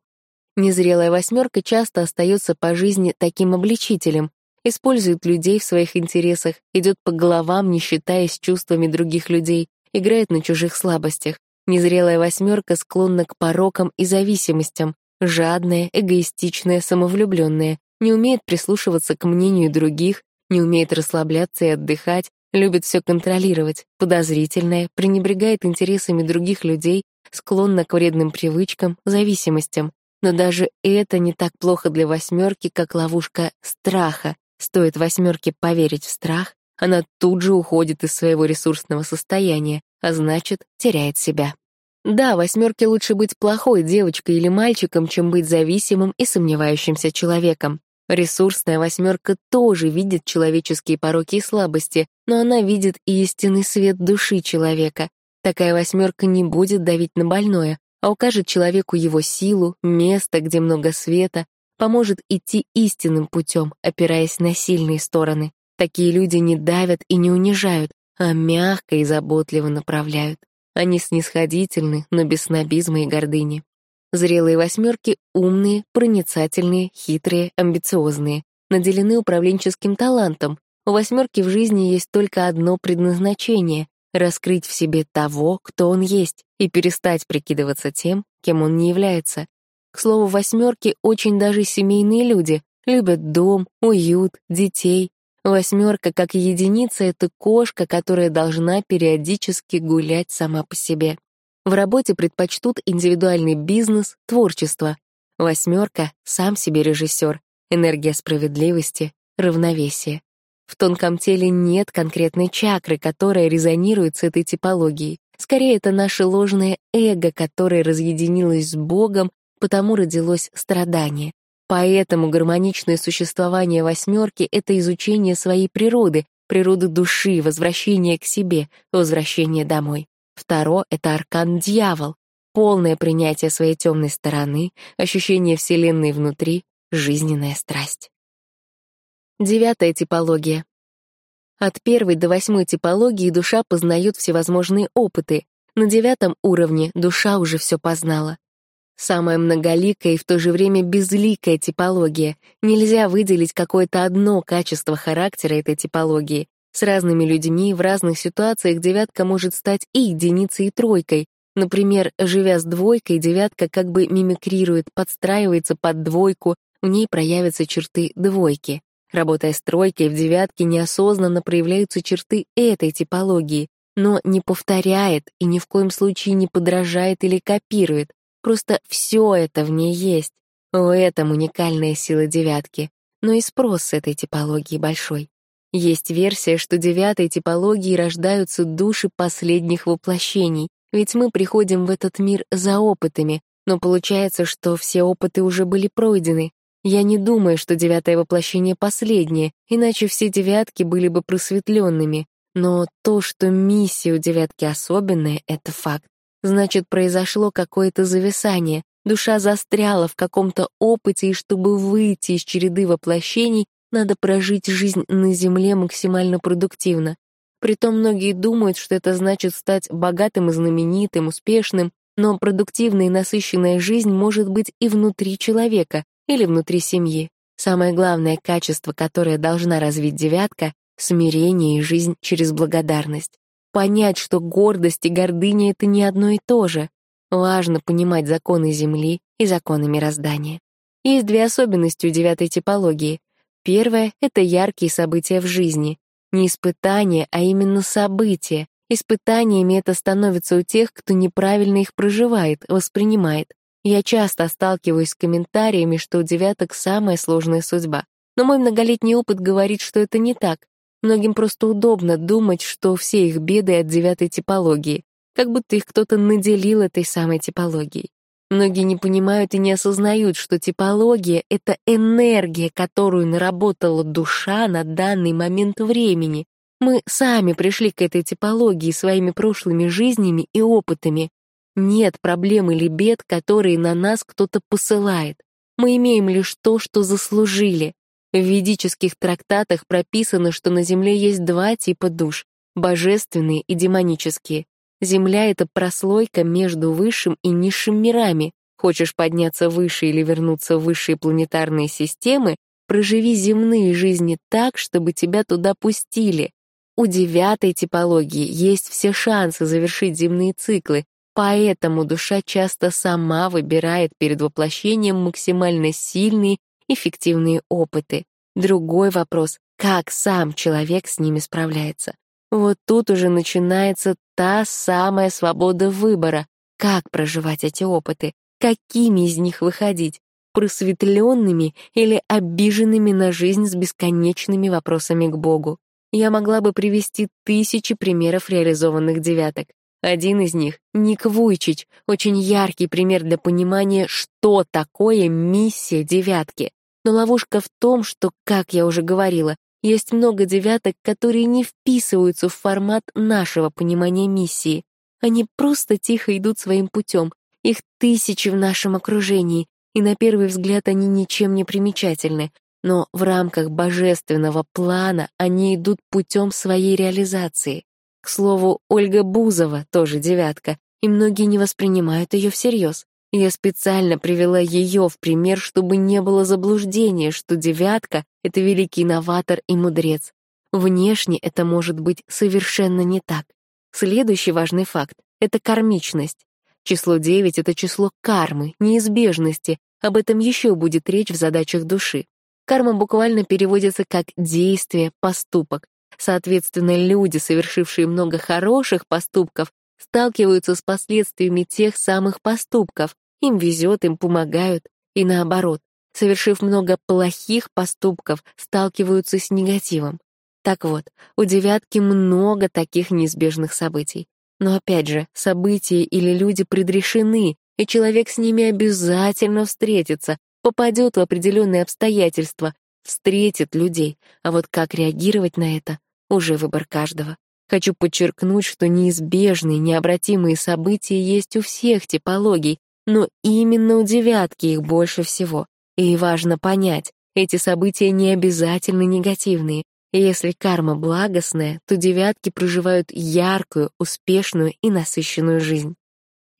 Незрелая восьмерка часто остается по жизни таким обличителем, использует людей в своих интересах, идет по головам, не считаясь чувствами других людей, играет на чужих слабостях. Незрелая восьмерка склонна к порокам и зависимостям, жадная, эгоистичная, самовлюбленная, не умеет прислушиваться к мнению других, не умеет расслабляться и отдыхать, Любит все контролировать, подозрительная, пренебрегает интересами других людей, склонна к вредным привычкам, зависимостям. Но даже это не так плохо для восьмерки, как ловушка страха. Стоит восьмерке поверить в страх, она тут же уходит из своего ресурсного состояния, а значит, теряет себя. Да, восьмерке лучше быть плохой девочкой или мальчиком, чем быть зависимым и сомневающимся человеком. Ресурсная восьмерка тоже видит человеческие пороки и слабости, но она видит и истинный свет души человека. Такая восьмерка не будет давить на больное, а укажет человеку его силу, место, где много света, поможет идти истинным путем, опираясь на сильные стороны. Такие люди не давят и не унижают, а мягко и заботливо направляют. Они снисходительны, но без снобизма и гордыни. Зрелые восьмерки умные, проницательные, хитрые, амбициозные, наделены управленческим талантом. У восьмерки в жизни есть только одно предназначение раскрыть в себе того, кто он есть, и перестать прикидываться тем, кем он не является. К слову, восьмерки очень даже семейные люди, любят дом, уют, детей. Восьмерка как единица — это кошка, которая должна периодически гулять сама по себе. В работе предпочтут индивидуальный бизнес, творчество. Восьмерка — сам себе режиссер, энергия справедливости, равновесие. В тонком теле нет конкретной чакры, которая резонирует с этой типологией. Скорее, это наше ложное эго, которое разъединилось с Богом, потому родилось страдание. Поэтому гармоничное существование восьмерки — это изучение своей природы, природы души, возвращение к себе, возвращение домой. Второ — это аркан дьявол, полное принятие своей темной стороны, ощущение Вселенной внутри, жизненная страсть. Девятая типология. От первой до восьмой типологии душа познает всевозможные опыты. На девятом уровне душа уже все познала. Самая многоликая и в то же время безликая типология. Нельзя выделить какое-то одно качество характера этой типологии. С разными людьми в разных ситуациях девятка может стать и единицей, и тройкой. Например, живя с двойкой, девятка как бы мимикрирует, подстраивается под двойку, в ней проявятся черты двойки. Работая с тройкой, в девятке неосознанно проявляются черты этой типологии, но не повторяет и ни в коем случае не подражает или копирует. Просто все это в ней есть. В этом уникальная сила девятки. Но и спрос с этой типологии большой. Есть версия, что девятой типологии рождаются души последних воплощений, ведь мы приходим в этот мир за опытами, но получается, что все опыты уже были пройдены, я не думаю, что девятое воплощение последнее, иначе все девятки были бы просветленными. Но то, что миссия у девятки особенная, — это факт. Значит, произошло какое-то зависание, душа застряла в каком-то опыте, и чтобы выйти из череды воплощений, надо прожить жизнь на Земле максимально продуктивно. Притом многие думают, что это значит стать богатым и знаменитым, успешным, но продуктивная и насыщенная жизнь может быть и внутри человека, или внутри семьи. Самое главное качество, которое должна развить девятка — смирение и жизнь через благодарность. Понять, что гордость и гордыня — это не одно и то же. Важно понимать законы Земли и законы мироздания. Есть две особенности у девятой типологии. Первое — это яркие события в жизни. Не испытания, а именно события. Испытаниями это становится у тех, кто неправильно их проживает, воспринимает. Я часто сталкиваюсь с комментариями, что у девяток самая сложная судьба. Но мой многолетний опыт говорит, что это не так. Многим просто удобно думать, что все их беды от девятой типологии, как будто их кто-то наделил этой самой типологией. Многие не понимают и не осознают, что типология — это энергия, которую наработала душа на данный момент времени. Мы сами пришли к этой типологии своими прошлыми жизнями и опытами. Нет проблем или бед, которые на нас кто-то посылает. Мы имеем лишь то, что заслужили. В ведических трактатах прописано, что на Земле есть два типа душ — божественные и демонические. Земля — это прослойка между высшим и низшим мирами. Хочешь подняться выше или вернуться в высшие планетарные системы, проживи земные жизни так, чтобы тебя туда пустили. У девятой типологии есть все шансы завершить земные циклы, Поэтому душа часто сама выбирает перед воплощением максимально сильные, эффективные опыты. Другой вопрос — как сам человек с ними справляется. Вот тут уже начинается та самая свобода выбора, как проживать эти опыты, какими из них выходить, просветленными или обиженными на жизнь с бесконечными вопросами к Богу. Я могла бы привести тысячи примеров реализованных девяток. Один из них — Ник Вуйчич, очень яркий пример для понимания, что такое миссия девятки. Но ловушка в том, что, как я уже говорила, есть много девяток, которые не вписываются в формат нашего понимания миссии. Они просто тихо идут своим путем. Их тысячи в нашем окружении, и на первый взгляд они ничем не примечательны. Но в рамках божественного плана они идут путем своей реализации. К слову, Ольга Бузова тоже девятка, и многие не воспринимают ее всерьез. Я специально привела ее в пример, чтобы не было заблуждения, что девятка — это великий новатор и мудрец. Внешне это может быть совершенно не так. Следующий важный факт — это кармичность. Число 9 — это число кармы, неизбежности. Об этом еще будет речь в задачах души. Карма буквально переводится как действие, поступок. Соответственно, люди, совершившие много хороших поступков, сталкиваются с последствиями тех самых поступков. Им везет, им помогают. И наоборот, совершив много плохих поступков, сталкиваются с негативом. Так вот, у девятки много таких неизбежных событий. Но опять же, события или люди предрешены, и человек с ними обязательно встретится, попадет в определенные обстоятельства, встретит людей. А вот как реагировать на это — уже выбор каждого. Хочу подчеркнуть, что неизбежные, необратимые события есть у всех типологий, но именно у девятки их больше всего. И важно понять, эти события не обязательно негативные. Если карма благостная, то девятки проживают яркую, успешную и насыщенную жизнь.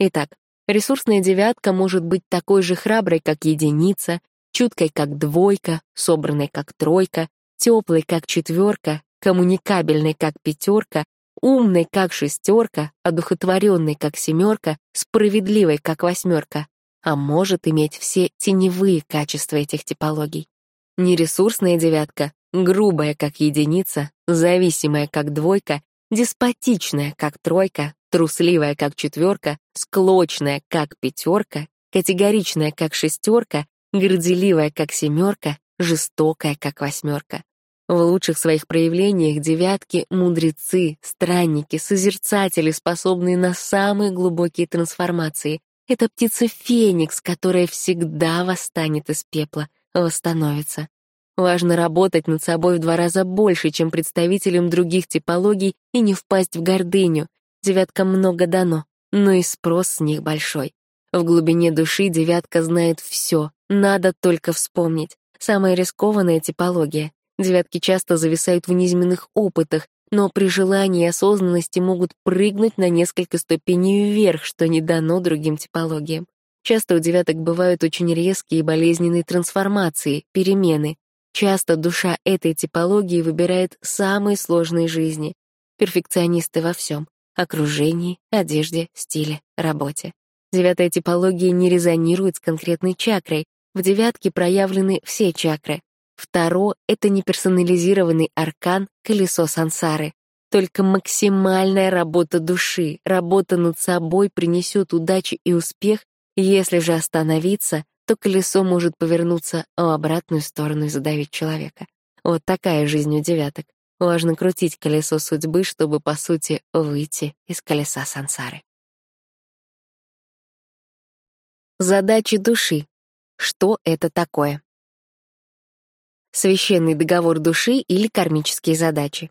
Итак, ресурсная девятка может быть такой же храброй, как единица, чуткой, как двойка, собранной, как тройка, теплой, как четверка, коммуникабельной, как пятерка, умной, как шестерка, одухотворенной, как семерка, справедливой, как восьмерка, а может иметь все теневые качества этих типологий. Нересурсная девятка грубая, как единица, зависимая, как двойка, деспотичная, как тройка, трусливая, как четверка, склочная, как пятерка, категоричная, как шестерка, горделивая, как семерка, жестокая, как восьмерка. В лучших своих проявлениях девятки — мудрецы, странники, созерцатели, способные на самые глубокие трансформации. Это птица Феникс, которая всегда восстанет из пепла, восстановится. Важно работать над собой в два раза больше, чем представителям других типологий, и не впасть в гордыню. Девятка много дано, но и спрос с них большой. В глубине души девятка знает все, надо только вспомнить. Самая рискованная типология. Девятки часто зависают в низменных опытах, но при желании осознанности могут прыгнуть на несколько ступеней вверх, что не дано другим типологиям. Часто у девяток бывают очень резкие и болезненные трансформации, перемены, Часто душа этой типологии выбирает самые сложные жизни. Перфекционисты во всем — окружении, одежде, стиле, работе. Девятая типология не резонирует с конкретной чакрой. В девятке проявлены все чакры. Второ — это неперсонализированный аркан «Колесо сансары». Только максимальная работа души, работа над собой принесет удачу и успех, если же остановиться, то колесо может повернуться в обратную сторону и задавить человека. Вот такая жизнь у девяток. Важно крутить колесо судьбы, чтобы, по сути, выйти из колеса сансары. Задачи души. Что это такое? Священный договор души или кармические задачи.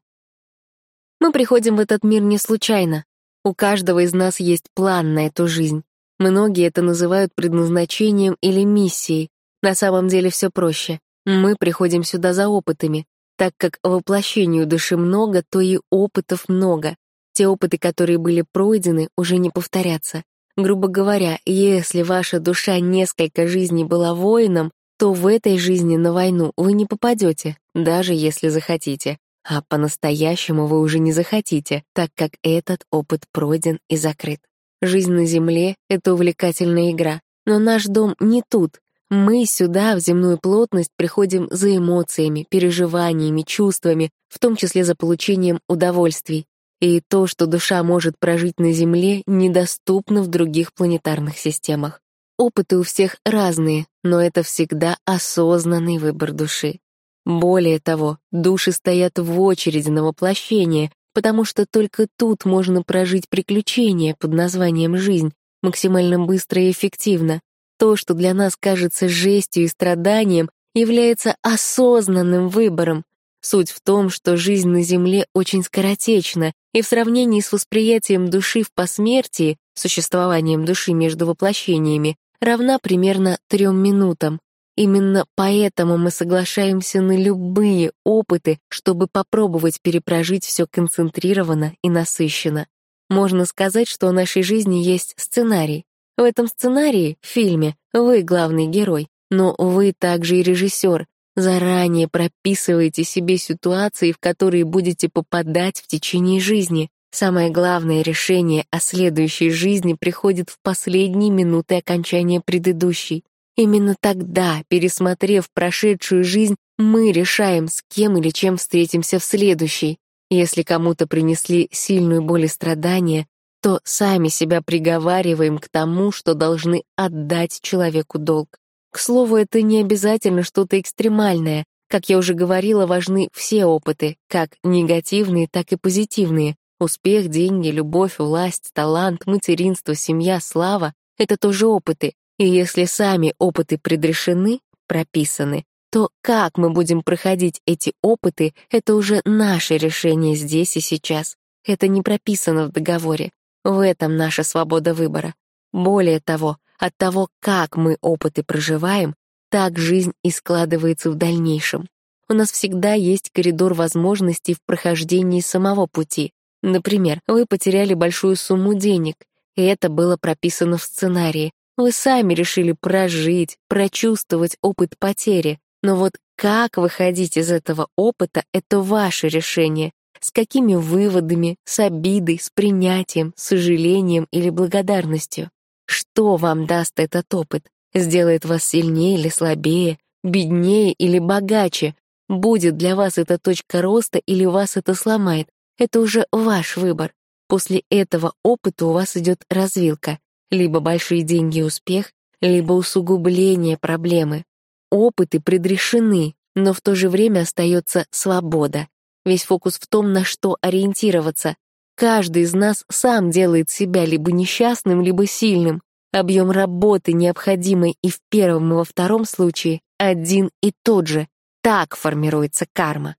Мы приходим в этот мир не случайно. У каждого из нас есть план на эту жизнь. Многие это называют предназначением или миссией. На самом деле все проще. Мы приходим сюда за опытами. Так как воплощению души много, то и опытов много. Те опыты, которые были пройдены, уже не повторятся. Грубо говоря, если ваша душа несколько жизней была воином, то в этой жизни на войну вы не попадете, даже если захотите. А по-настоящему вы уже не захотите, так как этот опыт пройден и закрыт. Жизнь на Земле — это увлекательная игра, но наш дом не тут. Мы сюда, в земную плотность, приходим за эмоциями, переживаниями, чувствами, в том числе за получением удовольствий. И то, что душа может прожить на Земле, недоступно в других планетарных системах. Опыты у всех разные, но это всегда осознанный выбор души. Более того, души стоят в очереди на воплощение, потому что только тут можно прожить приключение под названием «жизнь» максимально быстро и эффективно. То, что для нас кажется жестью и страданием, является осознанным выбором. Суть в том, что жизнь на Земле очень скоротечна, и в сравнении с восприятием души в посмертии, существованием души между воплощениями, равна примерно трем минутам. Именно поэтому мы соглашаемся на любые опыты, чтобы попробовать перепрожить все концентрированно и насыщенно. Можно сказать, что у нашей жизни есть сценарий. В этом сценарии, в фильме, вы главный герой, но вы также и режиссер. Заранее прописываете себе ситуации, в которые будете попадать в течение жизни. Самое главное решение о следующей жизни приходит в последние минуты окончания предыдущей. Именно тогда, пересмотрев прошедшую жизнь, мы решаем, с кем или чем встретимся в следующей. Если кому-то принесли сильную боль и страдания, то сами себя приговариваем к тому, что должны отдать человеку долг. К слову, это не обязательно что-то экстремальное. Как я уже говорила, важны все опыты, как негативные, так и позитивные. Успех, деньги, любовь, власть, талант, материнство, семья, слава — это тоже опыты, и если сами опыты предрешены, прописаны, то как мы будем проходить эти опыты, это уже наше решение здесь и сейчас. Это не прописано в договоре. В этом наша свобода выбора. Более того, от того, как мы опыты проживаем, так жизнь и складывается в дальнейшем. У нас всегда есть коридор возможностей в прохождении самого пути. Например, вы потеряли большую сумму денег, и это было прописано в сценарии. Вы сами решили прожить, прочувствовать опыт потери, но вот как выходить из этого опыта — это ваше решение. С какими выводами, с обидой, с принятием, сожалением или благодарностью? Что вам даст этот опыт? Сделает вас сильнее или слабее, беднее или богаче? Будет для вас это точка роста или вас это сломает? Это уже ваш выбор. После этого опыта у вас идет развилка. Либо большие деньги и успех, либо усугубление проблемы. Опыты предрешены, но в то же время остается свобода. Весь фокус в том, на что ориентироваться. Каждый из нас сам делает себя либо несчастным, либо сильным. Объем работы, необходимый и в первом, и во втором случае, один и тот же. Так формируется карма.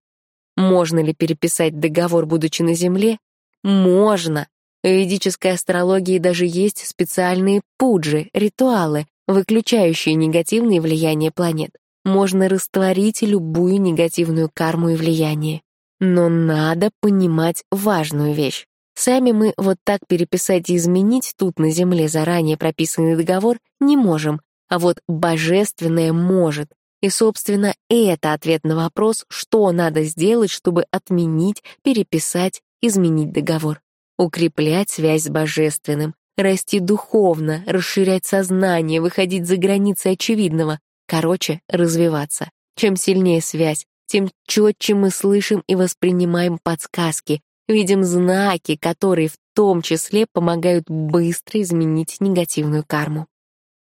Можно ли переписать договор, будучи на Земле? Можно. В ведической астрологии даже есть специальные пуджи, ритуалы, выключающие негативные влияния планет. Можно растворить любую негативную карму и влияние. Но надо понимать важную вещь. Сами мы вот так переписать и изменить тут на Земле заранее прописанный договор не можем, а вот Божественное может. И, собственно, это ответ на вопрос, что надо сделать, чтобы отменить, переписать, изменить договор укреплять связь с Божественным, расти духовно, расширять сознание, выходить за границы очевидного, короче, развиваться. Чем сильнее связь, тем четче мы слышим и воспринимаем подсказки, видим знаки, которые в том числе помогают быстро изменить негативную карму.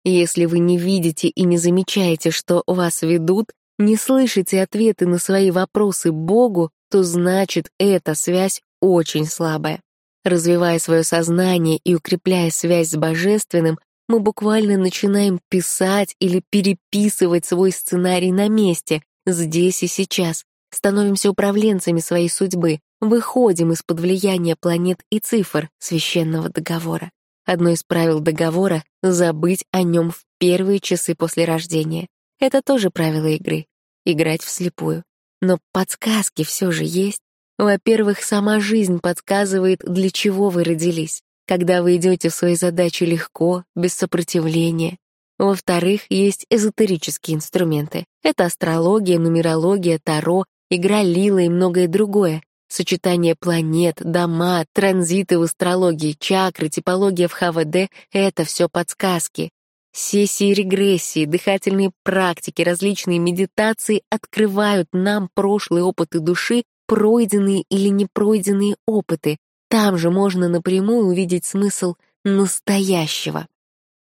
Если вы не видите и не замечаете, что вас ведут, не слышите ответы на свои вопросы Богу, то значит, эта связь очень слабая. Развивая свое сознание и укрепляя связь с Божественным, мы буквально начинаем писать или переписывать свой сценарий на месте, здесь и сейчас, становимся управленцами своей судьбы, выходим из-под влияния планет и цифр священного договора. Одно из правил договора — забыть о нем в первые часы после рождения. Это тоже правило игры — играть вслепую. Но подсказки все же есть. Во-первых, сама жизнь подсказывает, для чего вы родились, когда вы идете в свои задачи легко, без сопротивления. Во-вторых, есть эзотерические инструменты. Это астрология, нумерология, таро, игра лила и многое другое. Сочетание планет, дома, транзиты в астрологии, чакры, типология в ХВД — это все подсказки. Сессии регрессии, дыхательные практики, различные медитации открывают нам прошлые опыты души пройденные или непройденные опыты. Там же можно напрямую увидеть смысл настоящего.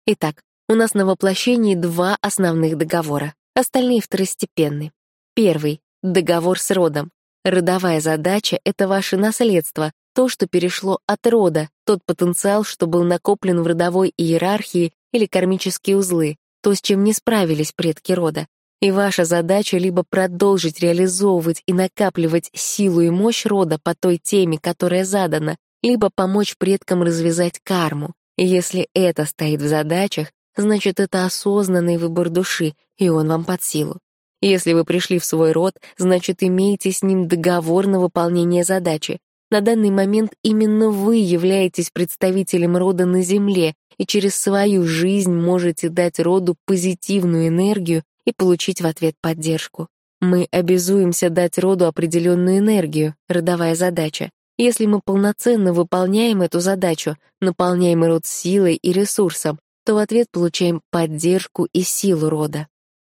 Итак, у нас на воплощении два основных договора, остальные второстепенны. Первый — договор с родом. Родовая задача — это ваше наследство, то, что перешло от рода, тот потенциал, что был накоплен в родовой иерархии или кармические узлы, то, с чем не справились предки рода. И ваша задача либо продолжить реализовывать и накапливать силу и мощь рода по той теме, которая задана, либо помочь предкам развязать карму. И если это стоит в задачах, значит, это осознанный выбор души, и он вам под силу. Если вы пришли в свой род, значит, имеете с ним договор на выполнение задачи. На данный момент именно вы являетесь представителем рода на Земле и через свою жизнь можете дать роду позитивную энергию и получить в ответ поддержку. Мы обязуемся дать роду определенную энергию, родовая задача. Если мы полноценно выполняем эту задачу, наполняем род силой и ресурсом, то в ответ получаем поддержку и силу рода.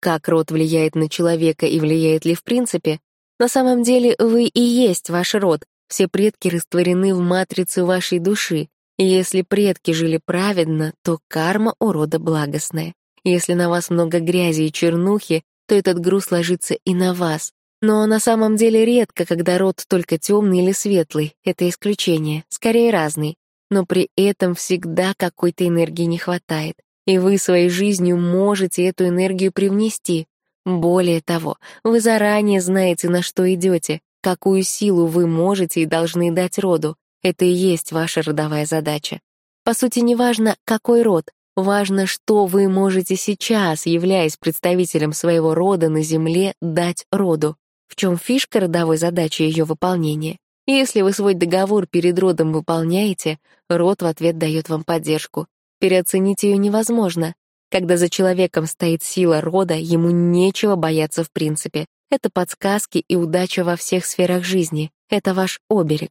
Как род влияет на человека и влияет ли в принципе? На самом деле вы и есть ваш род, все предки растворены в матрице вашей души. Если предки жили праведно, то карма у рода благостная. Если на вас много грязи и чернухи, то этот груз ложится и на вас. Но на самом деле редко, когда род только темный или светлый, это исключение, скорее разный. Но при этом всегда какой-то энергии не хватает. И вы своей жизнью можете эту энергию привнести. Более того, вы заранее знаете, на что идете, какую силу вы можете и должны дать роду. Это и есть ваша родовая задача. По сути, не важно, какой род, важно, что вы можете сейчас, являясь представителем своего рода на Земле, дать роду. В чем фишка родовой задачи ее выполнения? Если вы свой договор перед родом выполняете, род в ответ дает вам поддержку. Переоценить ее невозможно. Когда за человеком стоит сила рода, ему нечего бояться в принципе. Это подсказки и удача во всех сферах жизни. Это ваш оберег.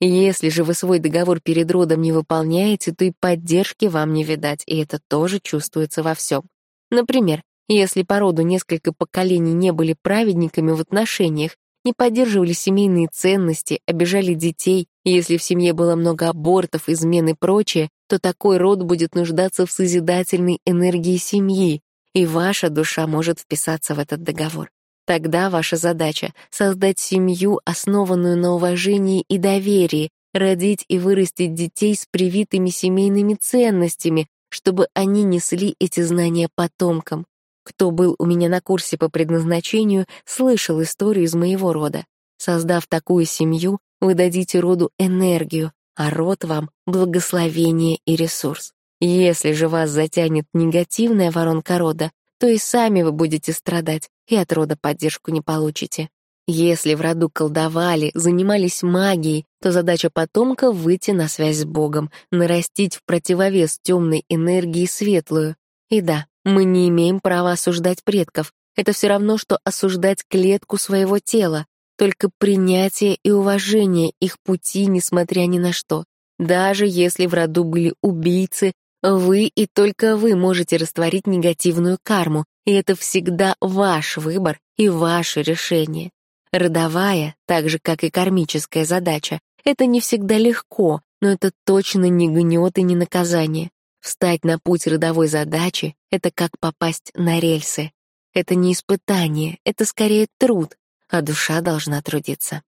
Если же вы свой договор перед родом не выполняете, то и поддержки вам не видать, и это тоже чувствуется во всем. Например, если по роду несколько поколений не были праведниками в отношениях, не поддерживали семейные ценности, обижали детей, если в семье было много абортов, измен и прочее, то такой род будет нуждаться в созидательной энергии семьи, и ваша душа может вписаться в этот договор. Тогда ваша задача — создать семью, основанную на уважении и доверии, родить и вырастить детей с привитыми семейными ценностями, чтобы они несли эти знания потомкам. Кто был у меня на курсе по предназначению, слышал историю из моего рода. Создав такую семью, вы дадите роду энергию, а род вам — благословение и ресурс. Если же вас затянет негативная воронка рода, то и сами вы будете страдать, и от рода поддержку не получите. Если в роду колдовали, занимались магией, то задача потомка — выйти на связь с Богом, нарастить в противовес темной энергии светлую. И да, мы не имеем права осуждать предков. Это все равно, что осуждать клетку своего тела. Только принятие и уважение их пути, несмотря ни на что. Даже если в роду были убийцы, вы и только вы можете растворить негативную карму, и это всегда ваш выбор и ваше решение. Родовая, так же, как и кармическая задача, это не всегда легко, но это точно не гнет и не наказание. Встать на путь родовой задачи — это как попасть на рельсы. Это не испытание, это скорее труд, а душа должна трудиться.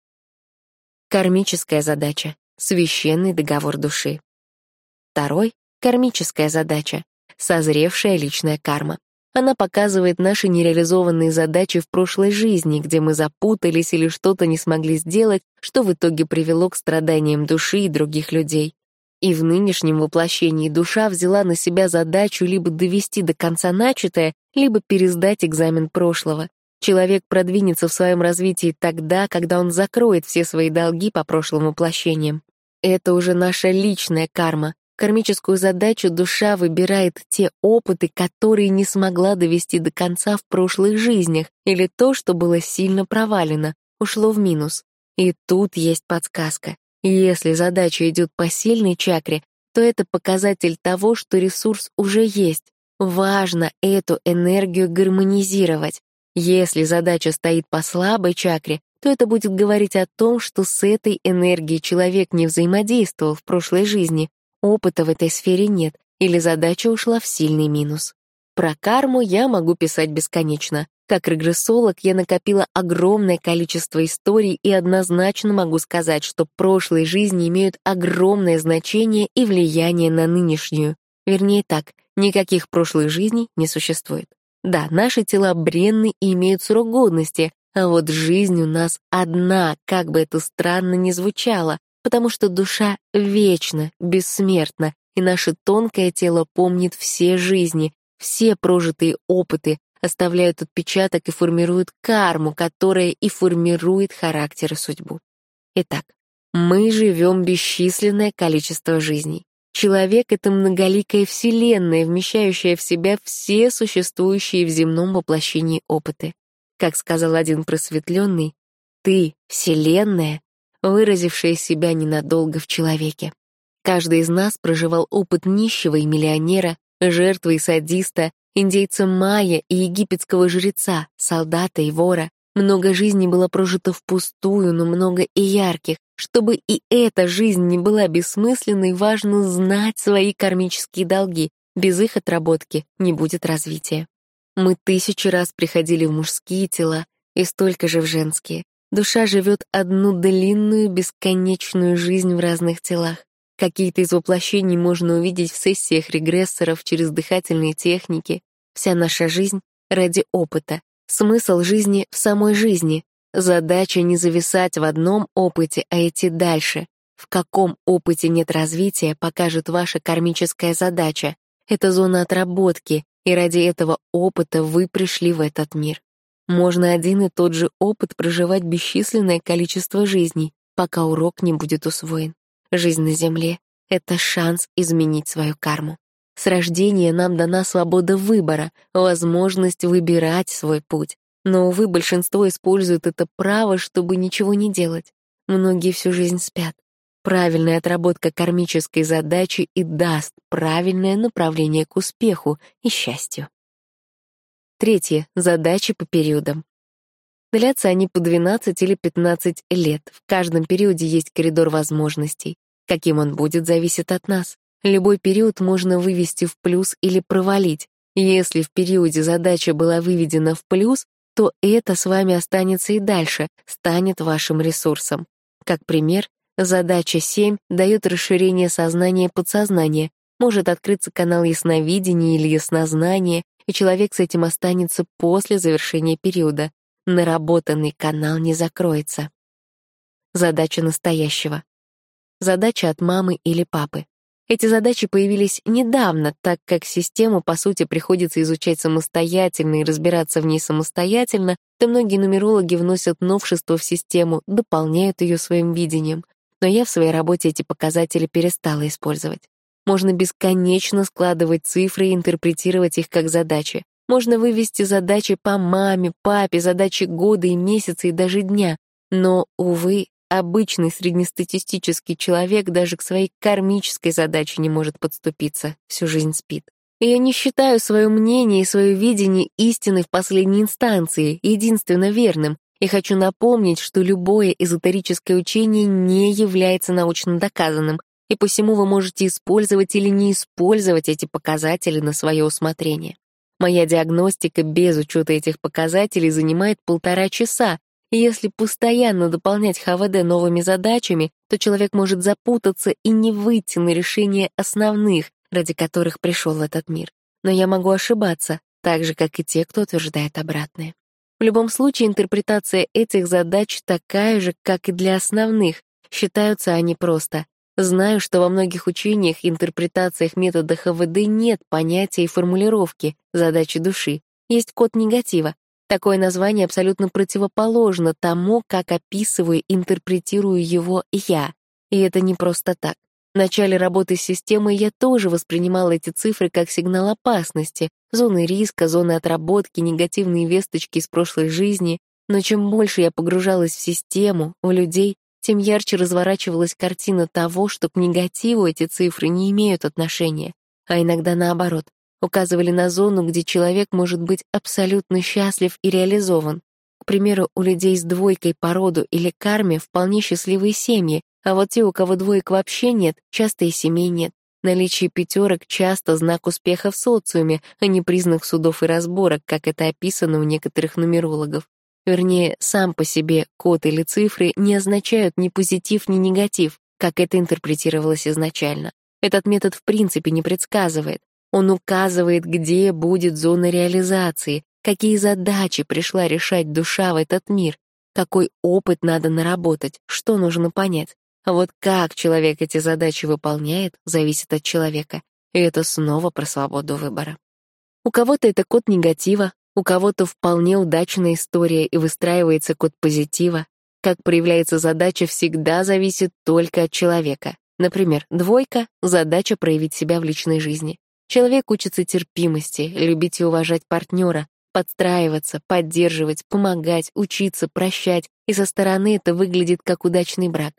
Кармическая задача — священный договор души. Второй — кармическая задача — созревшая личная карма. Она показывает наши нереализованные задачи в прошлой жизни, где мы запутались или что-то не смогли сделать, что в итоге привело к страданиям души и других людей. И в нынешнем воплощении душа взяла на себя задачу либо довести до конца начатое, либо пересдать экзамен прошлого. Человек продвинется в своем развитии тогда, когда он закроет все свои долги по прошлым воплощениям. Это уже наша личная карма. Кармическую задачу душа выбирает те опыты, которые не смогла довести до конца в прошлых жизнях, или то, что было сильно провалено, ушло в минус. И тут есть подсказка. Если задача идет по сильной чакре, то это показатель того, что ресурс уже есть. Важно эту энергию гармонизировать. Если задача стоит по слабой чакре, то это будет говорить о том, что с этой энергией человек не взаимодействовал в прошлой жизни, опыта в этой сфере нет, или задача ушла в сильный минус. Про карму я могу писать бесконечно. Как регрессолог я накопила огромное количество историй и однозначно могу сказать, что прошлые жизни имеют огромное значение и влияние на нынешнюю. Вернее так, никаких прошлых жизней не существует. Да, наши тела бренны и имеют срок годности, а вот жизнь у нас одна, как бы это странно ни звучало, потому что душа вечна, бессмертна, и наше тонкое тело помнит все жизни, все прожитые опыты, оставляют отпечаток и формируют карму, которая и формирует характер и судьбу. Итак, мы живем бесчисленное количество жизней. Человек — это многоликая вселенная, вмещающая в себя все существующие в земном воплощении опыты. Как сказал один просветленный, «Ты — вселенная, выразившее себя ненадолго в человеке. Каждый из нас проживал опыт нищего и миллионера, жертвы и садиста, индейца майя и египетского жреца, солдата и вора. Много жизней было прожито впустую, но много и ярких. Чтобы и эта жизнь не была бессмысленной, важно знать свои кармические долги. Без их отработки не будет развития. Мы тысячу раз приходили в мужские тела и столько же в женские. Душа живет одну длинную, бесконечную жизнь в разных телах. Какие-то из воплощений можно увидеть в сессиях регрессоров через дыхательные техники. Вся наша жизнь ради опыта. Смысл жизни в самой жизни. Задача не зависать в одном опыте, а идти дальше. В каком опыте нет развития, покажет ваша кармическая задача. Это зона отработки, и ради этого опыта вы пришли в этот мир. Можно один и тот же опыт проживать бесчисленное количество жизней, пока урок не будет усвоен. Жизнь на Земле — это шанс изменить свою карму. С рождения нам дана свобода выбора, возможность выбирать свой путь. Но, увы, большинство использует это право, чтобы ничего не делать. Многие всю жизнь спят. Правильная отработка кармической задачи и даст правильное направление к успеху и счастью. Третье. Задачи по периодам. Длятся они по 12 или 15 лет. В каждом периоде есть коридор возможностей. Каким он будет, зависит от нас. Любой период можно вывести в плюс или провалить. Если в периоде задача была выведена в плюс, то это с вами останется и дальше, станет вашим ресурсом. Как пример, задача 7 дает расширение сознания подсознания, может открыться канал ясновидения или яснознания, и человек с этим останется после завершения периода наработанный канал не закроется. Задача настоящего. Задача от мамы или папы. Эти задачи появились недавно, так как систему, по сути, приходится изучать самостоятельно и разбираться в ней самостоятельно, то многие нумерологи вносят новшества в систему, дополняют ее своим видением. Но я в своей работе эти показатели перестала использовать. Можно бесконечно складывать цифры и интерпретировать их как задачи. Можно вывести задачи по маме, папе, задачи года и месяца и даже дня. Но, увы, обычный среднестатистический человек даже к своей кармической задаче не может подступиться, всю жизнь спит. И я не считаю свое мнение и свое видение истиной в последней инстанции, единственно верным, и хочу напомнить, что любое эзотерическое учение не является научно доказанным, и посему вы можете использовать или не использовать эти показатели на свое усмотрение. Моя диагностика без учета этих показателей занимает полтора часа, и если постоянно дополнять ХВД новыми задачами, то человек может запутаться и не выйти на решение основных, ради которых пришел в этот мир. Но я могу ошибаться, так же, как и те, кто утверждает обратное. В любом случае, интерпретация этих задач такая же, как и для основных. Считаются они просто Знаю, что во многих учениях и интерпретациях метода ХВД нет понятия и формулировки задачи души. Есть код негатива. Такое название абсолютно противоположно тому, как описываю и интерпретирую его я. И это не просто так. В начале работы с системой я тоже воспринимала эти цифры как сигнал опасности, зоны риска, зоны отработки, негативные весточки из прошлой жизни. Но чем больше я погружалась в систему, в людей, тем ярче разворачивалась картина того, что к негативу эти цифры не имеют отношения, а иногда наоборот, указывали на зону, где человек может быть абсолютно счастлив и реализован. К примеру, у людей с двойкой по роду или карме вполне счастливые семьи, а вот те, у кого двоек вообще нет, часто и семей нет. Наличие пятерок часто знак успеха в социуме, а не признак судов и разборок, как это описано у некоторых нумерологов. Вернее, сам по себе код или цифры не означают ни позитив, ни негатив, как это интерпретировалось изначально. Этот метод в принципе не предсказывает. Он указывает, где будет зона реализации, какие задачи пришла решать душа в этот мир, какой опыт надо наработать, что нужно понять. А вот как человек эти задачи выполняет, зависит от человека. И это снова про свободу выбора. У кого-то это код негатива, у кого-то вполне удачная история и выстраивается код позитива. Как проявляется задача, всегда зависит только от человека. Например, двойка — задача проявить себя в личной жизни. Человек учится терпимости, любить и уважать партнера, подстраиваться, поддерживать, помогать, учиться, прощать, и со стороны это выглядит как удачный брак.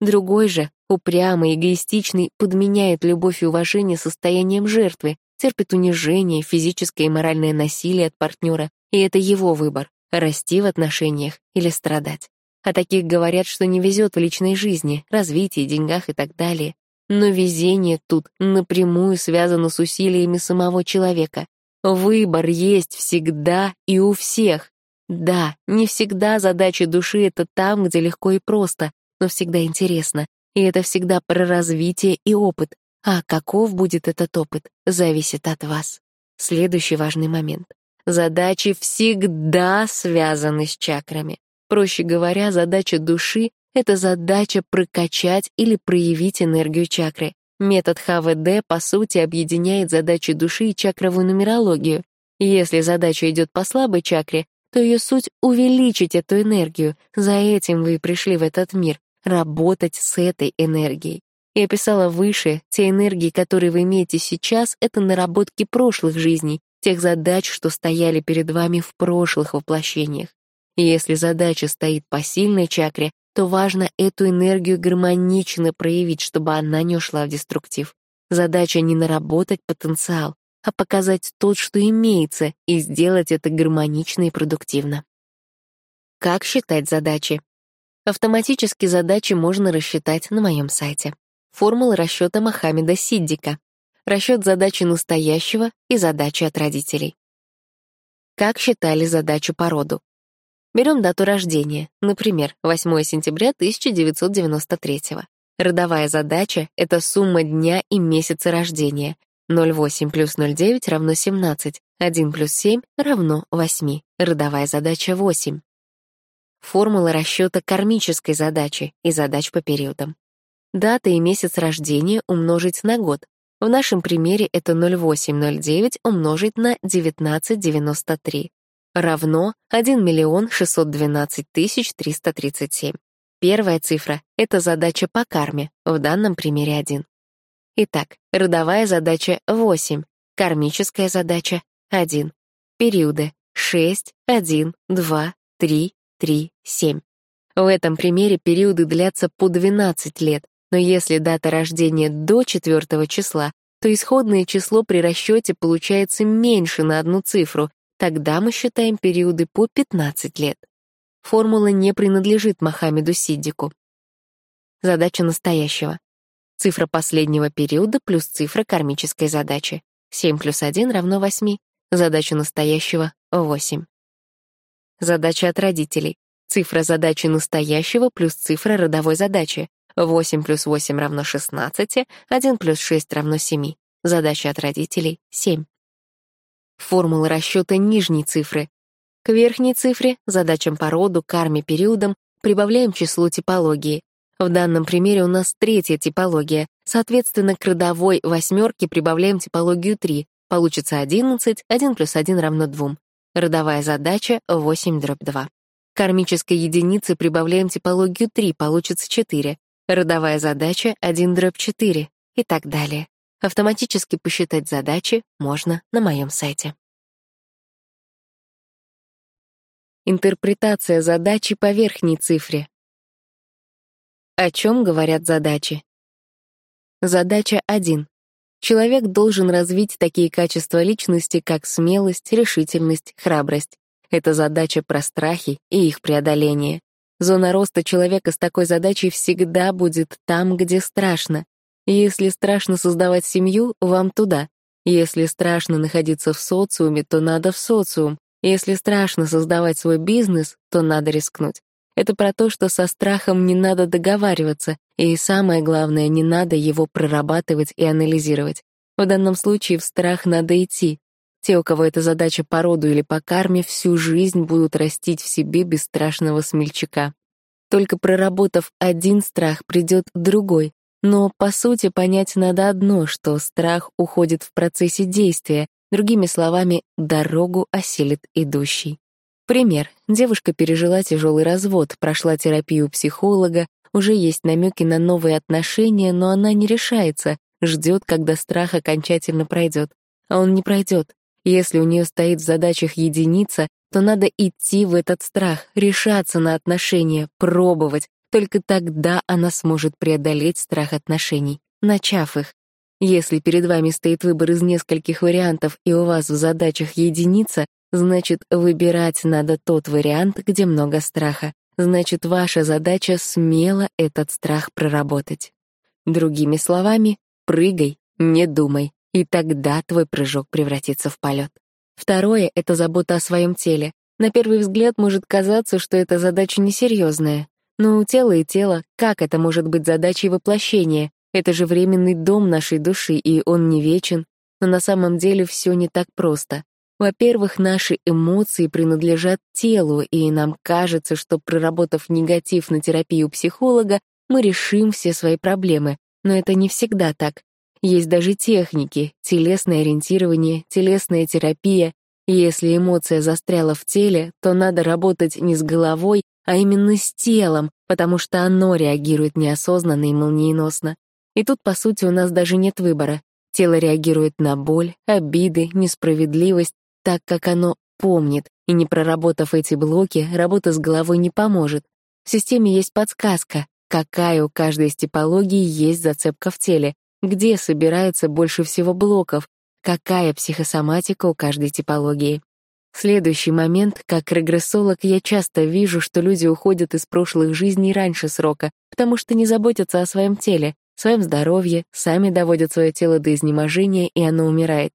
Другой же, упрямый, эгоистичный, подменяет любовь и уважение состоянием жертвы, терпит унижение, физическое и моральное насилие от партнера, и это его выбор — расти в отношениях или страдать. О таких говорят, что не везет в личной жизни, развитии, деньгах и так далее. Но везение тут напрямую связано с усилиями самого человека. Выбор есть всегда и у всех. Да, не всегда задача души — это там, где легко и просто, но всегда интересно. И это всегда про развитие и опыт. А каков будет этот опыт, зависит от вас. Следующий важный момент. Задачи всегда связаны с чакрами. Проще говоря, задача души — это задача прокачать или проявить энергию чакры. Метод ХВД, по сути, объединяет задачи души и чакровую нумерологию. Если задача идет по слабой чакре, то ее суть — увеличить эту энергию. За этим вы и пришли в этот мир работать с этой энергией. Я описала выше, те энергии, которые вы имеете сейчас, это наработки прошлых жизней, тех задач, что стояли перед вами в прошлых воплощениях. Если задача стоит по сильной чакре, то важно эту энергию гармонично проявить, чтобы она не ушла в деструктив. Задача не наработать потенциал, а показать тот, что имеется, и сделать это гармонично и продуктивно. Как считать задачи? Автоматически задачи можно рассчитать на моем сайте. Формула расчета Мохаммеда Сиддика. Расчет задачи настоящего и задачи от родителей. Как считали задачу по роду? Берем дату рождения, например, 8 сентября 1993 Родовая задача — это сумма дня и месяца рождения. 0,8 плюс 0,9 равно 17, 1 плюс 7 равно 8. Родовая задача 8 формула расчета кармической задачи и задач по периодам. Дата и месяц рождения умножить на год. В нашем примере это 0809 умножить на 1993 равно 1 миллион 612 тысяч 337. Первая цифра — это задача по карме, в данном примере 1. Итак, родовая задача 8, кармическая задача 1. Периоды 6, 1, 2, 3, 3, 7. В этом примере периоды длятся по 12 лет, но если дата рождения до 4 числа, то исходное число при расчете получается меньше на одну цифру, тогда мы считаем периоды по 15 лет. Формула не принадлежит Мохаммеду Сиддику. Задача настоящего. Цифра последнего периода плюс цифра кармической задачи. 7 плюс 1 равно 8. Задача настоящего — 8. Задача от родителей. Цифра задачи настоящего плюс цифра родовой задачи. 8 плюс 8 равно 16, 1 плюс 6 равно 7. Задача от родителей — 7. Формула расчета нижней цифры. К верхней цифре, задачам по роду, карме, периодам, прибавляем число типологии. В данном примере у нас третья типология. Соответственно, к родовой восьмерке прибавляем типологию 3. Получится 11, 1 плюс 1 равно 2. Родовая задача 8 дробь 2. Кармической единице прибавляем типологию 3, получится 4. Родовая задача 1 дробь 4 и так далее. Автоматически посчитать задачи можно на моем сайте. Интерпретация задачи по верхней цифре. О чем говорят задачи? Задача 1. Человек должен развить такие качества личности, как смелость, решительность, храбрость. Это задача про страхи и их преодоление. Зона роста человека с такой задачей всегда будет там, где страшно. Если страшно создавать семью, вам туда. Если страшно находиться в социуме, то надо в социум. Если страшно создавать свой бизнес, то надо рискнуть. Это про то, что со страхом не надо договариваться, и самое главное, не надо его прорабатывать и анализировать. В данном случае в страх надо идти. Те, у кого эта задача по роду или по карме, всю жизнь будут растить в себе бесстрашного смельчака. Только проработав один страх, придет другой. Но, по сути, понять надо одно, что страх уходит в процессе действия, другими словами, дорогу осилит идущий. Пример. Девушка пережила тяжелый развод, прошла терапию психолога, уже есть намеки на новые отношения, но она не решается, ждет, когда страх окончательно пройдет. А он не пройдет. Если у нее стоит в задачах единица, то надо идти в этот страх, решаться на отношения, пробовать. Только тогда она сможет преодолеть страх отношений, начав их. Если перед вами стоит выбор из нескольких вариантов и у вас в задачах единица, значит, выбирать надо тот вариант, где много страха. Значит, ваша задача смело этот страх проработать. Другими словами, прыгай, не думай, и тогда твой прыжок превратится в полет. Второе — это забота о своем теле. На первый взгляд может казаться, что эта задача несерьезная. Но у тела и тела, как это может быть задачей воплощения? Это же временный дом нашей души, и он не вечен. Но на самом деле все не так просто. Во-первых, наши эмоции принадлежат телу, и нам кажется, что проработав негатив на терапию психолога, мы решим все свои проблемы. Но это не всегда так. Есть даже техники, телесное ориентирование, телесная терапия. Если эмоция застряла в теле, то надо работать не с головой, а именно с телом, потому что оно реагирует неосознанно и молниеносно. И тут, по сути, у нас даже нет выбора. Тело реагирует на боль, обиды, несправедливость, так как оно помнит, и не проработав эти блоки, работа с головой не поможет. В системе есть подсказка, какая у каждой из типологий есть зацепка в теле, где собирается больше всего блоков, какая психосоматика у каждой типологии. Следующий момент, как регрессолог, я часто вижу, что люди уходят из прошлых жизней раньше срока, потому что не заботятся о своем теле, своем здоровье, сами доводят свое тело до изнеможения, и оно умирает.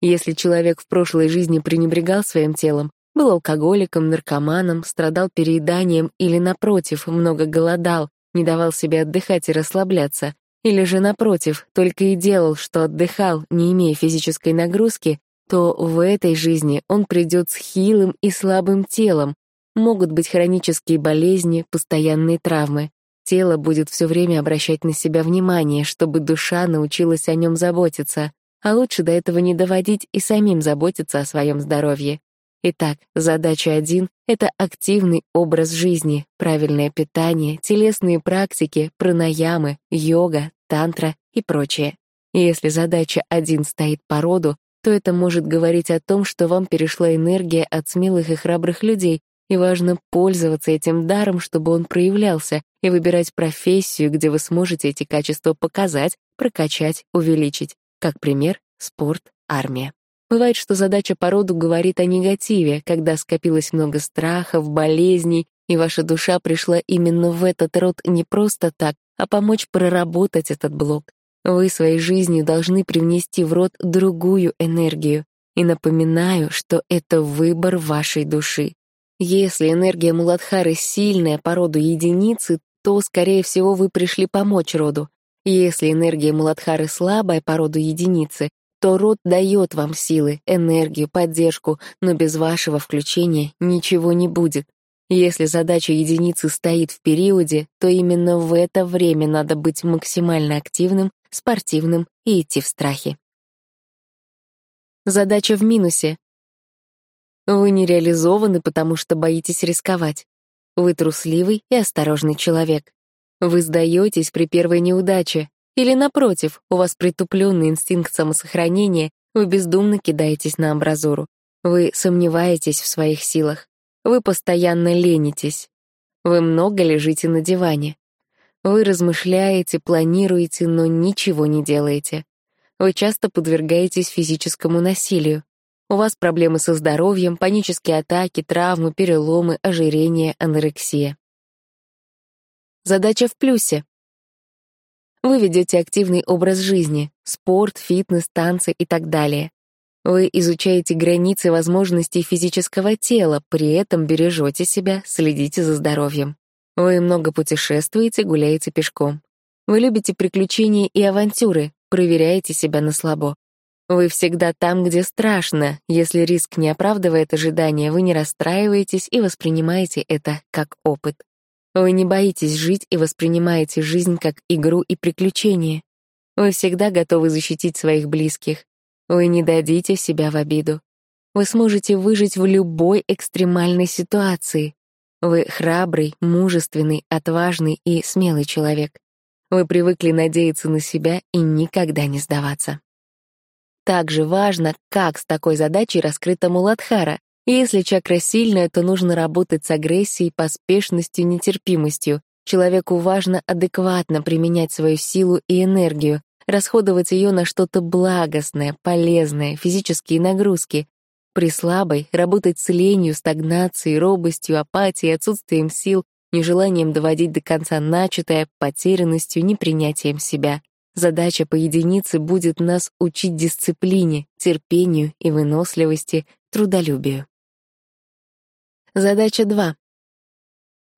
Если человек в прошлой жизни пренебрегал своим телом, был алкоголиком, наркоманом, страдал перееданием или, напротив, много голодал, не давал себе отдыхать и расслабляться, или же, напротив, только и делал, что отдыхал, не имея физической нагрузки, то в этой жизни он придет с хилым и слабым телом. Могут быть хронические болезни, постоянные травмы. Тело будет все время обращать на себя внимание, чтобы душа научилась о нем заботиться, а лучше до этого не доводить и самим заботиться о своем здоровье. Итак, задача один — это активный образ жизни, правильное питание, телесные практики, пранаямы, йога, тантра и прочее. Если задача один стоит по роду, то это может говорить о том, что вам перешла энергия от смелых и храбрых людей, и важно пользоваться этим даром, чтобы он проявлялся, и выбирать профессию, где вы сможете эти качества показать, прокачать, увеличить. Как пример — спорт, армия. Бывает, что задача по роду говорит о негативе, когда скопилось много страхов, болезней, и ваша душа пришла именно в этот род не просто так, а помочь проработать этот блок. Вы своей жизнью должны привнести в род другую энергию. И напоминаю, что это выбор вашей души. Если энергия Муладхары сильная по роду единицы, то, скорее всего, вы пришли помочь роду. Если энергия Муладхары слабая по роду единицы, то род дает вам силы, энергию, поддержку, но без вашего включения ничего не будет. Если задача единицы стоит в периоде, то именно в это время надо быть максимально активным, спортивным и идти в страхе. Задача в минусе. Вы не реализованы, потому что боитесь рисковать. Вы трусливый и осторожный человек. Вы сдаетесь при первой неудаче. Или, напротив, у вас притупленный инстинкт самосохранения, вы бездумно кидаетесь на амбразуру. Вы сомневаетесь в своих силах. Вы постоянно ленитесь. Вы много лежите на диване. Вы размышляете, планируете, но ничего не делаете. Вы часто подвергаетесь физическому насилию. У вас проблемы со здоровьем, панические атаки, травмы, переломы, ожирение, анорексия. Задача в плюсе. Вы ведете активный образ жизни, спорт, фитнес, танцы и так далее. Вы изучаете границы возможностей физического тела, при этом бережете себя, следите за здоровьем. Вы много путешествуете, гуляете пешком. Вы любите приключения и авантюры, проверяете себя на слабо. Вы всегда там, где страшно. Если риск не оправдывает ожидания, вы не расстраиваетесь и воспринимаете это как опыт. Вы не боитесь жить и воспринимаете жизнь как игру и приключение. Вы всегда готовы защитить своих близких. Вы не дадите себя в обиду. Вы сможете выжить в любой экстремальной ситуации. Вы храбрый, мужественный, отважный и смелый человек. Вы привыкли надеяться на себя и никогда не сдаваться. так же важно, как с такой задачей раскрыта Муладхара. Если чакра сильная, то нужно работать с агрессией, поспешностью, нетерпимостью. Человеку важно адекватно применять свою силу и энергию, расходовать ее на что-то благостное, полезное, физические нагрузки. При слабой работать с ленью, стагнацией, робостью, апатией, отсутствием сил, нежеланием доводить до конца начатое, потерянностью, непринятием себя. Задача по единице будет нас учить дисциплине, терпению и выносливости, трудолюбию. Задача 2.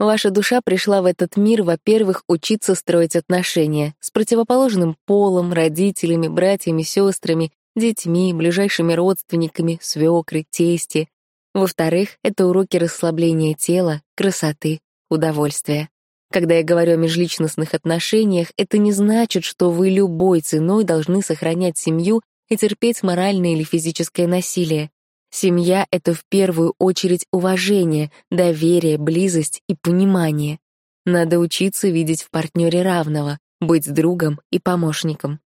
Ваша душа пришла в этот мир, во-первых, учиться строить отношения с противоположным полом, родителями, братьями, сестрами, детьми, ближайшими родственниками, свекры, тести. Во-вторых, это уроки расслабления тела, красоты, удовольствия. Когда я говорю о межличностных отношениях, это не значит, что вы любой ценой должны сохранять семью и терпеть моральное или физическое насилие. Семья — это в первую очередь уважение, доверие, близость и понимание. Надо учиться видеть в партнере равного, быть другом и помощником.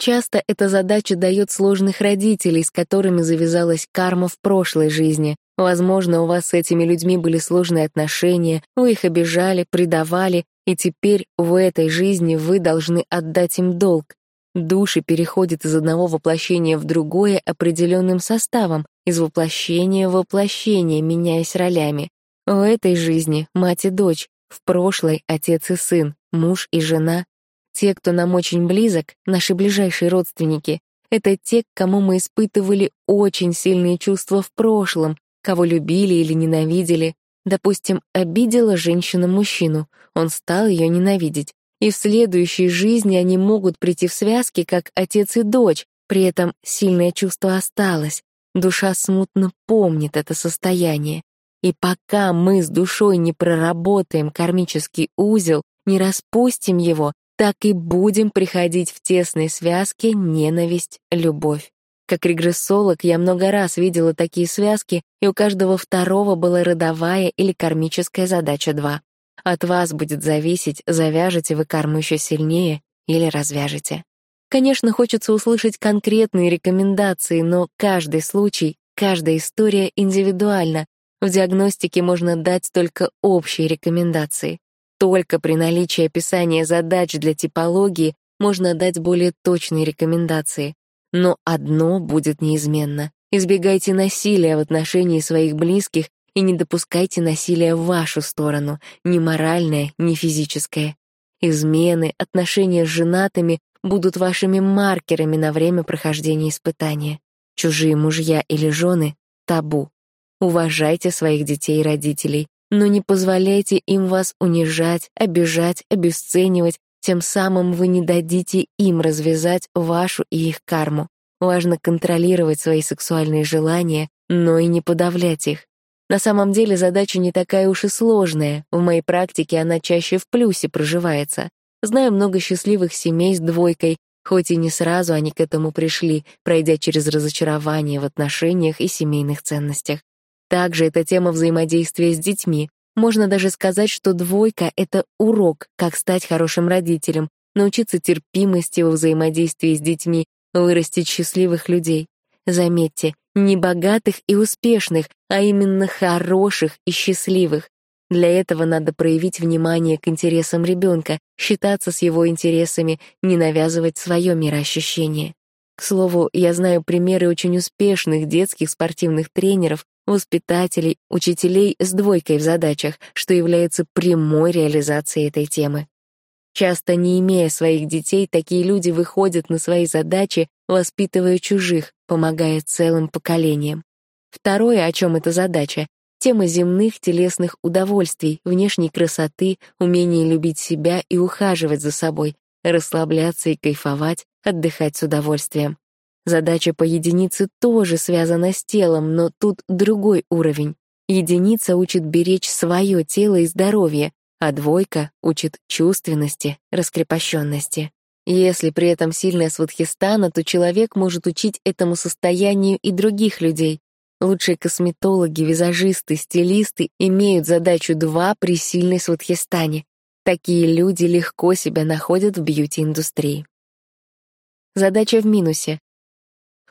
Часто эта задача дает сложных родителей, с которыми завязалась карма в прошлой жизни. Возможно, у вас с этими людьми были сложные отношения, вы их обижали, предавали, и теперь в этой жизни вы должны отдать им долг. Души переходят из одного воплощения в другое определенным составом, из воплощения в воплощение, меняясь ролями. В этой жизни мать и дочь, в прошлой отец и сын, муж и жена. Те, кто нам очень близок, наши ближайшие родственники, это те, к кому мы испытывали очень сильные чувства в прошлом, кого любили или ненавидели. Допустим, обидела женщина мужчину, он стал ее ненавидеть. И в следующей жизни они могут прийти в связке, как отец и дочь, при этом сильное чувство осталось. Душа смутно помнит это состояние. И пока мы с душой не проработаем кармический узел, не распустим его, так и будем приходить в тесной связке ненависть, любовь. Как регрессолог я много раз видела такие связки, и у каждого второго была родовая или кармическая задача 2. От вас будет зависеть, завяжете вы карму еще сильнее или развяжете. Конечно, хочется услышать конкретные рекомендации, но каждый случай, каждая история индивидуальна. В диагностике можно дать только общие рекомендации. Только при наличии описания задач для типологии можно дать более точные рекомендации. Но одно будет неизменно. Избегайте насилия в отношении своих близких и не допускайте насилия в вашу сторону, ни моральное, ни физическое. Измены, отношения с женатыми будут вашими маркерами на время прохождения испытания. Чужие мужья или жены — табу. Уважайте своих детей и родителей, но не позволяйте им вас унижать, обижать, обесценивать, тем самым вы не дадите им развязать вашу и их карму. Важно контролировать свои сексуальные желания, но и не подавлять их. На самом деле задача не такая уж и сложная, в моей практике она чаще в плюсе проживается. Знаю много счастливых семей с двойкой, хоть и не сразу они к этому пришли, пройдя через разочарование в отношениях и семейных ценностях. Также это тема взаимодействия с детьми. Можно даже сказать, что двойка — это урок, как стать хорошим родителем, научиться терпимости во взаимодействии с детьми, вырастить счастливых людей. Заметьте, не богатых и успешных, а именно хороших и счастливых. Для этого надо проявить внимание к интересам ребенка, считаться с его интересами, не навязывать свое мироощущение. К слову, я знаю примеры очень успешных детских спортивных тренеров, воспитателей, учителей с двойкой в задачах, что является прямой реализацией этой темы. Часто, не имея своих детей, такие люди выходят на свои задачи, воспитывая чужих, помогая целым поколениям. Второе, о чем эта задача, Тема земных телесных удовольствий, внешней красоты, умение любить себя и ухаживать за собой, расслабляться и кайфовать, отдыхать с удовольствием. Задача по единице тоже связана с телом, но тут другой уровень. Единица учит беречь свое тело и здоровье, а двойка учит чувственности, раскрепощенности. Если при этом сильная сватхистана, то человек может учить этому состоянию и других людей, Лучшие косметологи, визажисты, стилисты имеют задачу 2 при сильной сватхистане. Такие люди легко себя находят в бьюти-индустрии. Задача в минусе.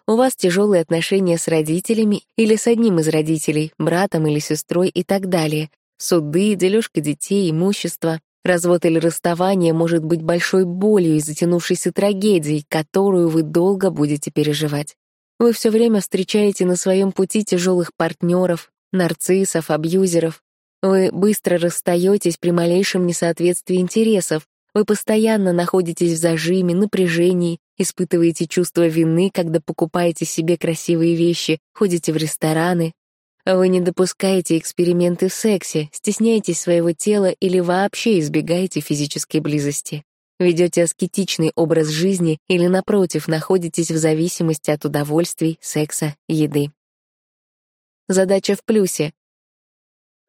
У вас тяжелые отношения с родителями или с одним из родителей, братом или сестрой и так далее. Суды, дележка детей, имущество. Развод или расставание может быть большой болью и затянувшейся трагедией, которую вы долго будете переживать. Вы все время встречаете на своем пути тяжелых партнеров, нарциссов, абьюзеров. Вы быстро расстаетесь при малейшем несоответствии интересов. Вы постоянно находитесь в зажиме, напряжении, испытываете чувство вины, когда покупаете себе красивые вещи, ходите в рестораны. Вы не допускаете эксперименты в сексе, стесняетесь своего тела или вообще избегаете физической близости ведете аскетичный образ жизни или, напротив, находитесь в зависимости от удовольствий, секса, еды. Задача в плюсе.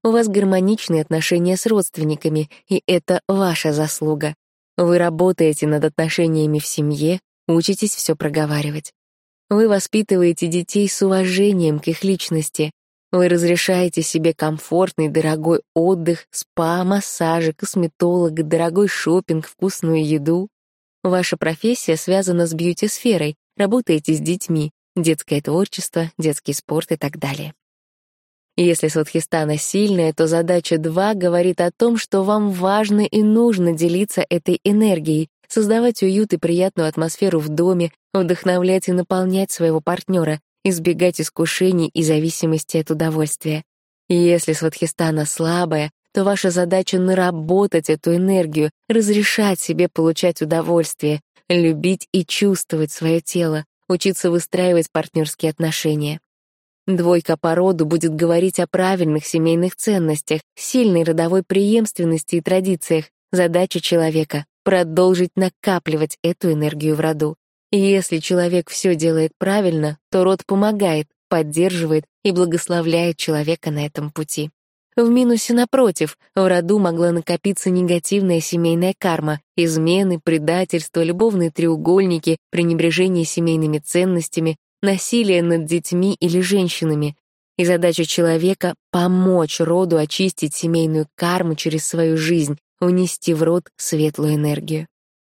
У вас гармоничные отношения с родственниками, и это ваша заслуга. Вы работаете над отношениями в семье, учитесь все проговаривать. Вы воспитываете детей с уважением к их личности, вы разрешаете себе комфортный, дорогой отдых, спа, массажи, косметолога, дорогой шопинг, вкусную еду. Ваша профессия связана с бьюти-сферой, работаете с детьми, детское творчество, детский спорт и так далее. Если Сватхистана сильная, то задача 2 говорит о том, что вам важно и нужно делиться этой энергией, создавать уют и приятную атмосферу в доме, вдохновлять и наполнять своего партнера, избегать искушений и зависимости от удовольствия. Если сватхистана слабая, то ваша задача наработать эту энергию, разрешать себе получать удовольствие, любить и чувствовать свое тело, учиться выстраивать партнерские отношения. Двойка по роду будет говорить о правильных семейных ценностях, сильной родовой преемственности и традициях. Задача человека — продолжить накапливать эту энергию в роду. Если человек все делает правильно, то род помогает, поддерживает и благословляет человека на этом пути. В минусе, напротив, в роду могла накопиться негативная семейная карма, измены, предательство, любовные треугольники, пренебрежение семейными ценностями, насилие над детьми или женщинами. И задача человека — помочь роду очистить семейную карму через свою жизнь, внести в род светлую энергию.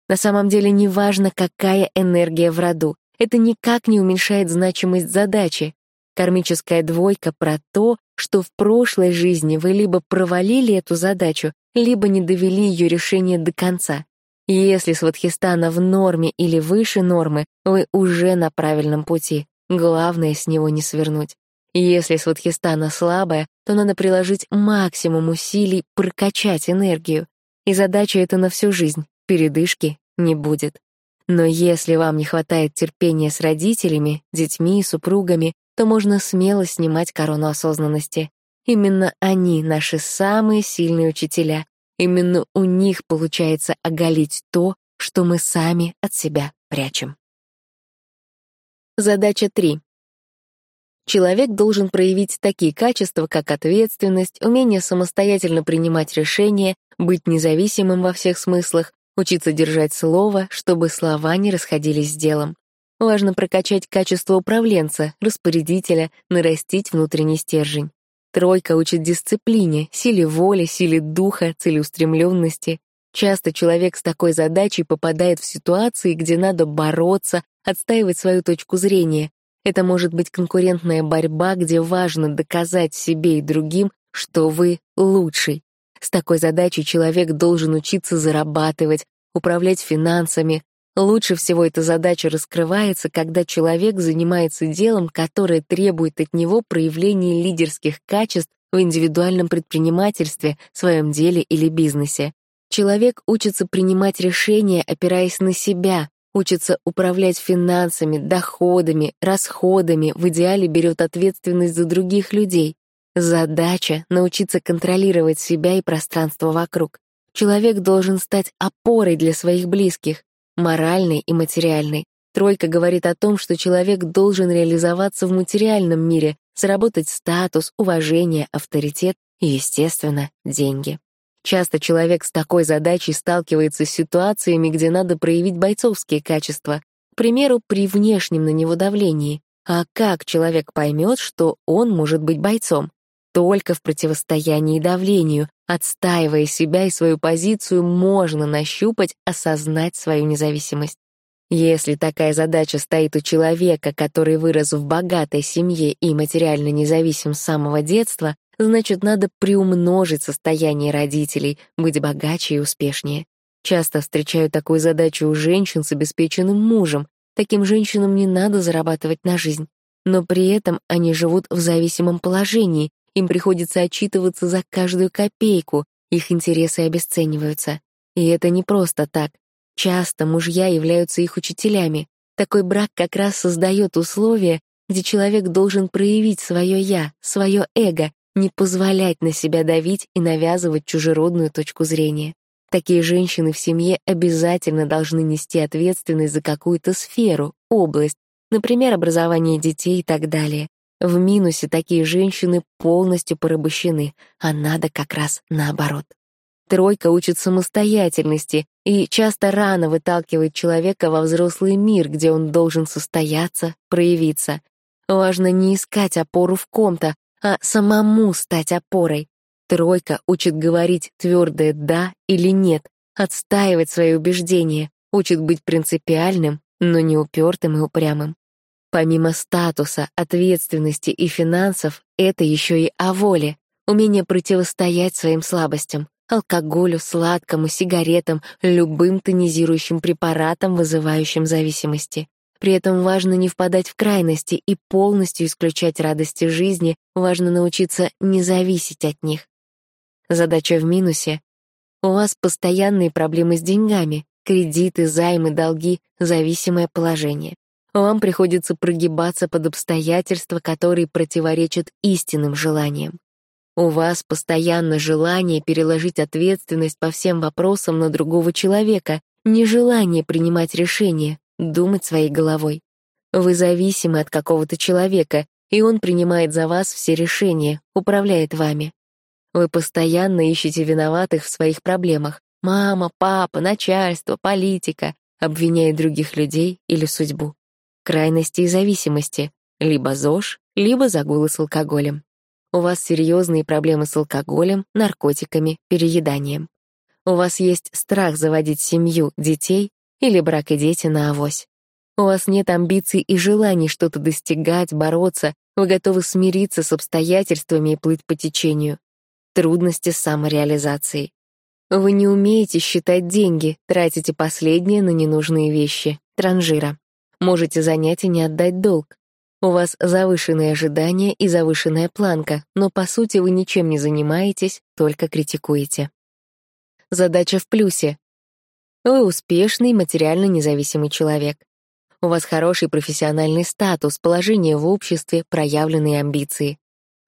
На самом деле не важно, какая энергия в роду. Это никак не уменьшает значимость задачи. Кармическая двойка про то, что в прошлой жизни вы либо провалили эту задачу, либо не довели ее решение до конца. Если сватхистана в норме или выше нормы, вы уже на правильном пути. Главное с него не свернуть. Если сватхистана слабая, то надо приложить максимум усилий прокачать энергию. И задача эта на всю жизнь передышки не будет. Но если вам не хватает терпения с родителями, детьми и супругами, то можно смело снимать корону осознанности. Именно они — наши самые сильные учителя. Именно у них получается оголить то, что мы сами от себя прячем. Задача 3. Человек должен проявить такие качества, как ответственность, умение самостоятельно принимать решения, быть независимым во всех смыслах, учиться держать слово, чтобы слова не расходились с делом. Важно прокачать качество управленца, распорядителя, нарастить внутренний стержень. Тройка учит дисциплине, силе воли, силе духа, целеустремленности. Часто человек с такой задачей попадает в ситуации, где надо бороться, отстаивать свою точку зрения. Это может быть конкурентная борьба, где важно доказать себе и другим, что вы лучший. С такой задачей человек должен учиться зарабатывать, управлять финансами. Лучше всего эта задача раскрывается, когда человек занимается делом, которое требует от него проявления лидерских качеств в индивидуальном предпринимательстве, своем деле или бизнесе. Человек учится принимать решения, опираясь на себя, учится управлять финансами, доходами, расходами, в идеале берет ответственность за других людей. Задача — научиться контролировать себя и пространство вокруг. Человек должен стать опорой для своих близких, моральной и материальной. Тройка говорит о том, что человек должен реализоваться в материальном мире, заработать статус, уважение, авторитет и, естественно, деньги. Часто человек с такой задачей сталкивается с ситуациями, где надо проявить бойцовские качества, к примеру, при внешнем на него давлении. А как человек поймет, что он может быть бойцом? Только в противостоянии давлению, отстаивая себя и свою позицию, можно нащупать, осознать свою независимость. Если такая задача стоит у человека, который вырос в богатой семье и материально независим с самого детства, значит, надо приумножить состояние родителей, быть богаче и успешнее. Часто встречаю такую задачу у женщин с обеспеченным мужем. Таким женщинам не надо зарабатывать на жизнь. Но при этом они живут в зависимом положении, им приходится отчитываться за каждую копейку, их интересы обесцениваются. И это не просто так. Часто мужья являются их учителями. Такой брак как раз создает условия, где человек должен проявить свое «я», свое эго, не позволять на себя давить и навязывать чужеродную точку зрения. Такие женщины в семье обязательно должны нести ответственность за какую-то сферу, область, например, образование детей и так далее. В минусе такие женщины полностью порабощены, а надо как раз наоборот. Тройка учит самостоятельности и часто рано выталкивает человека во взрослый мир, где он должен состояться, проявиться. Важно не искать опору в ком-то, а самому стать опорой. Тройка учит говорить твердое «да» или «нет», отстаивать свои убеждения, учит быть принципиальным, но не упертым и упрямым. Помимо статуса, ответственности и финансов, это еще и о воле, умение противостоять своим слабостям, алкоголю, сладкому, сигаретам, любым тонизирующим препаратам, вызывающим зависимости. При этом важно не впадать в крайности и полностью исключать радости жизни, важно научиться не зависеть от них. Задача в минусе. У вас постоянные проблемы с деньгами, кредиты, займы, долги, зависимое положение. Вам приходится прогибаться под обстоятельства, которые противоречат истинным желаниям. У вас постоянно желание переложить ответственность по всем вопросам на другого человека, нежелание принимать решения, думать своей головой. Вы зависимы от какого-то человека, и он принимает за вас все решения, управляет вами. Вы постоянно ищете виноватых в своих проблемах. Мама, папа, начальство, политика, обвиняя других людей или судьбу. Крайности и зависимости. Либо ЗОЖ, либо загулы с алкоголем. У вас серьезные проблемы с алкоголем, наркотиками, перееданием. У вас есть страх заводить семью, детей или брак и дети на авось. У вас нет амбиций и желаний что-то достигать, бороться, вы готовы смириться с обстоятельствами и плыть по течению. Трудности с самореализацией. Вы не умеете считать деньги, тратите последние на ненужные вещи, транжира. Можете занять и не отдать долг. У вас завышенные ожидания и завышенная планка, но по сути вы ничем не занимаетесь, только критикуете. Задача в плюсе. Вы успешный, материально независимый человек. У вас хороший профессиональный статус, положение в обществе, проявленные амбиции.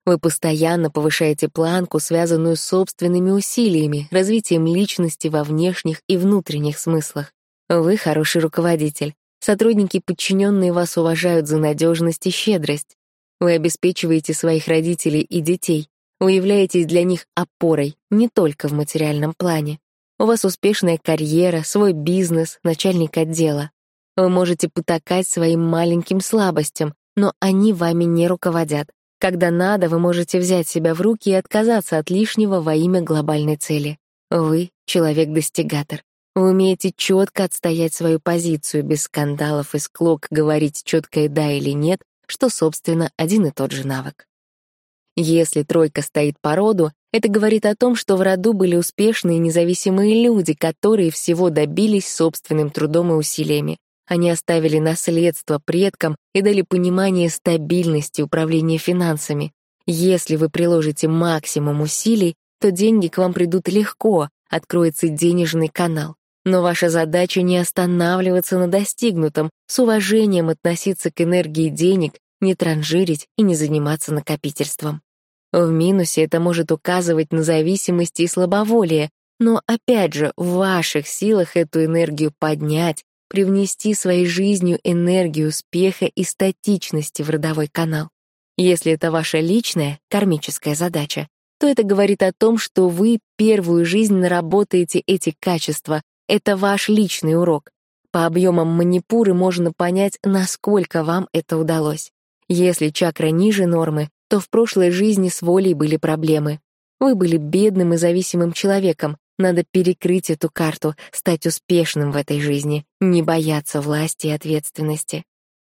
Вы постоянно повышаете планку, связанную с собственными усилиями, развитием личности во внешних и внутренних смыслах. Вы хороший руководитель. Сотрудники, подчиненные вас, уважают за надежность и щедрость. Вы обеспечиваете своих родителей и детей. Вы являетесь для них опорой, не только в материальном плане. У вас успешная карьера, свой бизнес, начальник отдела. Вы можете потакать своим маленьким слабостям, но они вами не руководят. Когда надо, вы можете взять себя в руки и отказаться от лишнего во имя глобальной цели. Вы — человек-достигатор. Вы умеете четко отстоять свою позицию, без скандалов и склок говорить четкое «да» или «нет», что, собственно, один и тот же навык. Если тройка стоит по роду, это говорит о том, что в роду были успешные независимые люди, которые всего добились собственным трудом и усилиями. Они оставили наследство предкам и дали понимание стабильности управления финансами. Если вы приложите максимум усилий, то деньги к вам придут легко, откроется денежный канал. Но ваша задача не останавливаться на достигнутом, с уважением относиться к энергии денег, не транжирить и не заниматься накопительством. В минусе это может указывать на зависимость и слабоволие, но опять же, в ваших силах эту энергию поднять, привнести своей жизнью энергию успеха и статичности в родовой канал. Если это ваша личная, кармическая задача, то это говорит о том, что вы первую жизнь наработаете эти качества. Это ваш личный урок. По объемам манипуры можно понять, насколько вам это удалось. Если чакра ниже нормы, то в прошлой жизни с волей были проблемы. Вы были бедным и зависимым человеком, Надо перекрыть эту карту, стать успешным в этой жизни, не бояться власти и ответственности.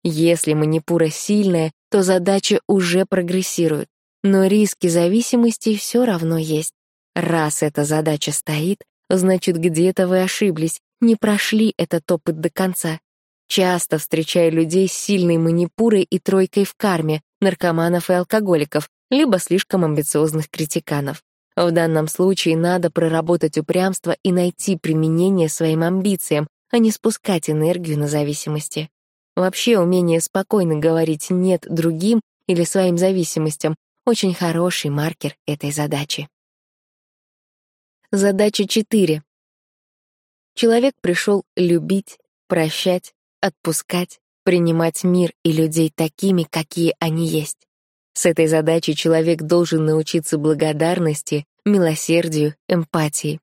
Если манипура сильная, то задача уже прогрессирует, но риски зависимости все равно есть. Раз эта задача стоит, значит, где-то вы ошиблись, не прошли этот опыт до конца. Часто встречаю людей с сильной манипурой и тройкой в карме, наркоманов и алкоголиков, либо слишком амбициозных критиканов. В данном случае надо проработать упрямство и найти применение своим амбициям, а не спускать энергию на зависимости. Вообще, умение спокойно говорить «нет» другим или своим зависимостям — очень хороший маркер этой задачи. Задача 4. Человек пришел любить, прощать, отпускать, принимать мир и людей такими, какие они есть. С этой задачей человек должен научиться благодарности, милосердию, эмпатии.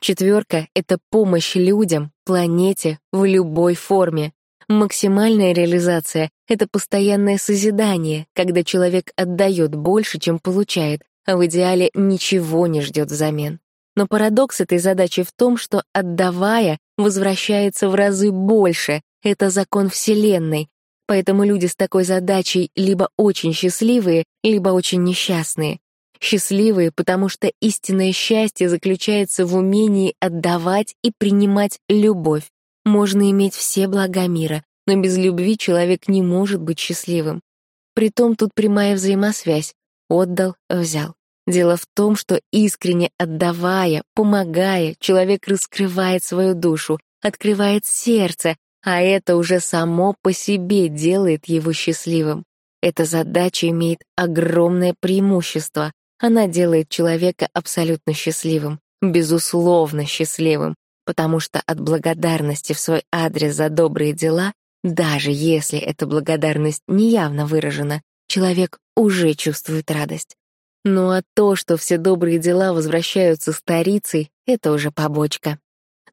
Четверка — это помощь людям, планете в любой форме. Максимальная реализация — это постоянное созидание, когда человек отдает больше, чем получает, а в идеале ничего не ждет взамен. Но парадокс этой задачи в том, что отдавая, возвращается в разы больше. Это закон Вселенной, Поэтому люди с такой задачей либо очень счастливые, либо очень несчастные. Счастливые, потому что истинное счастье заключается в умении отдавать и принимать любовь. Можно иметь все блага мира, но без любви человек не может быть счастливым. Притом тут прямая взаимосвязь. Отдал, взял. Дело в том, что искренне отдавая, помогая, человек раскрывает свою душу, открывает сердце, а это уже само по себе делает его счастливым. Эта задача имеет огромное преимущество. Она делает человека абсолютно счастливым, безусловно счастливым, потому что от благодарности в свой адрес за добрые дела, даже если эта благодарность неявно выражена, человек уже чувствует радость. Ну а то, что все добрые дела возвращаются старицей, это уже побочка.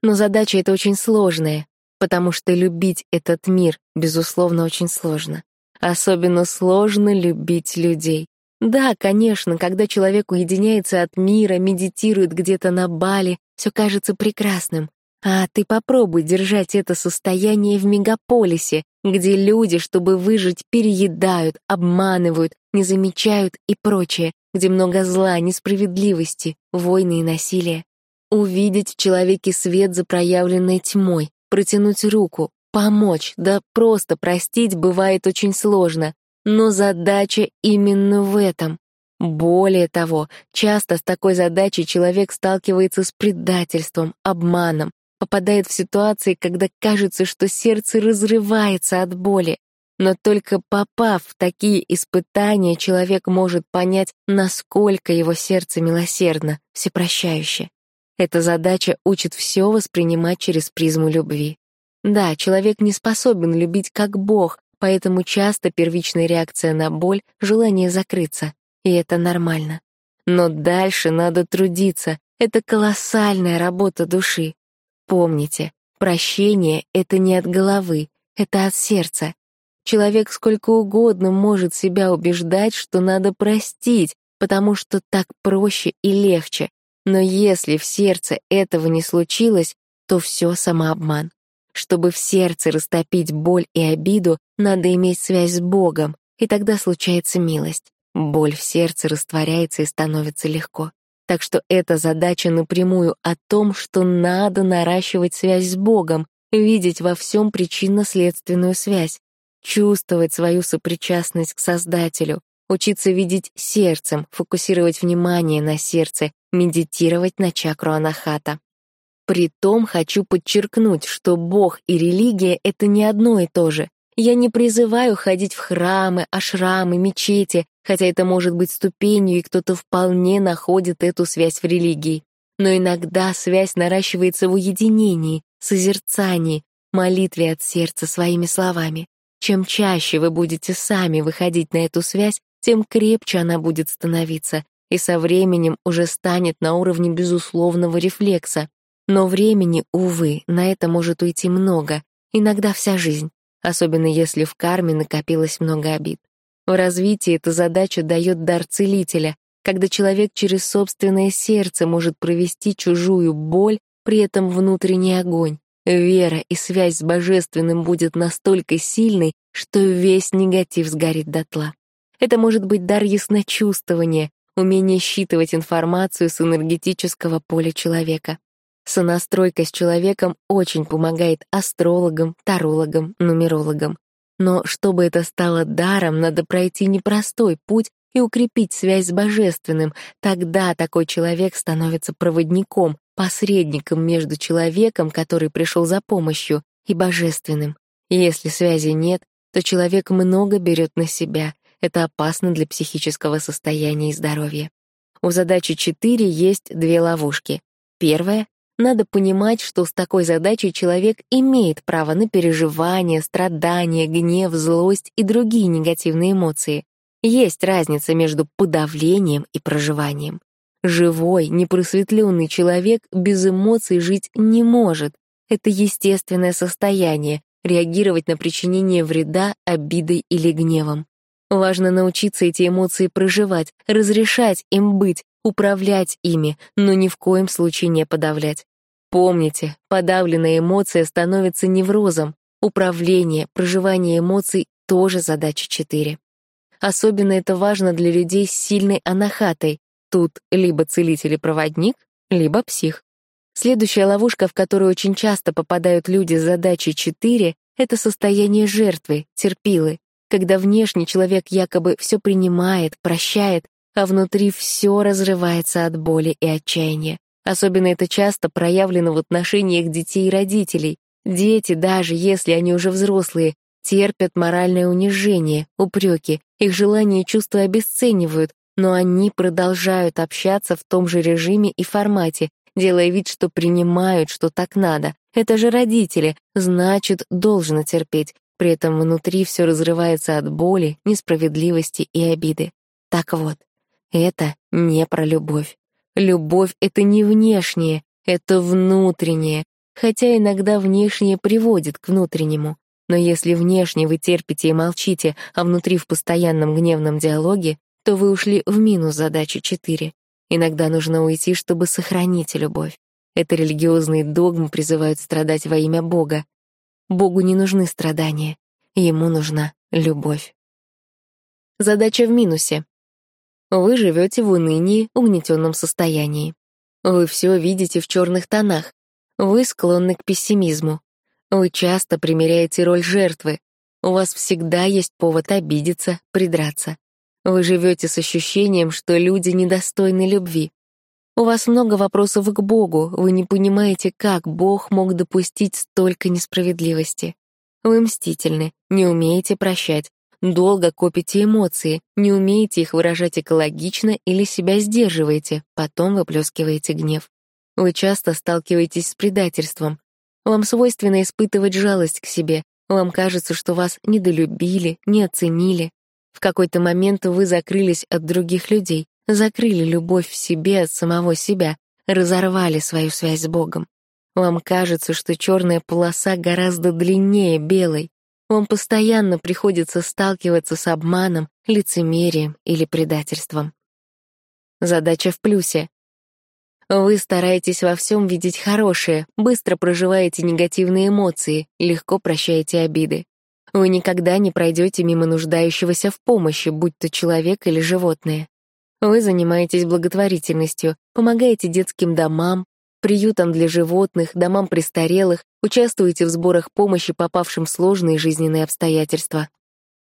Но задача эта очень сложная, потому что любить этот мир, безусловно, очень сложно. Особенно сложно любить людей. Да, конечно, когда человек уединяется от мира, медитирует где-то на Бали, все кажется прекрасным. А ты попробуй держать это состояние в мегаполисе, где люди, чтобы выжить, переедают, обманывают, не замечают и прочее, где много зла, несправедливости, войны и насилия. Увидеть в человеке свет за проявленной тьмой, протянуть руку, помочь, да просто простить бывает очень сложно. Но задача именно в этом. Более того, часто с такой задачей человек сталкивается с предательством, обманом, попадает в ситуации, когда кажется, что сердце разрывается от боли. Но только попав в такие испытания, человек может понять, насколько его сердце милосердно, всепрощающе. Эта задача учит все воспринимать через призму любви. Да, человек не способен любить как Бог, поэтому часто первичная реакция на боль — желание закрыться, и это нормально. Но дальше надо трудиться, это колоссальная работа души. Помните, прощение — это не от головы, это от сердца. Человек сколько угодно может себя убеждать, что надо простить, потому что так проще и легче, но если в сердце этого не случилось, то все самообман. Чтобы в сердце растопить боль и обиду, надо иметь связь с Богом, и тогда случается милость. Боль в сердце растворяется и становится легко. Так что эта задача напрямую о том, что надо наращивать связь с Богом, видеть во всем причинно-следственную связь, чувствовать свою сопричастность к Создателю, учиться видеть сердцем, фокусировать внимание на сердце, медитировать на чакру анахата. Притом хочу подчеркнуть, что Бог и религия — это не одно и то же. Я не призываю ходить в храмы, ашрамы, мечети, хотя это может быть ступенью, и кто-то вполне находит эту связь в религии. Но иногда связь наращивается в уединении, созерцании, молитве от сердца своими словами. Чем чаще вы будете сами выходить на эту связь, тем крепче она будет становиться, и со временем уже станет на уровне безусловного рефлекса. Но времени, увы, на это может уйти много, иногда вся жизнь, особенно если в карме накопилось много обид. В развитии эта задача дает дар целителя, когда человек через собственное сердце может провести чужую боль, при этом внутренний огонь. Вера и связь с Божественным будет настолько сильной, что весь негатив сгорит дотла. Это может быть дар ясночувствования, умение считывать информацию с энергетического поля человека. Сонастройка с человеком очень помогает астрологам, тарологам, нумерологам. Но чтобы это стало даром, надо пройти непростой путь и укрепить связь с Божественным. Тогда такой человек становится проводником, посредником между человеком, который пришел за помощью, и Божественным. если связи нет, то человек много берет на себя. Это опасно для психического состояния и здоровья. У задачи 4 есть две ловушки. Первая — надо понимать, что с такой задачей человек имеет право на переживания, страдания, гнев, злость и другие негативные эмоции. Есть разница между подавлением и проживанием. Живой, непросветленный человек без эмоций жить не может. Это естественное состояние — реагировать на причинение вреда обидой или гневом. Важно научиться эти эмоции проживать, разрешать им быть, управлять ими, но ни в коем случае не подавлять. Помните, подавленная эмоция становится неврозом. Управление, проживание эмоций — тоже задача 4. Особенно это важно для людей с сильной анахатой. Тут либо целитель и проводник, либо псих. Следующая ловушка, в которую очень часто попадают люди с задачей 4, это состояние жертвы, терпилы, когда внешний человек якобы все принимает, прощает, а внутри все разрывается от боли и отчаяния. Особенно это часто проявлено в отношениях детей и родителей. Дети, даже если они уже взрослые, терпят моральное унижение, упреки, их желания и чувства обесценивают, но они продолжают общаться в том же режиме и формате, делая вид, что принимают, что так надо. Это же родители, значит, должно терпеть. При этом внутри все разрывается от боли, несправедливости и обиды. Так вот, это не про любовь. Любовь — это не внешнее, это внутреннее, хотя иногда внешнее приводит к внутреннему. Но если внешне вы терпите и молчите, а внутри в постоянном гневном диалоге, то вы ушли в минус задачи 4. Иногда нужно уйти, чтобы сохранить любовь. Это религиозные догмы призывают страдать во имя Бога. Богу не нужны страдания, ему нужна любовь. Задача в минусе. Вы живете в унынии, угнетенном состоянии. Вы все видите в черных тонах. Вы склонны к пессимизму. Вы часто примеряете роль жертвы. У вас всегда есть повод обидеться, придраться. Вы живете с ощущением, что люди недостойны любви. У вас много вопросов к Богу, вы не понимаете, как Бог мог допустить столько несправедливости. Вы мстительны, не умеете прощать, долго копите эмоции, не умеете их выражать экологично или себя сдерживаете, потом выплескиваете гнев. Вы часто сталкиваетесь с предательством, вам свойственно испытывать жалость к себе. Вам кажется, что вас недолюбили, не оценили. В какой-то момент вы закрылись от других людей, закрыли любовь в себе от самого себя, разорвали свою связь с Богом. Вам кажется, что черная полоса гораздо длиннее белой. Вам постоянно приходится сталкиваться с обманом, лицемерием или предательством. Задача в плюсе вы стараетесь во всем видеть хорошее, быстро проживаете негативные эмоции, легко прощаете обиды. Вы никогда не пройдете мимо нуждающегося в помощи, будь то человек или животное. Вы занимаетесь благотворительностью, помогаете детским домам, приютам для животных, домам престарелых, участвуете в сборах помощи попавшим в сложные жизненные обстоятельства.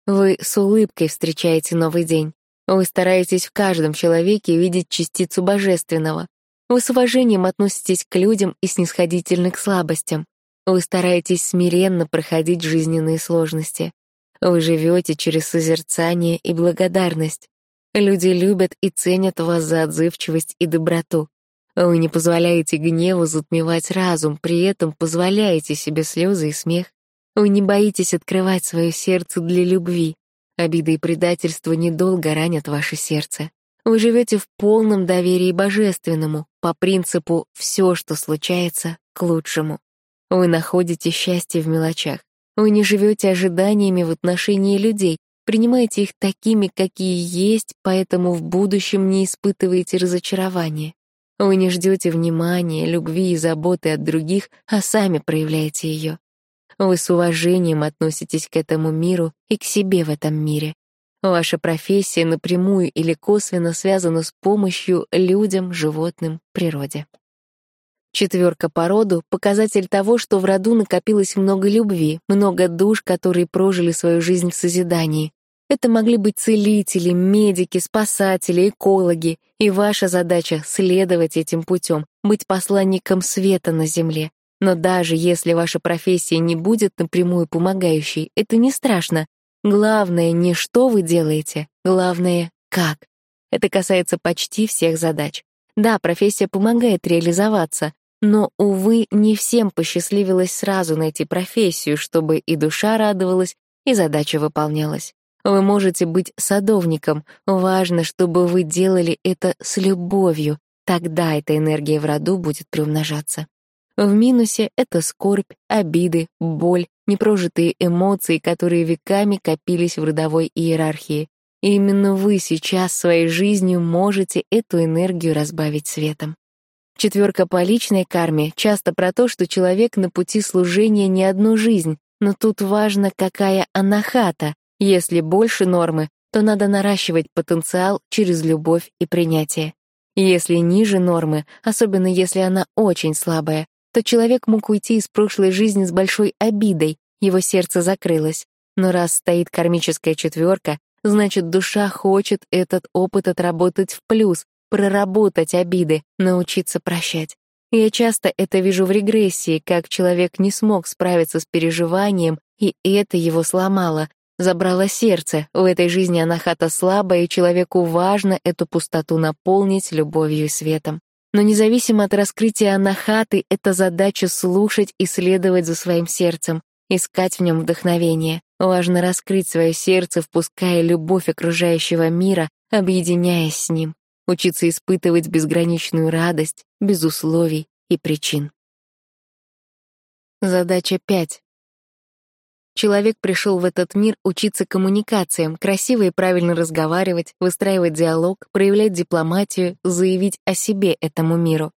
Вы с улыбкой встречаете новый день. Вы стараетесь в каждом человеке видеть частицу божественного. Вы с уважением относитесь к людям и снисходительны к слабостям. Вы стараетесь смиренно проходить жизненные сложности. Вы живете через созерцание и благодарность. Люди любят и ценят вас за отзывчивость и доброту. Вы не позволяете гневу затмевать разум, при этом позволяете себе слезы и смех. Вы не боитесь открывать свое сердце для любви. Обиды и предательство недолго ранят ваше сердце. Вы живете в полном доверии божественному, по принципу «все, что случается, к лучшему». Вы находите счастье в мелочах. Вы не живете ожиданиями в отношении людей, принимаете их такими, какие есть, поэтому в будущем не испытываете разочарования. Вы не ждете внимания, любви и заботы от других, а сами проявляете ее. Вы с уважением относитесь к этому миру и к себе в этом мире. Ваша профессия напрямую или косвенно связана с помощью людям, животным, природе. Четверка по роду — показатель того, что в роду накопилось много любви, много душ, которые прожили свою жизнь в созидании. Это могли быть целители, медики, спасатели, экологи, и ваша задача — следовать этим путем, быть посланником света на Земле. Но даже если ваша профессия не будет напрямую помогающей, это не страшно. Главное не что вы делаете, главное — как. Это касается почти всех задач. Да, профессия помогает реализоваться, но, увы, не всем посчастливилось сразу найти профессию, чтобы и душа радовалась, и задача выполнялась. Вы можете быть садовником, важно, чтобы вы делали это с любовью, тогда эта энергия в роду будет приумножаться. В минусе — это скорбь, обиды, боль, непрожитые эмоции, которые веками копились в родовой иерархии. И именно вы сейчас своей жизнью можете эту энергию разбавить светом. Четверка по личной карме часто про то, что человек на пути служения не одну жизнь, но тут важно, какая анахата. Если больше нормы, то надо наращивать потенциал через любовь и принятие. Если ниже нормы, особенно если она очень слабая, то человек мог уйти из прошлой жизни с большой обидой, его сердце закрылось. Но раз стоит кармическая четверка, значит, душа хочет этот опыт отработать в плюс, проработать обиды, научиться прощать. Я часто это вижу в регрессии, как человек не смог справиться с переживанием, и это его сломало, забрало сердце. В этой жизни анахата слабая, и человеку важно эту пустоту наполнить любовью и светом. Но независимо от раскрытия анахаты, это задача слушать и следовать за своим сердцем, искать в нем вдохновение. Важно раскрыть свое сердце, впуская любовь окружающего мира, объединяясь с ним учиться испытывать безграничную радость, без условий и причин. Задача 5. Человек пришел в этот мир учиться коммуникациям, красиво и правильно разговаривать, выстраивать диалог, проявлять дипломатию, заявить о себе этому миру.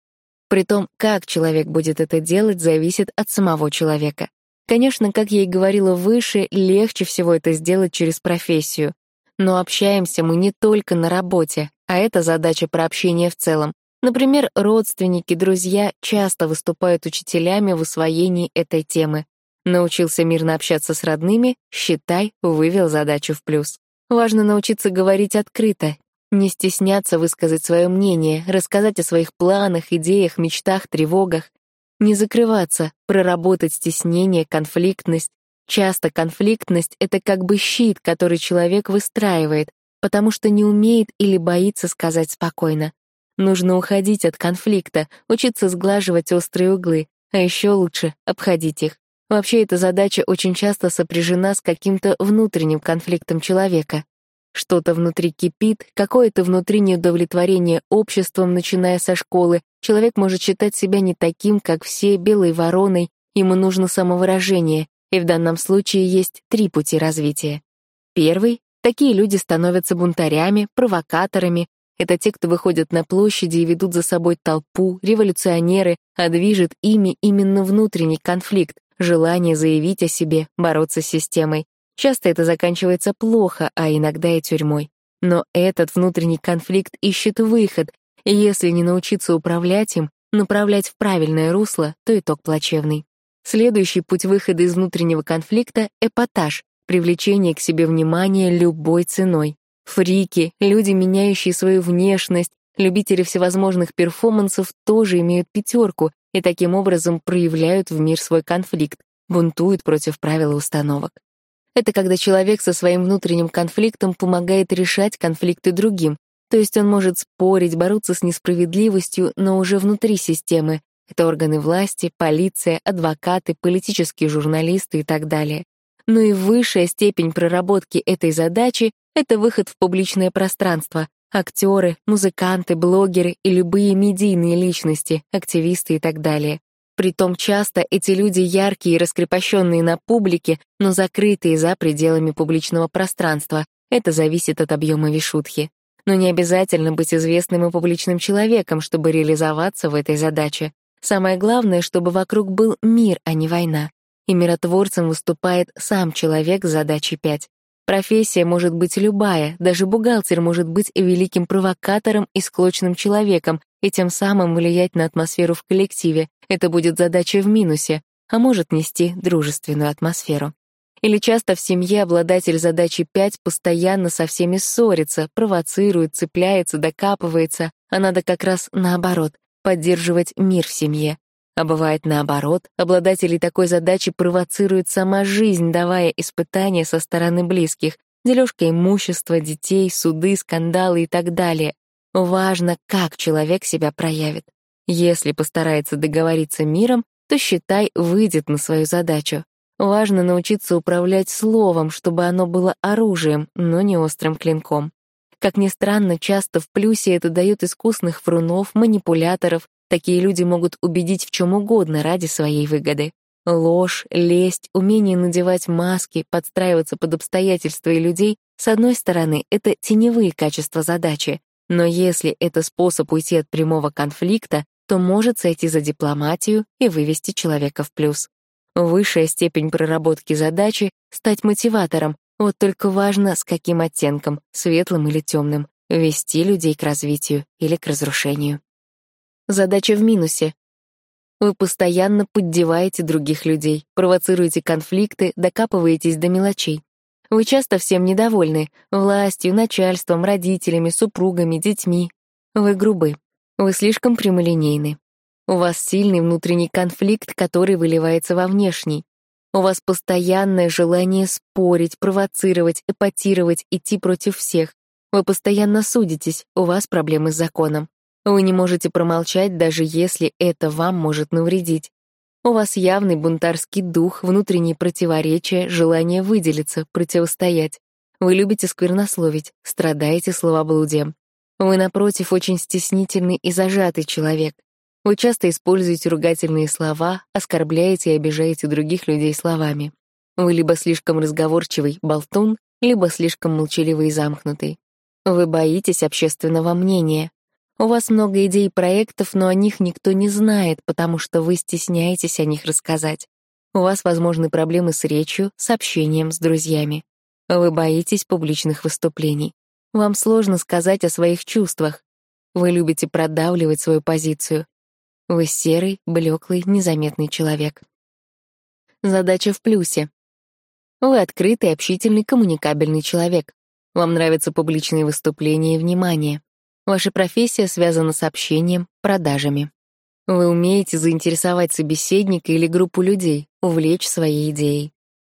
Притом, как человек будет это делать, зависит от самого человека. Конечно, как я и говорила выше, легче всего это сделать через профессию. Но общаемся мы не только на работе, а это задача про общение в целом. Например, родственники, друзья часто выступают учителями в усвоении этой темы. Научился мирно общаться с родными, считай, вывел задачу в плюс. Важно научиться говорить открыто, не стесняться высказать свое мнение, рассказать о своих планах, идеях, мечтах, тревогах. Не закрываться, проработать стеснение, конфликтность. Часто конфликтность — это как бы щит, который человек выстраивает, потому что не умеет или боится сказать спокойно. Нужно уходить от конфликта, учиться сглаживать острые углы, а еще лучше — обходить их. Вообще, эта задача очень часто сопряжена с каким-то внутренним конфликтом человека. Что-то внутри кипит, какое-то внутри неудовлетворение обществом, начиная со школы. Человек может считать себя не таким, как все, белой вороной, ему нужно самовыражение, и в данном случае есть три пути развития. Первый Такие люди становятся бунтарями, провокаторами. Это те, кто выходят на площади и ведут за собой толпу, революционеры, а движет ими именно внутренний конфликт, желание заявить о себе, бороться с системой. Часто это заканчивается плохо, а иногда и тюрьмой. Но этот внутренний конфликт ищет выход, и если не научиться управлять им, направлять в правильное русло, то итог плачевный. Следующий путь выхода из внутреннего конфликта — эпатаж, привлечение к себе внимания любой ценой. Фрики, люди, меняющие свою внешность, любители всевозможных перформансов тоже имеют пятерку и таким образом проявляют в мир свой конфликт, бунтуют против правил установок. Это когда человек со своим внутренним конфликтом помогает решать конфликты другим, то есть он может спорить, бороться с несправедливостью, но уже внутри системы. Это органы власти, полиция, адвокаты, политические журналисты и так далее но и высшая степень проработки этой задачи — это выход в публичное пространство. Актеры, музыканты, блогеры и любые медийные личности, активисты и так далее. Притом часто эти люди яркие и раскрепощенные на публике, но закрытые за пределами публичного пространства. Это зависит от объема вишутхи. Но не обязательно быть известным и публичным человеком, чтобы реализоваться в этой задаче. Самое главное, чтобы вокруг был мир, а не война. И миротворцем выступает сам человек с задачей 5. Профессия может быть любая, даже бухгалтер может быть великим провокатором и склочным человеком, и тем самым влиять на атмосферу в коллективе. Это будет задача в минусе, а может нести дружественную атмосферу. Или часто в семье обладатель задачи 5 постоянно со всеми ссорится, провоцирует, цепляется, докапывается, а надо как раз наоборот — поддерживать мир в семье. А бывает наоборот, обладатели такой задачи провоцирует сама жизнь, давая испытания со стороны близких, дележка имущества, детей, суды, скандалы и так далее. Важно, как человек себя проявит. Если постарается договориться миром, то, считай, выйдет на свою задачу. Важно научиться управлять словом, чтобы оно было оружием, но не острым клинком. Как ни странно, часто в плюсе это дает искусных врунов, манипуляторов, Такие люди могут убедить в чем угодно ради своей выгоды. Ложь, лесть, умение надевать маски, подстраиваться под обстоятельства и людей, с одной стороны, это теневые качества задачи, но если это способ уйти от прямого конфликта, то может сойти за дипломатию и вывести человека в плюс. Высшая степень проработки задачи — стать мотиватором, вот только важно, с каким оттенком, светлым или темным, вести людей к развитию или к разрушению. Задача в минусе. Вы постоянно поддеваете других людей, провоцируете конфликты, докапываетесь до мелочей. Вы часто всем недовольны — властью, начальством, родителями, супругами, детьми. Вы грубы. Вы слишком прямолинейны. У вас сильный внутренний конфликт, который выливается во внешний. У вас постоянное желание спорить, провоцировать, эпатировать, идти против всех. Вы постоянно судитесь, у вас проблемы с законом. Вы не можете промолчать, даже если это вам может навредить. У вас явный бунтарский дух, внутренние противоречия, желание выделиться, противостоять. Вы любите сквернословить, страдаете словоблудием. Вы, напротив, очень стеснительный и зажатый человек. Вы часто используете ругательные слова, оскорбляете и обижаете других людей словами. Вы либо слишком разговорчивый, болтун, либо слишком молчаливый и замкнутый. Вы боитесь общественного мнения, у вас много идей и проектов, но о них никто не знает, потому что вы стесняетесь о них рассказать. У вас возможны проблемы с речью, с общением, с друзьями. Вы боитесь публичных выступлений. Вам сложно сказать о своих чувствах. Вы любите продавливать свою позицию. Вы серый, блеклый, незаметный человек. Задача в плюсе. Вы открытый, общительный, коммуникабельный человек. Вам нравятся публичные выступления и внимание. Ваша профессия связана с общением, продажами. Вы умеете заинтересовать собеседника или группу людей, увлечь своей идеей.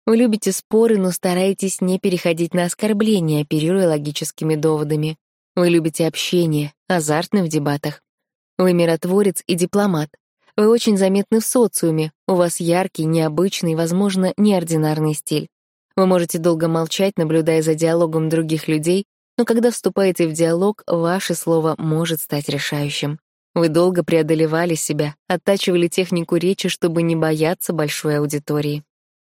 Вы любите споры, но стараетесь не переходить на оскорбления, оперируя логическими доводами. Вы любите общение, азартны в дебатах. Вы миротворец и дипломат. Вы очень заметны в социуме, у вас яркий, необычный, возможно, неординарный стиль. Вы можете долго молчать, наблюдая за диалогом других людей, но когда вступаете в диалог, ваше слово может стать решающим. Вы долго преодолевали себя, оттачивали технику речи, чтобы не бояться большой аудитории.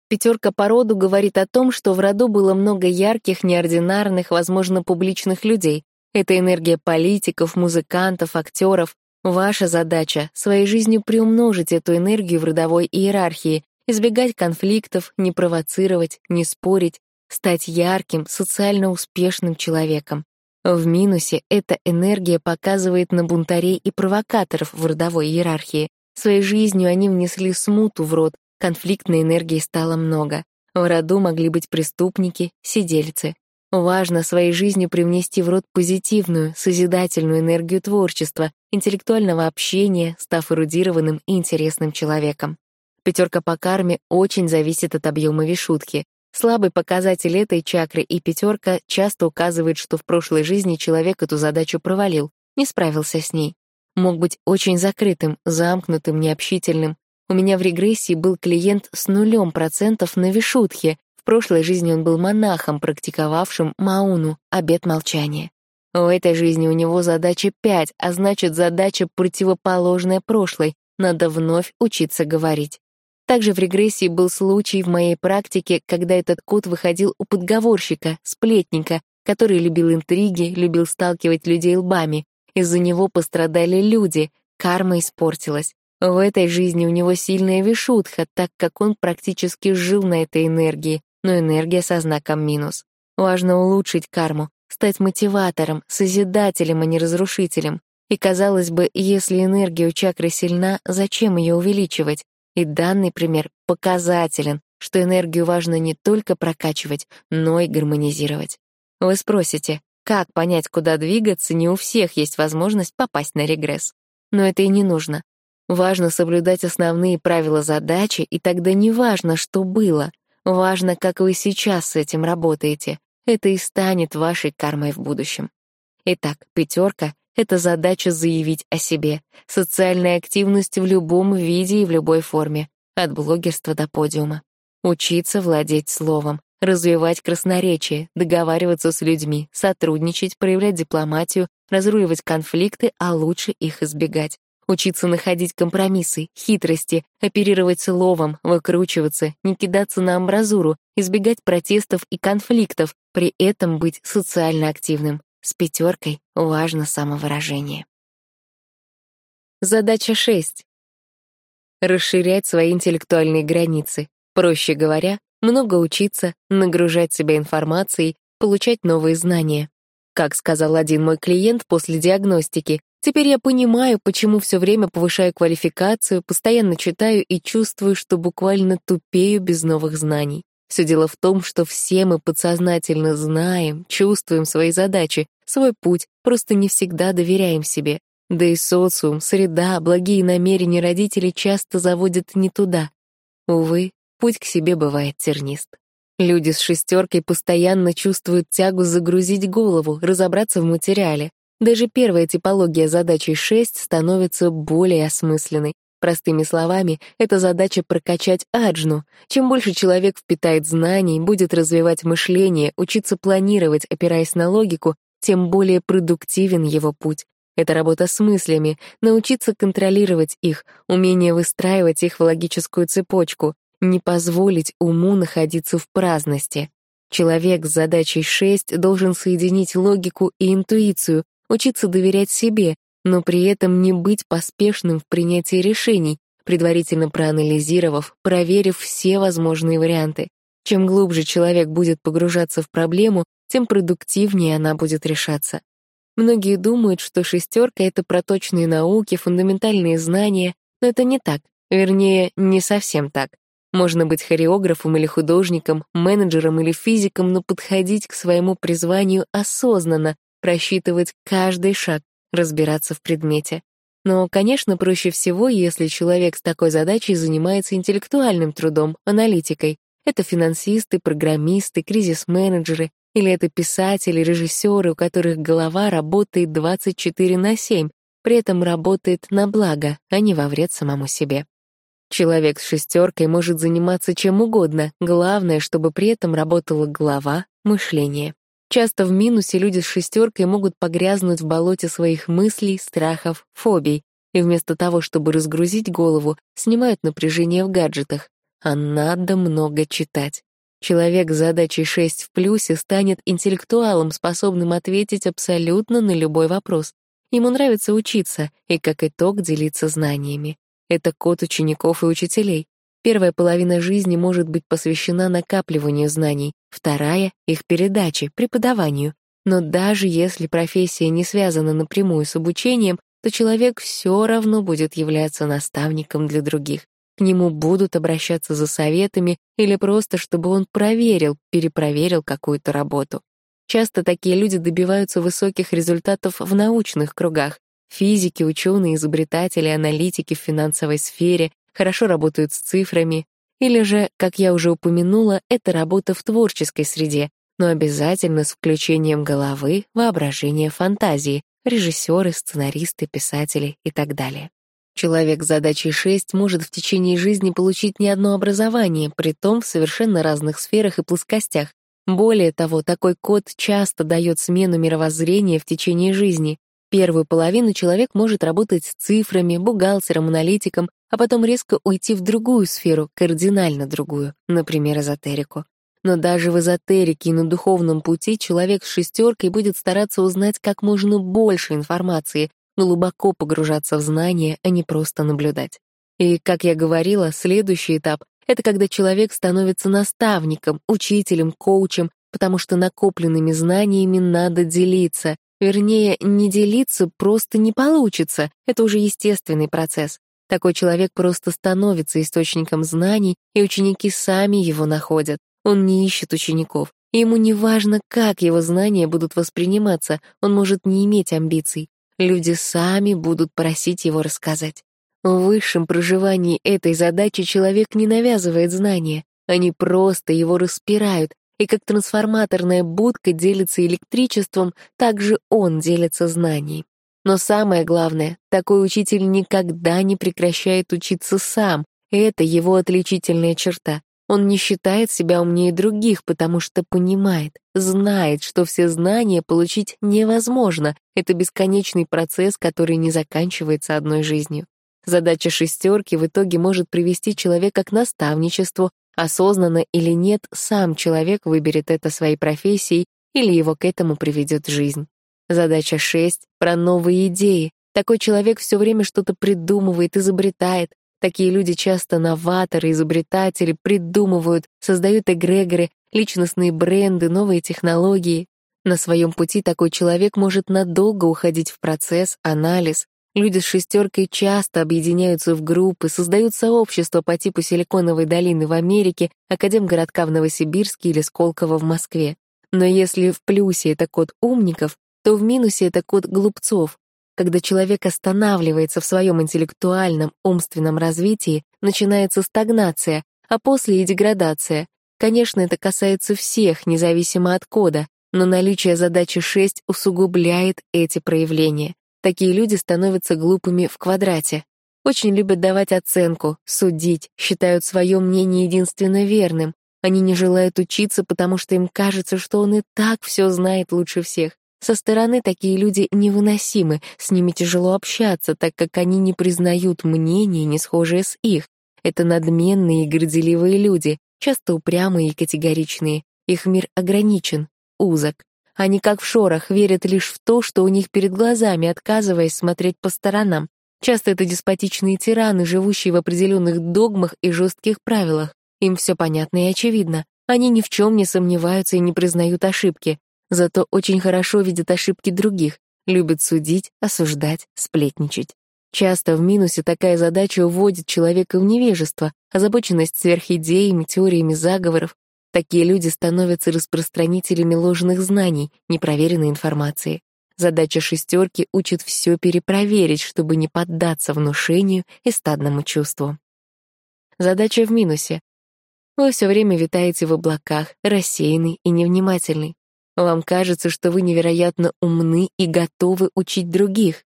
Пятерка по роду говорит о том, что в роду было много ярких, неординарных, возможно, публичных людей. Это энергия политиков, музыкантов, актеров. Ваша задача — своей жизнью приумножить эту энергию в родовой иерархии, избегать конфликтов, не провоцировать, не спорить, стать ярким, социально успешным человеком. В минусе эта энергия показывает на бунтарей и провокаторов в родовой иерархии. Своей жизнью они внесли смуту в род, конфликтной энергии стало много. В роду могли быть преступники, сидельцы. Важно своей жизнью привнести в род позитивную, созидательную энергию творчества, интеллектуального общения, став эрудированным и интересным человеком. Пятерка по карме очень зависит от объема вишутки. Слабый показатель этой чакры и пятерка часто указывает, что в прошлой жизни человек эту задачу провалил, не справился с ней. Мог быть очень закрытым, замкнутым, необщительным. У меня в регрессии был клиент с нулем процентов на вишутхе. В прошлой жизни он был монахом, практиковавшим мауну, обет молчания. В этой жизни у него задача пять, а значит, задача противоположная прошлой, надо вновь учиться говорить. Также в регрессии был случай в моей практике, когда этот код выходил у подговорщика, сплетника, который любил интриги, любил сталкивать людей лбами. Из-за него пострадали люди, карма испортилась. В этой жизни у него сильная вишутха, так как он практически жил на этой энергии, но энергия со знаком минус. Важно улучшить карму, стать мотиватором, созидателем, а не разрушителем. И казалось бы, если энергия у чакры сильна, зачем ее увеличивать? И данный пример показателен, что энергию важно не только прокачивать, но и гармонизировать. Вы спросите, как понять, куда двигаться, не у всех есть возможность попасть на регресс. Но это и не нужно. Важно соблюдать основные правила задачи, и тогда не важно, что было. Важно, как вы сейчас с этим работаете. Это и станет вашей кармой в будущем. Итак, пятерка — это задача заявить о себе. Социальная активность в любом виде и в любой форме. От блогерства до подиума. Учиться владеть словом, развивать красноречие, договариваться с людьми, сотрудничать, проявлять дипломатию, разруливать конфликты, а лучше их избегать учиться находить компромиссы, хитрости, оперировать словом, выкручиваться, не кидаться на амбразуру, избегать протестов и конфликтов, при этом быть социально активным. С пятеркой важно самовыражение. Задача 6. Расширять свои интеллектуальные границы. Проще говоря, много учиться, нагружать себя информацией, получать новые знания. Как сказал один мой клиент после диагностики, Теперь я понимаю, почему все время повышаю квалификацию, постоянно читаю и чувствую, что буквально тупею без новых знаний. Все дело в том, что все мы подсознательно знаем, чувствуем свои задачи, свой путь, просто не всегда доверяем себе. Да и социум, среда, благие намерения родителей часто заводят не туда. Увы, путь к себе бывает тернист. Люди с шестеркой постоянно чувствуют тягу загрузить голову, разобраться в материале. Даже первая типология задачи 6 становится более осмысленной. Простыми словами, это задача прокачать аджну. Чем больше человек впитает знаний, будет развивать мышление, учиться планировать, опираясь на логику, тем более продуктивен его путь. Это работа с мыслями, научиться контролировать их, умение выстраивать их в логическую цепочку, не позволить уму находиться в праздности. Человек с задачей 6 должен соединить логику и интуицию, учиться доверять себе, но при этом не быть поспешным в принятии решений, предварительно проанализировав, проверив все возможные варианты. Чем глубже человек будет погружаться в проблему, тем продуктивнее она будет решаться. Многие думают, что шестерка — это проточные науки, фундаментальные знания, но это не так, вернее, не совсем так. Можно быть хореографом или художником, менеджером или физиком, но подходить к своему призванию осознанно, просчитывать каждый шаг, разбираться в предмете. Но, конечно, проще всего, если человек с такой задачей занимается интеллектуальным трудом, аналитикой. Это финансисты, программисты, кризис-менеджеры, или это писатели, режиссеры, у которых голова работает 24 на 7, при этом работает на благо, а не во вред самому себе. Человек с шестеркой может заниматься чем угодно, главное, чтобы при этом работала голова, мышление. Часто в минусе люди с шестеркой могут погрязнуть в болоте своих мыслей, страхов, фобий, и вместо того, чтобы разгрузить голову, снимают напряжение в гаджетах. А надо много читать. Человек с задачей 6 в плюсе станет интеллектуалом, способным ответить абсолютно на любой вопрос. Ему нравится учиться и, как итог, делиться знаниями. Это код учеников и учителей. Первая половина жизни может быть посвящена накапливанию знаний, вторая — их передаче, преподаванию. Но даже если профессия не связана напрямую с обучением, то человек все равно будет являться наставником для других. К нему будут обращаться за советами или просто, чтобы он проверил, перепроверил какую-то работу. Часто такие люди добиваются высоких результатов в научных кругах. Физики, ученые, изобретатели, аналитики в финансовой сфере, хорошо работают с цифрами, или же, как я уже упомянула, это работа в творческой среде, но обязательно с включением головы, воображения, фантазии, режиссеры, сценаристы, писатели и так далее. Человек с задачей 6 может в течение жизни получить не одно образование, притом в совершенно разных сферах и плоскостях. Более того, такой код часто дает смену мировоззрения в течение жизни. Первую половину человек может работать с цифрами, бухгалтером, аналитиком, а потом резко уйти в другую сферу, кардинально другую, например, эзотерику. Но даже в эзотерике и на духовном пути человек с шестеркой будет стараться узнать как можно больше информации, глубоко погружаться в знания, а не просто наблюдать. И, как я говорила, следующий этап — это когда человек становится наставником, учителем, коучем, потому что накопленными знаниями надо делиться, Вернее, не делиться просто не получится, это уже естественный процесс. Такой человек просто становится источником знаний, и ученики сами его находят. Он не ищет учеников. Ему не важно, как его знания будут восприниматься, он может не иметь амбиций. Люди сами будут просить его рассказать. В высшем проживании этой задачи человек не навязывает знания, они просто его распирают, и как трансформаторная будка делится электричеством, так же он делится знанием. Но самое главное, такой учитель никогда не прекращает учиться сам, это его отличительная черта. Он не считает себя умнее других, потому что понимает, знает, что все знания получить невозможно. Это бесконечный процесс, который не заканчивается одной жизнью. Задача шестерки в итоге может привести человека к наставничеству, Осознанно или нет, сам человек выберет это своей профессией или его к этому приведет жизнь. Задача 6 — про новые идеи. Такой человек все время что-то придумывает, изобретает. Такие люди часто новаторы, изобретатели, придумывают, создают эгрегоры, личностные бренды, новые технологии. На своем пути такой человек может надолго уходить в процесс, анализ, Люди с шестеркой часто объединяются в группы, создают сообщества по типу Силиконовой долины в Америке, Академгородка в Новосибирске или Сколково в Москве. Но если в плюсе это код умников, то в минусе это код глупцов. Когда человек останавливается в своем интеллектуальном, умственном развитии, начинается стагнация, а после и деградация. Конечно, это касается всех, независимо от кода, но наличие задачи 6 усугубляет эти проявления. Такие люди становятся глупыми в квадрате. Очень любят давать оценку, судить, считают свое мнение единственно верным. Они не желают учиться, потому что им кажется, что он и так все знает лучше всех. Со стороны такие люди невыносимы, с ними тяжело общаться, так как они не признают мнения, не схожие с их. Это надменные и горделивые люди, часто упрямые и категоричные. Их мир ограничен, узок. Они как в шорах верят лишь в то, что у них перед глазами, отказываясь смотреть по сторонам. Часто это деспотичные тираны, живущие в определенных догмах и жестких правилах. Им все понятно и очевидно. Они ни в чем не сомневаются и не признают ошибки. Зато очень хорошо видят ошибки других, любят судить, осуждать, сплетничать. Часто в минусе такая задача уводит человека в невежество, озабоченность сверхидеями, теориями заговоров, Такие люди становятся распространителями ложных знаний, непроверенной информации. Задача шестерки учит все перепроверить, чтобы не поддаться внушению и стадному чувству. Задача в минусе. Вы все время витаете в облаках, рассеянный и невнимательный. Вам кажется, что вы невероятно умны и готовы учить других.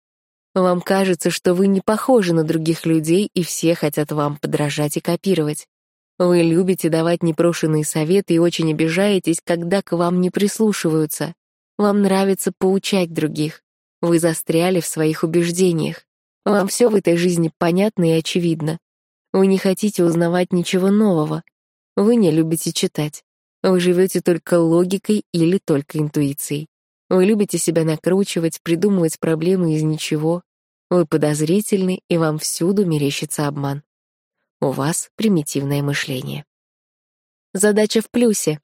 Вам кажется, что вы не похожи на других людей, и все хотят вам подражать и копировать. Вы любите давать непрошенные советы и очень обижаетесь, когда к вам не прислушиваются. Вам нравится поучать других. Вы застряли в своих убеждениях. Вам все в этой жизни понятно и очевидно. Вы не хотите узнавать ничего нового. Вы не любите читать. Вы живете только логикой или только интуицией. Вы любите себя накручивать, придумывать проблемы из ничего. Вы подозрительны, и вам всюду мерещится обман. У вас примитивное мышление. Задача в плюсе.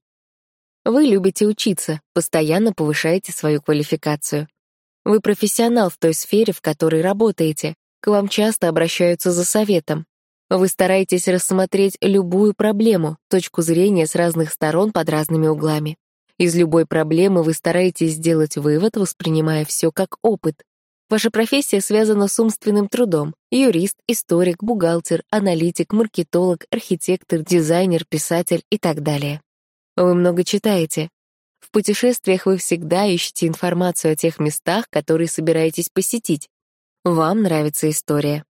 Вы любите учиться, постоянно повышаете свою квалификацию. Вы профессионал в той сфере, в которой работаете. К вам часто обращаются за советом. Вы стараетесь рассмотреть любую проблему, точку зрения с разных сторон под разными углами. Из любой проблемы вы стараетесь сделать вывод, воспринимая все как опыт. Ваша профессия связана с умственным трудом. Юрист, историк, бухгалтер, аналитик, маркетолог, архитектор, дизайнер, писатель и так далее. Вы много читаете. В путешествиях вы всегда ищете информацию о тех местах, которые собираетесь посетить. Вам нравится история.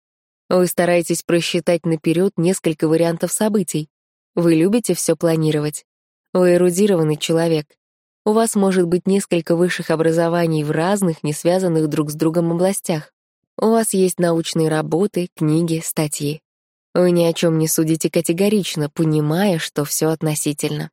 Вы стараетесь просчитать наперед несколько вариантов событий. Вы любите все планировать. Вы эрудированный человек. У вас может быть несколько высших образований в разных, не связанных друг с другом областях. У вас есть научные работы, книги, статьи. Вы ни о чем не судите категорично, понимая, что все относительно.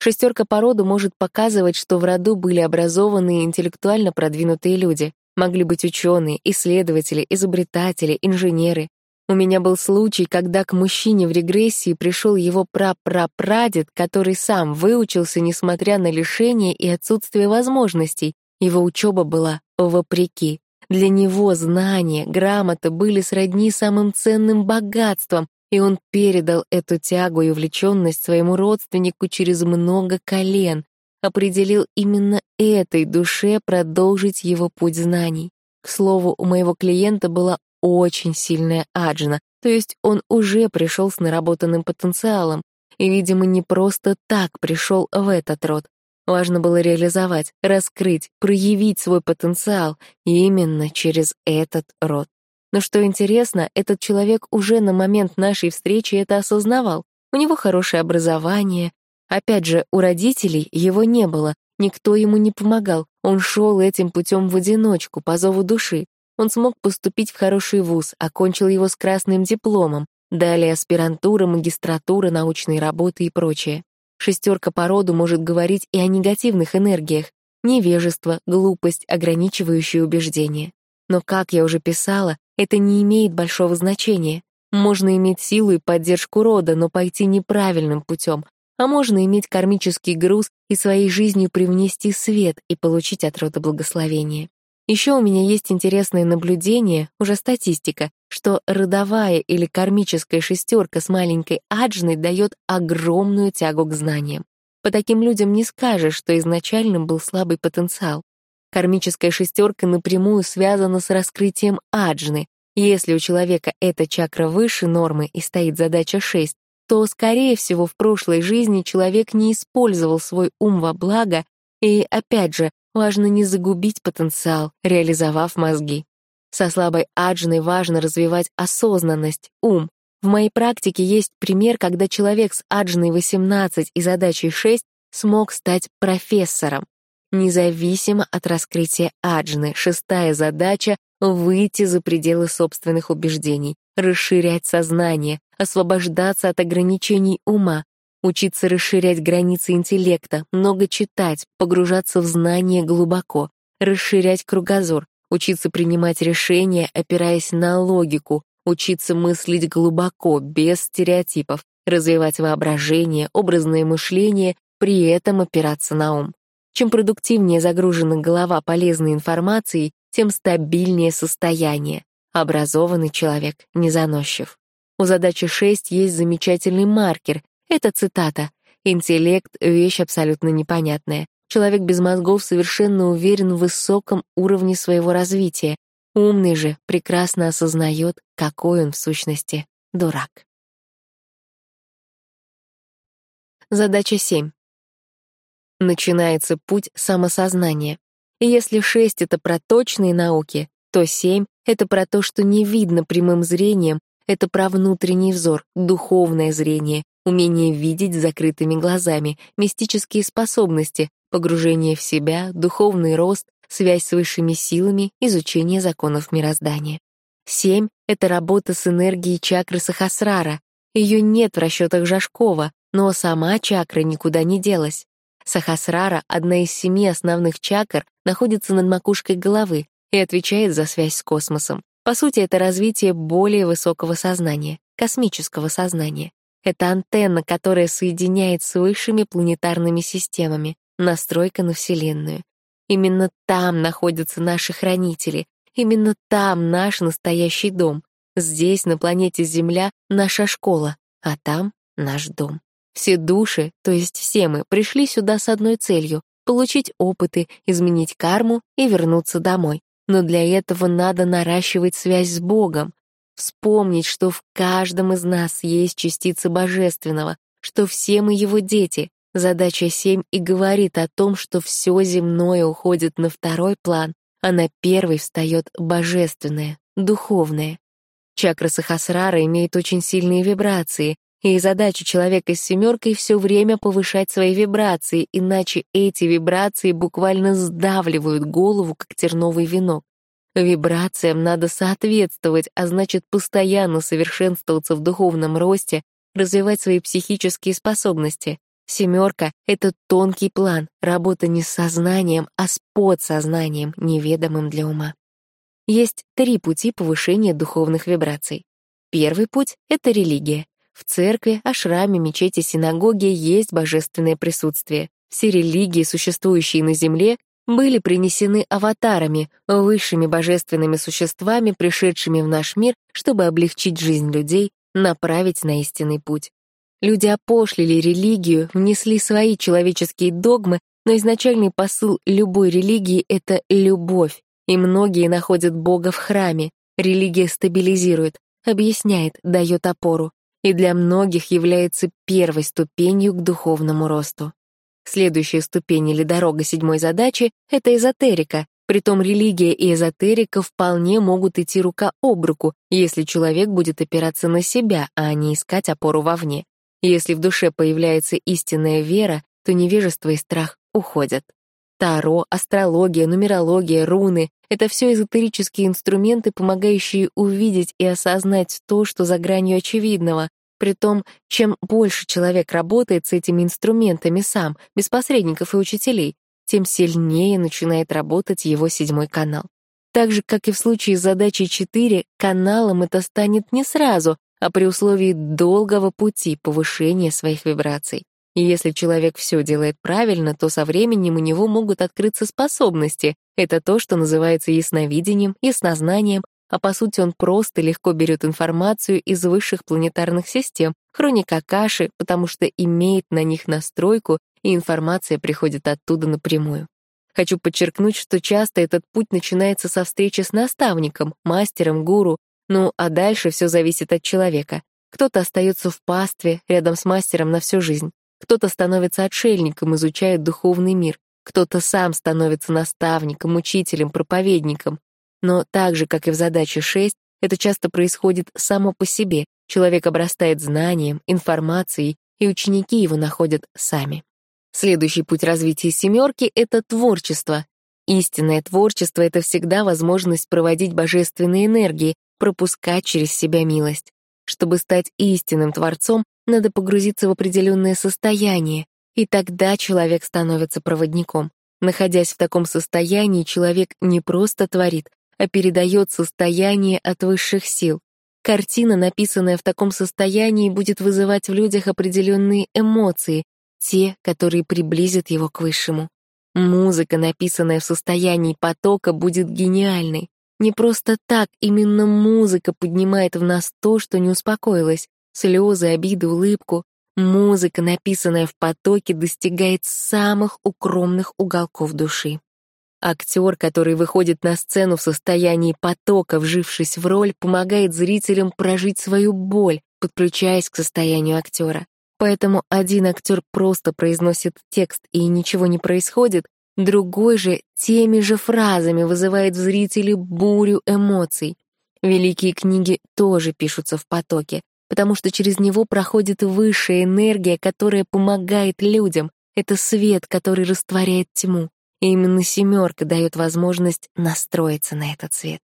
Шестерка по роду может показывать, что в роду были образованные интеллектуально продвинутые люди. Могли быть ученые, исследователи, изобретатели, инженеры. У меня был случай, когда к мужчине в регрессии пришел его прапрапрадед, который сам выучился, несмотря на лишение и отсутствие возможностей. Его учеба была вопреки. Для него знания, грамота были сродни самым ценным богатством, и он передал эту тягу и увлеченность своему родственнику через много колен, определил именно этой душе продолжить его путь знаний. К слову, у моего клиента была очень сильная аджна, то есть он уже пришел с наработанным потенциалом, и, видимо, не просто так пришел в этот род, Важно было реализовать, раскрыть, проявить свой потенциал именно через этот род. Но что интересно, этот человек уже на момент нашей встречи это осознавал. У него хорошее образование. Опять же, у родителей его не было, никто ему не помогал. Он шел этим путем в одиночку, по зову души. Он смог поступить в хороший вуз, окончил его с красным дипломом, далее аспирантура, магистратура, научные работы и прочее. Шестерка по роду может говорить и о негативных энергиях, невежество, глупость, ограничивающие убеждения. Но, как я уже писала, это не имеет большого значения. Можно иметь силу и поддержку рода, но пойти неправильным путем, а можно иметь кармический груз и своей жизнью привнести свет и получить от рода благословение. Еще у меня есть интересное наблюдение, уже статистика, что родовая или кармическая шестерка с маленькой аджной дает огромную тягу к знаниям. По таким людям не скажешь, что изначальным был слабый потенциал. Кармическая шестерка напрямую связана с раскрытием аджны. Если у человека эта чакра выше нормы и стоит задача 6, то, скорее всего, в прошлой жизни человек не использовал свой ум во благо и, опять же, Важно не загубить потенциал, реализовав мозги. Со слабой аджной важно развивать осознанность, ум. В моей практике есть пример, когда человек с аджной 18 и задачей 6 смог стать профессором. Независимо от раскрытия аджны, шестая задача — выйти за пределы собственных убеждений, расширять сознание, освобождаться от ограничений ума, учиться расширять границы интеллекта, много читать, погружаться в знания глубоко, расширять кругозор, учиться принимать решения, опираясь на логику, учиться мыслить глубоко, без стереотипов, развивать воображение, образное мышление, при этом опираться на ум. Чем продуктивнее загружена голова полезной информацией, тем стабильнее состояние. Образованный человек не заносчив. У задачи 6 есть замечательный маркер, это цитата. «Интеллект — вещь абсолютно непонятная. Человек без мозгов совершенно уверен в высоком уровне своего развития. Умный же прекрасно осознает, какой он в сущности дурак». Задача 7. Начинается путь самосознания. И если 6 — это про точные науки, то 7 — это про то, что не видно прямым зрением, это про внутренний взор, духовное зрение, умение видеть закрытыми глазами, мистические способности, погружение в себя, духовный рост, связь с высшими силами, изучение законов мироздания. Семь — это работа с энергией чакры Сахасрара. Ее нет в расчетах Жашкова, но сама чакра никуда не делась. Сахасрара, одна из семи основных чакр, находится над макушкой головы и отвечает за связь с космосом. По сути, это развитие более высокого сознания, космического сознания. Это антенна, которая соединяет с высшими планетарными системами, настройка на Вселенную. Именно там находятся наши хранители, именно там наш настоящий дом. Здесь, на планете Земля, наша школа, а там наш дом. Все души, то есть все мы, пришли сюда с одной целью — получить опыты, изменить карму и вернуться домой. Но для этого надо наращивать связь с Богом, Вспомнить, что в каждом из нас есть частица божественного, что все мы его дети. Задача 7 и говорит о том, что все земное уходит на второй план, а на первый встает божественное, духовное. Чакра Сахасрара имеет очень сильные вибрации, И задача человека с семеркой все время повышать свои вибрации, иначе эти вибрации буквально сдавливают голову, как терновый венок. Вибрациям надо соответствовать, а значит, постоянно совершенствоваться в духовном росте, развивать свои психические способности. Семерка — это тонкий план, работа не с сознанием, а с подсознанием, неведомым для ума. Есть три пути повышения духовных вибраций. Первый путь — это религия. В церкви, ашраме, мечети, синагоге есть божественное присутствие. Все религии, существующие на Земле, были принесены аватарами, высшими божественными существами, пришедшими в наш мир, чтобы облегчить жизнь людей, направить на истинный путь. Люди опошлили религию, внесли свои человеческие догмы, но изначальный посыл любой религии — это любовь, и многие находят Бога в храме. Религия стабилизирует, объясняет, дает опору, и для многих является первой ступенью к духовному росту. Следующая ступень или дорога седьмой задачи — это эзотерика, Притом религия и эзотерика вполне могут идти рука об руку, если человек будет опираться на себя, а не искать опору вовне. Если в душе появляется истинная вера, то невежество и страх уходят. Таро, астрология, нумерология, руны — это все эзотерические инструменты, помогающие увидеть и осознать то, что за гранью очевидного. Притом, чем больше человек работает с этими инструментами сам, без посредников и учителей, тем сильнее начинает работать его седьмой канал. Так же, как и в случае с задачей 4, каналом это станет не сразу, а при условии долгого пути повышения своих вибраций. И если человек все делает правильно, то со временем у него могут открыться способности. Это то, что называется ясновидением, яснознанием, а по сути он просто легко берет информацию из высших планетарных систем, хроника Каши, потому что имеет на них настройку и информация приходит оттуда напрямую. Хочу подчеркнуть, что часто этот путь начинается со встречи с наставником, мастером, гуру, ну а дальше все зависит от человека. Кто-то остается в пастве, рядом с мастером на всю жизнь. Кто-то становится отшельником, изучает духовный мир. Кто-то сам становится наставником, учителем, проповедником. Но так же, как и в задаче 6, это часто происходит само по себе. Человек обрастает знанием, информацией, и ученики его находят сами. Следующий путь развития семерки — это творчество. Истинное творчество — это всегда возможность проводить божественные энергии, пропускать через себя милость. Чтобы стать истинным творцом, надо погрузиться в определенное состояние, и тогда человек становится проводником. Находясь в таком состоянии, человек не просто творит, а передает состояние от высших сил. Картина, написанная в таком состоянии, будет вызывать в людях определенные эмоции, те, которые приблизят его к высшему. Музыка, написанная в состоянии потока, будет гениальной. Не просто так, именно музыка поднимает в нас то, что не успокоилось. Слезы, обиды, улыбку. Музыка, написанная в потоке, достигает самых укромных уголков души. Актер, который выходит на сцену в состоянии потока, вжившись в роль, помогает зрителям прожить свою боль, подключаясь к состоянию актера. Поэтому один актер просто произносит текст и ничего не происходит, другой же теми же фразами вызывает в зрителе бурю эмоций. Великие книги тоже пишутся в потоке, потому что через него проходит высшая энергия, которая помогает людям. Это свет, который растворяет тьму. И именно семерка дает возможность настроиться на этот свет.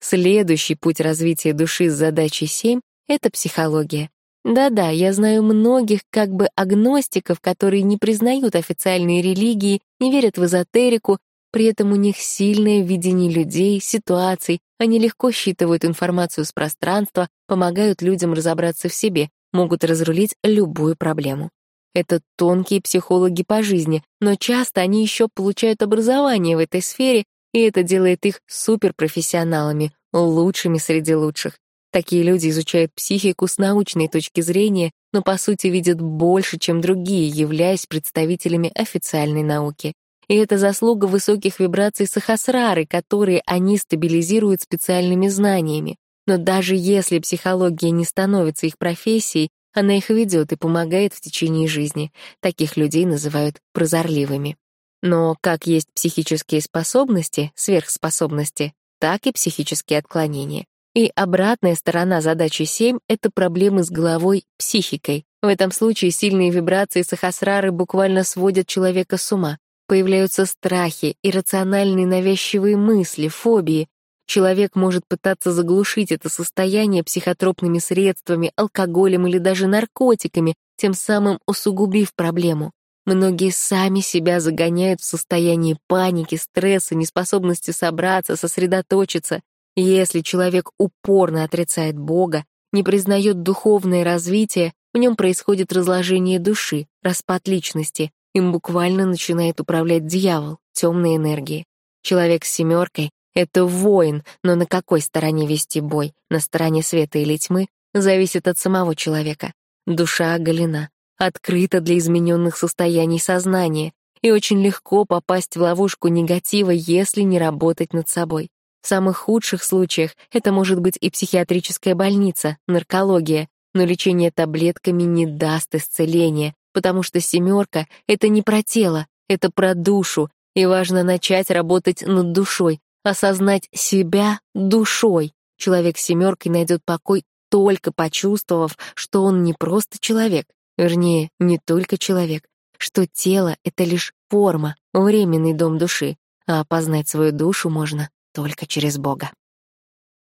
Следующий путь развития души с задачей 7 — это психология. Да-да, я знаю многих как бы агностиков, которые не признают официальные религии, не верят в эзотерику, при этом у них сильное видение людей, ситуаций, они легко считывают информацию с пространства, помогают людям разобраться в себе, могут разрулить любую проблему. Это тонкие психологи по жизни, но часто они еще получают образование в этой сфере, и это делает их суперпрофессионалами, лучшими среди лучших. Такие люди изучают психику с научной точки зрения, но по сути видят больше, чем другие, являясь представителями официальной науки. И это заслуга высоких вибраций сахасрары, которые они стабилизируют специальными знаниями. Но даже если психология не становится их профессией, она их ведет и помогает в течение жизни. Таких людей называют прозорливыми. Но как есть психические способности, сверхспособности, так и психические отклонения. И обратная сторона задачи 7 — это проблемы с головой, психикой. В этом случае сильные вибрации сахасрары буквально сводят человека с ума. Появляются страхи, иррациональные навязчивые мысли, фобии. Человек может пытаться заглушить это состояние психотропными средствами, алкоголем или даже наркотиками, тем самым усугубив проблему. Многие сами себя загоняют в состояние паники, стресса, неспособности собраться, сосредоточиться. Если человек упорно отрицает Бога, не признает духовное развитие, в нем происходит разложение души, распад личности, им буквально начинает управлять дьявол, темные энергии. Человек с семеркой — это воин, но на какой стороне вести бой, на стороне света или тьмы, зависит от самого человека. Душа оголена, открыта для измененных состояний сознания, и очень легко попасть в ловушку негатива, если не работать над собой. В самых худших случаях это может быть и психиатрическая больница, наркология, но лечение таблетками не даст исцеления, потому что семерка — это не про тело, это про душу, и важно начать работать над душой, осознать себя душой. Человек с семеркой найдет покой только почувствовав, что он не просто человек, вернее, не только человек, что тело — это лишь форма, временный дом души, а опознать свою душу можно только через Бога.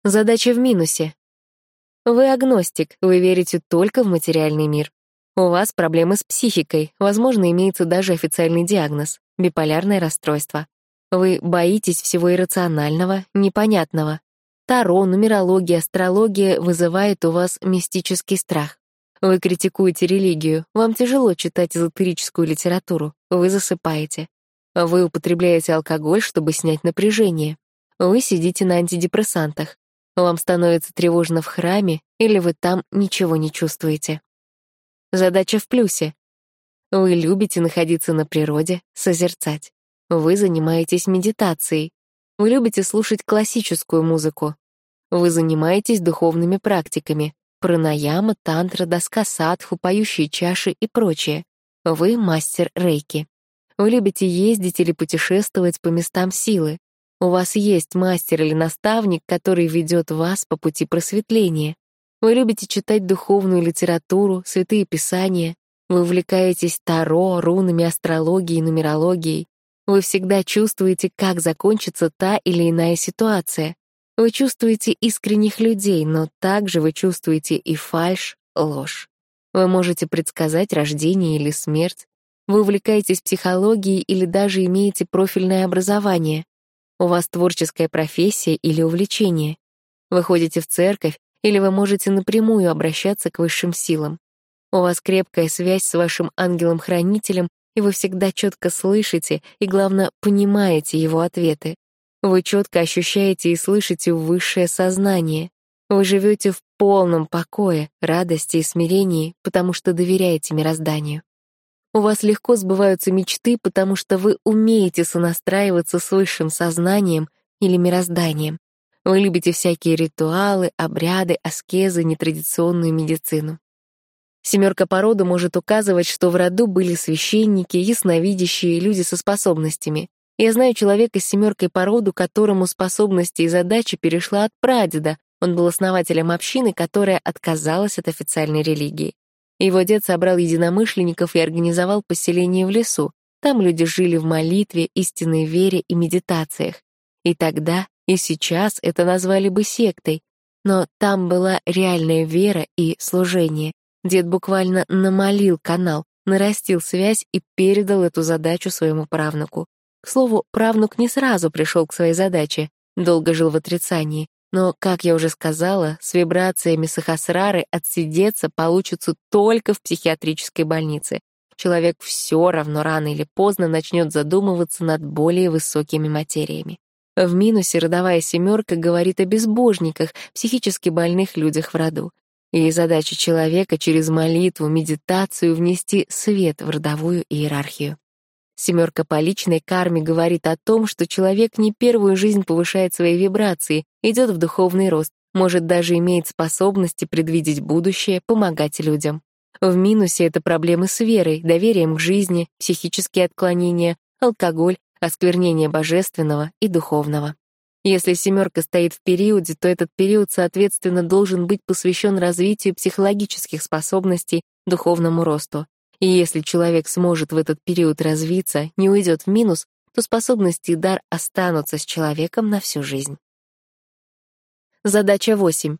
Задача в минусе. Вы агностик, вы верите только в материальный мир. У вас проблемы с психикой, возможно, имеется даже официальный диагноз — биполярное расстройство. Вы боитесь всего иррационального, непонятного. Таро, нумерология, астрология вызывает у вас мистический страх. Вы критикуете религию, вам тяжело читать эзотерическую литературу, вы засыпаете. Вы употребляете алкоголь, чтобы снять напряжение. Вы сидите на антидепрессантах. Вам становится тревожно в храме, или вы там ничего не чувствуете. Задача в плюсе. Вы любите находиться на природе, созерцать. Вы занимаетесь медитацией. Вы любите слушать классическую музыку. Вы занимаетесь духовными практиками. Пранаяма, тантра, доска садху, поющие чаши и прочее. Вы мастер рейки. Вы любите ездить или путешествовать по местам силы. У вас есть мастер или наставник, который ведет вас по пути просветления. Вы любите читать духовную литературу, святые писания. Вы увлекаетесь таро, рунами, астрологией, нумерологией. Вы всегда чувствуете, как закончится та или иная ситуация. Вы чувствуете искренних людей, но также вы чувствуете и фальшь, ложь. Вы можете предсказать рождение или смерть. Вы увлекаетесь психологией или даже имеете профильное образование. У вас творческая профессия или увлечение. Вы ходите в церковь или вы можете напрямую обращаться к высшим силам. У вас крепкая связь с вашим ангелом-хранителем, и вы всегда четко слышите и, главное, понимаете его ответы. Вы четко ощущаете и слышите высшее сознание. Вы живете в полном покое, радости и смирении, потому что доверяете мирозданию. У вас легко сбываются мечты, потому что вы умеете сонастраиваться с высшим сознанием или мирозданием. Вы любите всякие ритуалы, обряды, аскезы, нетрадиционную медицину. Семерка по роду может указывать, что в роду были священники, ясновидящие, люди со способностями. Я знаю человека с семеркой по роду, которому способности и задачи перешла от прадеда. Он был основателем общины, которая отказалась от официальной религии. Его дед собрал единомышленников и организовал поселение в лесу. Там люди жили в молитве, истинной вере и медитациях. И тогда, и сейчас это назвали бы сектой. Но там была реальная вера и служение. Дед буквально намолил канал, нарастил связь и передал эту задачу своему правнуку. К слову, правнук не сразу пришел к своей задаче, долго жил в отрицании. Но, как я уже сказала, с вибрациями сахасрары отсидеться получится только в психиатрической больнице. Человек все равно рано или поздно начнет задумываться над более высокими материями. В минусе родовая семерка говорит о безбожниках, психически больных людях в роду. И задача человека через молитву, медитацию внести свет в родовую иерархию. Семерка по личной карме говорит о том, что человек не первую жизнь повышает свои вибрации, идет в духовный рост, может даже имеет способности предвидеть будущее, помогать людям. В минусе это проблемы с верой, доверием к жизни, психические отклонения, алкоголь, осквернение божественного и духовного. Если семерка стоит в периоде, то этот период, соответственно, должен быть посвящен развитию психологических способностей, духовному росту. И если человек сможет в этот период развиться, не уйдет в минус, то способности и дар останутся с человеком на всю жизнь. Задача 8.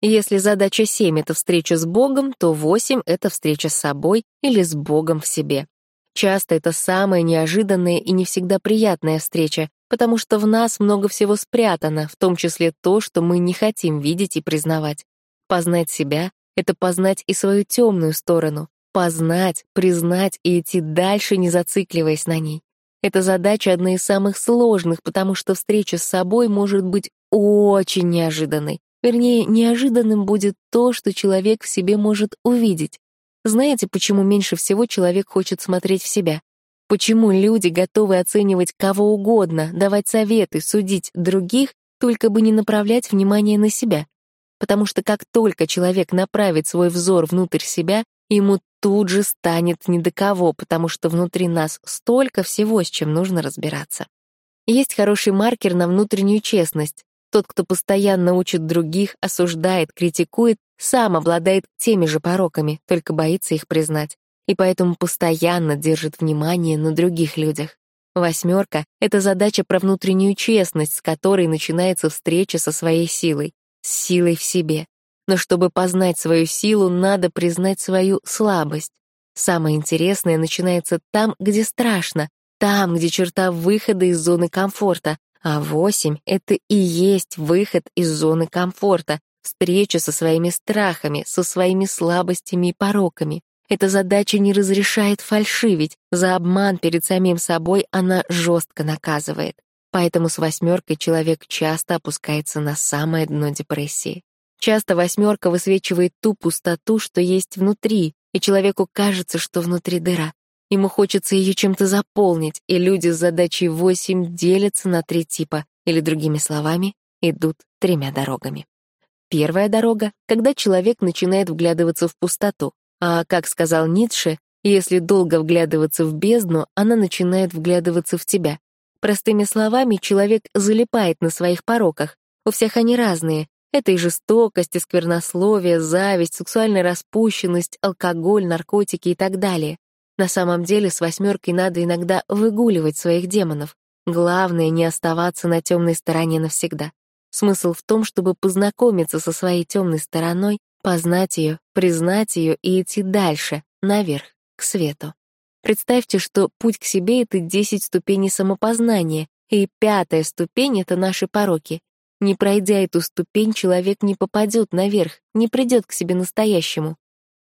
Если задача 7 — это встреча с Богом, то 8 — это встреча с собой или с Богом в себе. Часто это самая неожиданная и не всегда приятная встреча, потому что в нас много всего спрятано, в том числе то, что мы не хотим видеть и признавать. Познать себя — это познать и свою темную сторону, познать, признать и идти дальше, не зацикливаясь на ней. Эта задача одна из самых сложных, потому что встреча с собой может быть очень неожиданной. Вернее, неожиданным будет то, что человек в себе может увидеть. Знаете, почему меньше всего человек хочет смотреть в себя? Почему люди готовы оценивать кого угодно, давать советы, судить других, только бы не направлять внимание на себя? Потому что как только человек направит свой взор внутрь себя, ему тут же станет ни до кого, потому что внутри нас столько всего, с чем нужно разбираться. Есть хороший маркер на внутреннюю честность. Тот, кто постоянно учит других, осуждает, критикует, сам обладает теми же пороками, только боится их признать и поэтому постоянно держит внимание на других людях. Восьмерка — это задача про внутреннюю честность, с которой начинается встреча со своей силой, с силой в себе. Но чтобы познать свою силу, надо признать свою слабость. Самое интересное начинается там, где страшно, там, где черта выхода из зоны комфорта, а восемь — это и есть выход из зоны комфорта, встреча со своими страхами, со своими слабостями и пороками. Эта задача не разрешает фальшивить, за обман перед самим собой она жестко наказывает. Поэтому с восьмеркой человек часто опускается на самое дно депрессии. Часто восьмерка высвечивает ту пустоту, что есть внутри, и человеку кажется, что внутри дыра. Ему хочется ее чем-то заполнить, и люди с задачей восемь делятся на три типа, или, другими словами, идут тремя дорогами. Первая дорога — когда человек начинает вглядываться в пустоту, а, как сказал Ницше, если долго вглядываться в бездну, она начинает вглядываться в тебя. Простыми словами, человек залипает на своих пороках. У всех они разные. Это и жестокость, и сквернословие, зависть, сексуальная распущенность, алкоголь, наркотики и так далее. На самом деле с восьмеркой надо иногда выгуливать своих демонов. Главное — не оставаться на темной стороне навсегда. Смысл в том, чтобы познакомиться со своей темной стороной познать ее, признать ее и идти дальше, наверх, к свету. Представьте, что путь к себе — это 10 ступеней самопознания, и пятая ступень — это наши пороки. Не пройдя эту ступень, человек не попадет наверх, не придет к себе настоящему.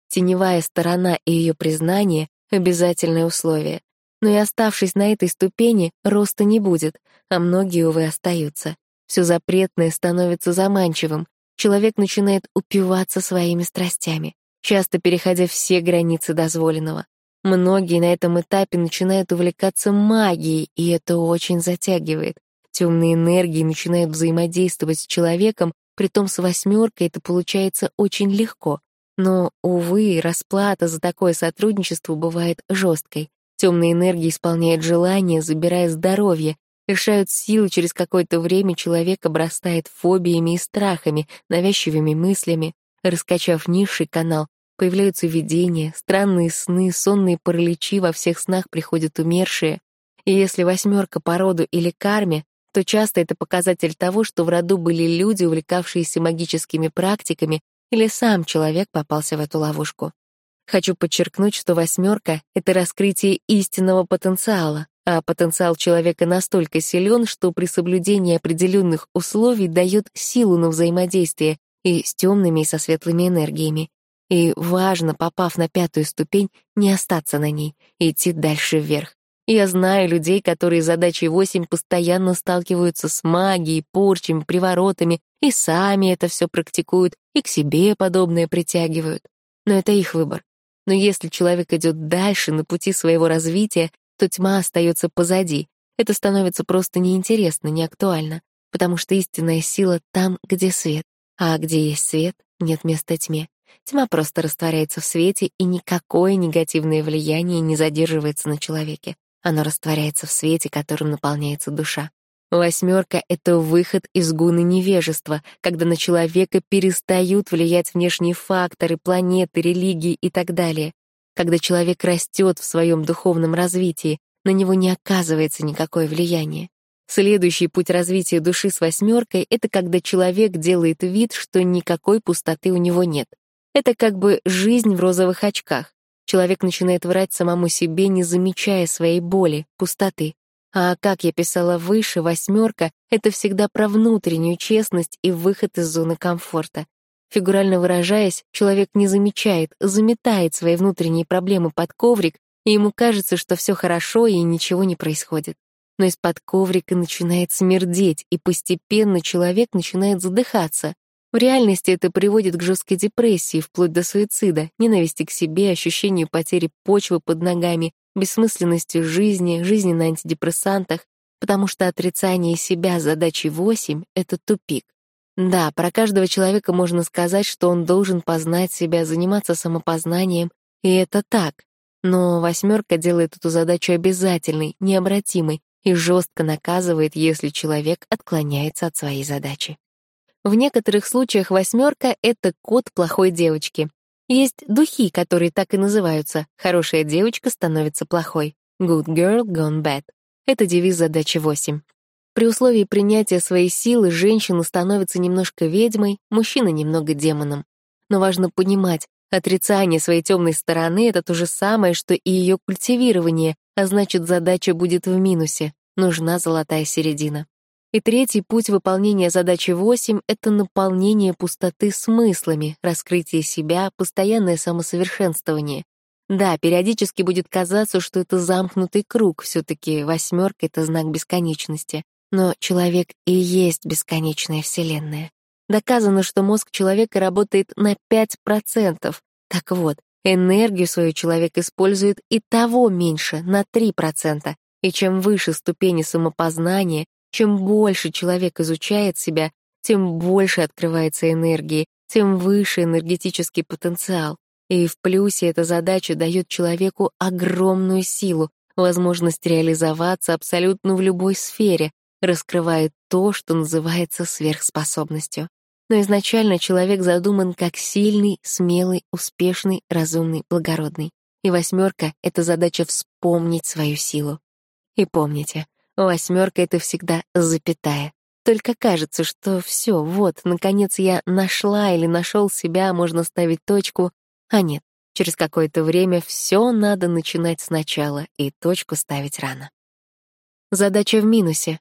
Теневая сторона и ее признание — обязательное условие. Но и оставшись на этой ступени, роста не будет, а многие, увы, остаются. Все запретное становится заманчивым, человек начинает упиваться своими страстями, часто переходя все границы дозволенного. Многие на этом этапе начинают увлекаться магией, и это очень затягивает. Темные энергии начинают взаимодействовать с человеком, притом с восьмеркой это получается очень легко. Но, увы, расплата за такое сотрудничество бывает жесткой. Темные энергии исполняют желания, забирая здоровье, лишают силы, через какое-то время человек обрастает фобиями и страхами, навязчивыми мыслями. Раскачав низший канал, появляются видения, странные сны, сонные параличи, во всех снах приходят умершие. И если восьмерка по роду или карме, то часто это показатель того, что в роду были люди, увлекавшиеся магическими практиками, или сам человек попался в эту ловушку. Хочу подчеркнуть, что восьмерка — это раскрытие истинного потенциала, а потенциал человека настолько силен, что при соблюдении определенных условий дает силу на взаимодействие и с темными, и со светлыми энергиями. И важно, попав на пятую ступень, не остаться на ней, идти дальше вверх. Я знаю людей, которые задачей 8 постоянно сталкиваются с магией, порчами, приворотами, и сами это все практикуют, и к себе подобное притягивают. Но это их выбор. Но если человек идет дальше на пути своего развития, то тьма остается позади. Это становится просто неинтересно, неактуально, потому что истинная сила там, где свет. А где есть свет, нет места тьме. Тьма просто растворяется в свете, и никакое негативное влияние не задерживается на человеке. Оно растворяется в свете, которым наполняется душа. Восьмерка — это выход из гуны невежества, когда на человека перестают влиять внешние факторы, планеты, религии и так далее. Когда человек растет в своем духовном развитии, на него не оказывается никакое влияние. Следующий путь развития души с восьмеркой — это когда человек делает вид, что никакой пустоты у него нет. Это как бы жизнь в розовых очках. Человек начинает врать самому себе, не замечая своей боли, пустоты. А как я писала выше, восьмерка — это всегда про внутреннюю честность и выход из зоны комфорта. Фигурально выражаясь, человек не замечает, заметает свои внутренние проблемы под коврик, и ему кажется, что все хорошо и ничего не происходит но из-под коврика начинает смердеть, и постепенно человек начинает задыхаться. В реальности это приводит к жесткой депрессии, вплоть до суицида, ненависти к себе, ощущению потери почвы под ногами, бессмысленности жизни, жизни на антидепрессантах, потому что отрицание себя задачи 8 — это тупик. Да, про каждого человека можно сказать, что он должен познать себя, заниматься самопознанием, и это так. Но восьмерка делает эту задачу обязательной, необратимой, и жестко наказывает, если человек отклоняется от своей задачи. В некоторых случаях восьмерка — это код плохой девочки. Есть духи, которые так и называются «хорошая девочка становится плохой» — «good girl gone bad». Это девиз задачи 8. При условии принятия своей силы женщина становится немножко ведьмой, мужчина немного демоном. Но важно понимать, отрицание своей темной стороны — это то же самое, что и ее культивирование, а значит, задача будет в минусе, нужна золотая середина. И третий путь выполнения задачи 8 — это наполнение пустоты смыслами, раскрытие себя, постоянное самосовершенствование. Да, периодически будет казаться, что это замкнутый круг, все таки восьмерка — это знак бесконечности. Но человек и есть бесконечная вселенная. Доказано, что мозг человека работает на 5%. Так вот, Энергию свою человек использует и того меньше, на 3%. И чем выше ступени самопознания, чем больше человек изучает себя, тем больше открывается энергии, тем выше энергетический потенциал. И в плюсе эта задача дает человеку огромную силу, возможность реализоваться абсолютно в любой сфере, раскрывает то, что называется сверхспособностью но изначально человек задуман как сильный, смелый, успешный, разумный, благородный. И восьмерка — это задача вспомнить свою силу. И помните, восьмерка — это всегда запятая. Только кажется, что все, вот, наконец я нашла или нашел себя, можно ставить точку. А нет, через какое-то время все надо начинать сначала и точку ставить рано. Задача в минусе.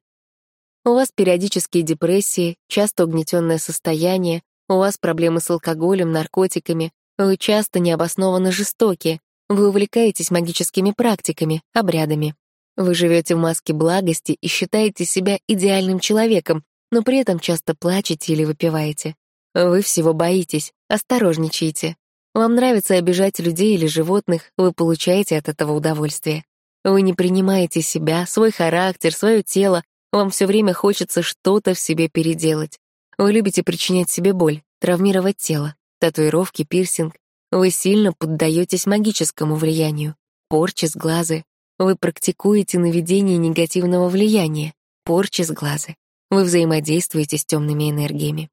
У вас периодические депрессии, часто угнетенное состояние, у вас проблемы с алкоголем, наркотиками, вы часто необоснованно жестоки, вы увлекаетесь магическими практиками, обрядами. Вы живете в маске благости и считаете себя идеальным человеком, но при этом часто плачете или выпиваете. Вы всего боитесь, осторожничаете. Вам нравится обижать людей или животных, вы получаете от этого удовольствие. Вы не принимаете себя, свой характер, свое тело, вам все время хочется что-то в себе переделать. Вы любите причинять себе боль, травмировать тело, татуировки, пирсинг. Вы сильно поддаетесь магическому влиянию, порче с глазы. Вы практикуете наведение негативного влияния, порчи с глазы. Вы взаимодействуете с темными энергиями.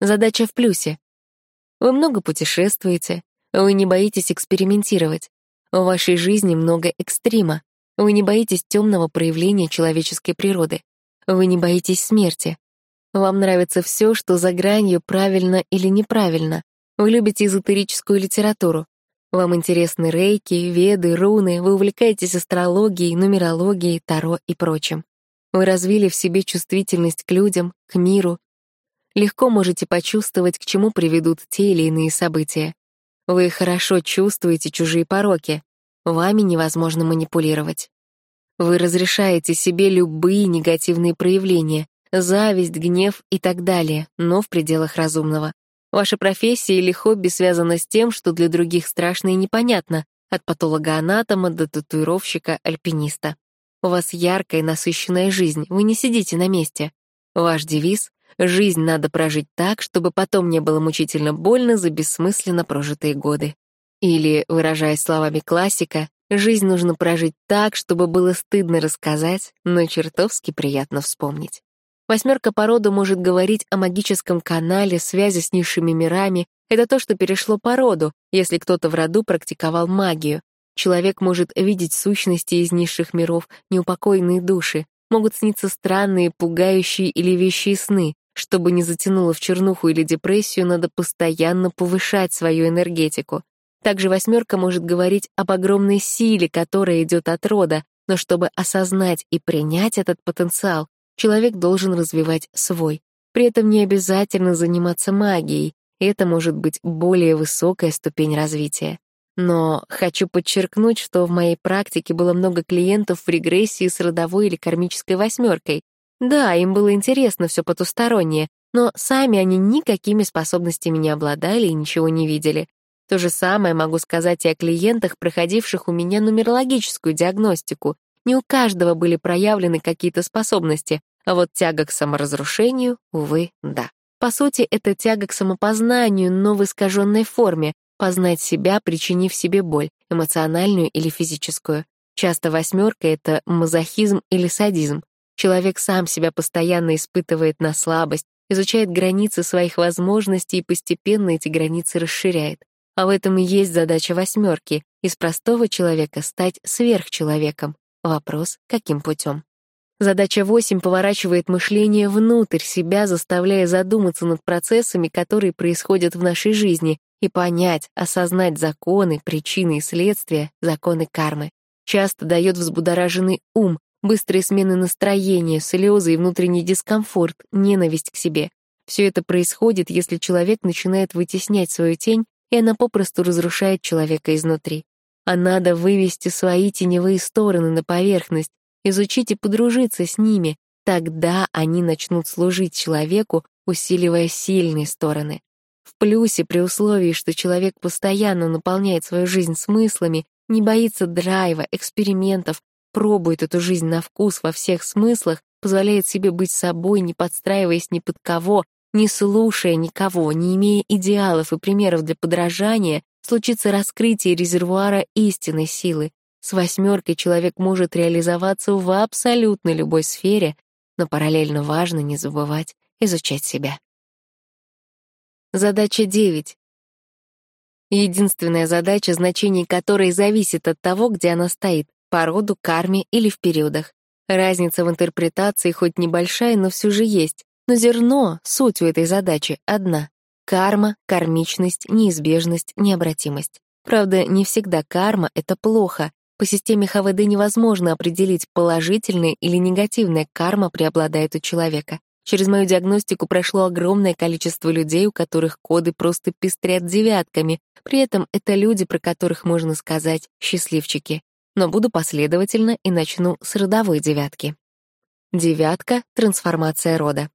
Задача в плюсе. Вы много путешествуете, вы не боитесь экспериментировать. В вашей жизни много экстрима, вы не боитесь темного проявления человеческой природы. Вы не боитесь смерти. Вам нравится все, что за гранью правильно или неправильно. Вы любите эзотерическую литературу. Вам интересны рейки, веды, руны, вы увлекаетесь астрологией, нумерологией, таро и прочим. Вы развили в себе чувствительность к людям, к миру. Легко можете почувствовать, к чему приведут те или иные события. Вы хорошо чувствуете чужие пороки, Вами невозможно манипулировать. Вы разрешаете себе любые негативные проявления, зависть, гнев и так далее, но в пределах разумного. Ваша профессия или хобби связана с тем, что для других страшно и непонятно, от патолога-анатома до татуировщика-альпиниста. У вас яркая, насыщенная жизнь, вы не сидите на месте. Ваш девиз — жизнь надо прожить так, чтобы потом не было мучительно больно за бессмысленно прожитые годы. Или, выражаясь словами классика, Жизнь нужно прожить так, чтобы было стыдно рассказать, но чертовски приятно вспомнить. Восьмерка по роду может говорить о магическом канале, связи с низшими мирами. Это то, что перешло по роду, если кто-то в роду практиковал магию. Человек может видеть сущности из низших миров, неупокоенные души. Могут сниться странные, пугающие или вещие сны. Чтобы не затянуло в чернуху или депрессию, надо постоянно повышать свою энергетику. Также восьмерка может говорить об огромной силе, которая идет от рода, но чтобы осознать и принять этот потенциал, человек должен развивать свой. При этом не обязательно заниматься магией, это может быть более высокая ступень развития. Но хочу подчеркнуть, что в моей практике было много клиентов в регрессии с родовой или кармической восьмеркой. Да, им было интересно все потустороннее, но сами они никакими способностями не обладали и ничего не видели. То же самое могу сказать и о клиентах, проходивших у меня нумерологическую диагностику. Не у каждого были проявлены какие-то способности, а вот тяга к саморазрушению, увы, да. По сути, это тяга к самопознанию, но в искаженной форме, познать себя, причинив себе боль, эмоциональную или физическую. Часто восьмерка — это мазохизм или садизм. Человек сам себя постоянно испытывает на слабость, изучает границы своих возможностей и постепенно эти границы расширяет. А в этом и есть задача восьмерки — из простого человека стать сверхчеловеком. Вопрос — каким путем? Задача восемь поворачивает мышление внутрь себя, заставляя задуматься над процессами, которые происходят в нашей жизни, и понять, осознать законы, причины и следствия, законы кармы. Часто дает взбудораженный ум, быстрые смены настроения, слезы и внутренний дискомфорт, ненависть к себе. Все это происходит, если человек начинает вытеснять свою тень и она попросту разрушает человека изнутри. А надо вывести свои теневые стороны на поверхность, изучить и подружиться с ними, тогда они начнут служить человеку, усиливая сильные стороны. В плюсе при условии, что человек постоянно наполняет свою жизнь смыслами, не боится драйва, экспериментов, пробует эту жизнь на вкус во всех смыслах, позволяет себе быть собой, не подстраиваясь ни под кого, не слушая никого, не имея идеалов и примеров для подражания, случится раскрытие резервуара истинной силы. С восьмеркой человек может реализоваться в абсолютно любой сфере, но параллельно важно не забывать изучать себя. Задача 9. Единственная задача, значение которой зависит от того, где она стоит, по роду, карме или в периодах. Разница в интерпретации хоть небольшая, но все же есть. Но зерно, суть у этой задачи одна — карма, кармичность, неизбежность, необратимость. Правда, не всегда карма — это плохо. По системе ХВД невозможно определить, положительная или негативная карма преобладает у человека. Через мою диагностику прошло огромное количество людей, у которых коды просто пестрят девятками. При этом это люди, про которых можно сказать «счастливчики». Но буду последовательно и начну с родовой девятки. Девятка — трансформация рода.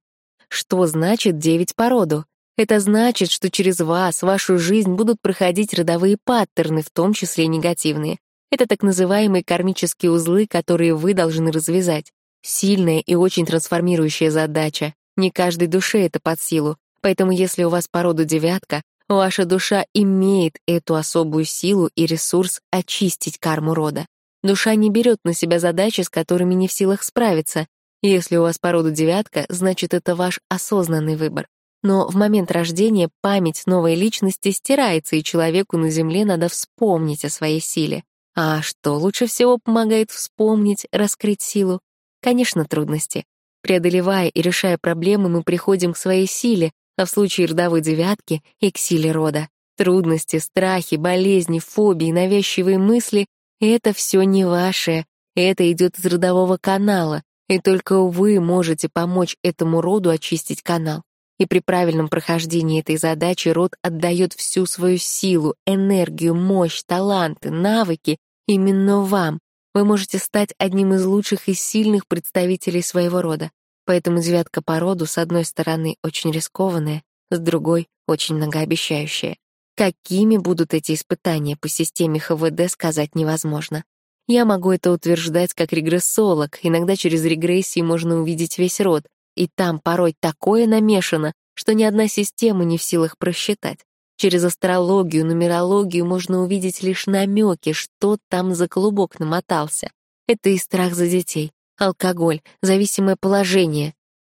Что значит девять по роду? Это значит, что через вас, вашу жизнь будут проходить родовые паттерны, в том числе негативные. Это так называемые кармические узлы, которые вы должны развязать. Сильная и очень трансформирующая задача. Не каждой душе это под силу. Поэтому если у вас по роду девятка, ваша душа имеет эту особую силу и ресурс очистить карму рода. Душа не берет на себя задачи, с которыми не в силах справиться, если у вас порода девятка, значит, это ваш осознанный выбор. Но в момент рождения память новой личности стирается, и человеку на Земле надо вспомнить о своей силе. А что лучше всего помогает вспомнить, раскрыть силу? Конечно, трудности. Преодолевая и решая проблемы, мы приходим к своей силе, а в случае родовой девятки — и к силе рода. Трудности, страхи, болезни, фобии, навязчивые мысли — это все не ваше. Это идет из родового канала, и только вы можете помочь этому роду очистить канал. И при правильном прохождении этой задачи род отдает всю свою силу, энергию, мощь, таланты, навыки именно вам. Вы можете стать одним из лучших и сильных представителей своего рода. Поэтому девятка по роду, с одной стороны, очень рискованная, с другой — очень многообещающая. Какими будут эти испытания по системе ХВД, сказать невозможно. Я могу это утверждать как регрессолог, иногда через регрессии можно увидеть весь род, и там порой такое намешано, что ни одна система не в силах просчитать. Через астрологию, нумерологию можно увидеть лишь намеки, что там за клубок намотался. Это и страх за детей, алкоголь, зависимое положение,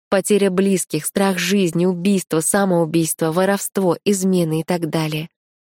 потеря близких, страх жизни, убийство, самоубийство, воровство, измены и так далее.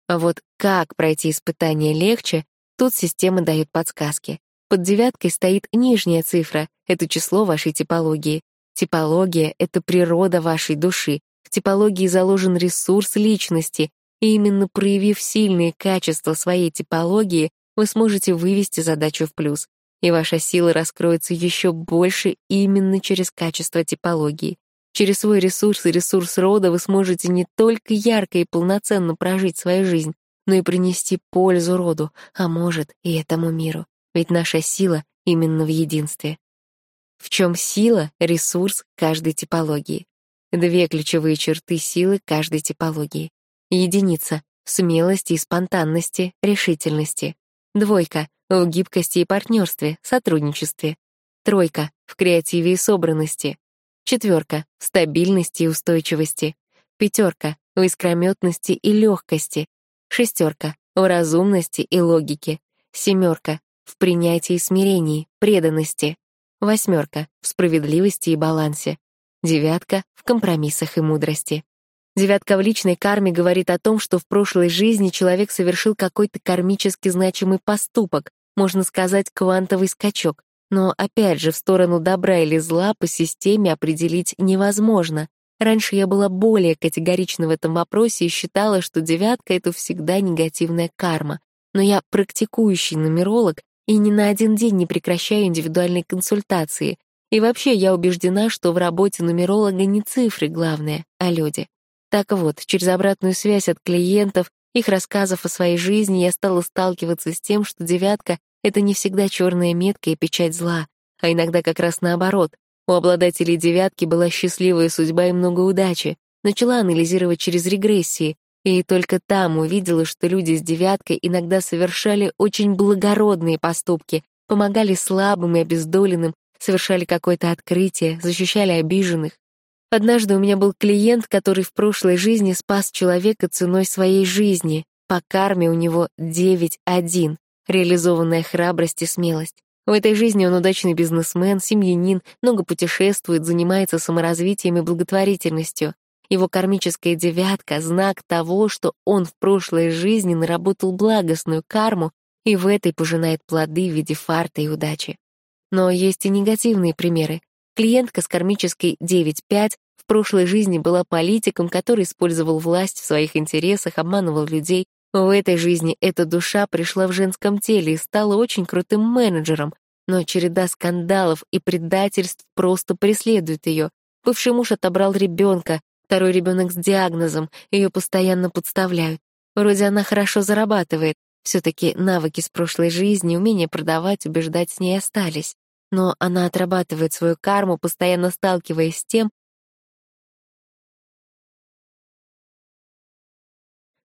А вот как пройти испытание легче, тут система дает подсказки. Под девяткой стоит нижняя цифра — это число вашей типологии. Типология — это природа вашей души. В типологии заложен ресурс личности, и именно проявив сильные качества своей типологии, вы сможете вывести задачу в плюс и ваша сила раскроется еще больше именно через качество типологии. Через свой ресурс и ресурс рода вы сможете не только ярко и полноценно прожить свою жизнь, но и принести пользу роду, а может и этому миру. Ведь наша сила именно в единстве. В чем сила, ресурс каждой типологии? Две ключевые черты силы каждой типологии. Единица — смелости и спонтанности, решительности. Двойка в гибкости и партнерстве, сотрудничестве. Тройка — в креативе и собранности. Четверка — в стабильности и устойчивости. Пятерка — в искрометности и легкости. Шестерка — в разумности и логике. Семерка — в принятии и смирении, преданности. Восьмерка — в справедливости и балансе. Девятка — в компромиссах и мудрости. Девятка в личной карме говорит о том, что в прошлой жизни человек совершил какой-то кармически значимый поступок, можно сказать, квантовый скачок. Но опять же, в сторону добра или зла по системе определить невозможно. Раньше я была более категорична в этом вопросе и считала, что девятка — это всегда негативная карма. Но я практикующий нумеролог и ни на один день не прекращаю индивидуальной консультации. И вообще я убеждена, что в работе нумеролога не цифры главное, а люди. Так вот, через обратную связь от клиентов их рассказов о своей жизни я стала сталкиваться с тем, что девятка — это не всегда черная метка и печать зла, а иногда как раз наоборот. У обладателей девятки была счастливая судьба и много удачи. Начала анализировать через регрессии, и только там увидела, что люди с девяткой иногда совершали очень благородные поступки, помогали слабым и обездоленным, совершали какое-то открытие, защищали обиженных. Однажды у меня был клиент, который в прошлой жизни спас человека ценой своей жизни. По карме у него 9-1, реализованная храбрость и смелость. В этой жизни он удачный бизнесмен, семьянин, много путешествует, занимается саморазвитием и благотворительностью. Его кармическая девятка — знак того, что он в прошлой жизни наработал благостную карму и в этой пожинает плоды в виде фарта и удачи. Но есть и негативные примеры. Клиентка с кармической 9-5 в прошлой жизни была политиком, который использовал власть в своих интересах, обманывал людей. В этой жизни эта душа пришла в женском теле и стала очень крутым менеджером, но череда скандалов и предательств просто преследует ее. Бывший муж отобрал ребенка, второй ребенок с диагнозом, ее постоянно подставляют. Вроде она хорошо зарабатывает, все-таки навыки с прошлой жизни, умение продавать, убеждать с ней остались но она отрабатывает свою карму, постоянно сталкиваясь с тем,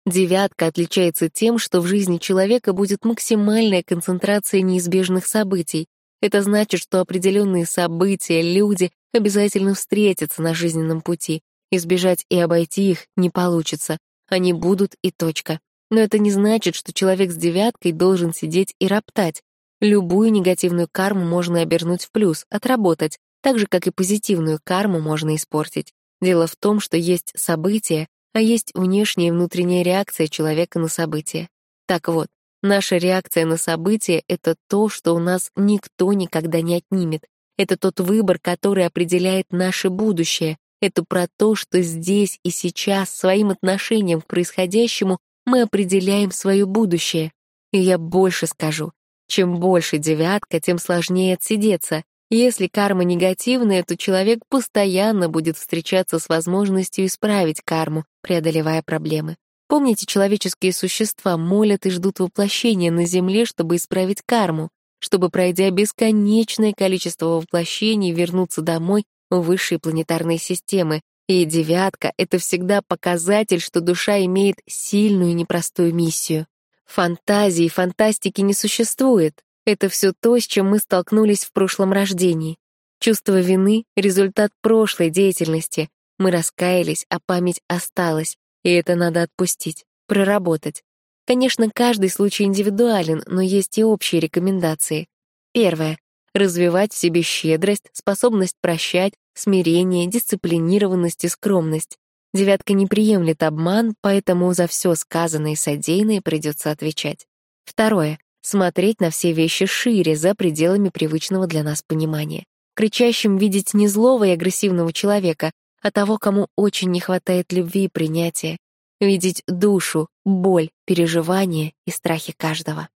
Девятка отличается тем, что в жизни человека будет максимальная концентрация неизбежных событий. Это значит, что определенные события, люди обязательно встретятся на жизненном пути. Избежать и обойти их не получится. Они будут и точка. Но это не значит, что человек с девяткой должен сидеть и роптать. Любую негативную карму можно обернуть в плюс, отработать, так же, как и позитивную карму можно испортить. Дело в том, что есть события, а есть внешняя и внутренняя реакция человека на события. Так вот, наша реакция на события — это то, что у нас никто никогда не отнимет. Это тот выбор, который определяет наше будущее. Это про то, что здесь и сейчас своим отношением к происходящему мы определяем свое будущее. И я больше скажу. Чем больше девятка, тем сложнее отсидеться. Если карма негативная, то человек постоянно будет встречаться с возможностью исправить карму, преодолевая проблемы. Помните, человеческие существа молят и ждут воплощения на Земле, чтобы исправить карму, чтобы, пройдя бесконечное количество воплощений, вернуться домой в высшие планетарные системы. И девятка — это всегда показатель, что душа имеет сильную и непростую миссию. Фантазии, фантастики не существует. Это все то, с чем мы столкнулись в прошлом рождении. Чувство вины — результат прошлой деятельности. Мы раскаялись, а память осталась, и это надо отпустить. проработать. Конечно, каждый случай индивидуален, но есть и общие рекомендации. Первое. Развивать в себе щедрость, способность прощать, смирение, дисциплинированность и скромность. Девятка не приемлет обман, поэтому за все сказанное и содеянное придется отвечать. Второе. Смотреть на все вещи шире, за пределами привычного для нас понимания. Кричащим видеть не злого и агрессивного человека, а того, кому очень не хватает любви и принятия. Видеть душу, боль, переживания и страхи каждого.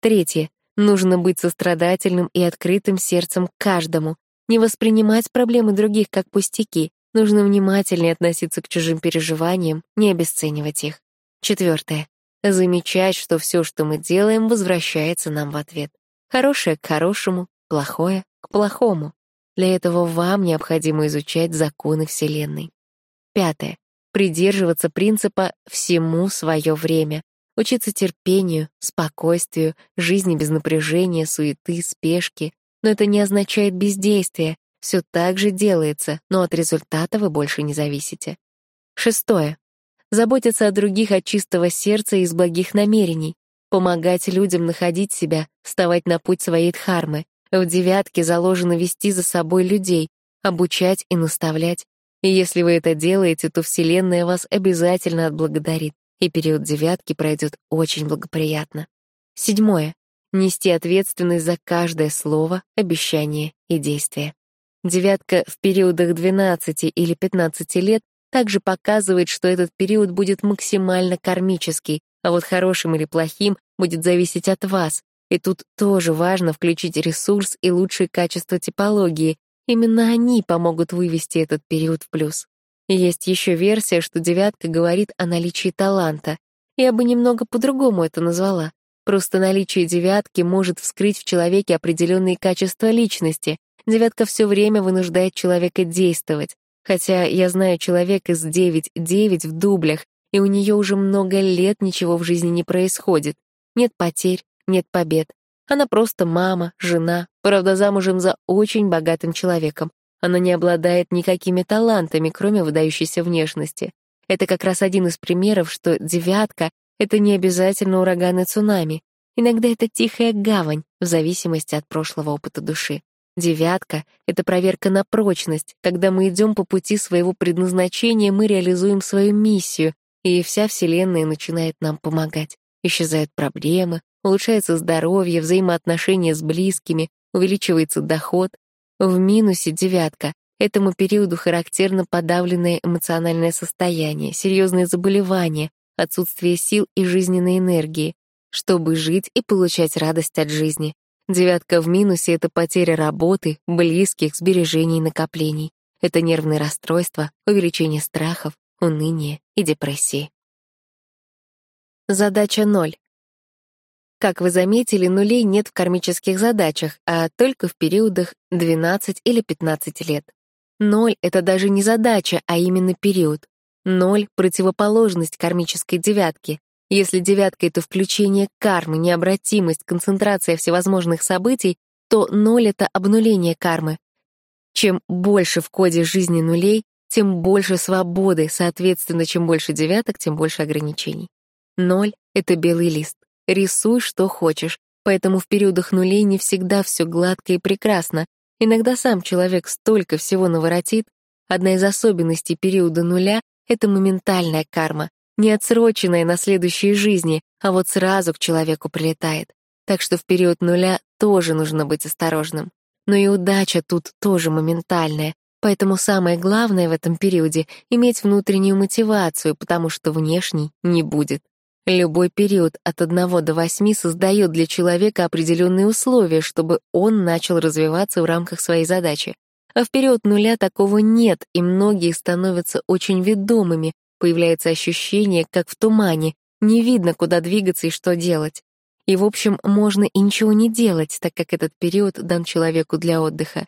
Третье. Нужно быть сострадательным и открытым сердцем каждому, не воспринимать проблемы других как пустяки, нужно внимательнее относиться к чужим переживаниям, не обесценивать их. Четвертое. Замечать, что все, что мы делаем, возвращается нам в ответ. Хорошее к хорошему, плохое к плохому. Для этого вам необходимо изучать законы Вселенной. Пятое. Придерживаться принципа «всему свое время», учиться терпению, спокойствию, жизни без напряжения, суеты, спешки. Но это не означает бездействие. Все так же делается, но от результата вы больше не зависите. Шестое. Заботиться о других от чистого сердца и из благих намерений. Помогать людям находить себя, вставать на путь своей дхармы. В девятке заложено вести за собой людей, обучать и наставлять. И если вы это делаете, то Вселенная вас обязательно отблагодарит и период девятки пройдет очень благоприятно. Седьмое. Нести ответственность за каждое слово, обещание и действие. Девятка в периодах 12 или 15 лет также показывает, что этот период будет максимально кармический, а вот хорошим или плохим будет зависеть от вас. И тут тоже важно включить ресурс и лучшие качества типологии. Именно они помогут вывести этот период в плюс. Есть еще версия, что девятка говорит о наличии таланта. Я бы немного по-другому это назвала. Просто наличие девятки может вскрыть в человеке определенные качества личности. Девятка все время вынуждает человека действовать. Хотя я знаю человека с 9-9 в дублях, и у нее уже много лет ничего в жизни не происходит. Нет потерь, нет побед. Она просто мама, жена, правда замужем за очень богатым человеком, она не обладает никакими талантами, кроме выдающейся внешности. Это как раз один из примеров, что девятка — это не обязательно ураган и цунами. Иногда это тихая гавань, в зависимости от прошлого опыта души. Девятка — это проверка на прочность. Когда мы идем по пути своего предназначения, мы реализуем свою миссию, и вся Вселенная начинает нам помогать. Исчезают проблемы, улучшается здоровье, взаимоотношения с близкими, увеличивается доход, в минусе девятка. Этому периоду характерно подавленное эмоциональное состояние, серьезные заболевания, отсутствие сил и жизненной энергии, чтобы жить и получать радость от жизни. Девятка в минусе — это потеря работы, близких, сбережений накоплений. Это нервные расстройства, увеличение страхов, уныние и депрессии. Задача ноль. Как вы заметили, нулей нет в кармических задачах, а только в периодах 12 или 15 лет. Ноль — это даже не задача, а именно период. Ноль — противоположность кармической девятки. Если девятка — это включение кармы, необратимость, концентрация всевозможных событий, то ноль — это обнуление кармы. Чем больше в коде жизни нулей, тем больше свободы, соответственно, чем больше девяток, тем больше ограничений. Ноль — это белый лист. Рисуй, что хочешь, поэтому в периодах нулей не всегда все гладко и прекрасно. Иногда сам человек столько всего наворотит. Одна из особенностей периода нуля — это моментальная карма, не отсроченная на следующие жизни, а вот сразу к человеку прилетает. Так что в период нуля тоже нужно быть осторожным. Но и удача тут тоже моментальная, поэтому самое главное в этом периоде — иметь внутреннюю мотивацию, потому что внешней не будет. Любой период от 1 до 8 создает для человека определенные условия, чтобы он начал развиваться в рамках своей задачи. А в период нуля такого нет, и многие становятся очень ведомыми, появляется ощущение, как в тумане, не видно, куда двигаться и что делать. И, в общем, можно и ничего не делать, так как этот период дан человеку для отдыха.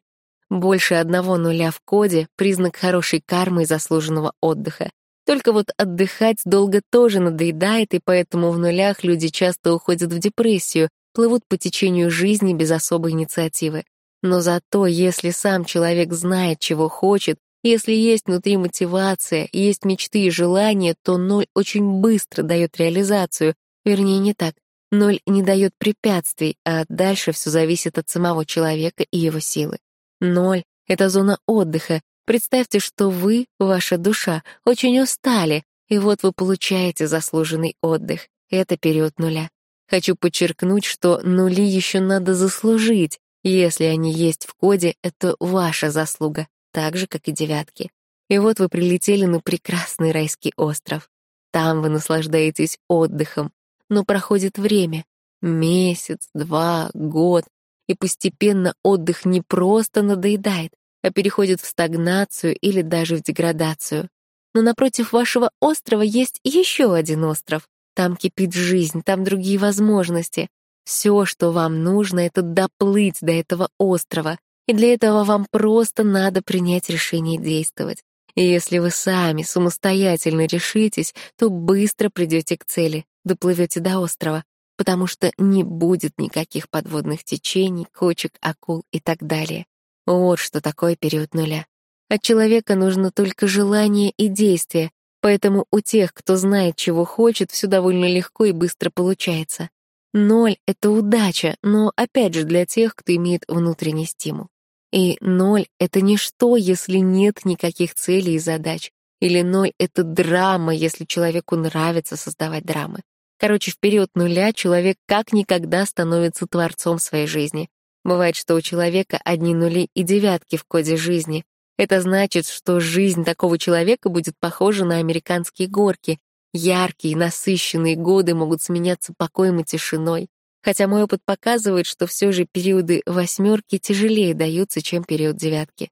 Больше одного нуля в коде — признак хорошей кармы и заслуженного отдыха. Только вот отдыхать долго тоже надоедает, и поэтому в нулях люди часто уходят в депрессию, плывут по течению жизни без особой инициативы. Но зато, если сам человек знает, чего хочет, Если есть внутри мотивация, есть мечты и желания, то ноль очень быстро дает реализацию. Вернее, не так. Ноль не дает препятствий, а дальше все зависит от самого человека и его силы. Ноль — это зона отдыха. Представьте, что вы, ваша душа, очень устали, и вот вы получаете заслуженный отдых. Это период нуля. Хочу подчеркнуть, что нули еще надо заслужить. Если они есть в коде, это ваша заслуга, так же, как и девятки. И вот вы прилетели на прекрасный райский остров. Там вы наслаждаетесь отдыхом, но проходит время — месяц, два, год, и постепенно отдых не просто надоедает, а переходит в стагнацию или даже в деградацию. Но напротив вашего острова есть еще один остров. Там кипит жизнь, там другие возможности. Все, что вам нужно, это доплыть до этого острова, и для этого вам просто надо принять решение действовать. И если вы сами самостоятельно решитесь, то быстро придете к цели, доплывете до острова, потому что не будет никаких подводных течений, кочек, акул и так далее. Вот что такое период нуля. От человека нужно только желание и действие, поэтому у тех, кто знает, чего хочет, все довольно легко и быстро получается. Ноль — это удача, но опять же для тех, кто имеет внутренний стимул. И ноль — это ничто, если нет никаких целей и задач. Или ноль — это драма, если человеку нравится создавать драмы. Короче, в период нуля человек как никогда становится творцом своей жизни. Бывает, что у человека одни нули и девятки в коде жизни. Это значит, что жизнь такого человека будет похожа на американские горки. Яркие, насыщенные годы могут сменяться покоем и тишиной. Хотя мой опыт показывает, что все же периоды восьмерки тяжелее даются, чем период девятки.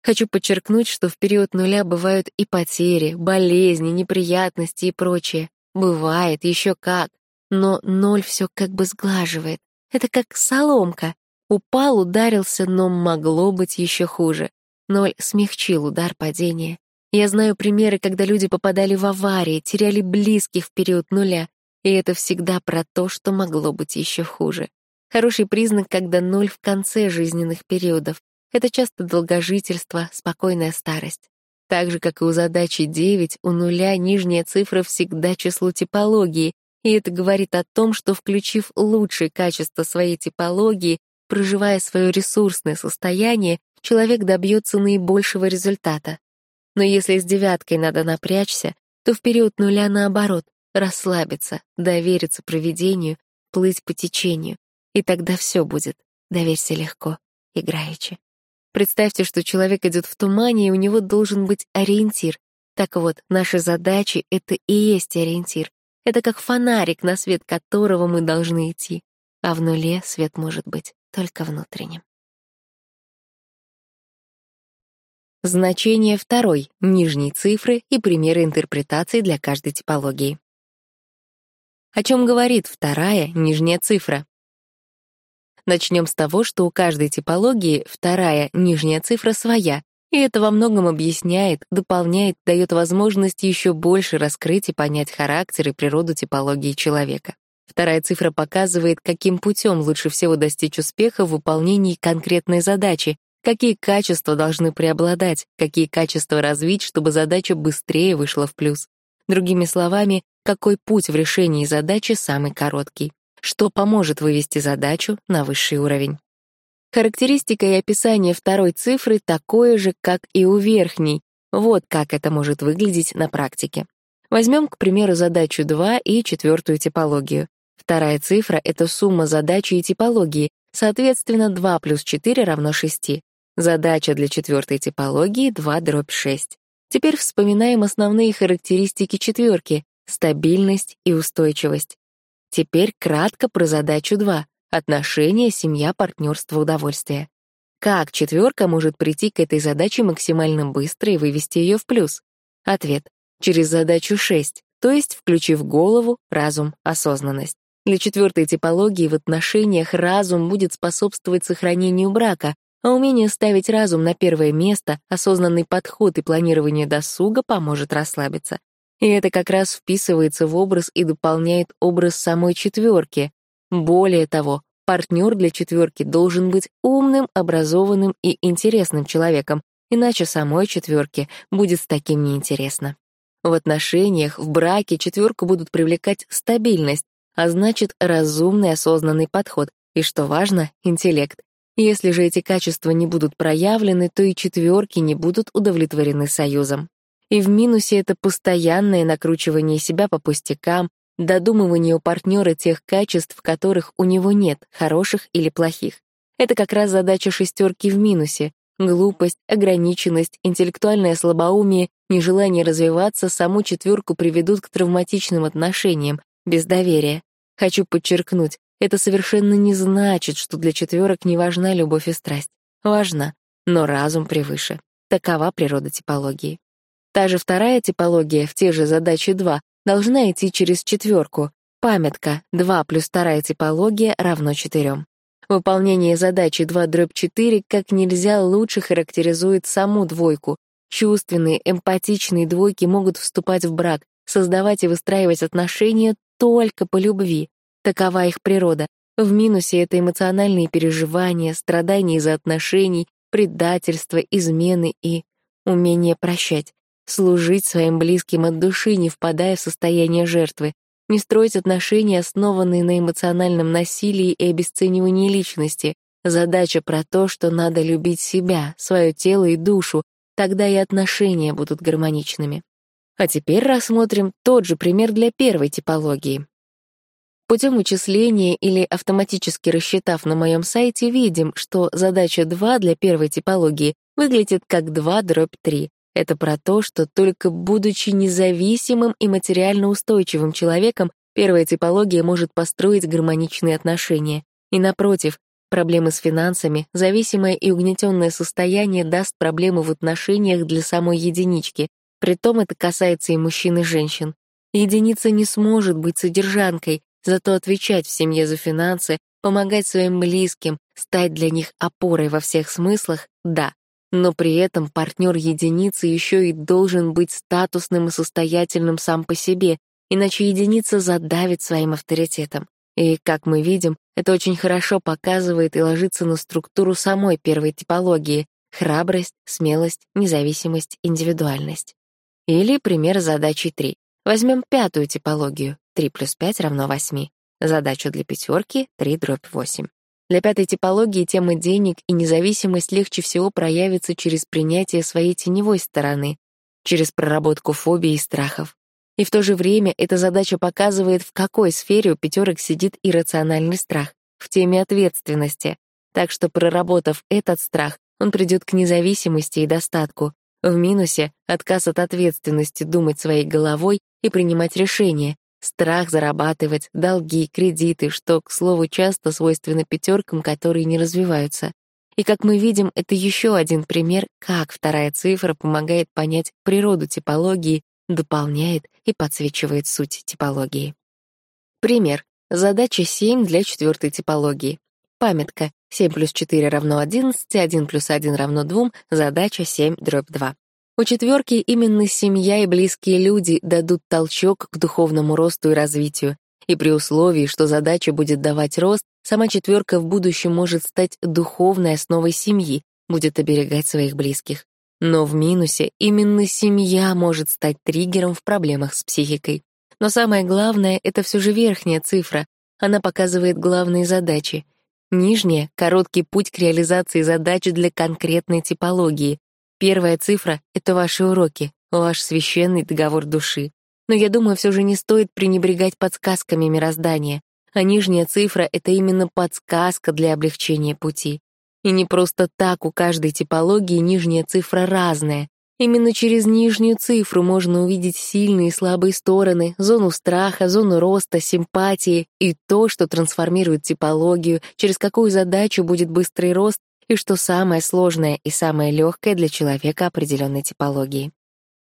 Хочу подчеркнуть, что в период нуля бывают и потери, болезни, неприятности и прочее. Бывает, еще как. Но ноль все как бы сглаживает. Это как соломка. Упал, ударился, но могло быть еще хуже. Ноль смягчил удар падения. Я знаю примеры, когда люди попадали в аварии, теряли близких в период нуля, и это всегда про то, что могло быть еще хуже. Хороший признак, когда ноль в конце жизненных периодов. Это часто долгожительство, спокойная старость. Так же, как и у задачи 9, у нуля нижняя цифра всегда число типологии, и это говорит о том, что, включив лучшие качества своей типологии, проживая свое ресурсное состояние, человек добьется наибольшего результата. Но если с девяткой надо напрячься, то в период нуля наоборот, расслабиться, довериться проведению, плыть по течению. И тогда все будет. Доверься легко, играючи. Представьте, что человек идет в тумане, и у него должен быть ориентир. Так вот, наши задачи — это и есть ориентир. Это как фонарик, на свет которого мы должны идти. А в нуле свет может быть только внутренним. Значение второй, нижней цифры и примеры интерпретации для каждой типологии. О чем говорит вторая, нижняя цифра? Начнем с того, что у каждой типологии вторая нижняя цифра своя, и это во многом объясняет, дополняет, дает возможность еще больше раскрыть и понять характер и природу типологии человека. Вторая цифра показывает, каким путем лучше всего достичь успеха в выполнении конкретной задачи, какие качества должны преобладать, какие качества развить, чтобы задача быстрее вышла в плюс. Другими словами, какой путь в решении задачи самый короткий что поможет вывести задачу на высший уровень. Характеристика и описание второй цифры такое же, как и у верхней. Вот как это может выглядеть на практике. Возьмем, к примеру, задачу 2 и четвертую типологию. Вторая цифра — это сумма задачи и типологии, соответственно, 2 плюс 4 равно 6. Задача для четвертой типологии — 2 дробь 6. Теперь вспоминаем основные характеристики четверки — стабильность и устойчивость. Теперь кратко про задачу 2 — отношения, семья, партнерство, удовольствие. Как четверка может прийти к этой задаче максимально быстро и вывести ее в плюс? Ответ — через задачу 6, то есть включив голову, разум, осознанность. Для четвертой типологии в отношениях разум будет способствовать сохранению брака, а умение ставить разум на первое место, осознанный подход и планирование досуга поможет расслабиться. И это как раз вписывается в образ и дополняет образ самой четверки. Более того, партнер для четверки должен быть умным, образованным и интересным человеком. иначе самой четверке будет с таким неинтересно. В отношениях, в браке четверку будут привлекать стабильность, а значит, разумный осознанный подход, и, что важно, интеллект. Если же эти качества не будут проявлены, то и четверки не будут удовлетворены союзом. И в минусе это постоянное накручивание себя по пустякам, додумывание у партнера тех качеств, которых у него нет, хороших или плохих. Это как раз задача шестерки в минусе. Глупость, ограниченность, интеллектуальное слабоумие, нежелание развиваться саму четверку приведут к травматичным отношениям, без доверия. Хочу подчеркнуть, это совершенно не значит, что для четверок не важна любовь и страсть. Важна, но разум превыше. Такова природа типологии. Та же вторая типология в те же задачи 2 должна идти через четверку. Памятка 2 плюс вторая типология равно 4. Выполнение задачи 2 дробь 4 как нельзя лучше характеризует саму двойку. Чувственные, эмпатичные двойки могут вступать в брак, создавать и выстраивать отношения только по любви. Такова их природа. В минусе это эмоциональные переживания, страдания из-за отношений, предательство, измены и умение прощать. Служить своим близким от души, не впадая в состояние жертвы. Не строить отношения, основанные на эмоциональном насилии и обесценивании личности. Задача про то, что надо любить себя, свое тело и душу, тогда и отношения будут гармоничными. А теперь рассмотрим тот же пример для первой типологии. Путем вычисления или автоматически рассчитав на моем сайте, видим, что задача 2 для первой типологии выглядит как 2 дробь 3. Это про то, что только будучи независимым и материально устойчивым человеком, первая типология может построить гармоничные отношения. И напротив, проблемы с финансами, зависимое и угнетенное состояние даст проблемы в отношениях для самой единички. Притом это касается и мужчин, и женщин. Единица не сможет быть содержанкой, Зато отвечать в семье за финансы, помогать своим близким, стать для них опорой во всех смыслах — да. Но при этом партнер единицы еще и должен быть статусным и состоятельным сам по себе, иначе единица задавит своим авторитетом. И, как мы видим, это очень хорошо показывает и ложится на структуру самой первой типологии — храбрость, смелость, независимость, индивидуальность. Или пример задачи 3. Возьмем пятую типологию. 3 плюс 5 равно 8. Задачу для пятерки — 3 дробь 8. Для пятой типологии тема денег и независимость легче всего проявится через принятие своей теневой стороны, через проработку фобий и страхов. И в то же время эта задача показывает, в какой сфере у пятерок сидит иррациональный страх, в теме ответственности. Так что, проработав этот страх, он придет к независимости и достатку. В минусе — отказ от ответственности думать своей головой и принимать решения, Страх зарабатывать, долги, кредиты, что, к слову, часто свойственно пятеркам, которые не развиваются. И, как мы видим, это еще один пример, как вторая цифра помогает понять природу типологии, дополняет и подсвечивает суть типологии. Пример. Задача 7 для четвертой типологии. Памятка. 7 плюс 4 равно 11, 1 плюс 1 равно 2, задача 7 дробь 2. У четверки именно семья и близкие люди дадут толчок к духовному росту и развитию. И при условии, что задача будет давать рост, сама четверка в будущем может стать духовной основой семьи, будет оберегать своих близких. Но в минусе именно семья может стать триггером в проблемах с психикой. Но самое главное — это все же верхняя цифра. Она показывает главные задачи. Нижняя — короткий путь к реализации задач для конкретной типологии. Первая цифра — это ваши уроки, ваш священный договор души. Но я думаю, все же не стоит пренебрегать подсказками мироздания. А нижняя цифра — это именно подсказка для облегчения пути. И не просто так у каждой типологии нижняя цифра разная. Именно через нижнюю цифру можно увидеть сильные и слабые стороны, зону страха, зону роста, симпатии и то, что трансформирует типологию, через какую задачу будет быстрый рост и что самое сложное и самое легкое для человека определенной типологии.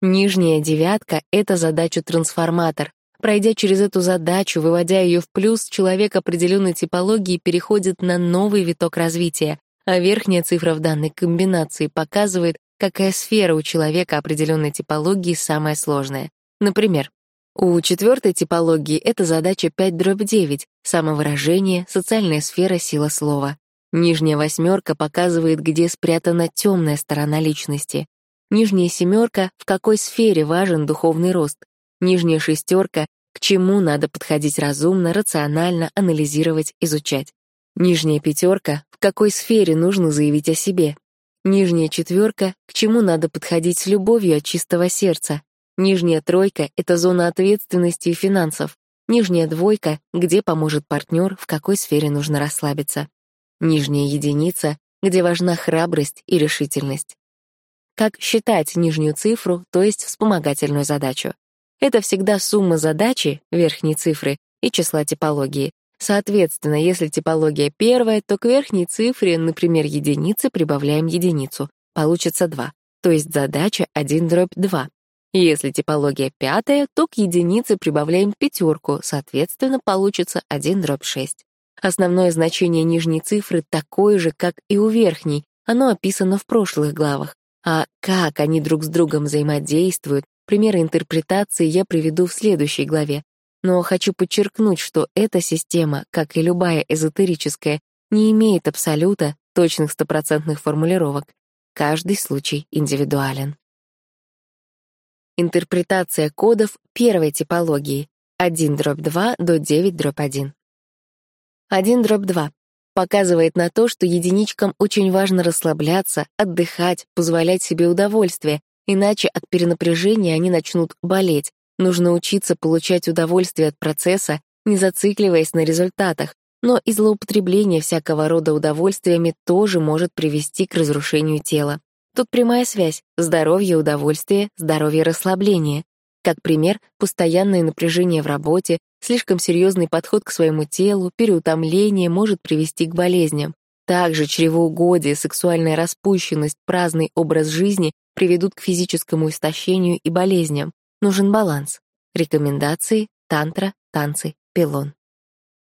Нижняя девятка — это задача-трансформатор. Пройдя через эту задачу, выводя ее в плюс, человек определенной типологии переходит на новый виток развития, а верхняя цифра в данной комбинации показывает, какая сфера у человека определенной типологии самая сложная. Например, у четвертой типологии это задача 5 дробь 9, самовыражение, социальная сфера, сила слова. Нижняя восьмерка показывает, где спрятана темная сторона личности. Нижняя семерка — в какой сфере важен духовный рост. Нижняя шестерка — к чему надо подходить разумно, рационально, анализировать, изучать. Нижняя пятерка — в какой сфере нужно заявить о себе. Нижняя четверка — к чему надо подходить с любовью от чистого сердца. Нижняя тройка — это зона ответственности и финансов. Нижняя двойка — где поможет партнер, в какой сфере нужно расслабиться. Нижняя единица — где важна храбрость и решительность. Как считать нижнюю цифру, то есть вспомогательную задачу? Это всегда сумма задачи, верхней цифры, и числа типологии. Соответственно, если типология первая, то к верхней цифре, например, единицы, прибавляем единицу. Получится 2, то есть задача 1 дробь 2. Если типология пятая, то к единице прибавляем пятерку, соответственно, получится 1 дробь 6. Основное значение нижней цифры такое же, как и у верхней, оно описано в прошлых главах. А как они друг с другом взаимодействуют, примеры интерпретации я приведу в следующей главе. Но хочу подчеркнуть, что эта система, как и любая эзотерическая, не имеет абсолюта, точных стопроцентных формулировок. Каждый случай индивидуален. Интерпретация кодов первой типологии 1 дробь 2 до 9 дробь 1. 1 дробь 2 показывает на то, что единичкам очень важно расслабляться, отдыхать, позволять себе удовольствие, иначе от перенапряжения они начнут болеть, Нужно учиться получать удовольствие от процесса, не зацикливаясь на результатах, но и злоупотребление всякого рода удовольствиями тоже может привести к разрушению тела. Тут прямая связь — здоровье, удовольствие, здоровье, расслабление. Как пример, постоянное напряжение в работе, слишком серьезный подход к своему телу, переутомление может привести к болезням. Также чревоугодие, сексуальная распущенность, праздный образ жизни приведут к физическому истощению и болезням. Нужен баланс. Рекомендации, тантра, танцы, пилон.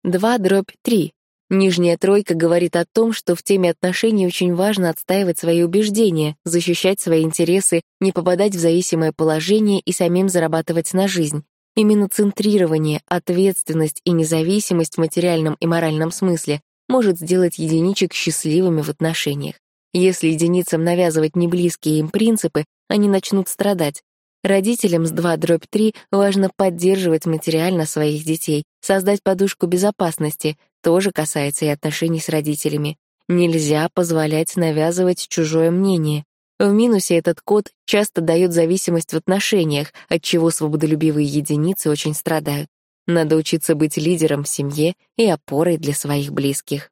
2 дробь 3. Нижняя тройка говорит о том, что в теме отношений очень важно отстаивать свои убеждения, защищать свои интересы, не попадать в зависимое положение и самим зарабатывать на жизнь. Именно центрирование, ответственность и независимость в материальном и моральном смысле может сделать единичек счастливыми в отношениях. Если единицам навязывать неблизкие им принципы, они начнут страдать, Родителям с 2 дробь 3 важно поддерживать материально своих детей, создать подушку безопасности, тоже касается и отношений с родителями. Нельзя позволять навязывать чужое мнение. В минусе этот код часто дает зависимость в отношениях, от чего свободолюбивые единицы очень страдают. Надо учиться быть лидером в семье и опорой для своих близких.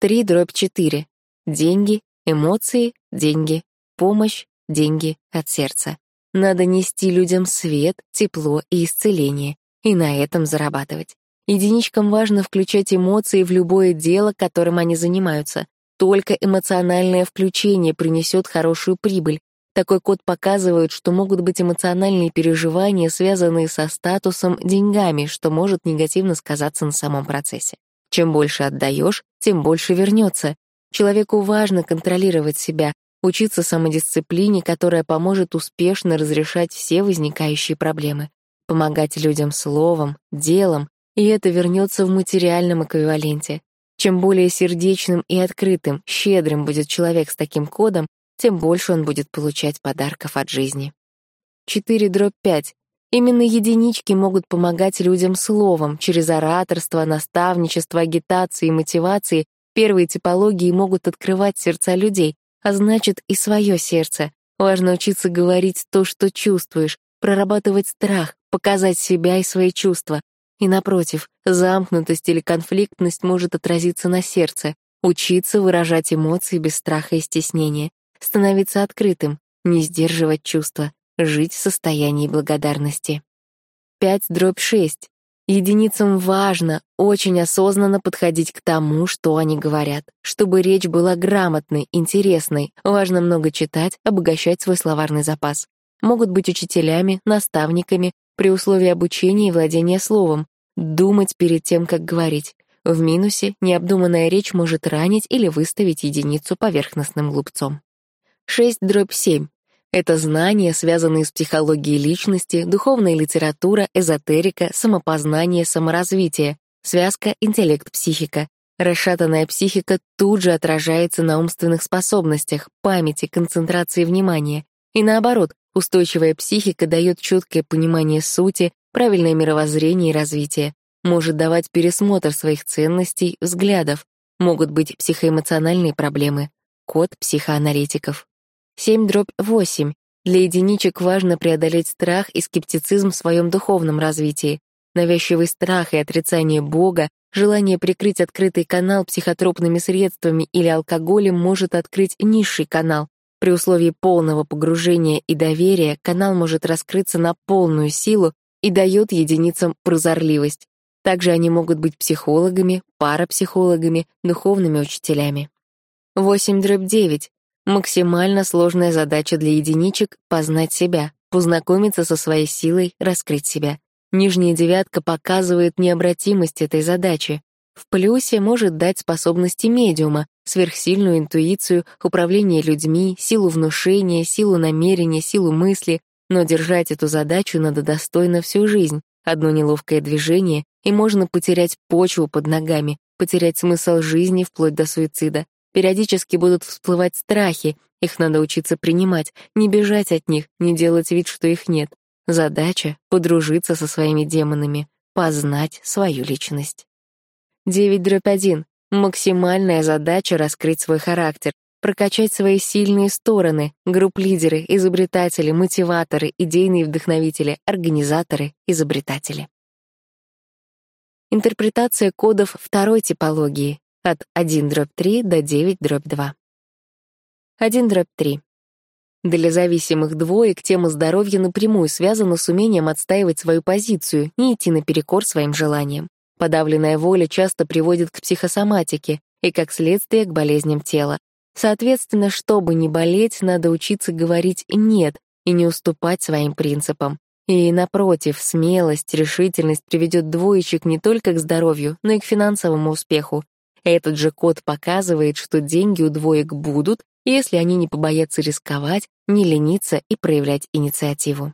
3 дробь 4. Деньги, эмоции, деньги, помощь, деньги от сердца. Надо нести людям свет, тепло и исцеление, и на этом зарабатывать. Единичкам важно включать эмоции в любое дело, которым они занимаются. Только эмоциональное включение принесет хорошую прибыль. Такой код показывает, что могут быть эмоциональные переживания, связанные со статусом, деньгами, что может негативно сказаться на самом процессе. Чем больше отдаешь, тем больше вернется. Человеку важно контролировать себя, учиться самодисциплине, которая поможет успешно разрешать все возникающие проблемы, помогать людям словом, делом, и это вернется в материальном эквиваленте. Чем более сердечным и открытым, щедрым будет человек с таким кодом, тем больше он будет получать подарков от жизни. 4 дробь 5. Именно единички могут помогать людям словом, через ораторство, наставничество, агитации и мотивации первые типологии могут открывать сердца людей, а значит и свое сердце. Важно учиться говорить то, что чувствуешь, прорабатывать страх, показать себя и свои чувства. И напротив, замкнутость или конфликтность может отразиться на сердце. Учиться выражать эмоции без страха и стеснения, становиться открытым, не сдерживать чувства, жить в состоянии благодарности. 5 дробь 6. Единицам важно очень осознанно подходить к тому, что они говорят. Чтобы речь была грамотной, интересной, важно много читать, обогащать свой словарный запас. Могут быть учителями, наставниками, при условии обучения и владения словом, думать перед тем, как говорить. В минусе необдуманная речь может ранить или выставить единицу поверхностным глупцом. 6 дробь 7. Это знания, связанные с психологией личности, духовная литература, эзотерика, самопознание, саморазвитие, связка интеллект-психика. Расшатанная психика тут же отражается на умственных способностях, памяти, концентрации внимания. И наоборот, устойчивая психика дает четкое понимание сути, правильное мировоззрение и развитие, может давать пересмотр своих ценностей, взглядов, могут быть психоэмоциональные проблемы. Код психоаналитиков. 7 дробь 8. Для единичек важно преодолеть страх и скептицизм в своем духовном развитии. Навязчивый страх и отрицание Бога, желание прикрыть открытый канал психотропными средствами или алкоголем может открыть низший канал. При условии полного погружения и доверия канал может раскрыться на полную силу и дает единицам прозорливость. Также они могут быть психологами, парапсихологами, духовными учителями. 8 дробь 9. Максимально сложная задача для единичек — познать себя, познакомиться со своей силой, раскрыть себя. Нижняя девятка показывает необратимость этой задачи. В плюсе может дать способности медиума, сверхсильную интуицию, управление людьми, силу внушения, силу намерения, силу мысли, но держать эту задачу надо достойно всю жизнь. Одно неловкое движение, и можно потерять почву под ногами, потерять смысл жизни вплоть до суицида. Периодически будут всплывать страхи, их надо учиться принимать, не бежать от них, не делать вид, что их нет. Задача — подружиться со своими демонами, познать свою личность. 9 дробь 1. Максимальная задача — раскрыть свой характер, прокачать свои сильные стороны, групп-лидеры, изобретатели, мотиваторы, идейные вдохновители, организаторы, изобретатели. Интерпретация кодов второй типологии от 1 дробь 3 до 9 дробь 2. 1 дробь 3. Для зависимых двоек тема здоровья напрямую связана с умением отстаивать свою позицию, не идти наперекор своим желаниям. Подавленная воля часто приводит к психосоматике и, как следствие, к болезням тела. Соответственно, чтобы не болеть, надо учиться говорить «нет» и не уступать своим принципам. И, напротив, смелость, решительность приведет двоечек не только к здоровью, но и к финансовому успеху. Этот же код показывает, что деньги у двоек будут, если они не побоятся рисковать, не лениться и проявлять инициативу.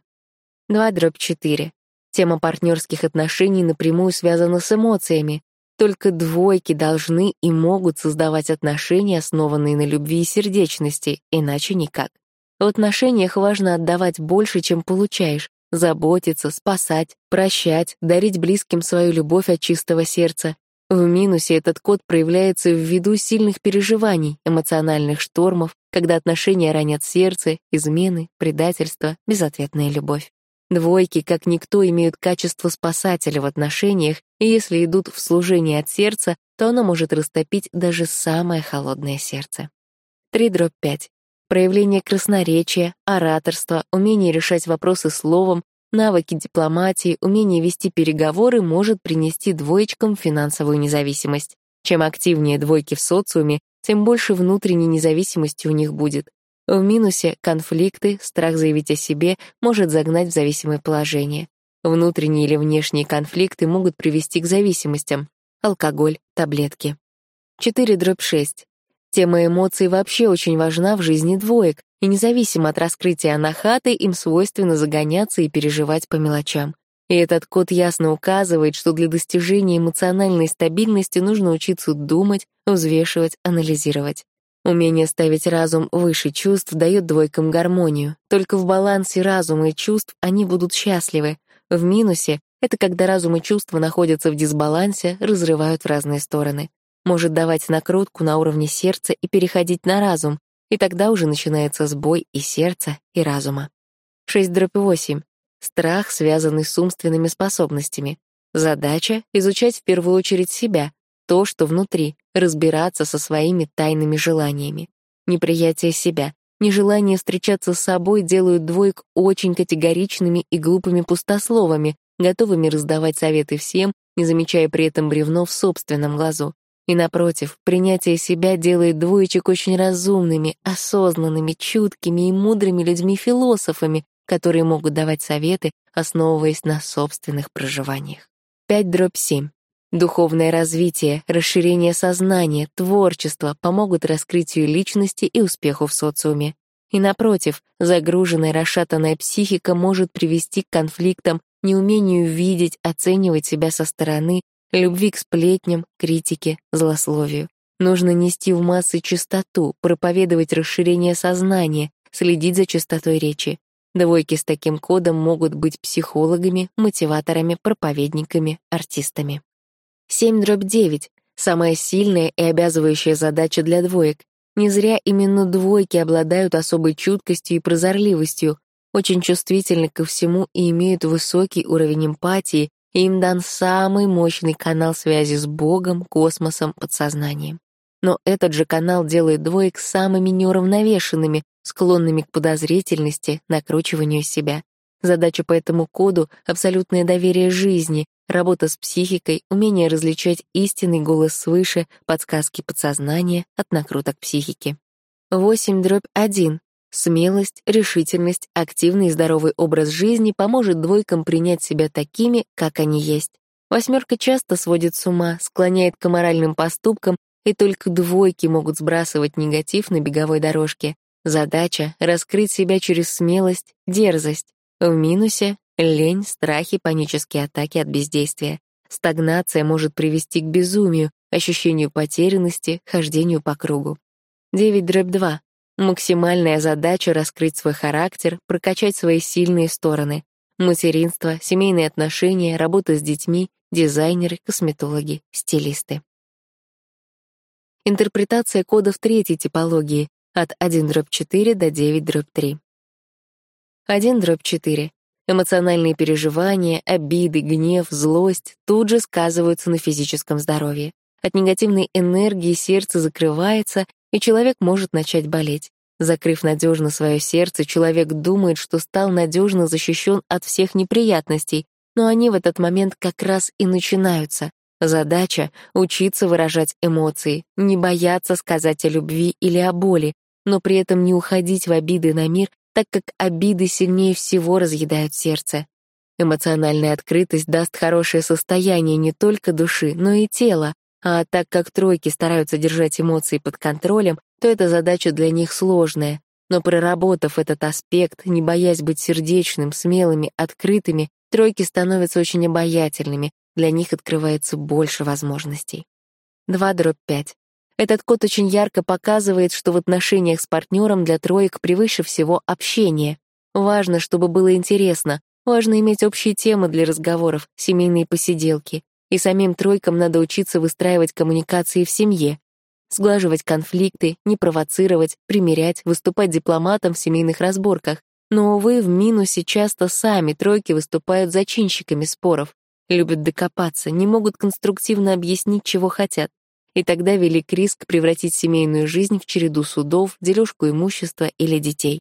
2 дробь 4. Тема партнерских отношений напрямую связана с эмоциями. Только двойки должны и могут создавать отношения, основанные на любви и сердечности, иначе никак. В отношениях важно отдавать больше, чем получаешь, заботиться, спасать, прощать, дарить близким свою любовь от чистого сердца, в минусе этот код проявляется ввиду сильных переживаний, эмоциональных штормов, когда отношения ранят сердце, измены, предательство, безответная любовь. Двойки, как никто, имеют качество спасателя в отношениях, и если идут в служение от сердца, то оно может растопить даже самое холодное сердце. 3 дробь 5. Проявление красноречия, ораторства, умение решать вопросы словом, Навыки дипломатии, умение вести переговоры может принести двоечкам финансовую независимость. Чем активнее двойки в социуме, тем больше внутренней независимости у них будет. В минусе конфликты, страх заявить о себе может загнать в зависимое положение. Внутренние или внешние конфликты могут привести к зависимостям. Алкоголь, таблетки. 4 дробь 6. Тема эмоций вообще очень важна в жизни двоек, и независимо от раскрытия анахаты им свойственно загоняться и переживать по мелочам. И этот код ясно указывает, что для достижения эмоциональной стабильности нужно учиться думать, взвешивать, анализировать. Умение ставить разум выше чувств дает двойкам гармонию. Только в балансе разума и чувств они будут счастливы. В минусе — это когда разум и чувства находятся в дисбалансе, разрывают в разные стороны может давать накрутку на уровне сердца и переходить на разум, и тогда уже начинается сбой и сердца, и разума. 6 дробь 8. Страх, связанный с умственными способностями. Задача — изучать в первую очередь себя, то, что внутри, разбираться со своими тайными желаниями. Неприятие себя, нежелание встречаться с собой делают двоек очень категоричными и глупыми пустословами, готовыми раздавать советы всем, не замечая при этом бревно в собственном глазу. И напротив, принятие себя делает двоечек очень разумными, осознанными, чуткими и мудрыми людьми-философами, которые могут давать советы, основываясь на собственных проживаниях. 5 дробь 7. Духовное развитие, расширение сознания, творчество помогут раскрытию личности и успеху в социуме. И напротив, загруженная, расшатанная психика может привести к конфликтам, неумению видеть, оценивать себя со стороны, любви к сплетням, критике, злословию. Нужно нести в массы чистоту, проповедовать расширение сознания, следить за чистотой речи. Двойки с таким кодом могут быть психологами, мотиваторами, проповедниками, артистами. 7 дробь 9 — самая сильная и обязывающая задача для двоек. Не зря именно двойки обладают особой чуткостью и прозорливостью, очень чувствительны ко всему и имеют высокий уровень эмпатии, и им дан самый мощный канал связи с Богом, космосом, подсознанием. Но этот же канал делает двоек самыми неуравновешенными, склонными к подозрительности, накручиванию себя. Задача по этому коду — абсолютное доверие жизни, работа с психикой, умение различать истинный голос свыше, подсказки подсознания от накруток психики. 8 дробь 1. Смелость, решительность, активный и здоровый образ жизни поможет двойкам принять себя такими, как они есть. Восьмерка часто сводит с ума, склоняет к аморальным поступкам и только двойки могут сбрасывать негатив на беговой дорожке. Задача — раскрыть себя через смелость, дерзость. В минусе — лень, страхи, панические атаки от бездействия. Стагнация может привести к безумию, ощущению потерянности, хождению по кругу. 9 дробь 2. Максимальная задача — раскрыть свой характер, прокачать свои сильные стороны. Материнство, семейные отношения, работа с детьми, дизайнеры, косметологи, стилисты. Интерпретация кодов третьей типологии от 1 дробь 4 до 9 дробь 3. 1 дробь 4. Эмоциональные переживания, обиды, гнев, злость тут же сказываются на физическом здоровье. От негативной энергии сердце закрывается, и человек может начать болеть. Закрыв надежно свое сердце, человек думает, что стал надежно защищен от всех неприятностей, но они в этот момент как раз и начинаются. Задача — учиться выражать эмоции, не бояться сказать о любви или о боли, но при этом не уходить в обиды на мир, так как обиды сильнее всего разъедают сердце. Эмоциональная открытость даст хорошее состояние не только души, но и тела, а так как тройки стараются держать эмоции под контролем, то эта задача для них сложная. Но проработав этот аспект, не боясь быть сердечным, смелыми, открытыми, тройки становятся очень обаятельными, для них открывается больше возможностей. 2 дробь 5. Этот код очень ярко показывает, что в отношениях с партнером для троек превыше всего общение. Важно, чтобы было интересно, важно иметь общие темы для разговоров, семейные посиделки. И самим тройкам надо учиться выстраивать коммуникации в семье, сглаживать конфликты, не провоцировать, примирять, выступать дипломатом в семейных разборках. Но, увы, в минусе часто сами тройки выступают зачинщиками споров любят докопаться, не могут конструктивно объяснить, чего хотят. И тогда велик риск превратить семейную жизнь в череду судов, дележку имущества или детей.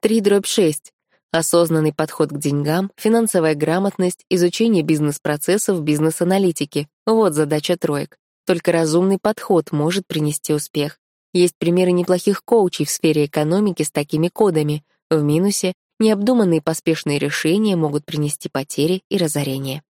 3 дробь 6. Осознанный подход к деньгам, финансовая грамотность, изучение бизнес-процессов, бизнес-аналитики. Вот задача троек. Только разумный подход может принести успех. Есть примеры неплохих коучей в сфере экономики с такими кодами. В минусе необдуманные поспешные решения могут принести потери и разорение.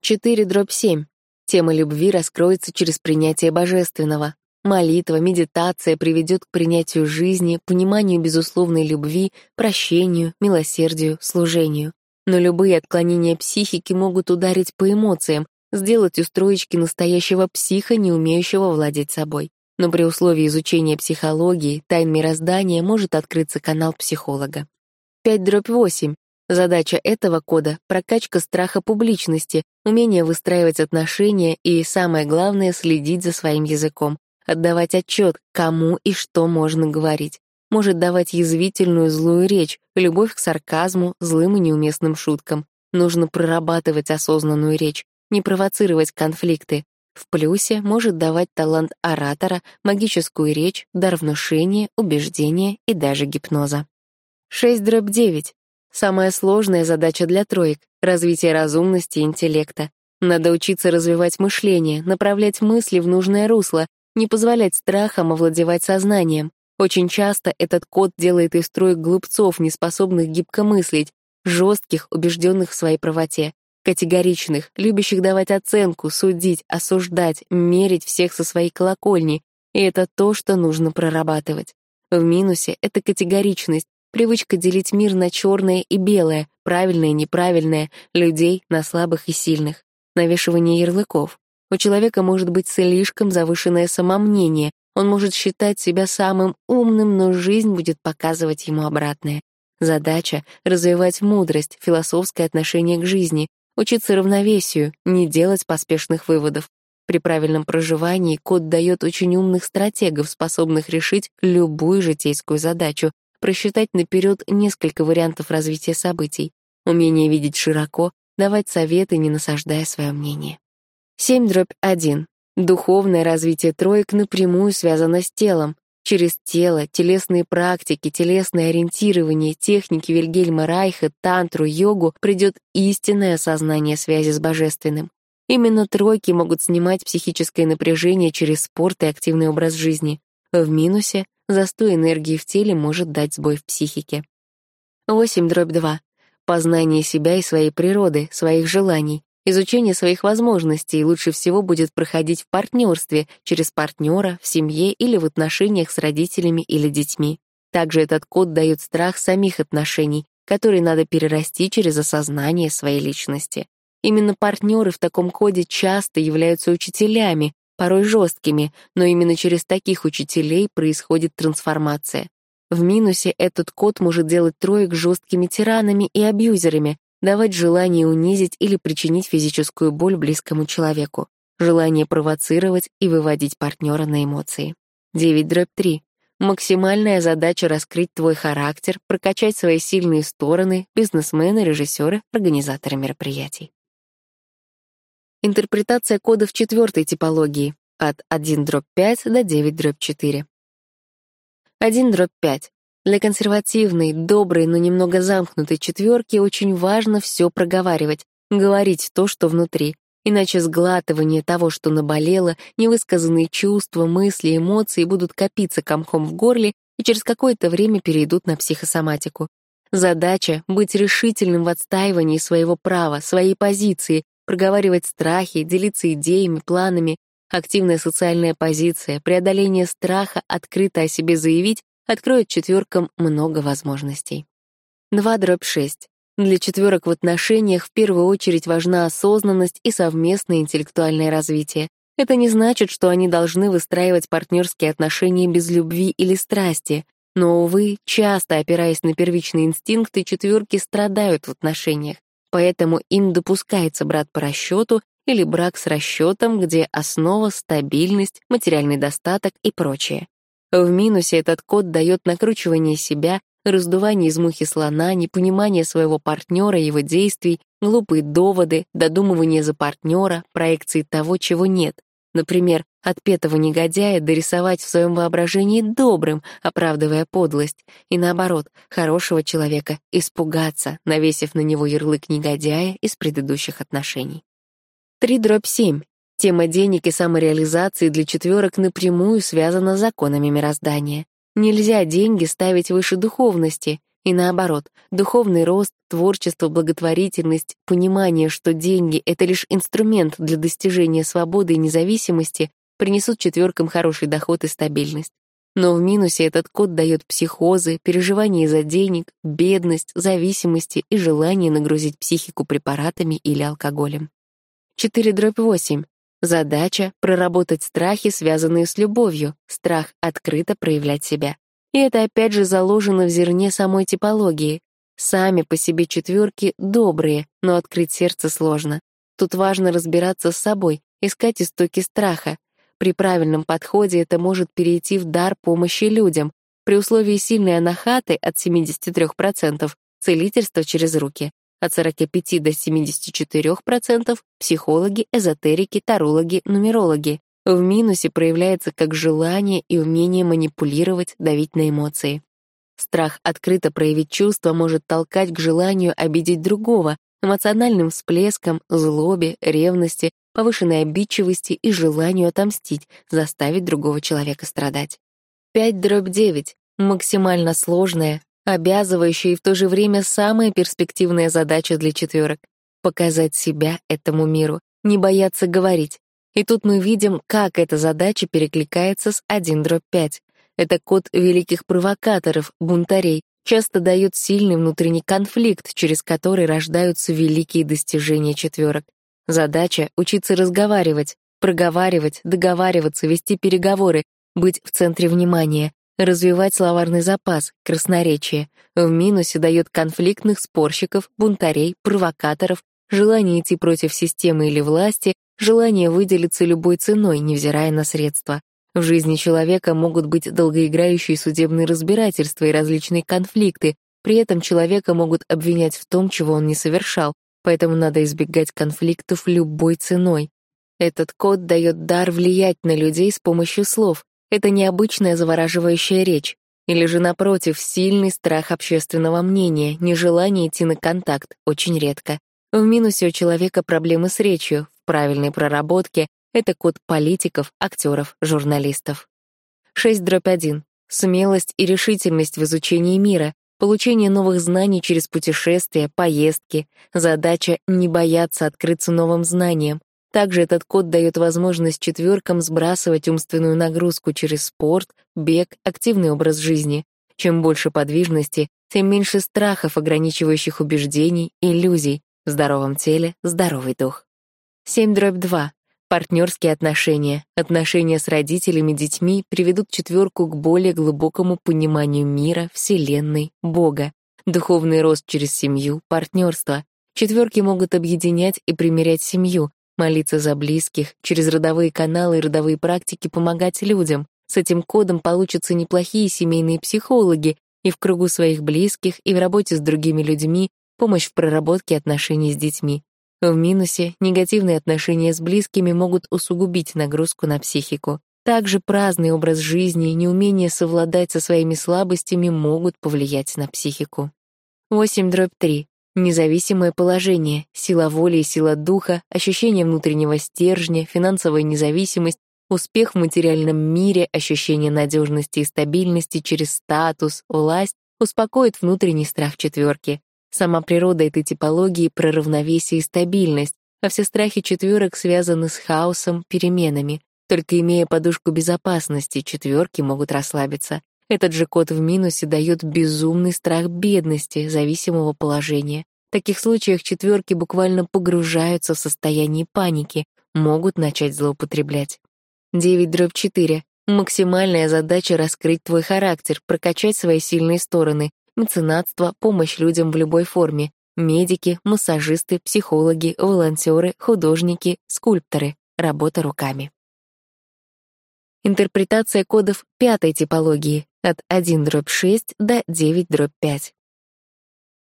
4 дробь 7. Тема любви раскроется через принятие божественного. Молитва, медитация приведет к принятию жизни, пониманию безусловной любви, прощению, милосердию, служению. Но любые отклонения психики могут ударить по эмоциям, сделать у строечки настоящего психа, не умеющего владеть собой. Но при условии изучения психологии, тайн мироздания может открыться канал психолога. 5 дробь 8. Задача этого кода — прокачка страха публичности, умение выстраивать отношения и, самое главное, следить за своим языком, отдавать отчет, кому и что можно говорить. Может давать язвительную злую речь, любовь к сарказму, злым и неуместным шуткам. Нужно прорабатывать осознанную речь, не провоцировать конфликты. В плюсе может давать талант оратора, магическую речь, дар внушения, убеждения и даже гипноза. 6 дробь 9. Самая сложная задача для троек — развитие разумности и интеллекта. Надо учиться развивать мышление, направлять мысли в нужное русло, не позволять страхам овладевать сознанием. Очень часто этот код делает из троек глупцов, неспособных гибко мыслить, жестких, убежденных в своей правоте, категоричных, любящих давать оценку, судить, осуждать, мерить всех со своей колокольни. И это то, что нужно прорабатывать. В минусе — это категоричность, Привычка делить мир на черное и белое, правильное и неправильное, людей на слабых и сильных. Навешивание ярлыков. У человека может быть слишком завышенное самомнение, он может считать себя самым умным, но жизнь будет показывать ему обратное. Задача — развивать мудрость, философское отношение к жизни, учиться равновесию, не делать поспешных выводов. При правильном проживании код дает очень умных стратегов, способных решить любую житейскую задачу, просчитать наперед несколько вариантов развития событий, умение видеть широко, давать советы, не насаждая свое мнение. 7 дробь 1. Духовное развитие троек напрямую связано с телом. Через тело, телесные практики, телесное ориентирование, техники Вильгельма Райха, тантру, йогу придет истинное осознание связи с божественным. Именно тройки могут снимать психическое напряжение через спорт и активный образ жизни. В минусе застой энергии в теле может дать сбой в психике. 8 дробь 2. Познание себя и своей природы, своих желаний. Изучение своих возможностей лучше всего будет проходить в партнерстве, через партнера, в семье или в отношениях с родителями или детьми. Также этот код дает страх самих отношений, который надо перерасти через осознание своей личности. Именно партнеры в таком коде часто являются учителями, порой жесткими, но именно через таких учителей происходит трансформация. В минусе этот код может делать троек жесткими тиранами и абьюзерами, давать желание унизить или причинить физическую боль близкому человеку, желание провоцировать и выводить партнера на эмоции. 9 дробь 3. Максимальная задача раскрыть твой характер, прокачать свои сильные стороны, бизнесмены, режиссеры, организаторы мероприятий. Интерпретация кодов четвертой типологии от 1 дробь 5 до 9 дробь 4. 1 дробь 5. Для консервативной, доброй, но немного замкнутой четверки очень важно все проговаривать, говорить то, что внутри. Иначе сглатывание того, что наболело, невысказанные чувства, мысли, эмоции будут копиться комком в горле и через какое-то время перейдут на психосоматику. Задача — быть решительным в отстаивании своего права, своей позиции, проговаривать страхи, делиться идеями, планами, активная социальная позиция, преодоление страха, открыто о себе заявить откроет четверкам много возможностей. 2 дробь 6. Для четверок в отношениях в первую очередь важна осознанность и совместное интеллектуальное развитие. Это не значит, что они должны выстраивать партнерские отношения без любви или страсти. Но, увы, часто опираясь на первичные инстинкты, четверки страдают в отношениях. Поэтому им допускается брат по расчету или брак с расчетом, где основа — стабильность, материальный достаток и прочее. В минусе этот код дает накручивание себя, раздувание из мухи слона, непонимание своего партнера его действий, глупые доводы, додумывание за партнера, проекции того, чего нет. Например, отпетого негодяя дорисовать в своем воображении добрым, оправдывая подлость, и наоборот, хорошего человека испугаться, навесив на него ярлык негодяя из предыдущих отношений. 3 дробь 7. Тема денег и самореализации для четверок напрямую связана с законами мироздания. Нельзя деньги ставить выше духовности, и наоборот, духовный рост, творчество, благотворительность, понимание, что деньги — это лишь инструмент для достижения свободы и независимости, принесут четверкам хороший доход и стабильность. Но в минусе этот код дает психозы, переживания из-за денег, бедность, зависимости и желание нагрузить психику препаратами или алкоголем. 4 дробь 8. Задача — проработать страхи, связанные с любовью, страх открыто проявлять себя. И это опять же заложено в зерне самой типологии. Сами по себе четверки добрые, но открыть сердце сложно. Тут важно разбираться с собой, искать истоки страха. При правильном подходе это может перейти в дар помощи людям. При условии сильной анахаты от 73% целительство через руки от 45 до 74% психологи, эзотерики, тарологи, нумерологи. В минусе проявляется как желание и умение манипулировать, давить на эмоции. Страх открыто проявить чувства может толкать к желанию обидеть другого, эмоциональным всплескам, злобе, ревности, повышенной обидчивости и желанию отомстить, заставить другого человека страдать. 5 дробь 9 — максимально сложная, обязывающая и в то же время самая перспективная задача для четверок — показать себя этому миру, не бояться говорить. И тут мы видим, как эта задача перекликается с 1 дробь 5. Это код великих провокаторов, бунтарей, часто дает сильный внутренний конфликт, через который рождаются великие достижения четверок. Задача — учиться разговаривать, проговаривать, договариваться, вести переговоры, быть в центре внимания, развивать словарный запас, красноречие. В минусе дает конфликтных спорщиков, бунтарей, провокаторов, желание идти против системы или власти, желание выделиться любой ценой, невзирая на средства. В жизни человека могут быть долгоиграющие судебные разбирательства и различные конфликты, при этом человека могут обвинять в том, чего он не совершал, поэтому надо избегать конфликтов любой ценой. Этот код дает дар влиять на людей с помощью слов. Это необычная завораживающая речь. Или же, напротив, сильный страх общественного мнения, нежелание идти на контакт, очень редко. В минусе у человека проблемы с речью, в правильной проработке это код политиков, актеров, журналистов. 6 дробь 1. Смелость и решительность в изучении мира, получение новых знаний через путешествия, поездки, задача не бояться открыться новым знаниям. Также этот код дает возможность четверкам сбрасывать умственную нагрузку через спорт, бег, активный образ жизни. Чем больше подвижности, тем меньше страхов, ограничивающих убеждений, иллюзий. В здоровом теле — здоровый дух. 7 дробь 2. Партнерские отношения, отношения с родителями, детьми приведут четверку к более глубокому пониманию мира, Вселенной, Бога. Духовный рост через семью, партнерство. Четверки могут объединять и примирять семью, молиться за близких, через родовые каналы и родовые практики помогать людям. С этим кодом получатся неплохие семейные психологи и в кругу своих близких, и в работе с другими людьми, помощь в проработке отношений с детьми. В минусе негативные отношения с близкими могут усугубить нагрузку на психику. Также праздный образ жизни и неумение совладать со своими слабостями могут повлиять на психику. 8 дробь 3. Независимое положение, сила воли и сила духа, ощущение внутреннего стержня, финансовая независимость, успех в материальном мире, ощущение надежности и стабильности через статус, власть успокоит внутренний страх четверки. Сама природа этой типологии про равновесие и стабильность, а все страхи четверок связаны с хаосом, переменами. Только имея подушку безопасности, четверки могут расслабиться. Этот же код в минусе дает безумный страх бедности, зависимого положения. В таких случаях четверки буквально погружаются в состояние паники, могут начать злоупотреблять. 9 дробь 4. Максимальная задача — раскрыть твой характер, прокачать свои сильные стороны, меценатство, помощь людям в любой форме, медики, массажисты, психологи, волонтеры, художники, скульпторы, работа руками. Интерпретация кодов пятой типологии от 1 дробь 6 до 9 дробь 5.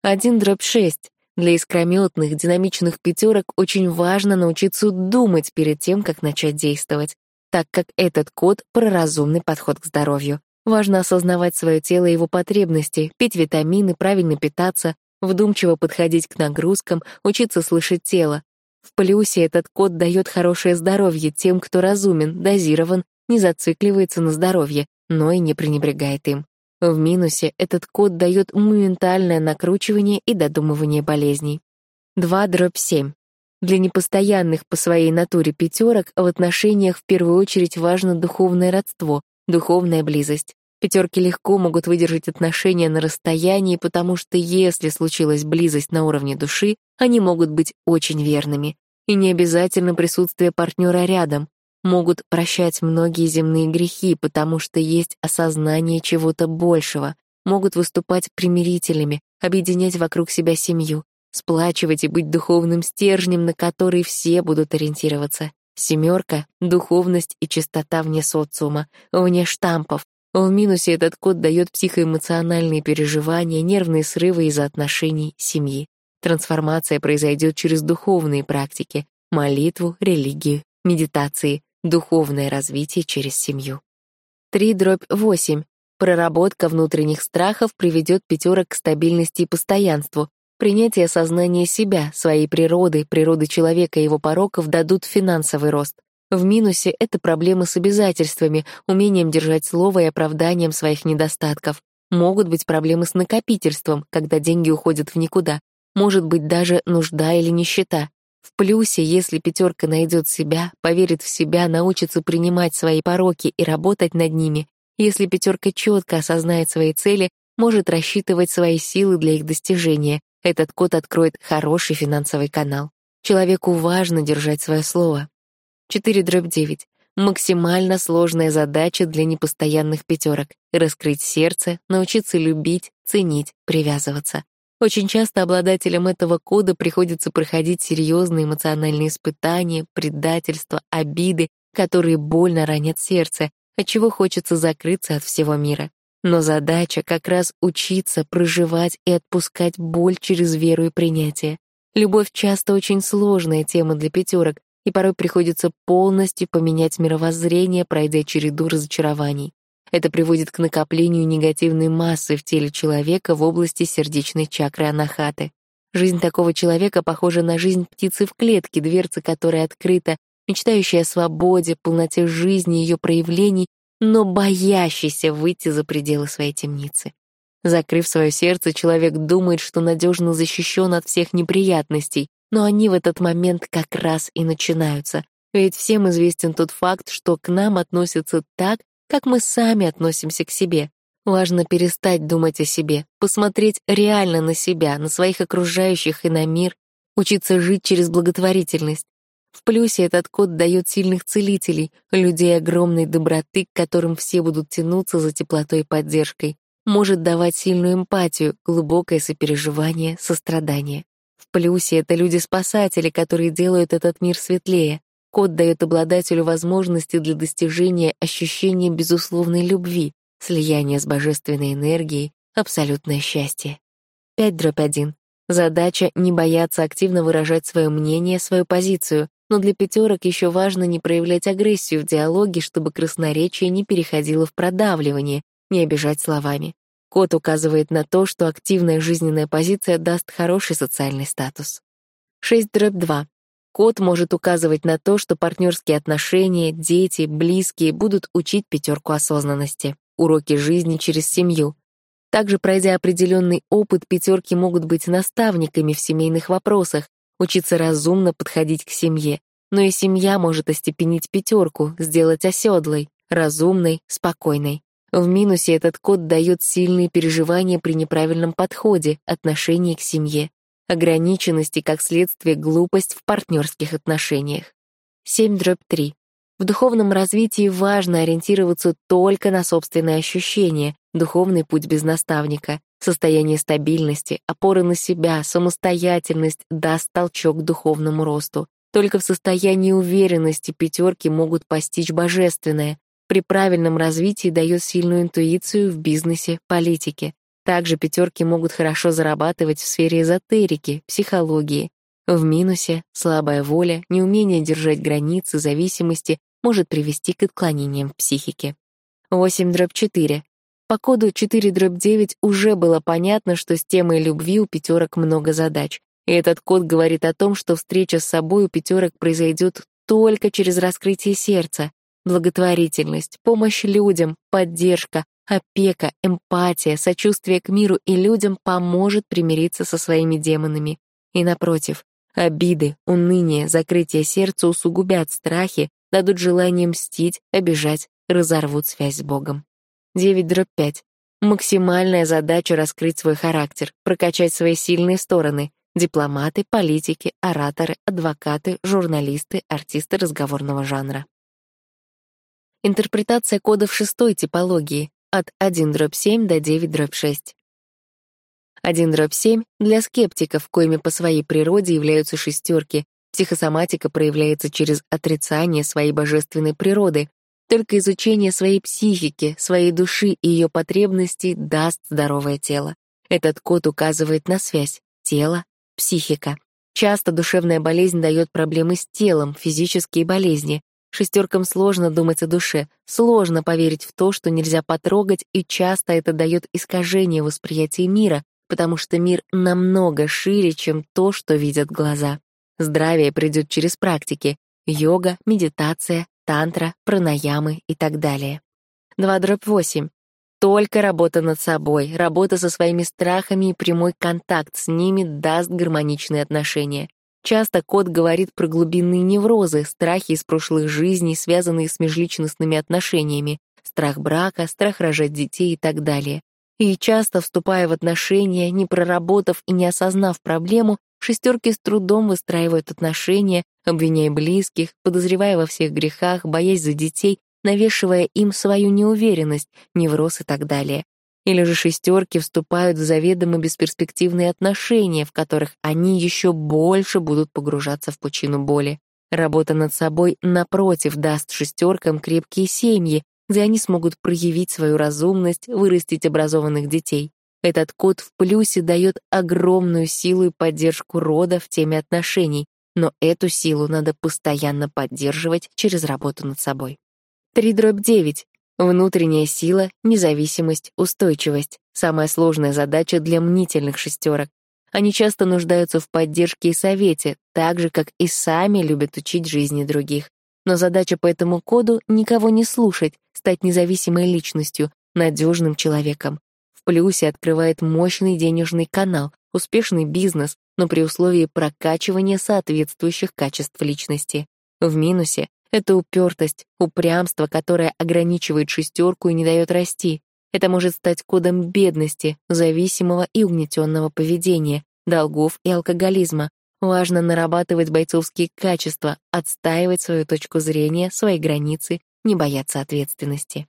1 дробь 6. Для искрометных, динамичных пятерок очень важно научиться думать перед тем, как начать действовать, так как этот код — про разумный подход к здоровью. Важно осознавать свое тело и его потребности, пить витамины, правильно питаться, вдумчиво подходить к нагрузкам, учиться слышать тело. В плюсе этот код дает хорошее здоровье тем, кто разумен, дозирован, не зацикливается на здоровье, но и не пренебрегает им. В минусе этот код дает моментальное накручивание и додумывание болезней. 2 дробь 7. Для непостоянных по своей натуре пятерок в отношениях в первую очередь важно духовное родство, духовная близость. Пятерки легко могут выдержать отношения на расстоянии, потому что если случилась близость на уровне души, они могут быть очень верными. И не обязательно присутствие партнера рядом. Могут прощать многие земные грехи, потому что есть осознание чего-то большего. Могут выступать примирителями, объединять вокруг себя семью, сплачивать и быть духовным стержнем, на который все будут ориентироваться. Семерка — духовность и чистота вне социума, вне штампов. В минусе этот код дает психоэмоциональные переживания, нервные срывы из-за отношений семьи. Трансформация произойдет через духовные практики, молитву, религию, медитации, духовное развитие через семью. 3 дробь 8. Проработка внутренних страхов приведет пятерок к стабильности и постоянству, Принятие сознания себя, своей природы, природы человека и его пороков дадут финансовый рост. В минусе — это проблемы с обязательствами, умением держать слово и оправданием своих недостатков. Могут быть проблемы с накопительством, когда деньги уходят в никуда. Может быть даже нужда или нищета. В плюсе, если пятерка найдет себя, поверит в себя, научится принимать свои пороки и работать над ними, если пятерка четко осознает свои цели, может рассчитывать свои силы для их достижения, этот код откроет хороший финансовый канал. Человеку важно держать свое слово. 4 дробь 9. Максимально сложная задача для непостоянных пятерок — раскрыть сердце, научиться любить, ценить, привязываться. Очень часто обладателям этого кода приходится проходить серьезные эмоциональные испытания, предательства, обиды, которые больно ранят сердце, отчего хочется закрыться от всего мира. Но задача как раз учиться проживать и отпускать боль через веру и принятие. Любовь часто очень сложная тема для пятерок, и порой приходится полностью поменять мировоззрение, пройдя череду разочарований. Это приводит к накоплению негативной массы в теле человека в области сердечной чакры анахаты. Жизнь такого человека похожа на жизнь птицы в клетке, дверца которой открыта, мечтающая о свободе, полноте жизни, ее проявлений, но боящийся выйти за пределы своей темницы. Закрыв свое сердце, человек думает, что надежно защищен от всех неприятностей, но они в этот момент как раз и начинаются. Ведь всем известен тот факт, что к нам относятся так, как мы сами относимся к себе. Важно перестать думать о себе, посмотреть реально на себя, на своих окружающих и на мир, учиться жить через благотворительность. В плюсе этот код дает сильных целителей, людей огромной доброты, к которым все будут тянуться за теплотой и поддержкой. Может давать сильную эмпатию, глубокое сопереживание, сострадание. В плюсе это люди-спасатели, которые делают этот мир светлее. Код дает обладателю возможности для достижения ощущения безусловной любви, слияния с божественной энергией, абсолютное счастье. 5 дробь 1. Задача — не бояться активно выражать свое мнение, свою позицию, но для пятерок еще важно не проявлять агрессию в диалоге, чтобы красноречие не переходило в продавливание, не обижать словами. Код указывает на то, что активная жизненная позиция даст хороший социальный статус. 6 дробь 2. Код может указывать на то, что партнерские отношения, дети, близкие будут учить пятерку осознанности, уроки жизни через семью. Также, пройдя определенный опыт, пятерки могут быть наставниками в семейных вопросах, учиться разумно подходить к семье. Но и семья может остепенить пятерку, сделать оседлой, разумной, спокойной. В минусе этот код дает сильные переживания при неправильном подходе, отношении к семье, ограниченности как следствие глупость в партнерских отношениях. 7 дробь 3. В духовном развитии важно ориентироваться только на собственные ощущения, духовный путь без наставника. Состояние стабильности, опора на себя, самостоятельность даст толчок духовному росту. Только в состоянии уверенности пятерки могут постичь божественное, при правильном развитии дает сильную интуицию в бизнесе, политике. Также пятерки могут хорошо зарабатывать в сфере эзотерики, психологии. В минусе слабая воля, неумение держать границы, зависимости может привести к отклонениям в психике. 8 дробь 4. По коду 4 дробь 9 уже было понятно, что с темой любви у пятерок много задач. И этот код говорит о том, что встреча с собой у пятерок произойдет только через раскрытие сердца, Благотворительность, помощь людям, поддержка, опека, эмпатия, сочувствие к миру и людям поможет примириться со своими демонами. И напротив, обиды, уныние, закрытие сердца усугубят страхи, дадут желание мстить, обижать, разорвут связь с Богом. 9 дробь 5. Максимальная задача — раскрыть свой характер, прокачать свои сильные стороны. Дипломаты, политики, ораторы, адвокаты, журналисты, артисты разговорного жанра. Интерпретация кодов шестой типологии от 1 дробь 7 до 9 дробь 6. 1 дробь 7 для скептиков, коими по своей природе являются шестерки. Психосоматика проявляется через отрицание своей божественной природы. Только изучение своей психики, своей души и ее потребностей даст здоровое тело. Этот код указывает на связь тело, психика. Часто душевная болезнь дает проблемы с телом, физические болезни. Шестеркам сложно думать о душе, сложно поверить в то, что нельзя потрогать, и часто это дает искажение восприятия мира, потому что мир намного шире, чем то, что видят глаза. Здравие придет через практики — йога, медитация, тантра, пранаямы и так далее. 2 дробь 8. Только работа над собой, работа со своими страхами и прямой контакт с ними даст гармоничные отношения. Часто кот говорит про глубинные неврозы, страхи из прошлых жизней, связанные с межличностными отношениями, страх брака, страх рожать детей и так далее. И часто, вступая в отношения, не проработав и не осознав проблему, Шестерки с трудом выстраивают отношения, обвиняя близких, подозревая во всех грехах, боясь за детей, навешивая им свою неуверенность, невроз и так далее. Или же шестерки вступают в заведомо бесперспективные отношения, в которых они еще больше будут погружаться в пучину боли. Работа над собой, напротив, даст шестеркам крепкие семьи, где они смогут проявить свою разумность, вырастить образованных детей. Этот код в плюсе дает огромную силу и поддержку рода в теме отношений, но эту силу надо постоянно поддерживать через работу над собой. 3 дробь 9. Внутренняя сила, независимость, устойчивость — самая сложная задача для мнительных шестерок. Они часто нуждаются в поддержке и совете, так же, как и сами любят учить жизни других. Но задача по этому коду — никого не слушать, стать независимой личностью, надежным человеком плюсе открывает мощный денежный канал, успешный бизнес, но при условии прокачивания соответствующих качеств личности. В минусе — это упертость, упрямство, которое ограничивает шестерку и не дает расти. Это может стать кодом бедности, зависимого и угнетенного поведения, долгов и алкоголизма. Важно нарабатывать бойцовские качества, отстаивать свою точку зрения, свои границы, не бояться ответственности.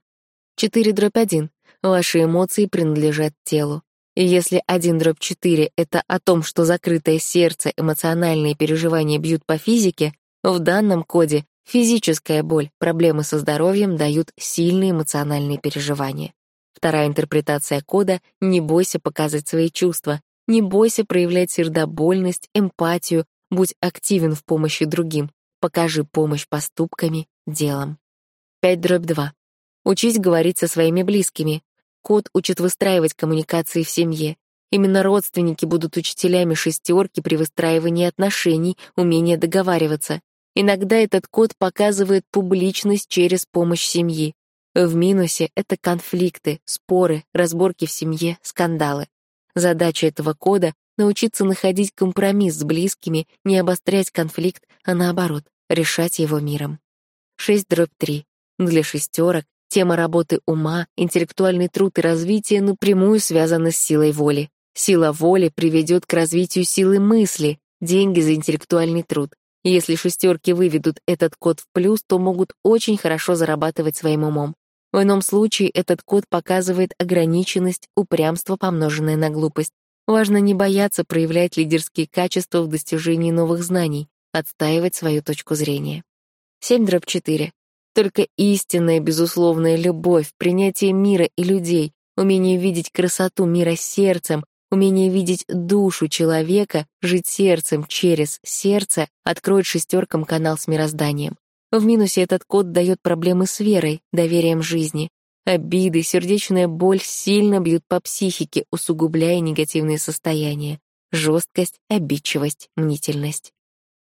4 дробь 1. Ваши эмоции принадлежат телу. И если 1 дробь 4 — это о том, что закрытое сердце, эмоциональные переживания бьют по физике, в данном коде физическая боль, проблемы со здоровьем дают сильные эмоциональные переживания. Вторая интерпретация кода — не бойся показать свои чувства, не бойся проявлять сердобольность, эмпатию, будь активен в помощи другим, покажи помощь поступками, делом. 5 дробь 2. Учись говорить со своими близкими. Кот учит выстраивать коммуникации в семье. Именно родственники будут учителями шестерки при выстраивании отношений, умение договариваться. Иногда этот код показывает публичность через помощь семьи. В минусе — это конфликты, споры, разборки в семье, скандалы. Задача этого кода — научиться находить компромисс с близкими, не обострять конфликт, а наоборот, решать его миром. 6 дробь 3. Для шестерок Тема работы ума, интеллектуальный труд и развитие напрямую связаны с силой воли. Сила воли приведет к развитию силы мысли, деньги за интеллектуальный труд. Если шестерки выведут этот код в плюс, то могут очень хорошо зарабатывать своим умом. В ином случае этот код показывает ограниченность, упрямство, помноженное на глупость. Важно не бояться проявлять лидерские качества в достижении новых знаний, отстаивать свою точку зрения. 7 дробь 4. Только истинная безусловная любовь, принятие мира и людей, умение видеть красоту мира сердцем, умение видеть душу человека, жить сердцем через сердце, откроет шестеркам канал с мирозданием. В минусе этот код дает проблемы с верой, доверием жизни. Обиды, сердечная боль сильно бьют по психике, усугубляя негативные состояния. Жесткость, обидчивость, мнительность.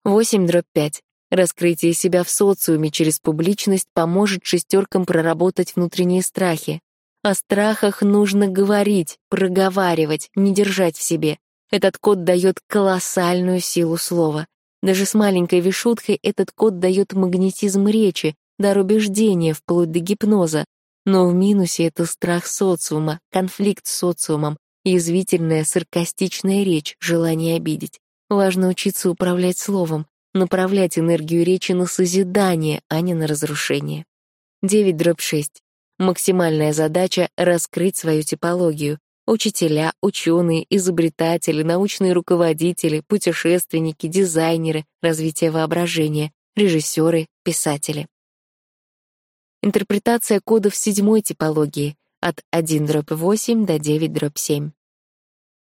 8 дробь 5. Раскрытие себя в социуме через публичность поможет шестеркам проработать внутренние страхи. О страхах нужно говорить, проговаривать, не держать в себе. Этот код дает колоссальную силу слова. Даже с маленькой вишуткой этот код дает магнетизм речи, дар убеждения, вплоть до гипноза. Но в минусе это страх социума, конфликт с социумом, язвительная, саркастичная речь, желание обидеть. Важно учиться управлять словом, направлять энергию речи на созидание, а не на разрушение. 9 дробь 6. Максимальная задача — раскрыть свою типологию. Учителя, ученые, изобретатели, научные руководители, путешественники, дизайнеры, развитие воображения, режиссеры, писатели. Интерпретация кодов седьмой типологии от 1 дробь 8 до 9 дробь 7.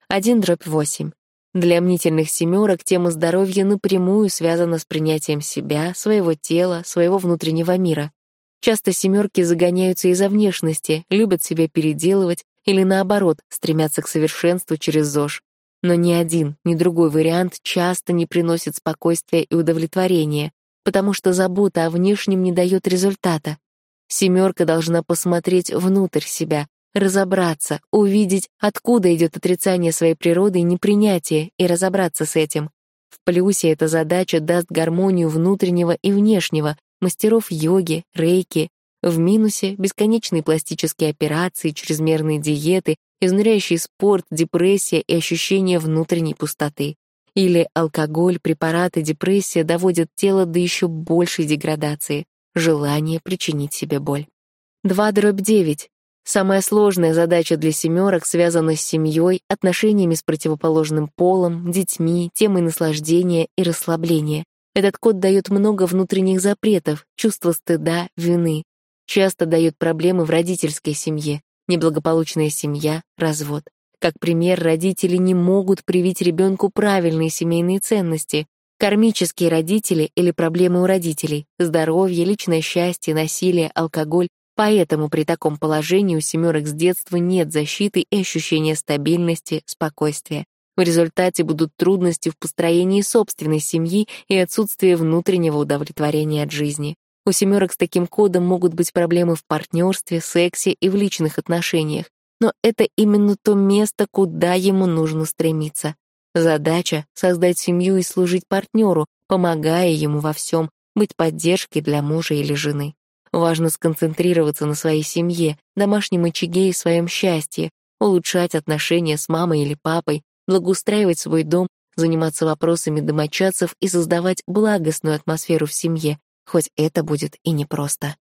1 дробь 8. Для мнительных семерок тема здоровья напрямую связана с принятием себя, своего тела, своего внутреннего мира. Часто семерки загоняются из-за внешности, любят себя переделывать или, наоборот, стремятся к совершенству через ЗОЖ. Но ни один, ни другой вариант часто не приносит спокойствия и удовлетворения, потому что забота о внешнем не дает результата. Семерка должна посмотреть внутрь себя, разобраться, увидеть, откуда идет отрицание своей природы и непринятие, и разобраться с этим. В плюсе эта задача даст гармонию внутреннего и внешнего, мастеров йоги, рейки. В минусе — бесконечные пластические операции, чрезмерные диеты, изнуряющий спорт, депрессия и ощущение внутренней пустоты. Или алкоголь, препараты, депрессия доводят тело до еще большей деградации, желание причинить себе боль. 2 дробь 9. Самая сложная задача для семерок связана с семьей, отношениями с противоположным полом, детьми, темой наслаждения и расслабления. Этот код дает много внутренних запретов, чувство стыда, вины. Часто дает проблемы в родительской семье, неблагополучная семья, развод. Как пример, родители не могут привить ребенку правильные семейные ценности. Кармические родители или проблемы у родителей, здоровье, личное счастье, насилие, алкоголь. Поэтому при таком положении у семерок с детства нет защиты и ощущения стабильности, спокойствия. В результате будут трудности в построении собственной семьи и отсутствие внутреннего удовлетворения от жизни. У семерок с таким кодом могут быть проблемы в партнерстве, сексе и в личных отношениях. Но это именно то место, куда ему нужно стремиться. Задача — создать семью и служить партнеру, помогая ему во всем, быть поддержкой для мужа или жены. Важно сконцентрироваться на своей семье, домашнем очаге и своем счастье, улучшать отношения с мамой или папой, благоустраивать свой дом, заниматься вопросами домочадцев и создавать благостную атмосферу в семье, хоть это будет и непросто.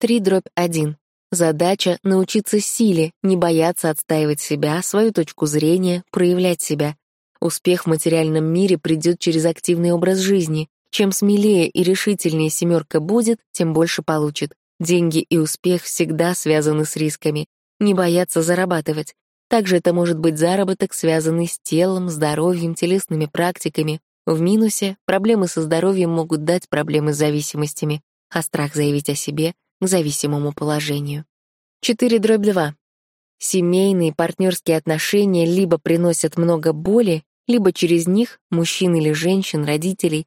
3 дробь 1. Задача — научиться силе, не бояться отстаивать себя, свою точку зрения, проявлять себя. Успех в материальном мире придет через активный образ жизни. Чем смелее и решительнее семерка будет, тем больше получит. Деньги и успех всегда связаны с рисками. Не бояться зарабатывать. Также это может быть заработок, связанный с телом, здоровьем, телесными практиками. В минусе проблемы со здоровьем могут дать проблемы с зависимостями, а страх заявить о себе — к зависимому положению. 4 дробь 2. Семейные партнерские отношения либо приносят много боли, либо через них мужчин или женщин, родителей.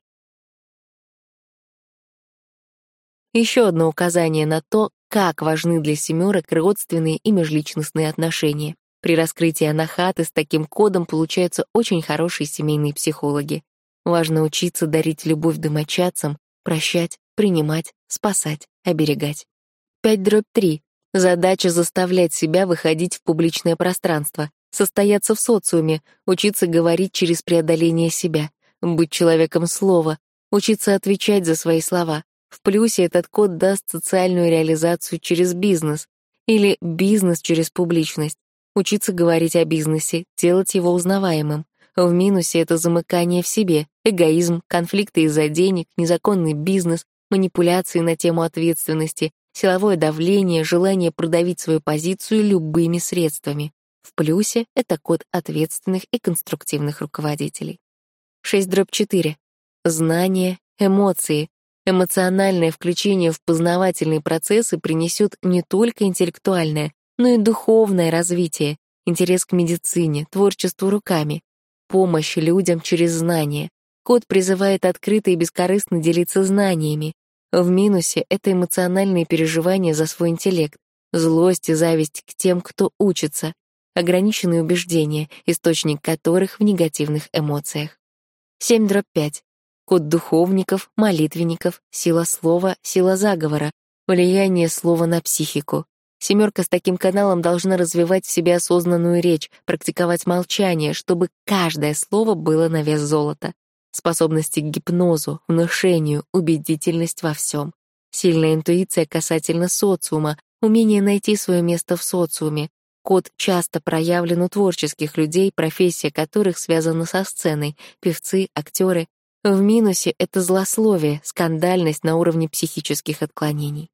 Еще одно указание на то, как важны для семерок родственные и межличностные отношения. При раскрытии анахаты с таким кодом получаются очень хорошие семейные психологи. Важно учиться дарить любовь домочадцам, прощать, принимать, спасать, оберегать. 5 дробь 3. Задача заставлять себя выходить в публичное пространство, состояться в социуме, учиться говорить через преодоление себя, быть человеком слова, учиться отвечать за свои слова. В плюсе этот код даст социальную реализацию через бизнес или бизнес через публичность учиться говорить о бизнесе, делать его узнаваемым. В минусе это замыкание в себе, эгоизм, конфликты из-за денег, незаконный бизнес, манипуляции на тему ответственности, силовое давление, желание продавить свою позицию любыми средствами. В плюсе это код ответственных и конструктивных руководителей. 6 дробь 4. Знания, эмоции. Эмоциональное включение в познавательные процессы принесет не только интеллектуальное, но и духовное развитие, интерес к медицине, творчеству руками, помощь людям через знания. Код призывает открыто и бескорыстно делиться знаниями. В минусе — это эмоциональные переживания за свой интеллект, злость и зависть к тем, кто учится, ограниченные убеждения, источник которых в негативных эмоциях. 7 дробь 5. Код духовников, молитвенников, сила слова, сила заговора, влияние слова на психику, Семерка с таким каналом должна развивать в себе осознанную речь, практиковать молчание, чтобы каждое слово было на вес золота. Способности к гипнозу, внушению, убедительность во всем. Сильная интуиция касательно социума, умение найти свое место в социуме. Код часто проявлен у творческих людей, профессия которых связана со сценой, певцы, актеры. В минусе — это злословие, скандальность на уровне психических отклонений.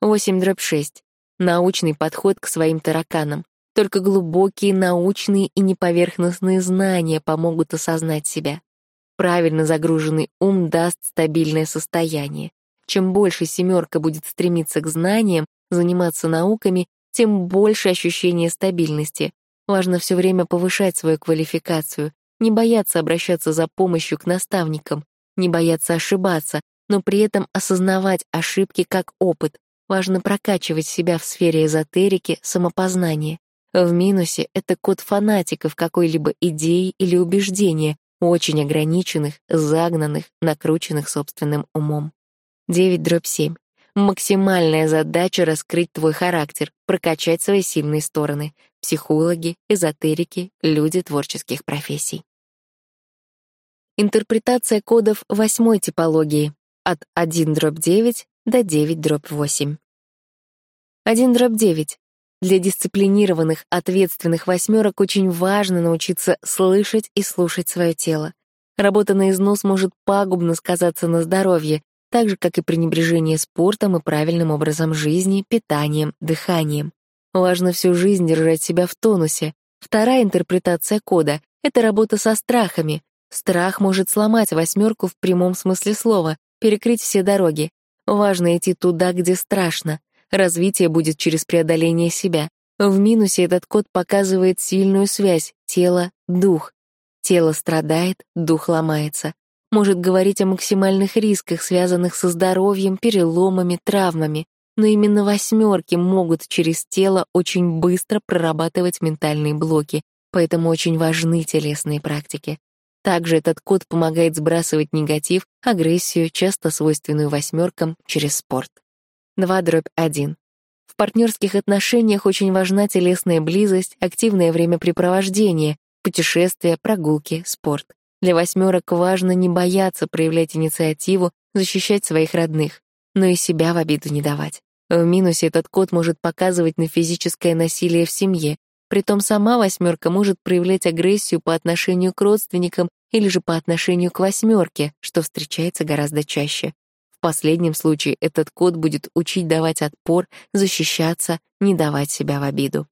8 дробь 6 научный подход к своим тараканам. Только глубокие научные и неповерхностные знания помогут осознать себя. Правильно загруженный ум даст стабильное состояние. Чем больше семерка будет стремиться к знаниям, заниматься науками, тем больше ощущение стабильности. Важно все время повышать свою квалификацию, не бояться обращаться за помощью к наставникам, не бояться ошибаться, но при этом осознавать ошибки как опыт, Важно прокачивать себя в сфере эзотерики, самопознания. В минусе — это код фанатиков какой-либо идеи или убеждения, очень ограниченных, загнанных, накрученных собственным умом. 9 дробь 7. Максимальная задача — раскрыть твой характер, прокачать свои сильные стороны. Психологи, эзотерики, люди творческих профессий. Интерпретация кодов восьмой типологии от 1 дробь 9 до 9 дробь 8. 1 дробь 9. Для дисциплинированных, ответственных восьмерок очень важно научиться слышать и слушать свое тело. Работа на износ может пагубно сказаться на здоровье, так же, как и пренебрежение спортом и правильным образом жизни, питанием, дыханием. Важно всю жизнь держать себя в тонусе. Вторая интерпретация кода — это работа со страхами. Страх может сломать восьмерку в прямом смысле слова, перекрыть все дороги. Важно идти туда, где страшно. Развитие будет через преодоление себя. В минусе этот код показывает сильную связь тело-дух. Тело страдает, дух ломается. Может говорить о максимальных рисках, связанных со здоровьем, переломами, травмами. Но именно восьмерки могут через тело очень быстро прорабатывать ментальные блоки, поэтому очень важны телесные практики. Также этот код помогает сбрасывать негатив, агрессию, часто свойственную восьмеркам, через спорт. 2 дробь 1. В партнерских отношениях очень важна телесная близость, активное времяпрепровождение, путешествия, прогулки, спорт. Для восьмерок важно не бояться проявлять инициативу, защищать своих родных, но и себя в обиду не давать. В минусе этот код может показывать на физическое насилие в семье, Притом сама восьмерка может проявлять агрессию по отношению к родственникам или же по отношению к восьмерке, что встречается гораздо чаще. В последнем случае этот код будет учить давать отпор, защищаться, не давать себя в обиду.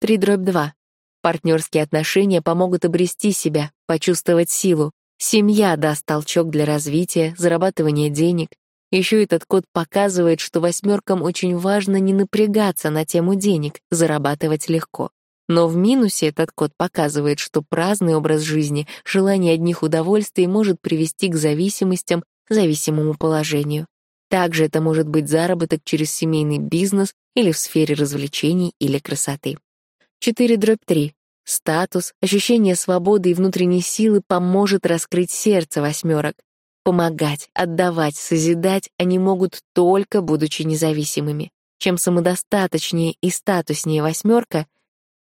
3 дробь 2. Партнерские отношения помогут обрести себя, почувствовать силу. Семья даст толчок для развития, зарабатывания денег. Еще этот код показывает, что восьмеркам очень важно не напрягаться на тему денег, зарабатывать легко. Но в минусе этот код показывает, что праздный образ жизни, желание одних удовольствий может привести к зависимостям, зависимому положению. Также это может быть заработок через семейный бизнес или в сфере развлечений или красоты. 4 дробь 3. Статус, ощущение свободы и внутренней силы поможет раскрыть сердце восьмерок. Помогать, отдавать, созидать они могут только будучи независимыми. Чем самодостаточнее и статуснее восьмерка,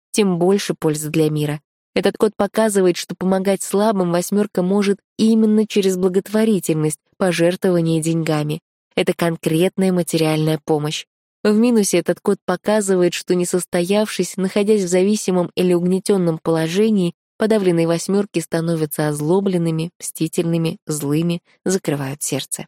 тем больше пользы для мира. Этот код показывает, что помогать слабым восьмерка может именно через благотворительность, пожертвование деньгами. Это конкретная материальная помощь. В минусе этот код показывает, что не состоявшись, находясь в зависимом или угнетенном положении, подавленные восьмерки становятся озлобленными, мстительными, злыми, закрывают сердце.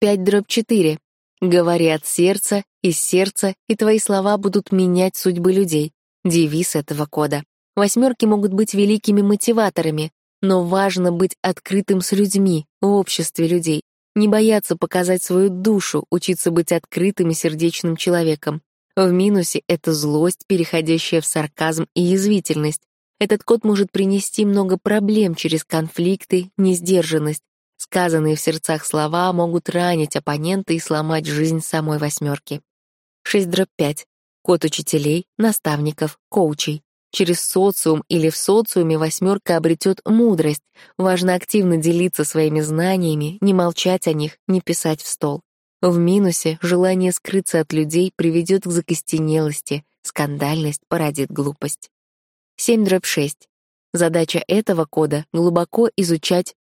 5 дробь 4. Говори от сердца, из сердца, и твои слова будут менять судьбы людей. Девиз этого кода. Восьмерки могут быть великими мотиваторами, но важно быть открытым с людьми, в обществе людей, не бояться показать свою душу, учиться быть открытым и сердечным человеком. В минусе — это злость, переходящая в сарказм и язвительность. Этот код может принести много проблем через конфликты, несдержанность. Сказанные в сердцах слова могут ранить оппонента и сломать жизнь самой восьмерки. 6 дробь 5. Код учителей, наставников, коучей. Через социум или в социуме восьмерка обретет мудрость. Важно активно делиться своими знаниями, не молчать о них, не писать в стол. В минусе желание скрыться от людей приведет к закостенелости, скандальность породит глупость. 7 дробь 6. Задача этого кода — глубоко изучать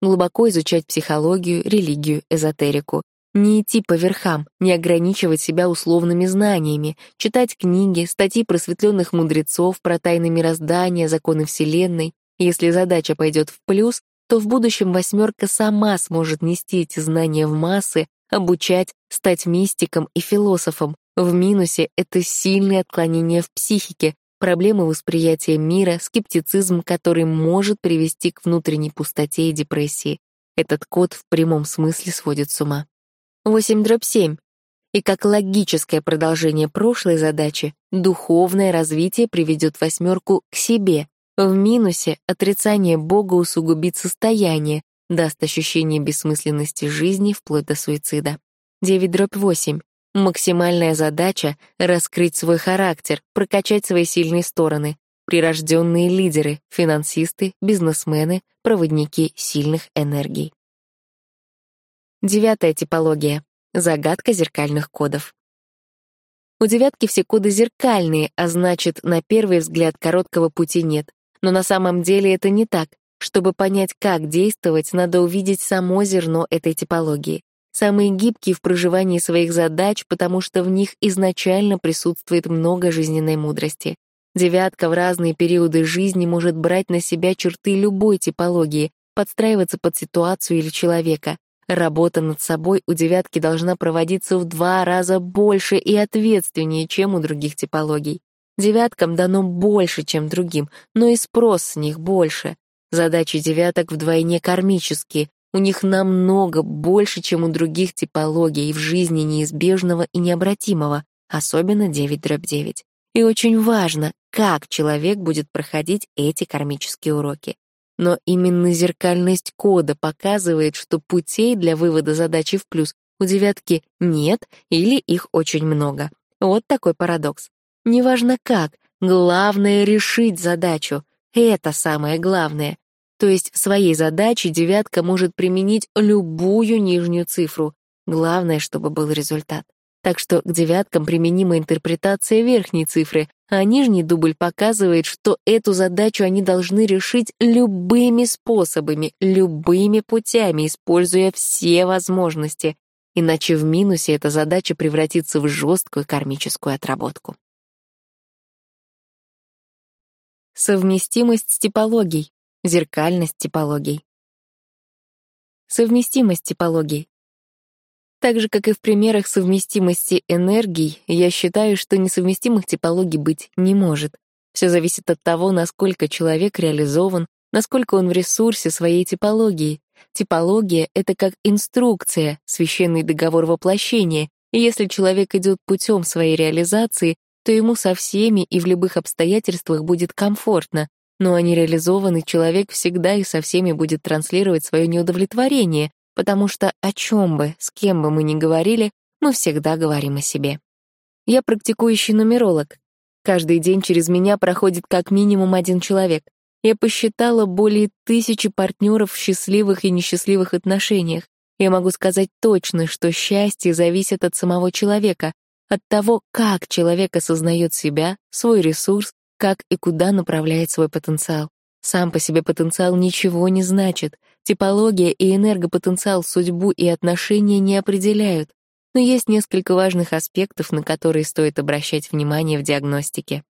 глубоко изучать психологию, религию, эзотерику, не идти по верхам, не ограничивать себя условными знаниями, читать книги, статьи просветленных мудрецов про тайны мироздания, законы Вселенной. Если задача пойдет в плюс, то в будущем восьмерка сама сможет нести эти знания в массы, обучать, стать мистиком и философом. В минусе — это сильные отклонения в психике, проблемы восприятия мира, скептицизм, который может привести к внутренней пустоте и депрессии. Этот код в прямом смысле сводит с ума. 8 дробь 7. И как логическое продолжение прошлой задачи, духовное развитие приведет восьмерку к себе. В минусе отрицание Бога усугубит состояние, даст ощущение бессмысленности жизни вплоть до суицида. 9 дробь 8. Максимальная задача — раскрыть свой характер, прокачать свои сильные стороны. Прирожденные лидеры, финансисты, бизнесмены, проводники сильных энергий. Девятая типология. Загадка зеркальных кодов. У девятки все коды зеркальные, а значит, на первый взгляд короткого пути нет. Но на самом деле это не так. Чтобы понять, как действовать, надо увидеть само зерно этой типологии. Самые гибкие в проживании своих задач, потому что в них изначально присутствует много жизненной мудрости. Девятка в разные периоды жизни может брать на себя черты любой типологии, подстраиваться под ситуацию или человека. Работа над собой у девятки должна проводиться в два раза больше и ответственнее, чем у других типологий. Девяткам дано больше, чем другим, но и спрос с них больше. Задачи девяток вдвойне кармические, у них намного больше, чем у других типологий в жизни неизбежного и необратимого, особенно 9 дробь 9. И очень важно, как человек будет проходить эти кармические уроки. Но именно зеркальность кода показывает, что путей для вывода задачи в плюс у девятки нет или их очень много. Вот такой парадокс. Неважно как, главное — решить задачу. Это самое главное. То есть в своей задаче девятка может применить любую нижнюю цифру. Главное, чтобы был результат. Так что к девяткам применима интерпретация верхней цифры, а нижний дубль показывает, что эту задачу они должны решить любыми способами, любыми путями, используя все возможности. Иначе в минусе эта задача превратится в жесткую кармическую отработку. Совместимость типологий, зеркальность типологий. Совместимость типологий. Так же, как и в примерах совместимости энергий, я считаю, что несовместимых типологий быть не может. Все зависит от того, насколько человек реализован, насколько он в ресурсе своей типологии. Типология — это как инструкция, священный договор воплощения, и если человек идет путем своей реализации, то ему со всеми и в любых обстоятельствах будет комфортно, но нереализованный человек всегда и со всеми будет транслировать свое неудовлетворение, потому что о чем бы, с кем бы мы ни говорили, мы всегда говорим о себе. Я практикующий нумеролог. Каждый день через меня проходит как минимум один человек. Я посчитала более тысячи партнеров в счастливых и несчастливых отношениях. Я могу сказать точно, что счастье зависит от самого человека, от того, как человек осознает себя, свой ресурс, как и куда направляет свой потенциал. Сам по себе потенциал ничего не значит. Типология и энергопотенциал судьбу и отношения не определяют. Но есть несколько важных аспектов, на которые стоит обращать внимание в диагностике.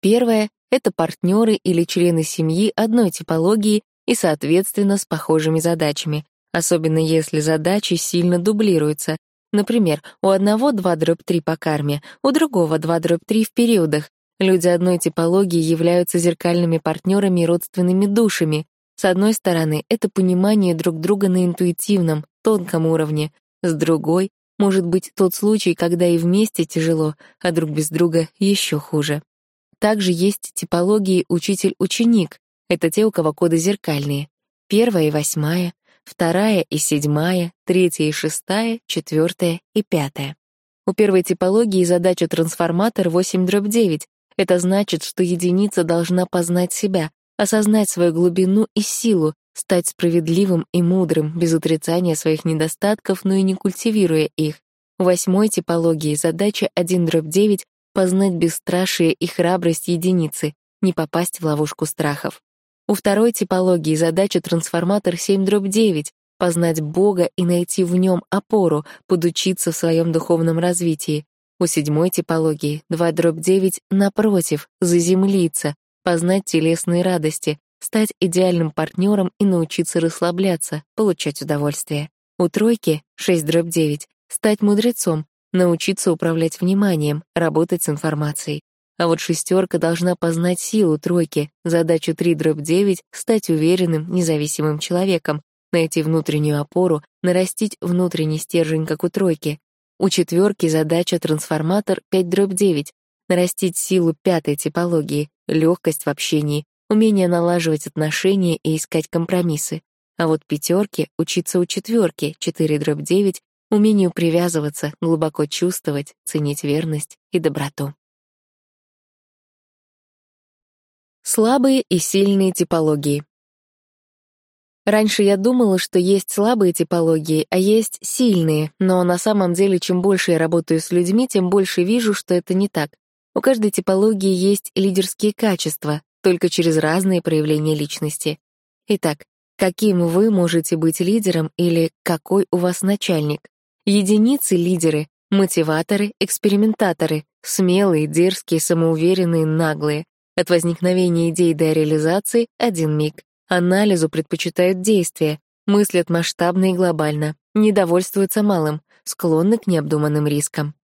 Первое — это партнеры или члены семьи одной типологии и, соответственно, с похожими задачами, особенно если задачи сильно дублируются. Например, у одного 2 дробь 3 по карме, у другого 2 дробь 3 в периодах, Люди одной типологии являются зеркальными партнерами и родственными душами. С одной стороны, это понимание друг друга на интуитивном, тонком уровне. С другой, может быть тот случай, когда и вместе тяжело, а друг без друга еще хуже. Также есть типологии учитель-ученик. Это те, у кого коды зеркальные. Первая и восьмая, вторая и седьмая, третья и шестая, четвертая и пятая. У первой типологии задача трансформатор 8 дробь 9, это значит, что единица должна познать себя, осознать свою глубину и силу, стать справедливым и мудрым, без отрицания своих недостатков, но и не культивируя их. В восьмой типологии задача 1 дробь 9 — познать бесстрашие и храбрость единицы, не попасть в ловушку страхов. У второй типологии задача трансформатор 7 дробь 9 — познать Бога и найти в нем опору, подучиться в своем духовном развитии. У седьмой типологии 2 дробь 9 напротив, заземлиться, познать телесные радости, стать идеальным партнером и научиться расслабляться, получать удовольствие. У тройки 6 дробь 9 стать мудрецом, научиться управлять вниманием, работать с информацией. А вот шестерка должна познать силу тройки, задачу 3 дробь 9 стать уверенным, независимым человеком, найти внутреннюю опору, нарастить внутренний стержень, как у тройки, у четверки задача трансформатор 5 дробь 9 — нарастить силу пятой типологии, легкость в общении, умение налаживать отношения и искать компромиссы. А вот пятерки — учиться у четверки 4 дробь 9 умению привязываться, глубоко чувствовать, ценить верность и доброту. Слабые и сильные типологии. Раньше я думала, что есть слабые типологии, а есть сильные, но на самом деле, чем больше я работаю с людьми, тем больше вижу, что это не так. У каждой типологии есть лидерские качества, только через разные проявления личности. Итак, каким вы можете быть лидером или какой у вас начальник? Единицы — лидеры, мотиваторы, экспериментаторы, смелые, дерзкие, самоуверенные, наглые. От возникновения идей до реализации — один миг. Анализу предпочитают действия, мыслят масштабно и глобально, недовольствуются малым, склонны к необдуманным рискам.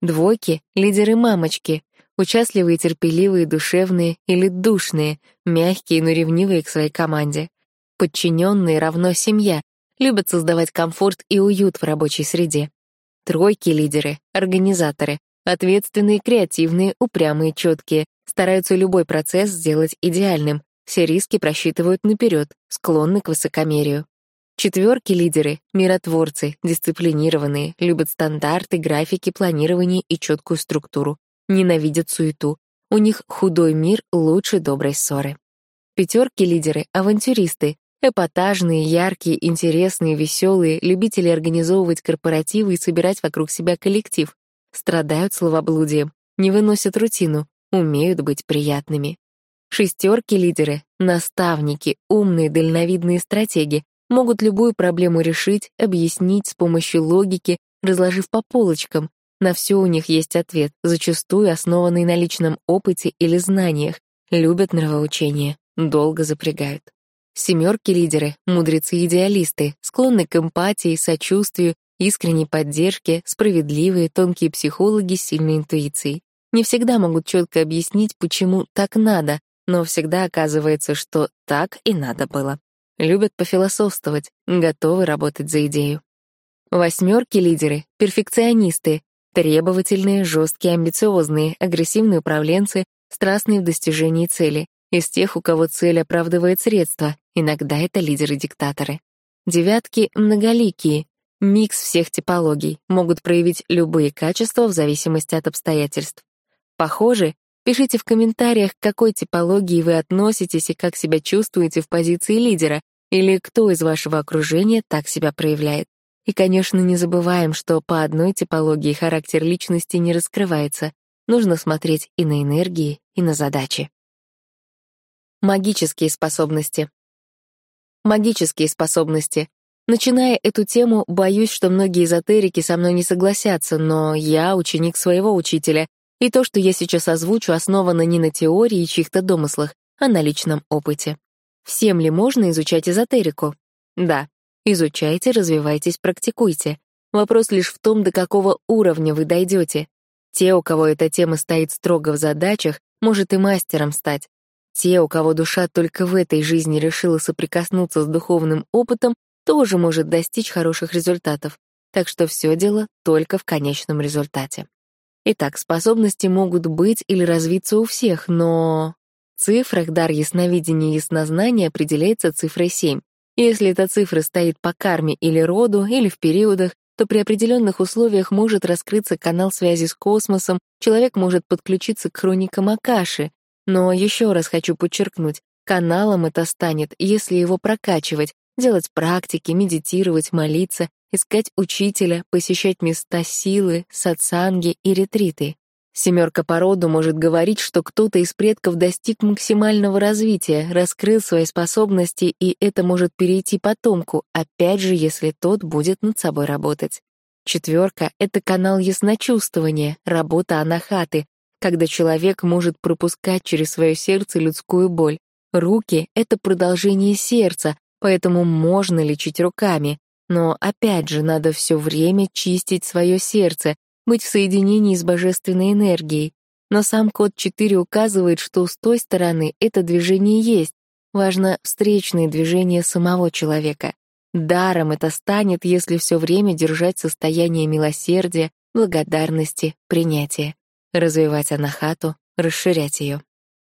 Двойки — лидеры-мамочки, участливые, терпеливые, душевные или душные, мягкие, но ревнивые к своей команде. Подчиненные равно семья, любят создавать комфорт и уют в рабочей среде. Тройки — лидеры, организаторы, ответственные, креативные, упрямые, четкие, стараются любой процесс сделать идеальным, все риски просчитывают наперед, склонны к высокомерию. Четверки лидеры — миротворцы, дисциплинированные, любят стандарты, графики, планирование и четкую структуру, ненавидят суету. У них худой мир лучше доброй ссоры. Пятерки лидеры — авантюристы, эпатажные, яркие, интересные, веселые, любители организовывать корпоративы и собирать вокруг себя коллектив. Страдают словоблудием, не выносят рутину, умеют быть приятными. Шестерки лидеры, наставники, умные, дальновидные стратеги, могут любую проблему решить, объяснить с помощью логики, разложив по полочкам. На все у них есть ответ, зачастую основанный на личном опыте или знаниях. Любят нравоучения, долго запрягают. Семерки лидеры, мудрецы-идеалисты, склонны к эмпатии, сочувствию, искренней поддержке, справедливые, тонкие психологи с сильной интуицией. Не всегда могут четко объяснить, почему так надо, но всегда оказывается, что так и надо было. Любят пофилософствовать, готовы работать за идею. Восьмерки лидеры — перфекционисты, требовательные, жесткие, амбициозные, агрессивные управленцы, страстные в достижении цели, из тех, у кого цель оправдывает средства, иногда это лидеры-диктаторы. Девятки — многоликие, микс всех типологий, могут проявить любые качества в зависимости от обстоятельств. Похожи Пишите в комментариях, к какой типологии вы относитесь и как себя чувствуете в позиции лидера, или кто из вашего окружения так себя проявляет. И, конечно, не забываем, что по одной типологии характер личности не раскрывается. Нужно смотреть и на энергии, и на задачи. Магические способности. Магические способности. Начиная эту тему, боюсь, что многие эзотерики со мной не согласятся, но я ученик своего учителя, и то, что я сейчас озвучу, основано не на теории и чьих-то домыслах, а на личном опыте. Всем ли можно изучать эзотерику? Да. Изучайте, развивайтесь, практикуйте. Вопрос лишь в том, до какого уровня вы дойдете. Те, у кого эта тема стоит строго в задачах, может и мастером стать. Те, у кого душа только в этой жизни решила соприкоснуться с духовным опытом, тоже может достичь хороших результатов. Так что все дело только в конечном результате. Итак, способности могут быть или развиться у всех, но... В цифрах дар ясновидения и яснознания определяется цифрой 7. Если эта цифра стоит по карме или роду, или в периодах, то при определенных условиях может раскрыться канал связи с космосом, человек может подключиться к хроникам Акаши. Но еще раз хочу подчеркнуть, каналом это станет, если его прокачивать, делать практики, медитировать, молиться, искать учителя, посещать места силы, сатсанги и ретриты. Семерка по роду может говорить, что кто-то из предков достиг максимального развития, раскрыл свои способности, и это может перейти потомку, опять же, если тот будет над собой работать. Четверка — это канал ясночувствования, работа анахаты, когда человек может пропускать через свое сердце людскую боль. Руки — это продолжение сердца, поэтому можно лечить руками. Но опять же надо все время чистить свое сердце, быть в соединении с божественной энергией. Но сам код 4 указывает, что с той стороны это движение есть. Важно встречное движение самого человека. Даром это станет, если все время держать состояние милосердия, благодарности, принятия. Развивать анахату, расширять ее.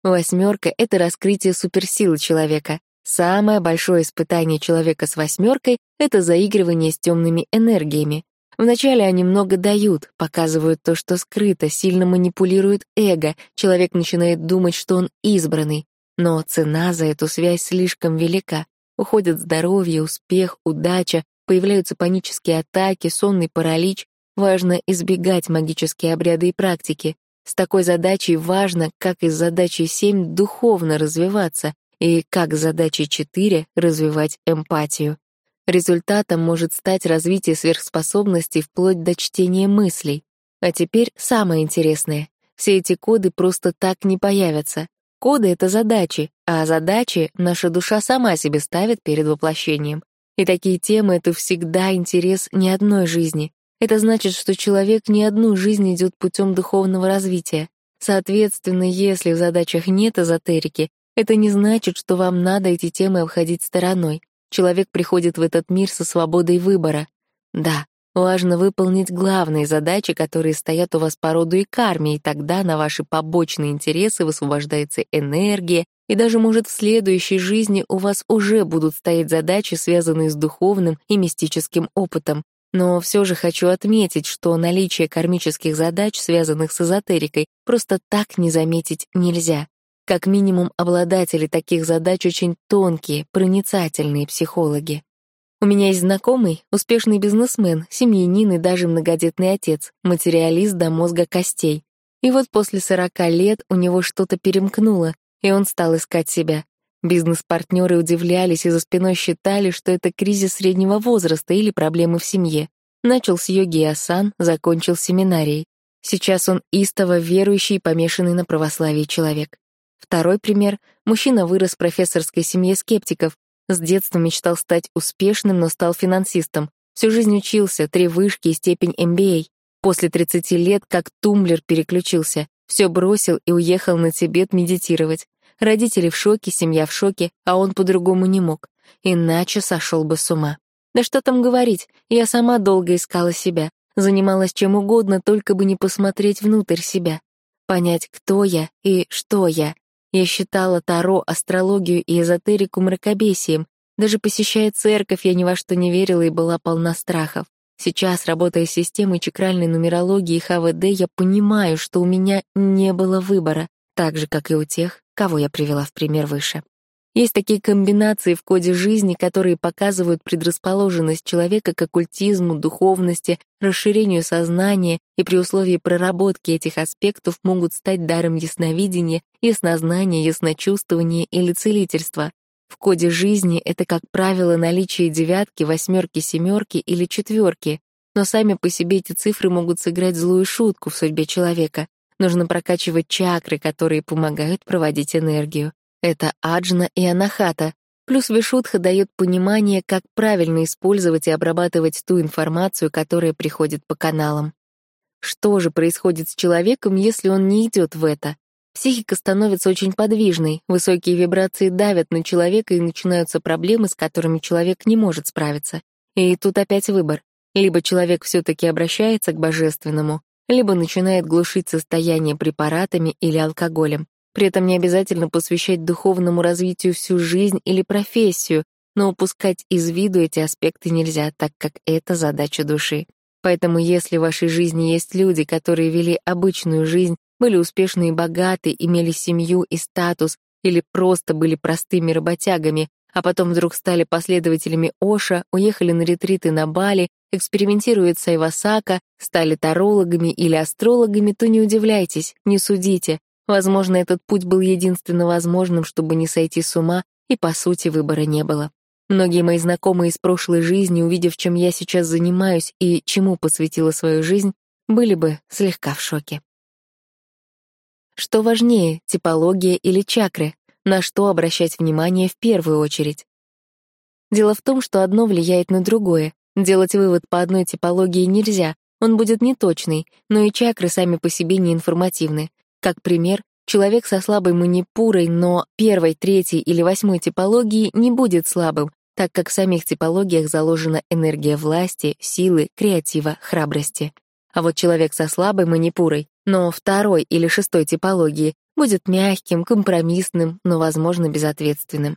Восьмерка — это раскрытие суперсилы человека. Самое большое испытание человека с восьмеркой — это заигрывание с темными энергиями. Вначале они много дают, показывают то, что скрыто, сильно манипулируют эго, человек начинает думать, что он избранный. Но цена за эту связь слишком велика. Уходят здоровье, успех, удача, появляются панические атаки, сонный паралич. Важно избегать магические обряды и практики. С такой задачей важно, как и с задачей 7, духовно развиваться, и как задача 4 развивать эмпатию. Результатом может стать развитие сверхспособностей вплоть до чтения мыслей. А теперь самое интересное. Все эти коды просто так не появятся. Коды — это задачи, а задачи наша душа сама себе ставит перед воплощением. И такие темы — это всегда интерес ни одной жизни. Это значит, что человек не одну жизнь идет путем духовного развития. Соответственно, если в задачах нет эзотерики, это не значит, что вам надо эти темы обходить стороной. Человек приходит в этот мир со свободой выбора. Да, важно выполнить главные задачи, которые стоят у вас по роду и карме, и тогда на ваши побочные интересы высвобождается энергия, и даже, может, в следующей жизни у вас уже будут стоять задачи, связанные с духовным и мистическим опытом. Но все же хочу отметить, что наличие кармических задач, связанных с эзотерикой, просто так не заметить нельзя. Как минимум, обладатели таких задач очень тонкие, проницательные психологи. У меня есть знакомый, успешный бизнесмен, семьянин и даже многодетный отец, материалист до мозга костей. И вот после 40 лет у него что-то перемкнуло, и он стал искать себя. Бизнес-партнеры удивлялись и за спиной считали, что это кризис среднего возраста или проблемы в семье. Начал с йоги и асан, закончил семинарией. Сейчас он истово верующий и помешанный на православии человек. Второй пример — мужчина вырос в профессорской семье скептиков. С детства мечтал стать успешным, но стал финансистом. Всю жизнь учился, три вышки и степень MBA. После 30 лет как тумблер переключился. Все бросил и уехал на Тибет медитировать. Родители в шоке, семья в шоке, а он по-другому не мог. Иначе сошел бы с ума. Да что там говорить, я сама долго искала себя. Занималась чем угодно, только бы не посмотреть внутрь себя. Понять, кто я и что я. Я считала Таро, астрологию и эзотерику мракобесием. Даже посещая церковь, я ни во что не верила и была полна страхов. Сейчас, работая с системой чакральной нумерологии и ХВД, я понимаю, что у меня не было выбора, так же, как и у тех, кого я привела в пример выше. Есть такие комбинации в коде жизни, которые показывают предрасположенность человека к оккультизму, духовности, расширению сознания, и при условии проработки этих аспектов могут стать даром ясновидения, яснознания, ясночувствования или целительства. В коде жизни это, как правило, наличие девятки, восьмерки, семерки или четверки, но сами по себе эти цифры могут сыграть злую шутку в судьбе человека. Нужно прокачивать чакры, которые помогают проводить энергию. Это аджна и анахата. Плюс вишудха дает понимание, как правильно использовать и обрабатывать ту информацию, которая приходит по каналам. Что же происходит с человеком, если он не идет в это? Психика становится очень подвижной, высокие вибрации давят на человека и начинаются проблемы, с которыми человек не может справиться. И тут опять выбор. Либо человек все-таки обращается к божественному, либо начинает глушить состояние препаратами или алкоголем. При этом не обязательно посвящать духовному развитию всю жизнь или профессию, но упускать из виду эти аспекты нельзя, так как это задача души. Поэтому если в вашей жизни есть люди, которые вели обычную жизнь, были успешны и богаты, имели семью и статус, или просто были простыми работягами, а потом вдруг стали последователями Оша, уехали на ретриты на Бали, экспериментируют с Айвасака, стали тарологами или астрологами, то не удивляйтесь, не судите. Возможно, этот путь был единственно возможным, чтобы не сойти с ума, и, по сути, выбора не было. Многие мои знакомые из прошлой жизни, увидев, чем я сейчас занимаюсь и чему посвятила свою жизнь, были бы слегка в шоке. Что важнее, типология или чакры? На что обращать внимание в первую очередь? Дело в том, что одно влияет на другое. Делать вывод по одной типологии нельзя, он будет неточный, но и чакры сами по себе не информативны. Как пример, человек со слабой манипурой, но первой, третьей или восьмой типологии не будет слабым, так как в самих типологиях заложена энергия власти, силы, креатива, храбрости. А вот человек со слабой манипурой, но второй или шестой типологии, будет мягким, компромиссным, но, возможно, безответственным.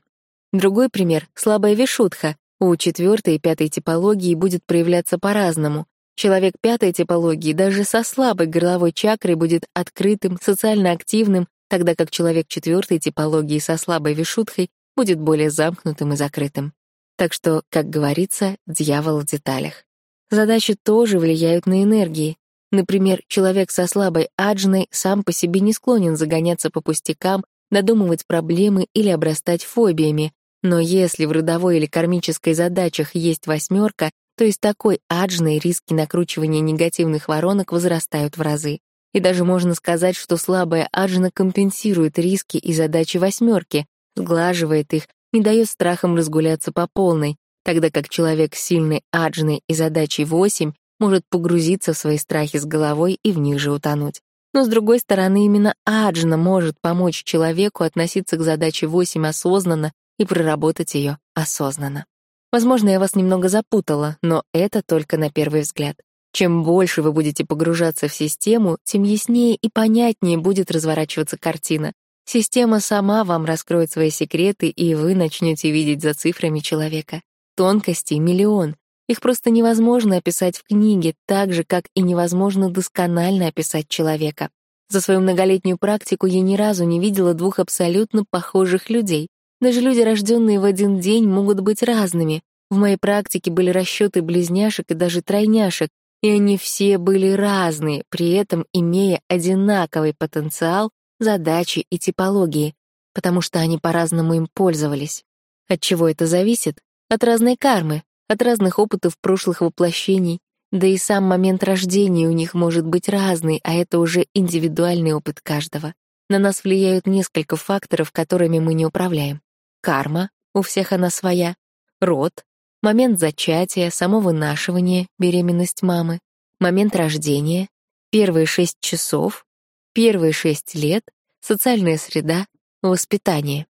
Другой пример — слабая вишутха. У четвертой и пятой типологии будет проявляться по-разному. Человек пятой типологии даже со слабой горловой чакрой будет открытым, социально активным, тогда как человек четвертой типологии со слабой вишутхой будет более замкнутым и закрытым. Так что, как говорится, дьявол в деталях. Задачи тоже влияют на энергии. Например, человек со слабой аджной сам по себе не склонен загоняться по пустякам, додумывать проблемы или обрастать фобиями. Но если в родовой или кармической задачах есть восьмерка, то из такой аджной риски накручивания негативных воронок возрастают в разы. И даже можно сказать, что слабая аджна компенсирует риски и задачи восьмерки, сглаживает их, не дает страхам разгуляться по полной, тогда как человек с сильной аджной и задачей восемь может погрузиться в свои страхи с головой и в них же утонуть. Но, с другой стороны, именно аджна может помочь человеку относиться к задаче восемь осознанно и проработать ее осознанно. Возможно, я вас немного запутала, но это только на первый взгляд. Чем больше вы будете погружаться в систему, тем яснее и понятнее будет разворачиваться картина. Система сама вам раскроет свои секреты, и вы начнете видеть за цифрами человека. Тонкостей миллион. Их просто невозможно описать в книге, так же, как и невозможно досконально описать человека. За свою многолетнюю практику я ни разу не видела двух абсолютно похожих людей. Даже люди, рожденные в один день, могут быть разными. В моей практике были расчеты близняшек и даже тройняшек, и они все были разные, при этом имея одинаковый потенциал, задачи и типологии, потому что они по-разному им пользовались. От чего это зависит? От разной кармы, от разных опытов прошлых воплощений, да и сам момент рождения у них может быть разный, а это уже индивидуальный опыт каждого. На нас влияют несколько факторов, которыми мы не управляем. Карма, у всех она своя, род, момент зачатия, само вынашивание, беременность мамы, момент рождения, первые шесть часов, первые шесть лет, социальная среда, воспитание.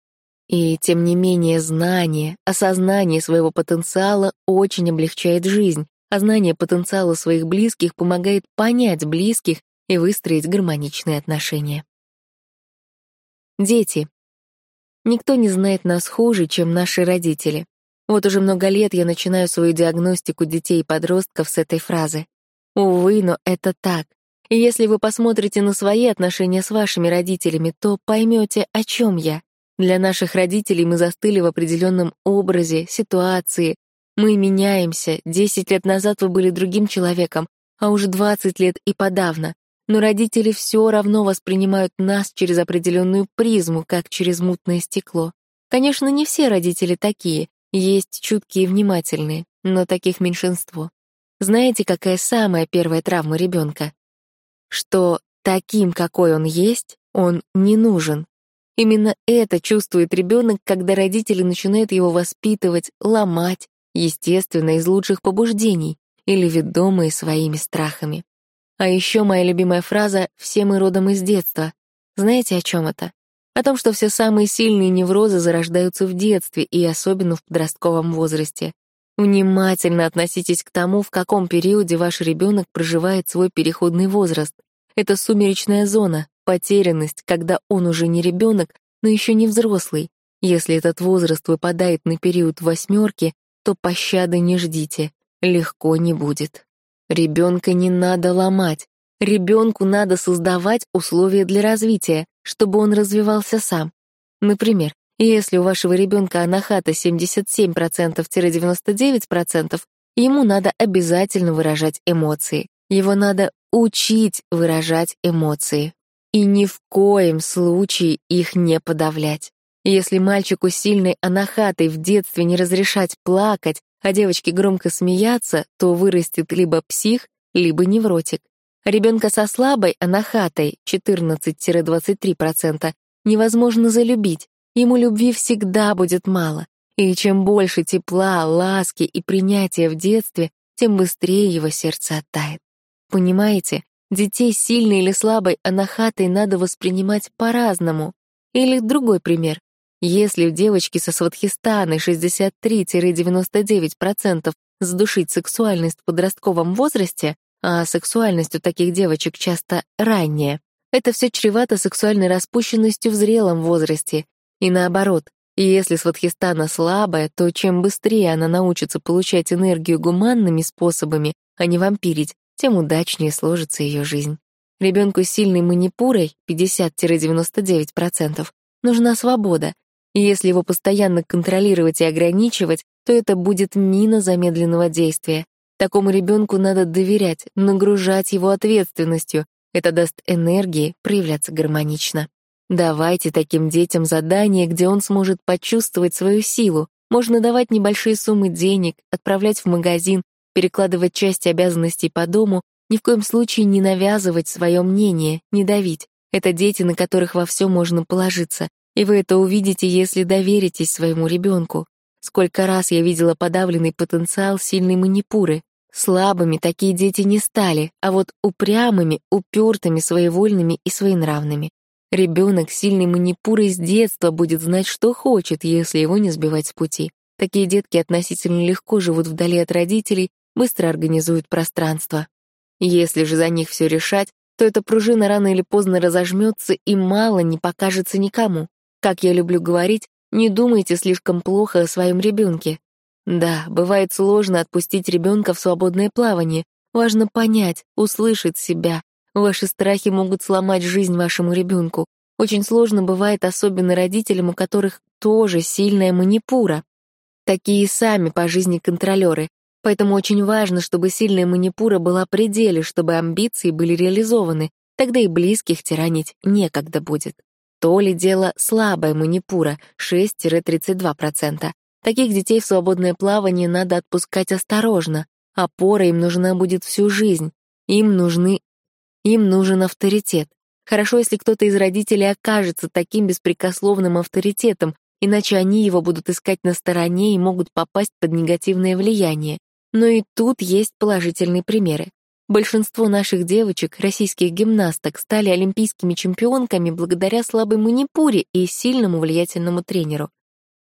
И, тем не менее, знание, осознание своего потенциала очень облегчает жизнь, а знание потенциала своих близких помогает понять близких и выстроить гармоничные отношения. Дети. Никто не знает нас хуже, чем наши родители. Вот уже много лет я начинаю свою диагностику детей и подростков с этой фразы. Увы, но это так. И если вы посмотрите на свои отношения с вашими родителями, то поймете, о чем я. Для наших родителей мы застыли в определенном образе, ситуации. Мы меняемся. Десять лет назад вы были другим человеком, а уже двадцать лет и подавно но родители все равно воспринимают нас через определенную призму, как через мутное стекло. Конечно, не все родители такие, есть чуткие и внимательные, но таких меньшинство. Знаете, какая самая первая травма ребенка? Что таким, какой он есть, он не нужен. Именно это чувствует ребенок, когда родители начинают его воспитывать, ломать, естественно, из лучших побуждений или ведомые своими страхами. А еще моя любимая фраза «все мы родом из детства». Знаете, о чем это? О том, что все самые сильные неврозы зарождаются в детстве и особенно в подростковом возрасте. Внимательно относитесь к тому, в каком периоде ваш ребенок проживает свой переходный возраст. Это сумеречная зона, потерянность, когда он уже не ребенок, но еще не взрослый. Если этот возраст выпадает на период восьмерки, то пощады не ждите, легко не будет. Ребенка не надо ломать. Ребенку надо создавать условия для развития, чтобы он развивался сам. Например, если у вашего ребенка анахата 77%-99%, ему надо обязательно выражать эмоции. Его надо учить выражать эмоции. И ни в коем случае их не подавлять. Если мальчику сильной анахатой в детстве не разрешать плакать, а девочки громко смеяться, то вырастет либо псих, либо невротик. Ребенка со слабой анахатой 14-23% невозможно залюбить, ему любви всегда будет мало. И чем больше тепла, ласки и принятия в детстве, тем быстрее его сердце оттает. Понимаете, детей сильной или слабой анахатой надо воспринимать по-разному. Или другой пример. Если у девочки со Сватхистаны 63-99% сдушить сексуальность в подростковом возрасте, а сексуальность у таких девочек часто ранняя, это все чревато сексуальной распущенностью в зрелом возрасте. И наоборот, если Сватхистана слабая, то чем быстрее она научится получать энергию гуманными способами, а не вампирить, тем удачнее сложится ее жизнь. Ребенку с сильной манипурой, 50-99%, нужна свобода, и если его постоянно контролировать и ограничивать, то это будет мина замедленного действия. Такому ребенку надо доверять, нагружать его ответственностью. Это даст энергии проявляться гармонично. Давайте таким детям задание, где он сможет почувствовать свою силу. Можно давать небольшие суммы денег, отправлять в магазин, перекладывать часть обязанностей по дому, ни в коем случае не навязывать свое мнение, не давить. Это дети, на которых во все можно положиться, и вы это увидите, если доверитесь своему ребенку. Сколько раз я видела подавленный потенциал сильной манипуры. Слабыми такие дети не стали, а вот упрямыми, упертыми, своевольными и своенравными. Ребенок сильной манипурой с детства будет знать, что хочет, если его не сбивать с пути. Такие детки относительно легко живут вдали от родителей, быстро организуют пространство. Если же за них все решать, то эта пружина рано или поздно разожмется и мало не покажется никому. Как я люблю говорить, не думайте слишком плохо о своем ребенке. Да, бывает сложно отпустить ребенка в свободное плавание. Важно понять, услышать себя. Ваши страхи могут сломать жизнь вашему ребенку. Очень сложно бывает, особенно родителям, у которых тоже сильная манипура. Такие сами по жизни контролеры. Поэтому очень важно, чтобы сильная манипура была при деле, чтобы амбиции были реализованы, тогда и близких тиранить некогда будет. То ли дело слабая манипура, 6-32%. Таких детей в свободное плавание надо отпускать осторожно. Опора им нужна будет всю жизнь. Им нужны... Им нужен авторитет. Хорошо, если кто-то из родителей окажется таким беспрекословным авторитетом, иначе они его будут искать на стороне и могут попасть под негативное влияние. Но и тут есть положительные примеры. Большинство наших девочек, российских гимнасток, стали олимпийскими чемпионками благодаря слабой манипуре и сильному влиятельному тренеру.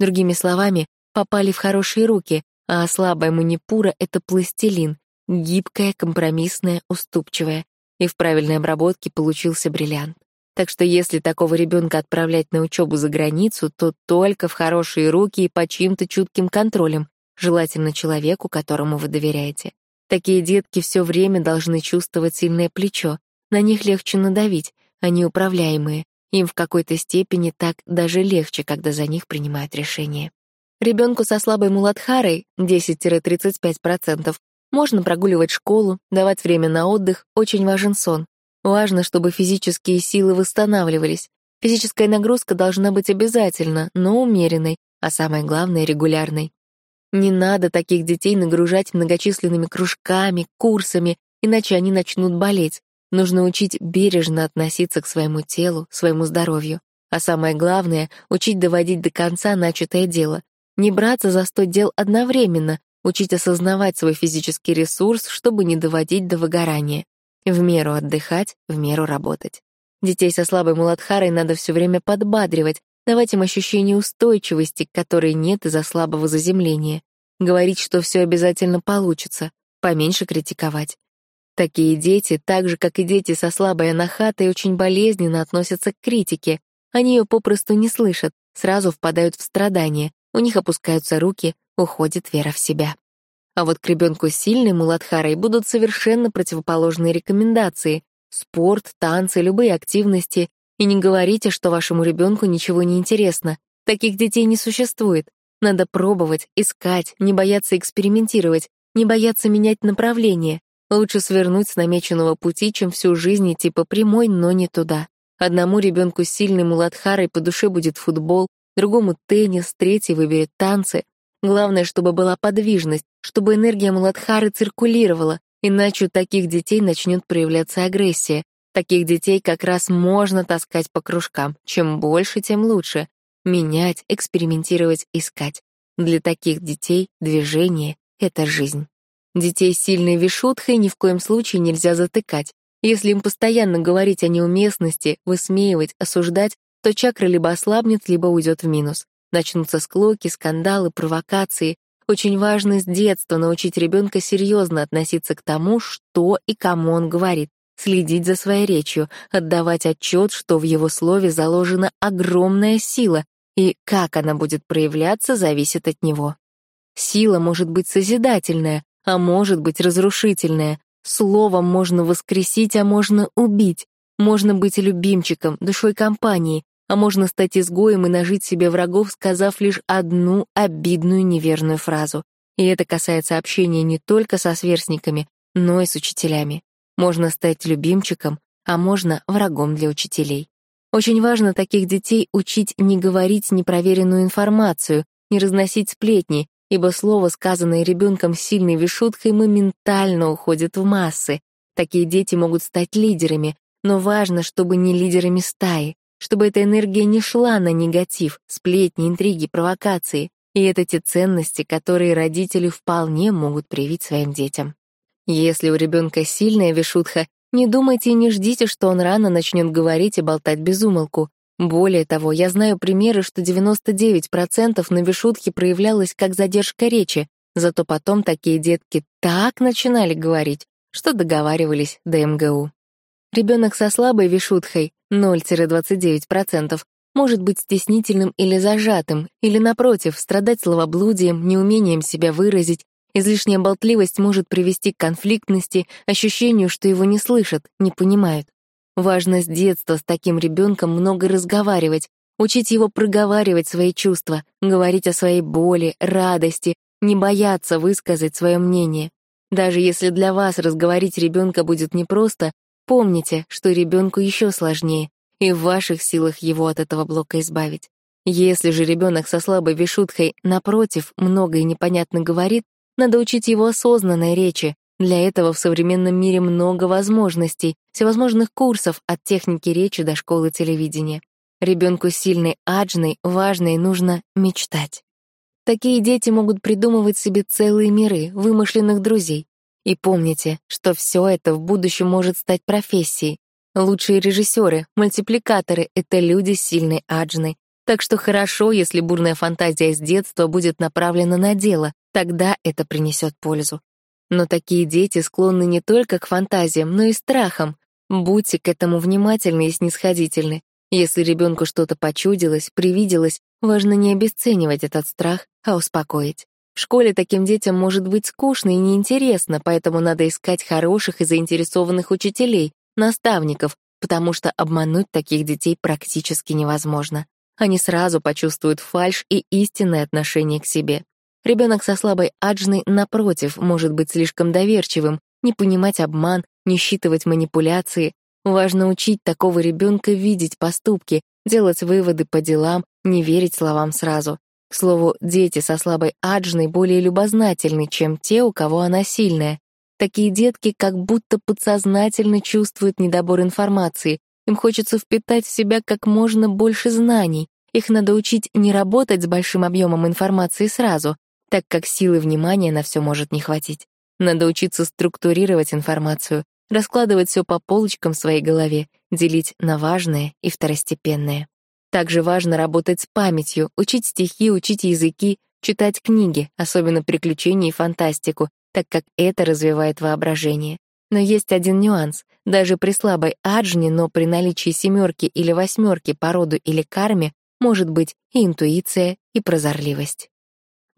Другими словами, попали в хорошие руки, а слабая манипура — это пластилин, гибкая, компромиссная, уступчивая. И в правильной обработке получился бриллиант. Так что если такого ребенка отправлять на учебу за границу, то только в хорошие руки и по чьим-то чутким контролем, желательно человеку, которому вы доверяете. Такие детки все время должны чувствовать сильное плечо, на них легче надавить, они управляемые, им в какой-то степени так даже легче, когда за них принимают решения. Ребенку со слабой муладхарой, 10-35%, можно прогуливать школу, давать время на отдых, очень важен сон. Важно, чтобы физические силы восстанавливались. Физическая нагрузка должна быть обязательно, но умеренной, а самое главное — регулярной. Не надо таких детей нагружать многочисленными кружками, курсами, иначе они начнут болеть. Нужно учить бережно относиться к своему телу, своему здоровью. А самое главное — учить доводить до конца начатое дело. Не браться за сто дел одновременно, учить осознавать свой физический ресурс, чтобы не доводить до выгорания. В меру отдыхать, в меру работать. Детей со слабой муладхарой надо все время подбадривать, давать им ощущение устойчивости, которой нет из-за слабого заземления, говорить, что все обязательно получится, поменьше критиковать. Такие дети, так же, как и дети со слабой анахатой, очень болезненно относятся к критике. Они ее попросту не слышат, сразу впадают в страдания, у них опускаются руки, уходит вера в себя. А вот к ребенку с сильной муладхарой будут совершенно противоположные рекомендации. Спорт, танцы, любые активности, и не говорите, что вашему ребенку ничего не интересно. Таких детей не существует. Надо пробовать, искать, не бояться экспериментировать, не бояться менять направление. Лучше свернуть с намеченного пути, чем всю жизнь идти по прямой, но не туда. Одному ребенку с сильной муладхарой по душе будет футбол, другому теннис, третий выберет танцы. Главное, чтобы была подвижность, чтобы энергия муладхары циркулировала, иначе у таких детей начнет проявляться агрессия, Таких детей как раз можно таскать по кружкам. Чем больше, тем лучше. Менять, экспериментировать, искать. Для таких детей движение — это жизнь. Детей сильной вишутхой ни в коем случае нельзя затыкать. Если им постоянно говорить о неуместности, высмеивать, осуждать, то чакра либо ослабнет, либо уйдет в минус. Начнутся склоки, скандалы, провокации. Очень важно с детства научить ребенка серьезно относиться к тому, что и кому он говорит следить за своей речью, отдавать отчет, что в его слове заложена огромная сила, и как она будет проявляться, зависит от него. Сила может быть созидательная, а может быть разрушительная. Словом можно воскресить, а можно убить. Можно быть любимчиком, душой компании, а можно стать изгоем и нажить себе врагов, сказав лишь одну обидную неверную фразу. И это касается общения не только со сверстниками, но и с учителями. Можно стать любимчиком, а можно врагом для учителей. Очень важно таких детей учить не говорить непроверенную информацию, не разносить сплетни, ибо слово, сказанное ребенком сильной вишуткой, моментально уходит в массы. Такие дети могут стать лидерами, но важно, чтобы не лидерами стаи, чтобы эта энергия не шла на негатив, сплетни, интриги, провокации. И это те ценности, которые родители вполне могут привить своим детям. Если у ребенка сильная вишутха, не думайте и не ждите, что он рано начнет говорить и болтать без умолку. Более того, я знаю примеры, что 99% на вишутхе проявлялось как задержка речи, зато потом такие детки так начинали говорить, что договаривались до МГУ. Ребенок со слабой вишутхой 0-29% может быть стеснительным или зажатым, или, напротив, страдать словоблудием, неумением себя выразить, Излишняя болтливость может привести к конфликтности, ощущению, что его не слышат, не понимают. Важно с детства с таким ребенком много разговаривать, учить его проговаривать свои чувства, говорить о своей боли, радости, не бояться высказать свое мнение. Даже если для вас разговорить ребенка будет непросто, помните, что ребенку еще сложнее, и в ваших силах его от этого блока избавить. Если же ребенок со слабой вишуткой, напротив, много и непонятно говорит, надо учить его осознанной речи. Для этого в современном мире много возможностей, всевозможных курсов от техники речи до школы телевидения. Ребенку сильной аджной, важной нужно мечтать. Такие дети могут придумывать себе целые миры, вымышленных друзей. И помните, что все это в будущем может стать профессией. Лучшие режиссеры, мультипликаторы — это люди с сильной аджной. Так что хорошо, если бурная фантазия с детства будет направлена на дело, Тогда это принесет пользу. Но такие дети склонны не только к фантазиям, но и страхам. Будьте к этому внимательны и снисходительны. Если ребенку что-то почудилось, привиделось, важно не обесценивать этот страх, а успокоить. В школе таким детям может быть скучно и неинтересно, поэтому надо искать хороших и заинтересованных учителей, наставников, потому что обмануть таких детей практически невозможно. Они сразу почувствуют фальшь и истинное отношение к себе. Ребенок со слабой аджной, напротив, может быть слишком доверчивым, не понимать обман, не считывать манипуляции. Важно учить такого ребенка видеть поступки, делать выводы по делам, не верить словам сразу. К слову, дети со слабой аджной более любознательны, чем те, у кого она сильная. Такие детки как будто подсознательно чувствуют недобор информации. Им хочется впитать в себя как можно больше знаний. Их надо учить не работать с большим объемом информации сразу, так как силы внимания на все может не хватить. Надо учиться структурировать информацию, раскладывать все по полочкам в своей голове, делить на важное и второстепенное. Также важно работать с памятью, учить стихи, учить языки, читать книги, особенно приключения и фантастику, так как это развивает воображение. Но есть один нюанс. Даже при слабой аджне, но при наличии семерки или восьмерки по роду или карме может быть и интуиция, и прозорливость.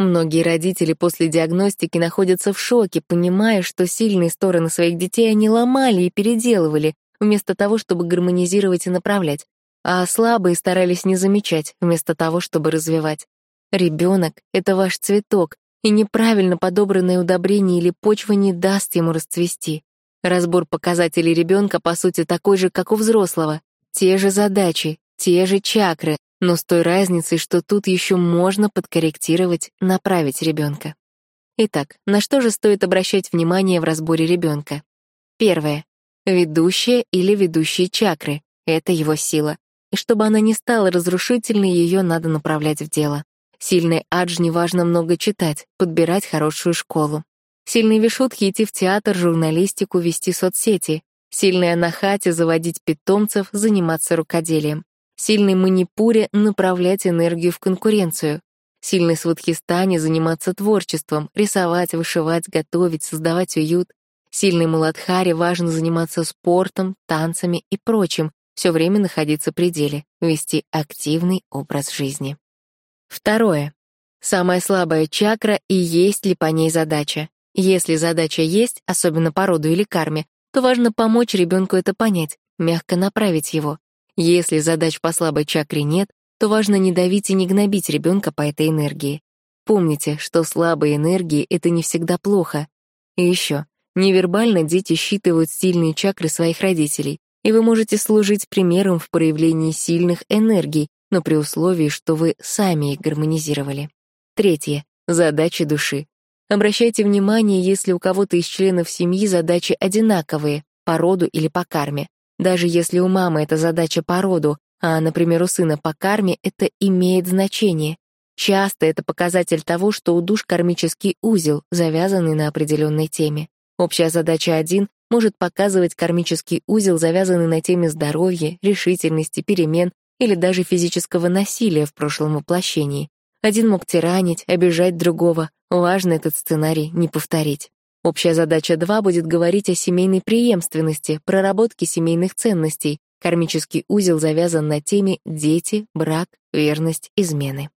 Многие родители после диагностики находятся в шоке, понимая, что сильные стороны своих детей они ломали и переделывали, вместо того, чтобы гармонизировать и направлять, а слабые старались не замечать, вместо того, чтобы развивать. Ребенок — это ваш цветок, и неправильно подобранное удобрение или почва не даст ему расцвести. Разбор показателей ребенка, по сути, такой же, как у взрослого. Те же задачи, те же чакры, но с той разницей, что тут еще можно подкорректировать, направить ребенка. Итак, на что же стоит обращать внимание в разборе ребенка? Первое. Ведущая или ведущие чакры — это его сила. И чтобы она не стала разрушительной, ее надо направлять в дело. Сильной аджне важно много читать, подбирать хорошую школу. Сильной вишутхи идти в театр, журналистику, вести соцсети. Сильной анахате заводить питомцев, заниматься рукоделием. Сильной манипуре направлять энергию в конкуренцию. Сильной сватхистане заниматься творчеством, рисовать, вышивать, готовить, создавать уют. Сильной муладхаре важно заниматься спортом, танцами и прочим, все время находиться при деле, вести активный образ жизни. Второе. Самая слабая чакра и есть ли по ней задача. Если задача есть, особенно по роду или карме, то важно помочь ребенку это понять, мягко направить его. Если задач по слабой чакре нет, то важно не давить и не гнобить ребенка по этой энергии. Помните, что слабые энергии — это не всегда плохо. И еще, невербально дети считывают сильные чакры своих родителей. и вы можете служить примером в проявлении сильных энергий, но при условии, что вы сами их гармонизировали. Третье. Задачи души. Обращайте внимание, если у кого-то из членов семьи задачи одинаковые, по роду или по карме. Даже если у мамы это задача по роду, а, например, у сына по карме, это имеет значение. Часто это показатель того, что у душ кармический узел, завязанный на определенной теме. Общая задача один может показывать кармический узел, завязанный на теме здоровья, решительности, перемен или даже физического насилия в прошлом воплощении. Один мог тиранить, обижать другого. Важно этот сценарий не повторить. Общая задача 2 будет говорить о семейной преемственности, проработке семейных ценностей. Кармический узел завязан на теме дети, брак, верность, измены.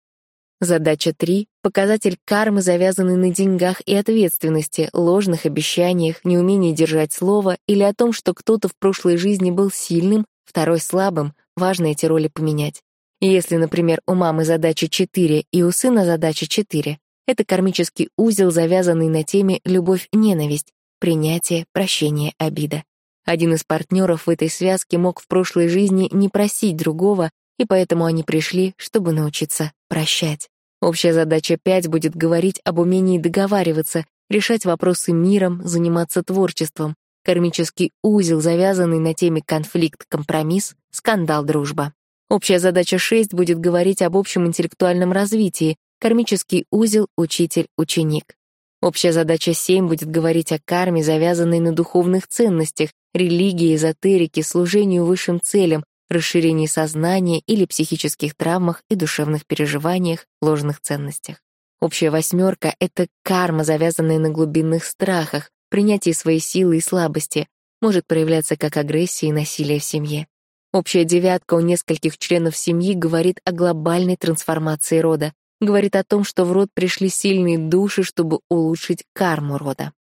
Задача 3 — показатель кармы, завязанный на деньгах и ответственности, ложных обещаниях, неумении держать слово или о том, что кто-то в прошлой жизни был сильным, второй слабым, важно эти роли поменять. если, например, у мамы задача 4 и у сына задача 4, это кармический узел, завязанный на теме «любовь-ненависть», принятие, прощение, обида. Один из партнеров в этой связке мог в прошлой жизни не просить другого, и поэтому они пришли, чтобы научиться прощать. Общая задача 5 будет говорить об умении договариваться, решать вопросы миром, заниматься творчеством. Кармический узел, завязанный на теме конфликт-компромисс, скандал-дружба. Общая задача 6 будет говорить об общем интеллектуальном развитии, кармический узел учитель-ученик. Общая задача 7 будет говорить о карме, завязанной на духовных ценностях, религии, эзотерике, служению высшим целям, расширении сознания или психических травмах и душевных переживаниях, ложных ценностях. Общая восьмерка — это карма, завязанная на глубинных страхах, принятии своей силы и слабости, может проявляться как агрессия и насилие в семье. Общая девятка у нескольких членов семьи говорит о глобальной трансформации рода, говорит о том, что в род пришли сильные души, чтобы улучшить карму рода.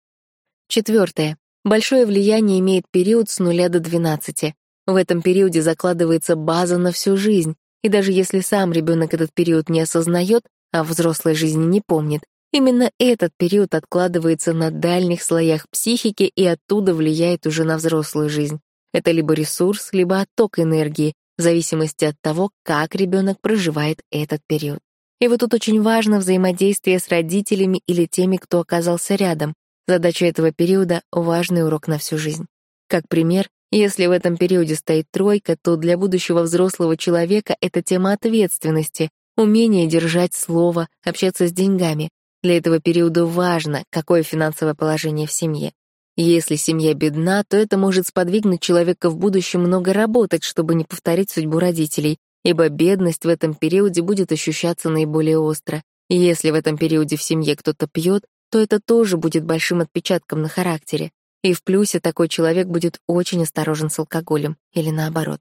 Четвертое. Большое влияние имеет период с нуля до 12. В этом периоде закладывается база на всю жизнь, и даже если сам ребенок этот период не осознает, а взрослой жизни не помнит, именно этот период откладывается на дальних слоях психики и оттуда влияет уже на взрослую жизнь. Это либо ресурс, либо отток энергии, в зависимости от того, как ребенок проживает этот период. И вот тут очень важно взаимодействие с родителями или теми, кто оказался рядом. Задача этого периода — важный урок на всю жизнь. Как пример, если в этом периоде стоит тройка, то для будущего взрослого человека это тема ответственности, умение держать слово, общаться с деньгами. Для этого периода важно, какое финансовое положение в семье. Если семья бедна, то это может сподвигнуть человека в будущем много работать, чтобы не повторить судьбу родителей, ибо бедность в этом периоде будет ощущаться наиболее остро. И если в этом периоде в семье кто-то пьет, то это тоже будет большим отпечатком на характере. И в плюсе такой человек будет очень осторожен с алкоголем, или наоборот.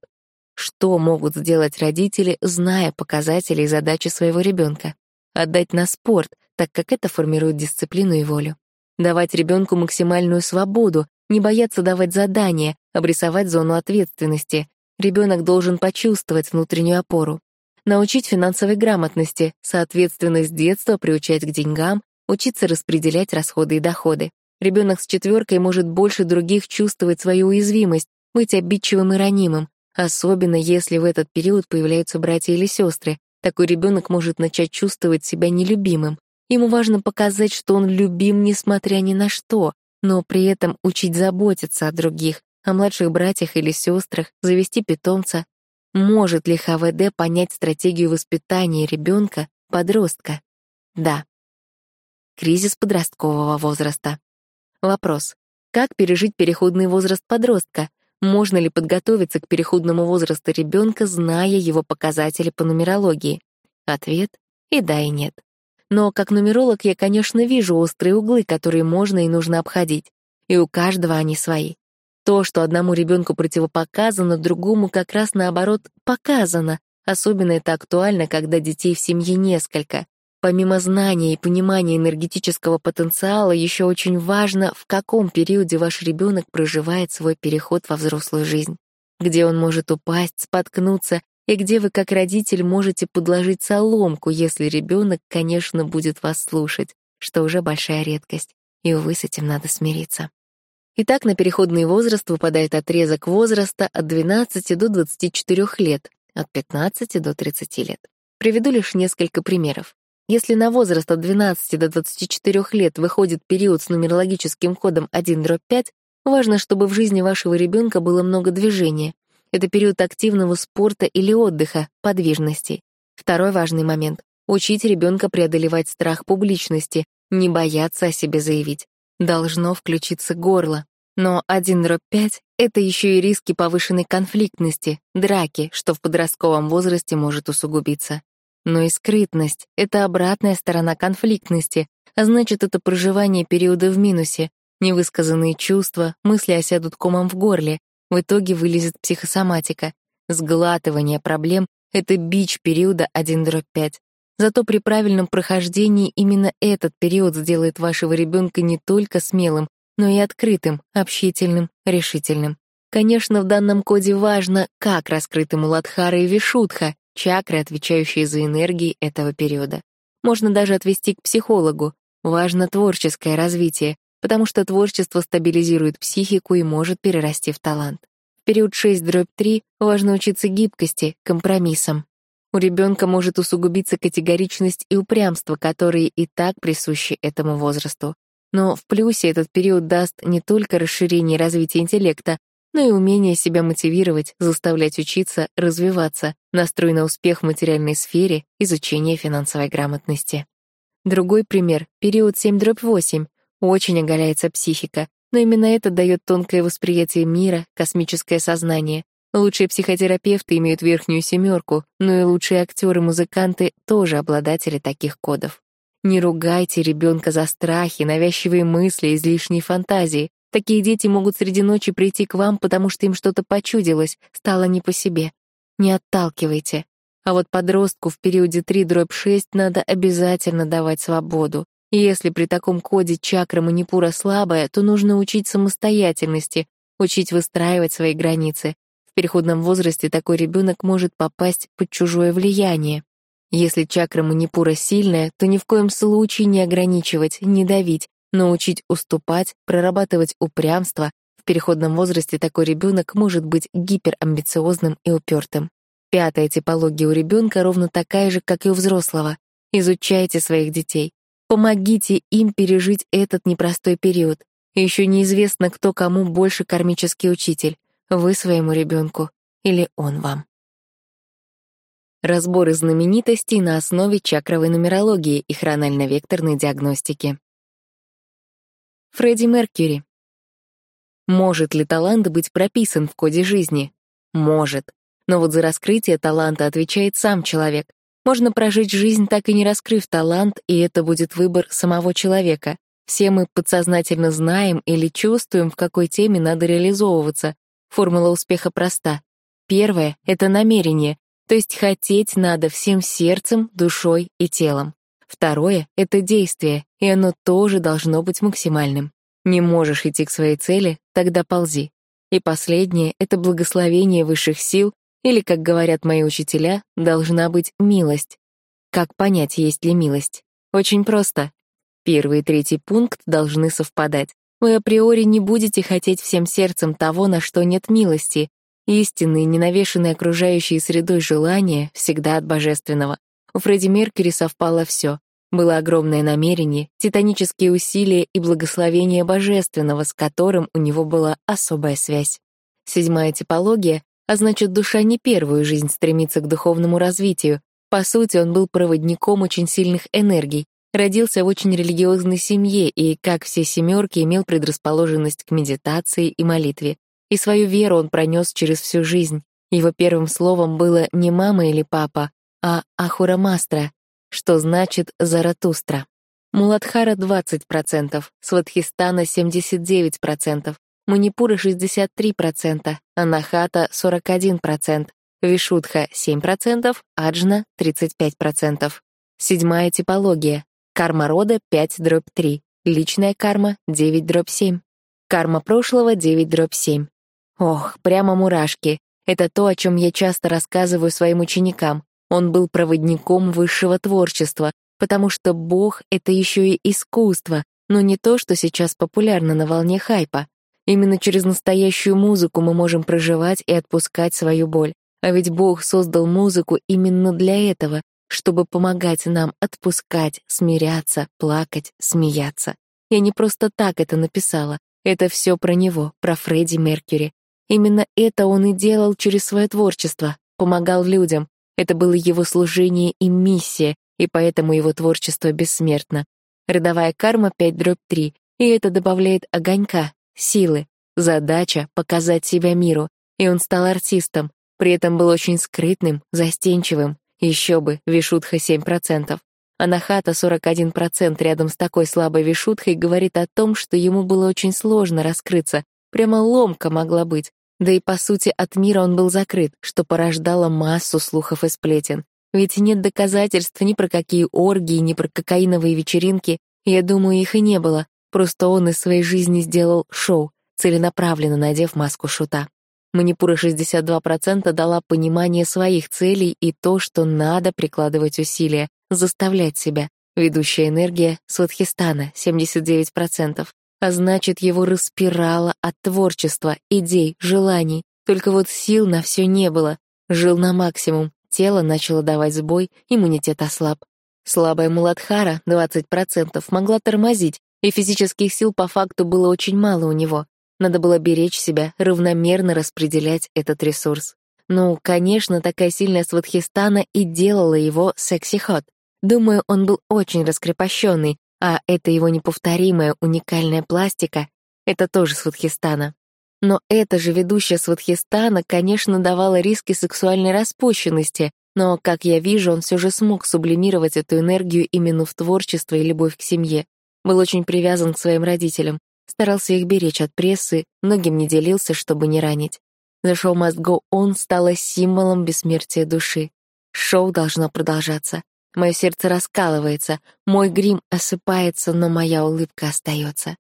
Что могут сделать родители, зная показатели и задачи своего ребенка? Отдать на спорт, так как это формирует дисциплину и волю. Давать ребенку максимальную свободу, не бояться давать задания, обрисовать зону ответственности. Ребенок должен почувствовать внутреннюю опору. Научить финансовой грамотности, соответственно, с детства приучать к деньгам, учиться распределять расходы и доходы. Ребенок с четверкой может больше других чувствовать свою уязвимость, быть обидчивым и ранимым, особенно если в этот период появляются братья или сестры. Такой ребенок может начать чувствовать себя нелюбимым. Ему важно показать, что он любим, несмотря ни на что, но при этом учить заботиться о других, о младших братьях или сестрах, завести питомца. Может ли ХВД понять стратегию воспитания ребенка, подростка? Да. Кризис подросткового возраста. Вопрос. Как пережить переходный возраст подростка? Можно ли подготовиться к переходному возрасту ребенка, зная его показатели по нумерологии? Ответ — и да, и нет. Но как нумеролог я, конечно, вижу острые углы, которые можно и нужно обходить. И у каждого они свои. То, что одному ребенку противопоказано, другому как раз наоборот показано. Особенно это актуально, когда детей в семье несколько. Помимо знания и понимания энергетического потенциала, еще очень важно, в каком периоде ваш ребенок проживает свой переход во взрослую жизнь, где он может упасть, споткнуться, и где вы как родитель можете подложить соломку, если ребенок, конечно, будет вас слушать, что уже большая редкость, и, увы, с этим надо смириться. Итак, на переходный возраст выпадает отрезок возраста от 12 до 24 лет, от 15 до 30 лет. Приведу лишь несколько примеров. Если на возраст от 12 до 24 лет выходит период с нумерологическим кодом 1-5, важно, чтобы в жизни вашего ребенка было много движения. Это период активного спорта или отдыха, подвижности. Второй важный момент — учить ребенка преодолевать страх публичности, не бояться о себе заявить. Должно включиться горло. Но 1 5 — это еще и риски повышенной конфликтности, драки, что в подростковом возрасте может усугубиться. Но и скрытность — это обратная сторона конфликтности, а значит, это проживание периода в минусе. Невысказанные чувства, мысли осядут комом в горле, в итоге вылезет психосоматика. Сглатывание проблем — это бич периода 1 5. Зато при правильном прохождении именно этот период сделает вашего ребенка не только смелым, но и открытым, общительным, решительным. Конечно, в данном коде важно, как раскрыты Муладхара и Вишудха, чакры, отвечающие за энергии этого периода. Можно даже отвести к психологу. Важно творческое развитие, потому что творчество стабилизирует психику и может перерасти в талант. В период 6-3 важно учиться гибкости, компромиссам. У ребенка может усугубиться категоричность и упрямство, которые и так присущи этому возрасту. Но в плюсе этот период даст не только расширение и развитие интеллекта, но и умение себя мотивировать, заставлять учиться, развиваться, настрой на успех в материальной сфере, изучение финансовой грамотности. Другой пример — период 7-8. Очень оголяется психика, но именно это дает тонкое восприятие мира, космическое сознание. Лучшие психотерапевты имеют верхнюю семерку, но и лучшие актеры-музыканты тоже обладатели таких кодов. Не ругайте ребенка за страхи, навязчивые мысли, излишние фантазии. Такие дети могут среди ночи прийти к вам, потому что им что-то почудилось, стало не по себе. Не отталкивайте. А вот подростку в периоде 3-6 надо обязательно давать свободу. И если при таком коде чакра манипура слабая, то нужно учить самостоятельности, учить выстраивать свои границы. Переходном возрасте такой ребенок может попасть под чужое влияние. Если чакра манипура сильная, то ни в коем случае не ограничивать, не давить, но учить уступать, прорабатывать упрямство. В переходном возрасте такой ребенок может быть гиперамбициозным и упертым. Пятая типология у ребенка ровно такая же, как и у взрослого. Изучайте своих детей. Помогите им пережить этот непростой период. Еще неизвестно, кто кому больше кармический учитель. Вы своему ребенку или он вам. Разборы знаменитостей на основе чакровой нумерологии и хронально-векторной диагностики. Фредди Меркьюри. Может ли талант быть прописан в коде жизни? Может. Но вот за раскрытие таланта отвечает сам человек. Можно прожить жизнь, так и не раскрыв талант, и это будет выбор самого человека. Все мы подсознательно знаем или чувствуем, в какой теме надо реализовываться. Формула успеха проста. Первое — это намерение, то есть хотеть надо всем сердцем, душой и телом. Второе — это действие, и оно тоже должно быть максимальным. Не можешь идти к своей цели, тогда ползи. И последнее — это благословение высших сил, или, как говорят мои учителя, должна быть милость. Как понять, есть ли милость? Очень просто. Первый и третий пункт должны совпадать. Вы априори не будете хотеть всем сердцем того, на что нет милости, Истинные, ненавешенные окружающей средой желания всегда от божественного. У Фредди Меркьюри совпало все. Было огромное намерение, титанические усилия и благословение божественного, с которым у него была особая связь. Седьмая типология, а значит, душа не первую жизнь стремится к духовному развитию. По сути, он был проводником очень сильных энергий, родился в очень религиозной семье и, как все семерки, имел предрасположенность к медитации и молитве. И свою веру он пронес через всю жизнь. Его первым словом было не мама или папа, а Ахура Мастра, что значит Заратустра. Муладхара — 20%, Сватхистана — 79%, Манипура — 63%, Анахата — 41%, Вишудха — 7%, Аджна — 35%. Седьмая типология. Карма рода 5 дробь 3, личная карма 9 дробь 7, карма прошлого 9 дробь 7, Ох, прямо мурашки. Это то, о чем я часто рассказываю своим ученикам. Он был проводником высшего творчества, потому что Бог — это еще и искусство, но не то, что сейчас популярно на волне хайпа. Именно через настоящую музыку мы можем проживать и отпускать свою боль. А ведь Бог создал музыку именно для этого, чтобы помогать нам отпускать, смиряться, плакать, смеяться. Я не просто так это написала. Это все про него, про Фредди Меркьюри. Именно это он и делал через свое творчество, помогал людям. Это было его служение и миссия, и поэтому его творчество бессмертно. Родовая карма 5 дробь 3, и это добавляет огонька, силы. Задача — показать себя миру. И он стал артистом, при этом был очень скрытным, застенчивым. Еще бы, Вишутха 7%. Анахата 41% рядом с такой слабой Вишутхой говорит о том, что ему было очень сложно раскрыться. Прямо ломка могла быть. Да и, по сути, от мира он был закрыт, что порождало массу слухов и сплетен. Ведь нет доказательств ни про какие оргии, ни про кокаиновые вечеринки. Я думаю, их и не было. Просто он из своей жизни сделал шоу, целенаправленно надев маску шута. Манипура 62% дала понимание своих целей и то, что надо прикладывать усилия, заставлять себя. Ведущая энергия — Сватхистана, 79%. А значит, его распирало от творчества, идей, желаний. Только вот сил на все не было. Жил на максимум, тело начало давать сбой, иммунитет ослаб. Слабая Муладхара, 20%, могла тормозить, и физических сил по факту было очень мало у него. Надо было беречь себя, равномерно распределять этот ресурс. Ну, конечно, такая сильная Сватхистана и делала его секси-хот. Думаю, он был очень раскрепощенный, а это его неповторимая уникальная пластика — это тоже Сватхистана. Но эта же ведущая Сватхистана, конечно, давала риски сексуальной распущенности, но, как я вижу, он все же смог сублимировать эту энергию именно в творчество и любовь к семье. Был очень привязан к своим родителям, старался их беречь от прессы, многим не делился, чтобы не ранить. The Show Must Go On стало символом бессмертия души. Шоу должно продолжаться. Мое сердце раскалывается, мой грим осыпается, но моя улыбка остается.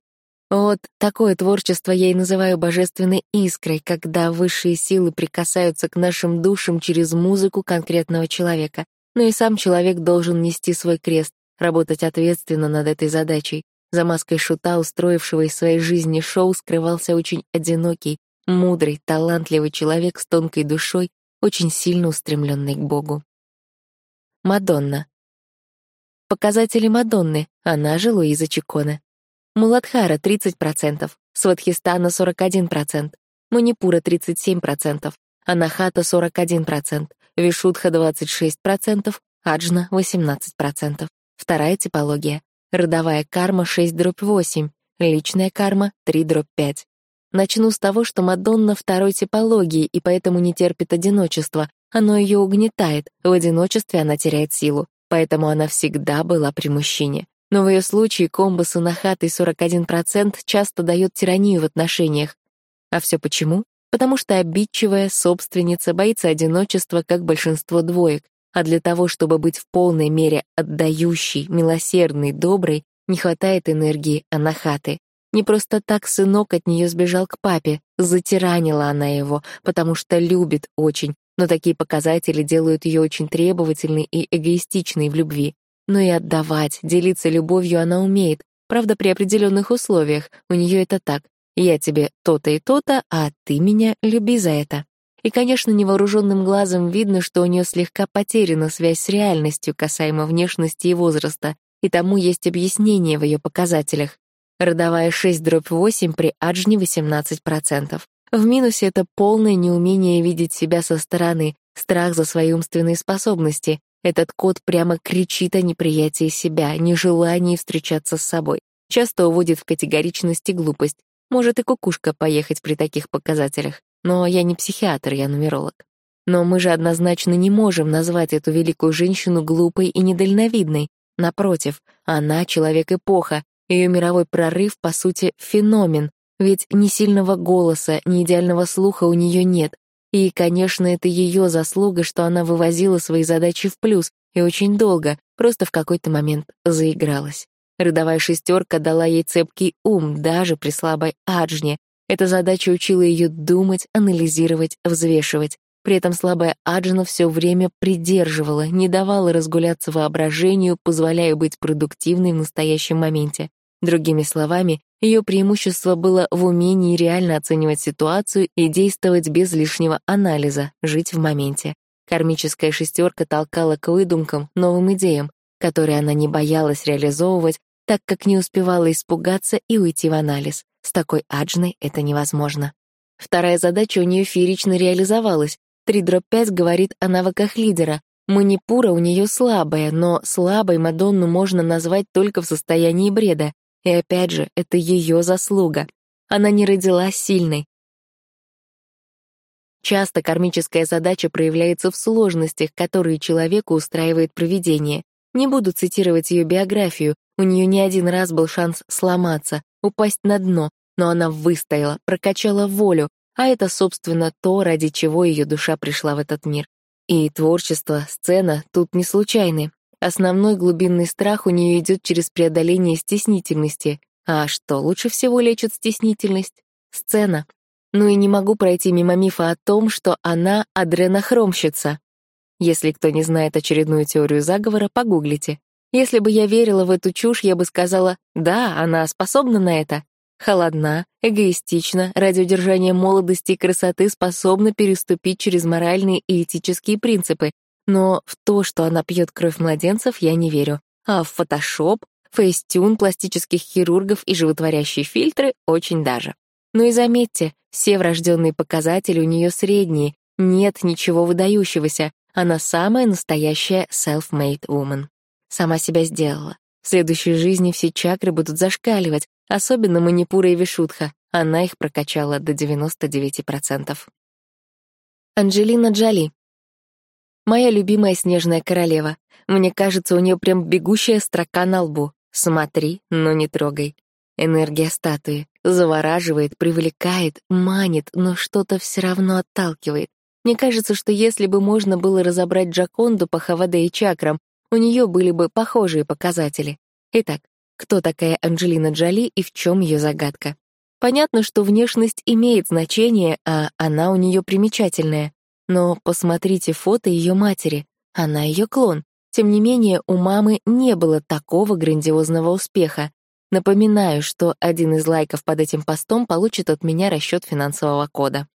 Вот такое творчество я и называю божественной искрой, когда высшие силы прикасаются к нашим душам через музыку конкретного человека. Но и сам человек должен нести свой крест, работать ответственно над этой задачей. За маской шута, устроившего из своей жизни шоу, скрывался очень одинокий, мудрый, талантливый человек с тонкой душой, очень сильно устремленный к Богу. Мадонна. Показатели Мадонны, она же Луиза Чикона. Муладхара — 30%, Сватхистана — 41%, Манипура — 37%, Анахата — 41%, Вишудха — 26%, Аджна — 18%. Вторая типология. Родовая карма 6 дробь 8, личная карма 3 дробь 5. Начну с того, что Мадонна второй типологии и поэтому не терпит одиночества. Оно ее угнетает, в одиночестве она теряет силу, поэтому она всегда была при мужчине. Но в ее случае комбо с анахатой 41% часто дает тиранию в отношениях. А все почему? Потому что обидчивая собственница боится одиночества, как большинство двоек, а для того, чтобы быть в полной мере отдающей, милосердной, доброй, не хватает энергии анахаты. Не просто так сынок от нее сбежал к папе, затиранила она его, потому что любит очень, но такие показатели делают ее очень требовательной и эгоистичной в любви. Но и отдавать, делиться любовью она умеет, правда, при определенных условиях, у нее это так. Я тебе то-то и то-то, а ты меня люби за это. И, конечно, невооруженным глазом видно, что у нее слегка потеряна связь с реальностью касаемо внешности и возраста, и тому есть объяснение в ее показателях. Родовая 6 дробь 8 при аджне 18%. В минусе это полное неумение видеть себя со стороны, страх за свои умственные способности. Этот кот прямо кричит о неприятии себя, нежелании встречаться с собой. Часто уводит в категоричность и глупость. Может и кукушка поехать при таких показателях. Но я не психиатр, я нумеролог. Но мы же однозначно не можем назвать эту великую женщину глупой и недальновидной. Напротив, она — человек-эпоха, ее мировой прорыв, по сути, феномен, ведь ни сильного голоса, ни идеального слуха у нее нет. И, конечно, это ее заслуга, что она вывозила свои задачи в плюс, и очень долго, просто в какой-то момент заигралась. Родовая шестерка дала ей цепкий ум даже при слабой аджне. Эта задача учила ее думать, анализировать, взвешивать. При этом слабая Аджина все время придерживала, не давала разгуляться воображению, позволяя быть продуктивной в настоящем моменте. Другими словами, ее преимущество было в умении реально оценивать ситуацию и действовать без лишнего анализа, жить в моменте. Кармическая шестерка толкала к выдумкам, новым идеям, которые она не боялась реализовывать, так как не успевала испугаться и уйти в анализ. С такой аджной это невозможно. Вторая задача у нее феерично реализовалась. 3 дробь 5 говорит о навыках лидера. Манипура у нее слабая, но слабой Мадонну можно назвать только в состоянии бреда. И опять же, это ее заслуга. Она не родилась сильной. Часто кармическая задача проявляется в сложностях, которые человеку устраивает провидение. Не буду цитировать ее биографию, у нее не один раз был шанс сломаться, упасть на дно, но она выстояла, прокачала волю, а это, собственно, то, ради чего ее душа пришла в этот мир. И творчество, сцена тут не случайны. Основной глубинный страх у нее идет через преодоление стеснительности. А что лучше всего лечит стеснительность? Сцена. Ну и не могу пройти мимо мифа о том, что она адренохромщица. Если кто не знает очередную теорию заговора, погуглите. Если бы я верила в эту чушь, я бы сказала, да, она способна на это. Холодна, эгоистична, ради удержания молодости и красоты способна переступить через моральные и этические принципы, но в то, что она пьет кровь младенцев, я не верю. А в фотошоп, фейстюн, пластических хирургов и животворящие фильтры очень даже. Ну и заметьте, все врожденные показатели у нее средние, нет ничего выдающегося, она самая настоящая self-made woman. Сама себя сделала. В следующей жизни все чакры будут зашкаливать, особенно манипура и вишутха. Она их прокачала до 99%. Анджелина Джоли. Моя любимая снежная королева. Мне кажется, у нее прям бегущая строка на лбу. Смотри, но не трогай. Энергия статуи. Завораживает, привлекает, манит, но что-то все равно отталкивает. Мне кажется, что если бы можно было разобрать Джаконду по Хаваде и чакрам, у нее были бы похожие показатели. Итак, кто такая Анджелина Джоли и в чем ее загадка? Понятно, что внешность имеет значение, а она у нее примечательная. Но посмотрите фото ее матери. Она ее клон. Тем не менее, у мамы не было такого грандиозного успеха. Напоминаю, что один из лайков под этим постом получит от меня расчет финансового кода.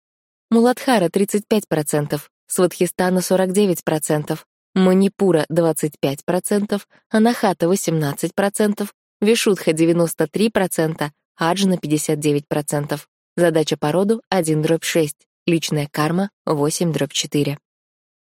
Муладхара — 35%, Сватхистана — 49%, Манипура — 25%, Анахата — 18%, Вишудха — 93%, Аджна — 59%. Задача по роду — 1 дробь 6. Личная карма — 8 дробь 4.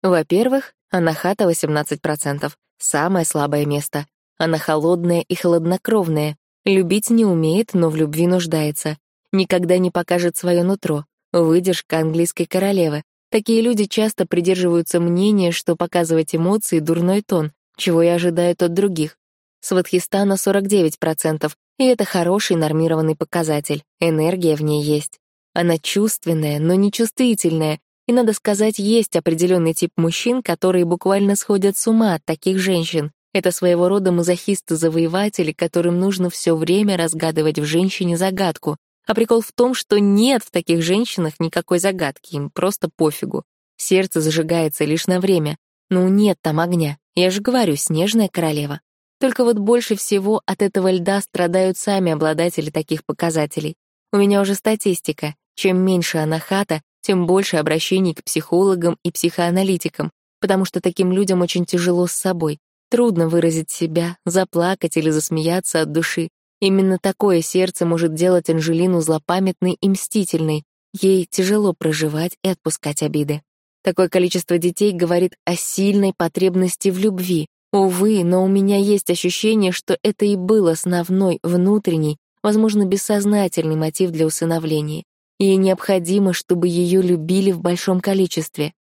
Во-первых, анахата 18%, самое слабое место. Она холодная и холоднокровная, любить не умеет, но в любви нуждается. Никогда не покажет свое нутро. Выдержка английской королевы. Такие люди часто придерживаются мнения, что показывать эмоции — дурной тон, чего и ожидают от других. Сватхистана 49%, и это хороший нормированный показатель, энергия в ней есть. Она чувственная, но не чувствительная, и, надо сказать, есть определенный тип мужчин, которые буквально сходят с ума от таких женщин. Это своего рода мазохисты-завоеватели, которым нужно все время разгадывать в женщине загадку. А прикол в том, что нет в таких женщинах никакой загадки, им просто пофигу. Сердце зажигается лишь на время. Ну нет там огня. Я же говорю, снежная королева. Только вот больше всего от этого льда страдают сами обладатели таких показателей. У меня уже статистика. Чем меньше анахата, тем больше обращений к психологам и психоаналитикам, потому что таким людям очень тяжело с собой. Трудно выразить себя, заплакать или засмеяться от души. Именно такое сердце может делать Анжелину злопамятной и мстительной. Ей тяжело проживать и отпускать обиды. Такое количество детей говорит о сильной потребности в любви. Увы, но у меня есть ощущение, что это и был основной, внутренний, возможно, бессознательный мотив для усыновления. Ей необходимо, чтобы ее любили в большом количестве.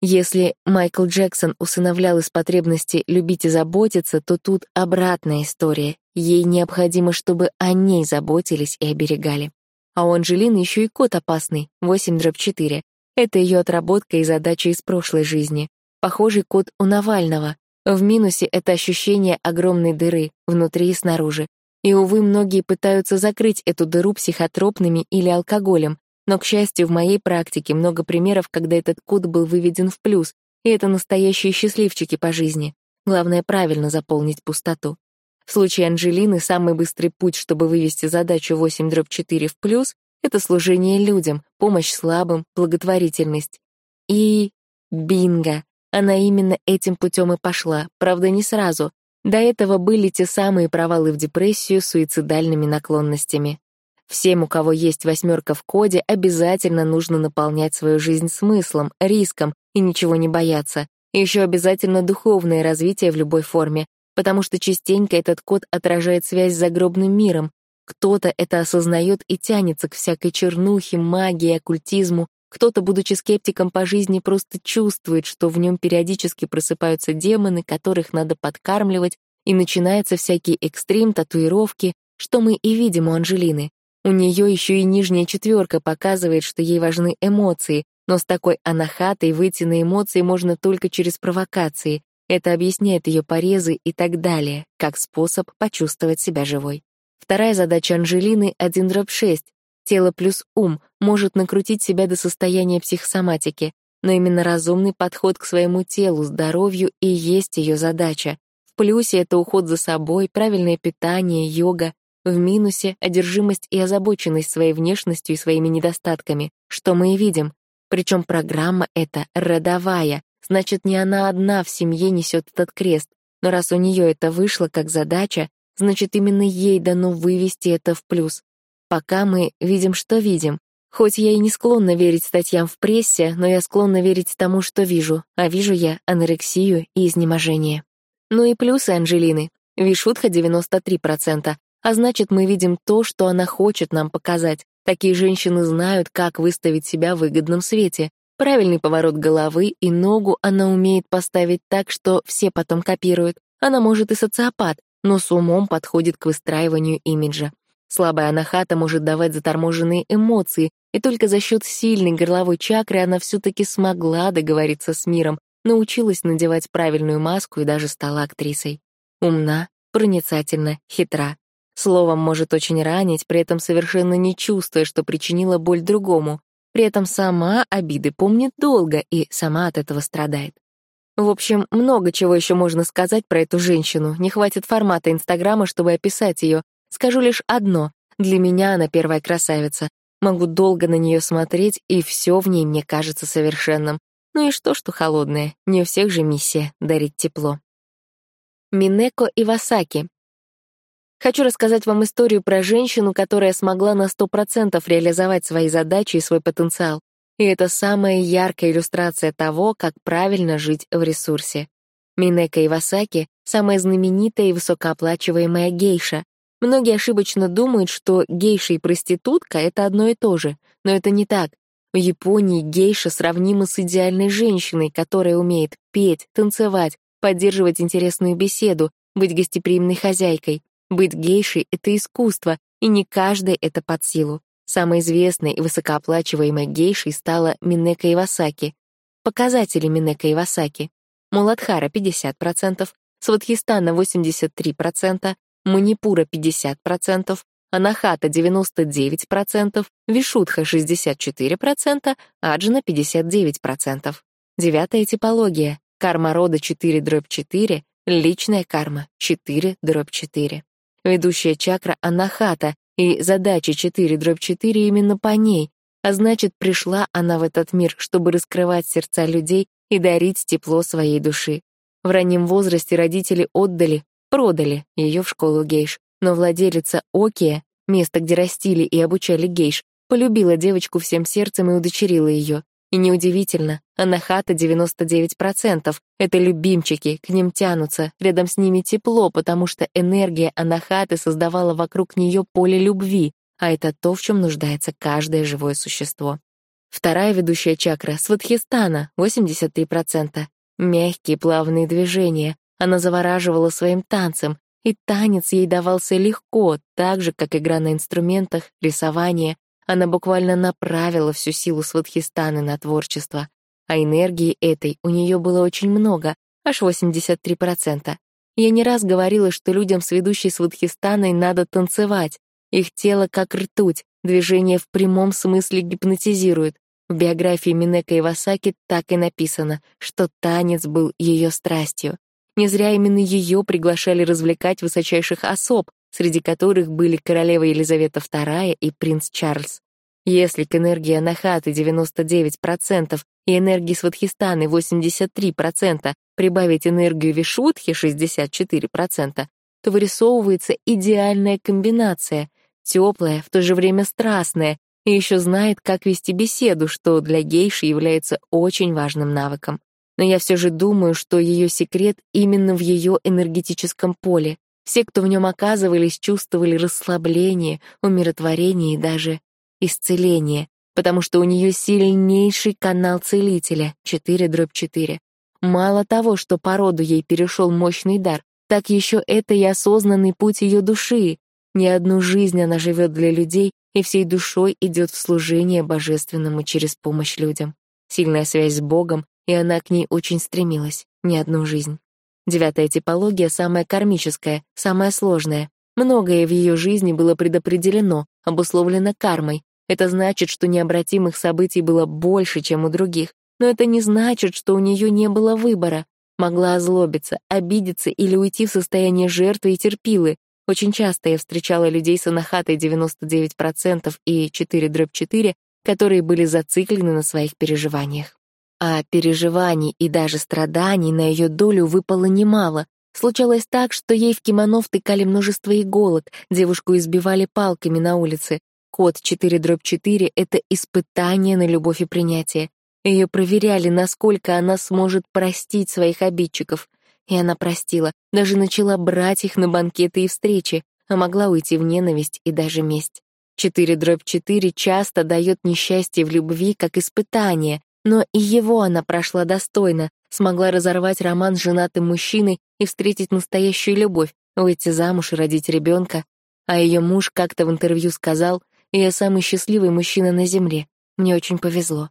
Если Майкл Джексон усыновлял из потребности любить и заботиться, то тут обратная история. Ей необходимо, чтобы о ней заботились и оберегали. А у Анжелины еще и кот опасный, 8 дробь 4. Это ее отработка и задача из прошлой жизни. Похожий кот у Навального. В минусе это ощущение огромной дыры, внутри и снаружи. И, увы, многие пытаются закрыть эту дыру психотропными или алкоголем, но, к счастью, в моей практике много примеров, когда этот код был выведен в плюс, и это настоящие счастливчики по жизни. Главное — правильно заполнить пустоту. В случае Анжелины самый быстрый путь, чтобы вывести задачу 8 дробь 4 в плюс, это служение людям, помощь слабым, благотворительность. И бинго! Она именно этим путем и пошла, правда, не сразу. До этого были те самые провалы в депрессию с суицидальными наклонностями. Всем, у кого есть восьмерка в коде, обязательно нужно наполнять свою жизнь смыслом, риском и ничего не бояться. Еще обязательно духовное развитие в любой форме, потому что частенько этот код отражает связь с загробным миром. Кто-то это осознает и тянется к всякой чернухе, магии, оккультизму, кто-то, будучи скептиком по жизни, просто чувствует, что в нем периодически просыпаются демоны, которых надо подкармливать, и начинается всякий экстрим, татуировки, что мы и видим у Анжелины. У нее еще и нижняя четверка показывает, что ей важны эмоции, но с такой анахатой выйти на эмоции можно только через провокации, это объясняет ее порезы и так далее, как способ почувствовать себя живой. Вторая задача Анжелины — 1 дробь 6. Тело плюс ум может накрутить себя до состояния психосоматики, но именно разумный подход к своему телу, здоровью и есть ее задача. В плюсе это уход за собой, правильное питание, йога. В минусе — одержимость и озабоченность своей внешностью и своими недостатками, что мы и видим. Причем программа эта родовая, Значит, не она одна в семье несет этот крест, но раз у нее это вышло как задача, значит, именно ей дано вывести это в плюс. Пока мы видим, что видим. Хоть я и не склонна верить статьям в прессе, но я склонна верить тому, что вижу, а вижу я анорексию и изнеможение. Ну и плюсы Анжелины. Вишутха 93%, а значит, мы видим то, что она хочет нам показать. Такие женщины знают, как выставить себя в выгодном свете, Правильный поворот головы и ногу она умеет поставить так, что все потом копируют. Она может и социопат, но с умом подходит к выстраиванию имиджа. Слабая анахата может давать заторможенные эмоции, и только за счет сильной горловой чакры она все-таки смогла договориться с миром, научилась надевать правильную маску и даже стала актрисой. Умна, проницательна, хитра. Словом, может очень ранить, при этом совершенно не чувствуя, что причинила боль другому. При этом сама обиды помнит долго и сама от этого страдает. В общем, много чего еще можно сказать про эту женщину. Не хватит формата Инстаграма, чтобы описать ее. Скажу лишь одно. Для меня она первая красавица. Могу долго на нее смотреть, и все в ней мне кажется совершенным. Ну и что, что холодное? Не у всех же миссия — дарить тепло. Минеко Ивасаки, Хочу рассказать вам историю про женщину, которая смогла на 100% реализовать свои задачи и свой потенциал. И это самая яркая иллюстрация того, как правильно жить в ресурсе. Минека Ивасаки — самая знаменитая и высокооплачиваемая гейша. Многие ошибочно думают, что гейша и проститутка — это одно и то же, но это не так. В Японии гейша сравнима с идеальной женщиной, которая умеет петь, танцевать, поддерживать интересную беседу, быть гостеприимной хозяйкой. Быть гейшей — это искусство, и не каждой это под силу. Самой известной и высокооплачиваемой гейшей стала Минека Ивасаки. Показатели Минека Ивасаки. Муладхара — 50%, Сватхистана — 83%, Манипура — 50%, Анахата — 99%, Вишудха — 64%, Аджина — 59%. Девятая типология. Карма рода 4 дробь 4, личная карма 4 дробь 4. Ведущая чакра — анахата, и задача 4 дробь 4 именно по ней, а значит, пришла она в этот мир, чтобы раскрывать сердца людей и дарить тепло своей души. В раннем возрасте родители отдали, продали ее в школу гейш, но владелица Окия, место, где растили и обучали гейш, полюбила девочку всем сердцем и удочерила ее. И неудивительно, анахата 99%. Это любимчики, к ним тянутся, рядом с ними тепло, потому что энергия анахаты создавала вокруг нее поле любви, а это то, в чем нуждается каждое живое существо. Вторая ведущая чакра — Сватхистана, 83%. Мягкие плавные движения. Она завораживала своим танцем, и танец ей давался легко, так же, как игра на инструментах, рисование, она буквально направила всю силу Сватхистаны на творчество, а энергии этой у нее было очень много, аж 83%. Я не раз говорила, что людям с ведущей Сватхистаной надо танцевать. Их тело как ртуть, движение в прямом смысле гипнотизирует. В биографии Минека Ивасаки так и написано, что танец был ее страстью. Не зря именно ее приглашали развлекать высочайших особ, среди которых были королева Елизавета II и принц Чарльз. Если к энергии Анахаты 99% и энергии Сватхистаны 83% прибавить энергию Вишудхи 64%, то вырисовывается идеальная комбинация, теплая, в то же время страстная, и еще знает, как вести беседу, что для гейши является очень важным навыком. Но я все же думаю, что ее секрет именно в ее энергетическом поле. Все, кто в нем оказывались, чувствовали расслабление, умиротворение и даже исцеление, потому что у нее сильнейший канал целителя 4 дробь 4. Мало того, что по роду ей перешел мощный дар, так еще это и осознанный путь ее души. Не одну жизнь она живет для людей и всей душой идет в служение божественному через помощь людям. Сильная связь с Богом, и она к ней очень стремилась, не одну жизнь. Девятая типология самая кармическая, самая сложная. Многое в ее жизни было предопределено, обусловлено кармой. Это значит, что необратимых событий было больше, чем у других. Но это не значит, что у нее не было выбора. Могла озлобиться, обидеться или уйти в состояние жертвы и терпилы. Очень часто я встречала людей с анахатой 99% и 4 дробь 4, которые были зациклены на своих переживаниях. А переживаний и даже страданий на ее долю выпало немало. Случалось так, что ей в кимоно втыкали множество иголок, девушку избивали палками на улице. Код 4 дробь 4 — это испытание на любовь и принятие. Ее проверяли, насколько она сможет простить своих обидчиков. И она простила, даже начала брать их на банкеты и встречи, а могла уйти в ненависть и даже месть. Четыре дробь четыре часто дает несчастье в любви как испытание, но и его она прошла достойно, смогла разорвать роман с женатым мужчиной и встретить настоящую любовь, выйти замуж и родить ребенка. А ее муж как-то в интервью сказал, «Я самый счастливый мужчина на земле. Мне очень повезло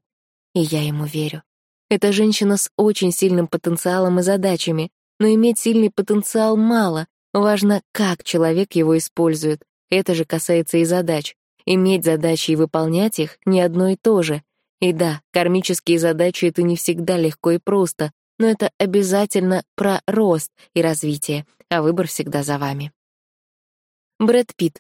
и я ему верю. Это женщина с очень сильным потенциалом и задачами, но иметь сильный потенциал мало, важно, как человек его использует. Это же касается и задач. Иметь задачи и выполнять их — не одно и то же. И да, кармические задачи — это не всегда легко и просто, но это обязательно про рост и развитие, а выбор всегда за вами. Брэд Питт.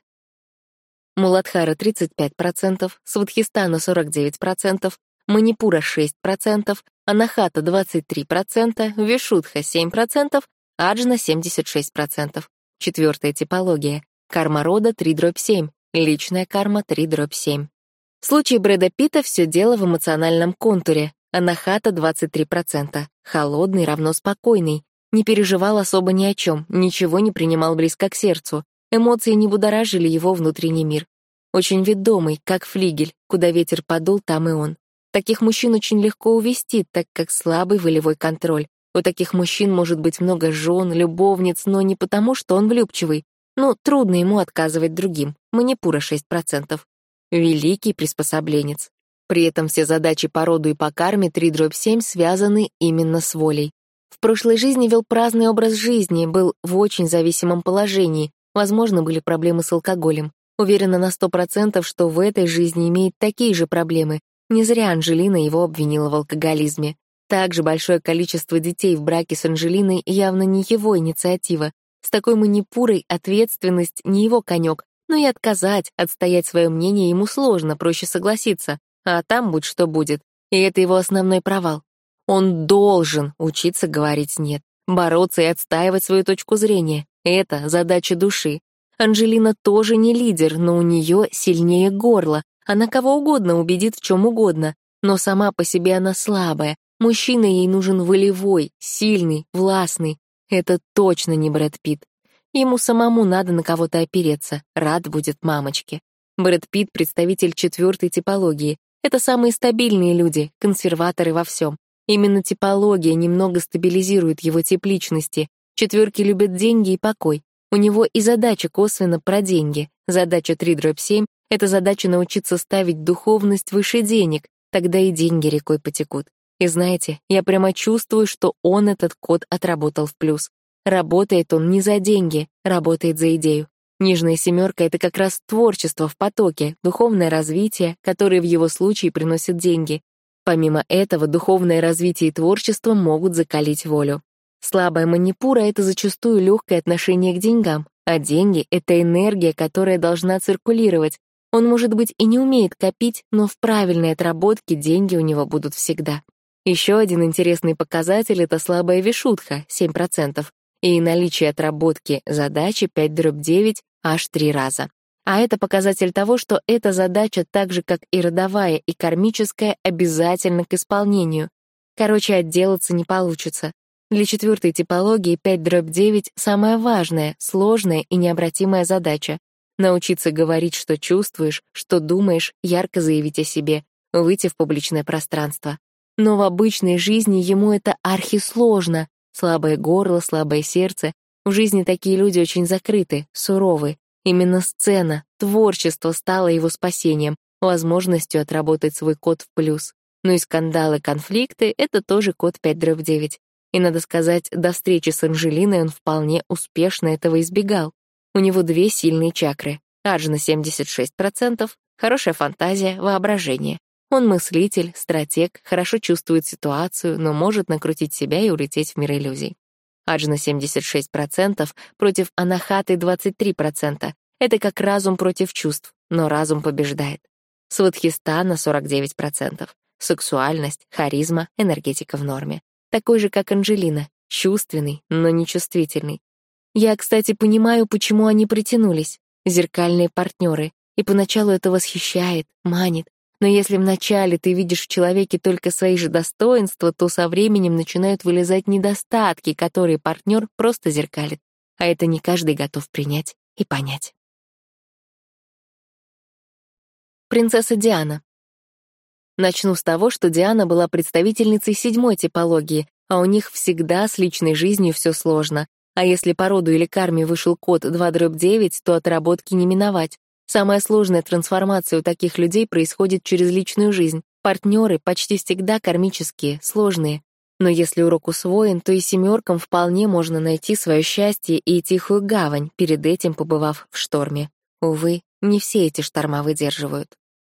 Муладхара — 35%, Сватхистана — 49%, Манипура 6%, Анахата 23%, Вишудха 7%, Аджна 76%. Четвертая типология. Карма рода 3 дробь 7, личная карма 3 дробь 7. В случае Брэда Питта все дело в эмоциональном контуре. Анахата 23%, холодный равно спокойный, не переживал особо ни о чем, ничего не принимал близко к сердцу. Эмоции не будоражили его внутренний мир. Очень ведомый, как флигель, куда ветер подул, там и он. Таких мужчин очень легко увести, так как слабый волевой контроль. У таких мужчин может быть много жен, любовниц, но не потому, что он влюбчивый. Ну, трудно ему отказывать другим. Манипура 6%. Великий приспособленец. При этом все задачи по роду и по карме 3 дробь 7 связаны именно с волей. В прошлой жизни вел праздный образ жизни, был в очень зависимом положении, возможно, были проблемы с алкоголем. Уверена на 100%, что в этой жизни имеет такие же проблемы, не зря Анжелина его обвинила в алкоголизме. Также большое количество детей в браке с Анжелиной явно не его инициатива. С такой манипурой ответственность не его конек, но и отказать, отстоять свое мнение ему сложно, проще согласиться. А там будь что будет. И это его основной провал. Он должен учиться говорить «нет», бороться и отстаивать свою точку зрения. Это задача души. Анжелина тоже не лидер, но у нее сильнее горло, она кого угодно убедит в чем угодно, но сама по себе она слабая. Мужчина ей нужен волевой, сильный, властный. Это точно не Брэд Питт. Ему самому надо на кого-то опереться, рад будет мамочке. Брэд Питт — представитель четвертой типологии. Это самые стабильные люди, консерваторы во всем. Именно типология немного стабилизирует его тип личности. Четверки любят деньги и покой. У него и задача косвенно про деньги. Задача 3 дробь 7 это задача научиться ставить духовность выше денег, тогда и деньги рекой потекут. И знаете, я прямо чувствую, что он этот код отработал в плюс. Работает он не за деньги, работает за идею. Нижняя семерка — это как раз творчество в потоке, духовное развитие, которое в его случае приносит деньги. Помимо этого, духовное развитие и творчество могут закалить волю. Слабая манипура — это зачастую легкое отношение к деньгам, а деньги — это энергия, которая должна циркулировать. Он, может быть, и не умеет копить, но в правильной отработке деньги у него будут всегда. Еще один интересный показатель — это слабая вишутха, 7%, и наличие отработки задачи 5 дробь 9 аж три раза. А это показатель того, что эта задача, так же как и родовая и кармическая, обязательно к исполнению. Короче, отделаться не получится. Для четвертой типологии 5 дробь 9 — самая важная, сложная и необратимая задача. Научиться говорить, что чувствуешь, что думаешь, ярко заявить о себе, выйти в публичное пространство. Но в обычной жизни ему это архисложно. Слабое горло, слабое сердце. В жизни такие люди очень закрыты, суровы. Именно сцена, творчество стало его спасением, возможностью отработать свой код в плюс. Ну и скандалы, конфликты — это тоже код 5 дробь 9. И, надо сказать, до встречи с Анжелиной он вполне успешно этого избегал. У него две сильные чакры. Аджна 76%, хорошая фантазия, воображение. Он мыслитель, стратег, хорошо чувствует ситуацию, но может накрутить себя и улететь в мир иллюзий. Аджна 76% против анахаты 23%. Это как разум против чувств, но разум побеждает. Сватхистана 49%. Сексуальность, харизма, энергетика в норме. Такой же, как Анжелина, чувственный, но не чувствительный. Я, кстати, понимаю, почему они притянулись. Зеркальные партнеры. И поначалу это восхищает, манит. Но если вначале ты видишь в человеке только свои же достоинства, то со временем начинают вылезать недостатки, которые партнер просто зеркалит. А это не каждый готов принять и понять. Принцесса Диана. Начну с того, что Диана была представительницей седьмой типологии, а у них всегда с личной жизнью все сложно. А если по роду или карме вышел код 2-9, то отработки не миновать. Самая сложная трансформация у таких людей происходит через личную жизнь. Партнеры почти всегда кармические, сложные. Но если урок усвоен, то и семеркам вполне можно найти свое счастье и тихую гавань, перед этим побывав в шторме. Увы, не все эти шторма выдерживают.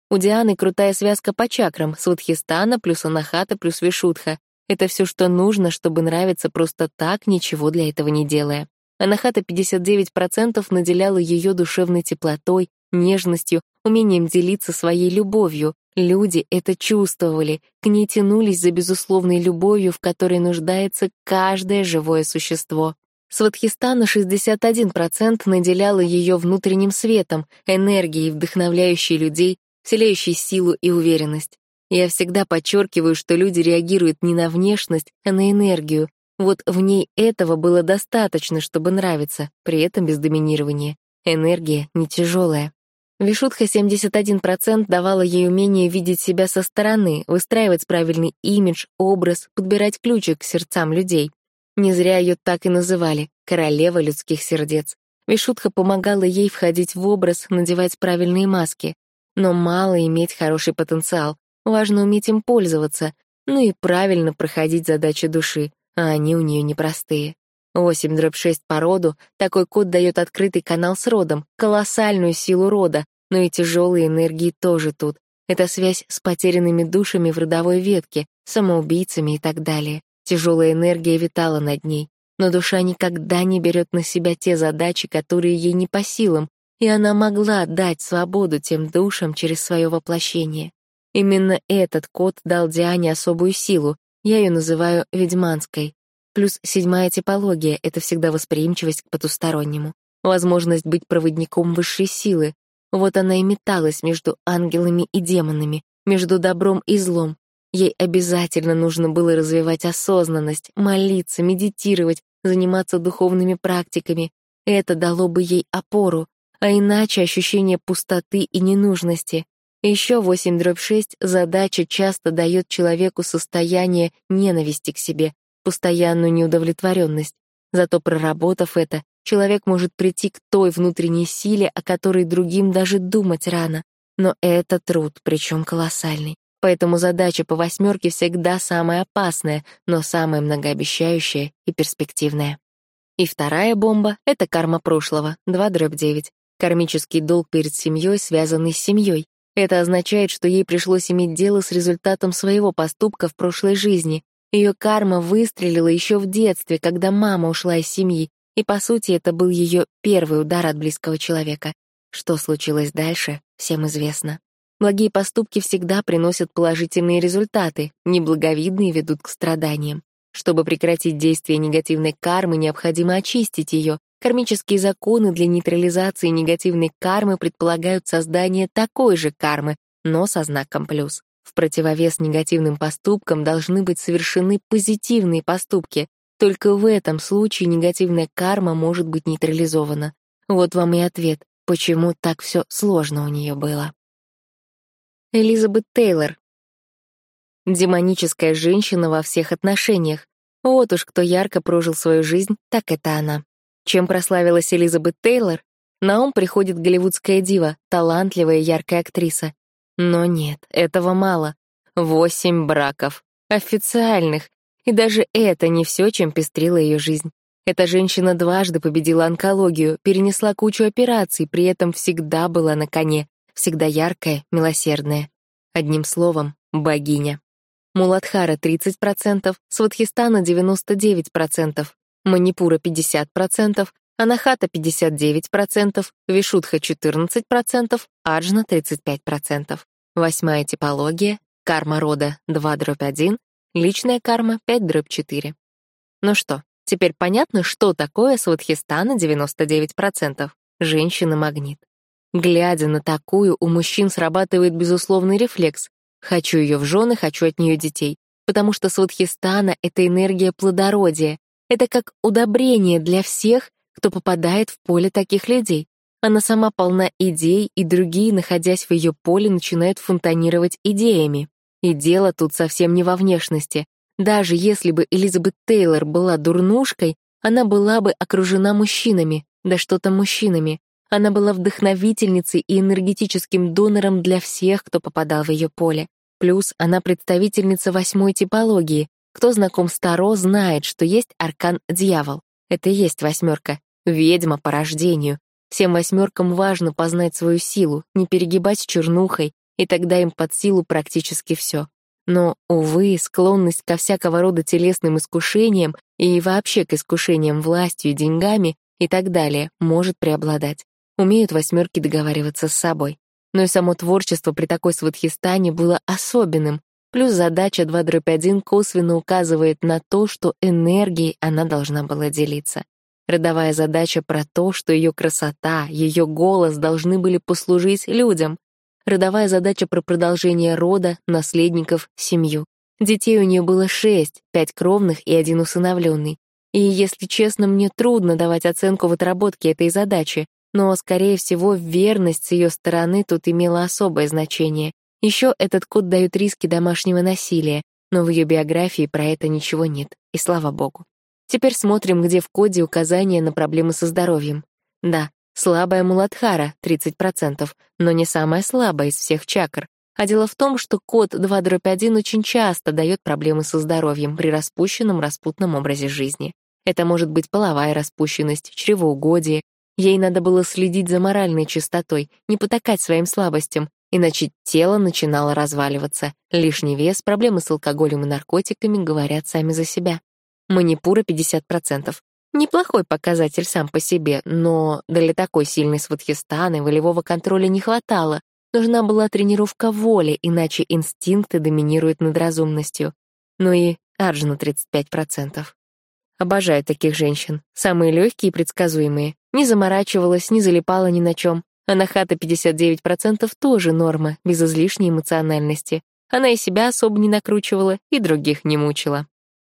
У Дианы крутая связка по чакрам, Сватхистана плюс Анахата плюс Вишудха. Это все, что нужно, чтобы нравиться просто так, ничего для этого не делая. Анахата 59% наделяла ее душевной теплотой, нежностью, умением делиться своей любовью. Люди это чувствовали, к ней тянулись за безусловной любовью, в которой нуждается каждое живое существо. Сватхистана 61% наделяла ее внутренним светом, энергией, вдохновляющей людей, вселяющей силу и уверенность. Я всегда подчеркиваю, что люди реагируют не на внешность, а на энергию. Вот в ней этого было достаточно, чтобы нравиться, при этом без доминирования. Энергия не тяжелая. Вишутха 71% давала ей умение видеть себя со стороны, выстраивать правильный имидж, образ, подбирать ключик к сердцам людей. Не зря ее так и называли — королева людских сердец. Вишутха помогала ей входить в образ, надевать правильные маски. Но мало иметь хороший потенциал, важно уметь им пользоваться, ну и правильно проходить задачи души, а они у нее непростые. 8 дробь 6 по роду, такой код дает открытый канал с родом, колоссальную силу рода, но и тяжелые энергии тоже тут. Это связь с потерянными душами в родовой ветке, самоубийцами и так далее. Тяжелая энергия витала над ней, но душа никогда не берет на себя те задачи, которые ей не по силам, и она могла дать свободу тем душам через свое воплощение. Именно этот код дал Диане особую силу, я ее называю ведьманской. Плюс седьмая типология — это всегда восприимчивость к потустороннему, возможность быть проводником высшей силы. Вот она и металась между ангелами и демонами, между добром и злом. Ей обязательно нужно было развивать осознанность, молиться, медитировать, заниматься духовными практиками. Это дало бы ей опору, а иначе ощущение пустоты и ненужности. Еще 8 дробь 6 задача часто дает человеку состояние ненависти к себе, постоянную неудовлетворенность. Зато проработав это, человек может прийти к той внутренней силе, о которой другим даже думать рано. Но это труд, причем колоссальный. Поэтому задача по восьмерке всегда самая опасная, но самая многообещающая и перспективная. И вторая бомба — это карма прошлого, 2 дробь 9. Кармический долг перед семьей, связанный с семьей. Это означает, что ей пришлось иметь дело с результатом своего поступка в прошлой жизни, Ее карма выстрелила еще в детстве, когда мама ушла из семьи, и, по сути, это был ее первый удар от близкого человека. Что случилось дальше, всем известно. Благие поступки всегда приносят положительные результаты, неблаговидные ведут к страданиям. Чтобы прекратить действие негативной кармы, необходимо очистить ее. Кармические законы для нейтрализации негативной кармы предполагают создание такой же кармы, но со знаком плюс. В противовес негативным поступкам должны быть совершены позитивные поступки. Только в этом случае негативная карма может быть нейтрализована. Вот вам и ответ, почему так все сложно у нее было. Элизабет Тейлор. Демоническая женщина во всех отношениях. Вот уж кто ярко прожил свою жизнь, так это она. Чем прославилась Элизабет Тейлор? На ум приходит голливудская дива, талантливая яркая актриса. Но нет, этого мало. Восемь браков. Официальных. И даже это не все, чем пестрила ее жизнь. Эта женщина дважды победила онкологию, перенесла кучу операций, при этом всегда была на коне, всегда яркая, милосердная. Одним словом, богиня. Муладхара — 30%, Сватхистана — 99%, Манипура — 50%, Анахата 59%, Вишудха 14%, Аджна 35%. Восьмая типология, карма рода 2 дробь 1, личная карма 5 дробь 4. Ну что, теперь понятно, что такое Сватхистана 99%? Женщина-магнит. Глядя на такую, у мужчин срабатывает безусловный рефлекс. Хочу ее в жены, хочу от нее детей. Потому что Сватхистана — это энергия плодородия. Это как удобрение для всех, кто попадает в поле таких людей. Она сама полна идей, и другие, находясь в ее поле, начинают фонтанировать идеями. И дело тут совсем не во внешности. Даже если бы Элизабет Тейлор была дурнушкой, она была бы окружена мужчинами, да что то мужчинами. Она была вдохновительницей и энергетическим донором для всех, кто попадал в ее поле. Плюс она представительница восьмой типологии. Кто знаком с Таро, знает, что есть аркан-дьявол. Это и есть восьмерка, ведьма по рождению. Всем восьмеркам важно познать свою силу, не перегибать с чернухой, и тогда им под силу практически все. Но, увы, склонность ко всякого рода телесным искушениям и вообще к искушениям властью деньгами и так далее может преобладать. Умеют восьмерки договариваться с собой. Но и само творчество при такой сватхистане было особенным, плюс задача 2 дробь 1 косвенно указывает на то, что энергией она должна была делиться. Родовая задача про то, что ее красота, ее голос должны были послужить людям. Родовая задача про продолжение рода, наследников, семью. Детей у нее было шесть, пять кровных и один усыновленный. И, если честно, мне трудно давать оценку в отработке этой задачи, но, скорее всего, верность с ее стороны тут имела особое значение. Еще этот код дает риски домашнего насилия, но в ее биографии про это ничего нет, и слава богу. Теперь смотрим, где в коде указания на проблемы со здоровьем. Да, слабая Муладхара, 30%, но не самая слабая из всех чакр. А дело в том, что код 2 дробь 1 очень часто дает проблемы со здоровьем при распущенном распутном образе жизни. Это может быть половая распущенность, чревоугодие. Ей надо было следить за моральной чистотой, не потакать своим слабостям, иначе тело начинало разваливаться. Лишний вес, проблемы с алкоголем и наркотиками говорят сами за себя. Манипура 50%. Неплохой показатель сам по себе, но для такой сильной сватхистаны волевого контроля не хватало. Нужна была тренировка воли, иначе инстинкты доминируют над разумностью. Ну и Арджуна 35%. Обожаю таких женщин. Самые легкие и предсказуемые. Не заморачивалась, не залипала ни на чем. А на хата 59% тоже норма, без излишней эмоциональности. Она и себя особо не накручивала, и других не мучила.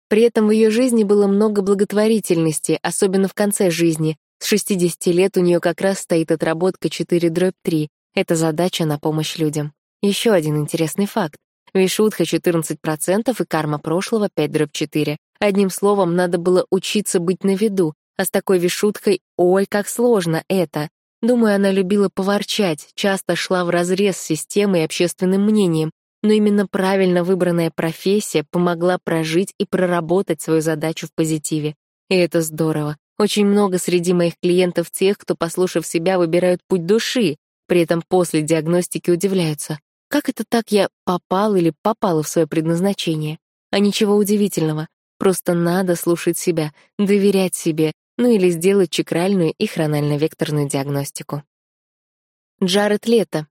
При этом в ее жизни было много благотворительности, особенно в конце жизни. С 60 лет у нее как раз стоит отработка 4 дробь 3. Это задача на помощь людям. Еще один интересный факт. Вишудха 14% и карма прошлого 5 дробь 4. Одним словом, надо было учиться быть на виду, а с такой вишуткой ой, как сложно это. Думаю, она любила поворчать, часто шла вразрез с системой и общественным мнением, но именно правильно выбранная профессия помогла прожить и проработать свою задачу в позитиве. И это здорово. Очень много среди моих клиентов тех, кто, послушав себя, выбирают путь души, при этом после диагностики удивляются. Как это так я попал или попала в свое предназначение? А ничего удивительного. Просто надо слушать себя, доверять себе, ну или сделать чакральную и хронально-векторную диагностику. Джаред Лето.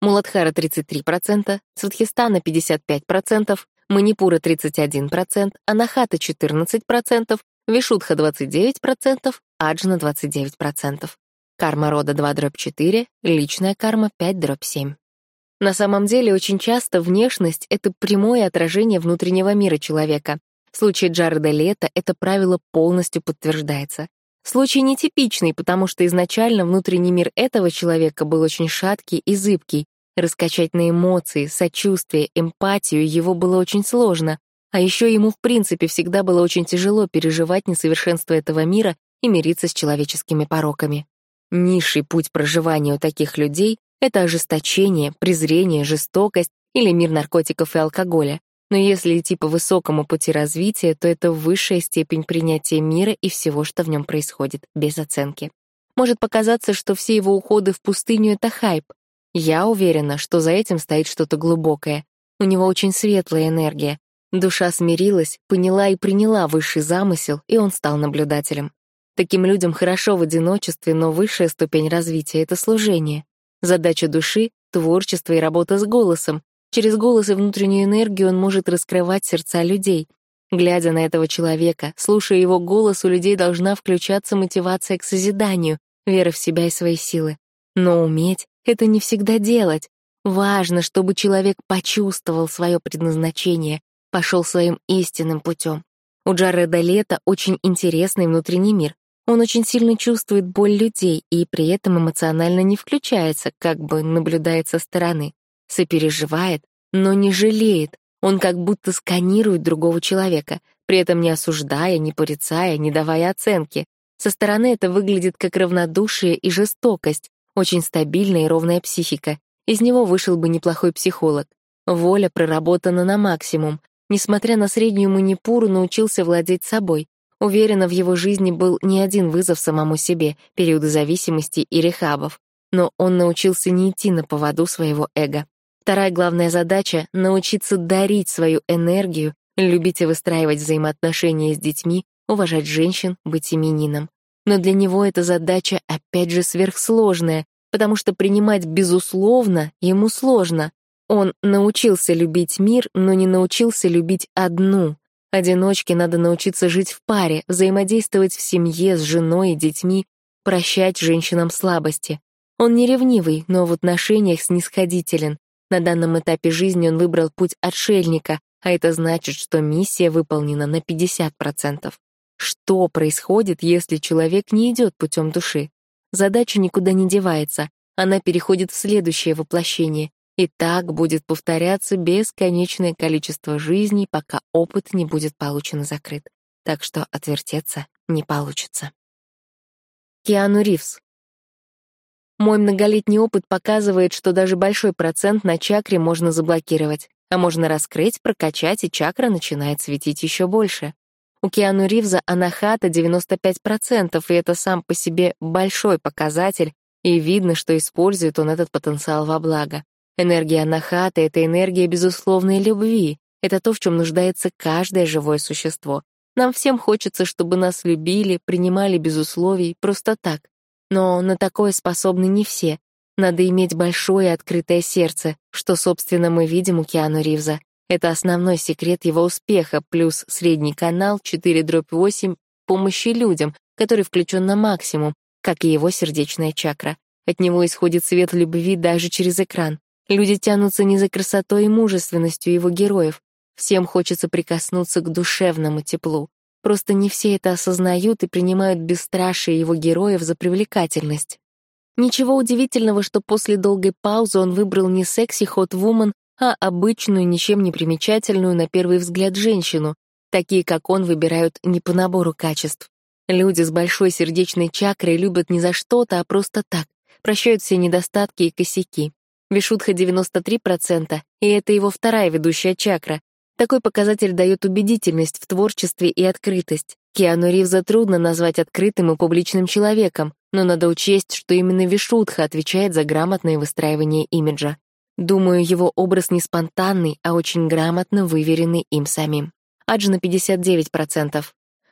Муладхара 33%, Сватхистана 55%, Манипура 31%, Анахата 14%, Вишудха 29%, Аджна 29%. Карма рода 2 дробь 4, личная карма 5 дробь 7. На самом деле, очень часто внешность — это прямое отражение внутреннего мира человека. В случае Джареда Лето это правило полностью подтверждается. Случай нетипичный, потому что изначально внутренний мир этого человека был очень шаткий и зыбкий. Раскачать на эмоции, сочувствие, эмпатию его было очень сложно, а еще ему в принципе всегда было очень тяжело переживать несовершенство этого мира и мириться с человеческими пороками. Низший путь проживания у таких людей — это ожесточение, презрение, жестокость или мир наркотиков и алкоголя. Но если идти по высокому пути развития, то это высшая степень принятия мира и всего, что в нем происходит, без оценки. Может показаться, что все его уходы в пустыню — это хайп. Я уверена, что за этим стоит что-то глубокое. У него очень светлая энергия. Душа смирилась, поняла и приняла высший замысел, и он стал наблюдателем. Таким людям хорошо в одиночестве, но высшая ступень развития — это служение. Задача души — творчество и работа с голосом. Через голос и внутреннюю энергию он может раскрывать сердца людей. Глядя на этого человека, слушая его голос, у людей должна включаться мотивация к созиданию, вера в себя и свои силы. Но уметь — это не всегда делать. Важно, чтобы человек почувствовал свое предназначение, пошел своим истинным путем. У Джареда Лето очень интересный внутренний мир. Он очень сильно чувствует боль людей и при этом эмоционально не включается, как бы наблюдает со стороны. Сопереживает, но не жалеет. Он как будто сканирует другого человека, при этом не осуждая, не порицая, не давая оценки. Со стороны это выглядит как равнодушие и жестокость, очень стабильная и ровная психика. Из него вышел бы неплохой психолог. Воля проработана на максимум. Несмотря на среднюю манипуру, научился владеть собой. Уверена, в его жизни был не один вызов самому себе, периоды зависимости и рехабов. Но он научился не идти на поводу своего эго. Вторая главная задача — научиться дарить свою энергию, любить и выстраивать взаимоотношения с детьми, уважать женщин, быть именином. Но для него эта задача опять же сверхсложная, потому что принимать безусловно ему сложно. Он научился любить мир, но не научился любить одну, Одиночке надо научиться жить в паре, взаимодействовать в семье с женой и детьми, прощать женщинам слабости. Он не ревнивый, но в отношениях снисходителен. На данном этапе жизни он выбрал путь отшельника, а это значит, что миссия выполнена на 50%. Что происходит, если человек не идет путем души? Задача никуда не девается, она переходит в следующее воплощение, и так будет повторяться бесконечное количество жизней, пока опыт не будет получен и закрыт. Так что отвертеться не получится. Киану Ривз. Мой многолетний опыт показывает, что даже большой процент на чакре можно заблокировать, а можно раскрыть, прокачать, и чакра начинает светить еще больше. У Киану Ривза анахата 95%, и это сам по себе большой показатель, и видно, что использует он этот потенциал во благо. Энергия Анахата — это энергия безусловной любви. Это то, в чем нуждается каждое живое существо. Нам всем хочется, чтобы нас любили, принимали без условий, просто так. Но на такое способны не все. Надо иметь большое открытое сердце, что, собственно, мы видим у Киану Ривза. Это основной секрет его успеха, плюс средний канал 4 дробь 8 помощи людям, который включен на максимум, как и его сердечная чакра. От него исходит свет любви даже через экран. Люди тянутся не за красотой и мужественностью его героев. Всем хочется прикоснуться к душевному теплу. Просто не все это осознают и принимают бесстрашие его героев за привлекательность. Ничего удивительного, что после долгой паузы он выбрал не секси-хот-вумен, а обычную, ничем не примечательную на первый взгляд женщину. Такие, как он, выбирают не по набору качеств. Люди с большой сердечной чакрой любят не за что-то, а просто так, прощают все недостатки и косяки. Вишудха 93%, и это его вторая ведущая чакра. Такой показатель дает убедительность в творчестве и открытость. Киану Ривза трудно назвать открытым и публичным человеком, но надо учесть, что именно Вишудха отвечает за грамотное выстраивание имиджа. Думаю, его образ не спонтанный, а очень грамотно выверенный им самим. Адж на 59%.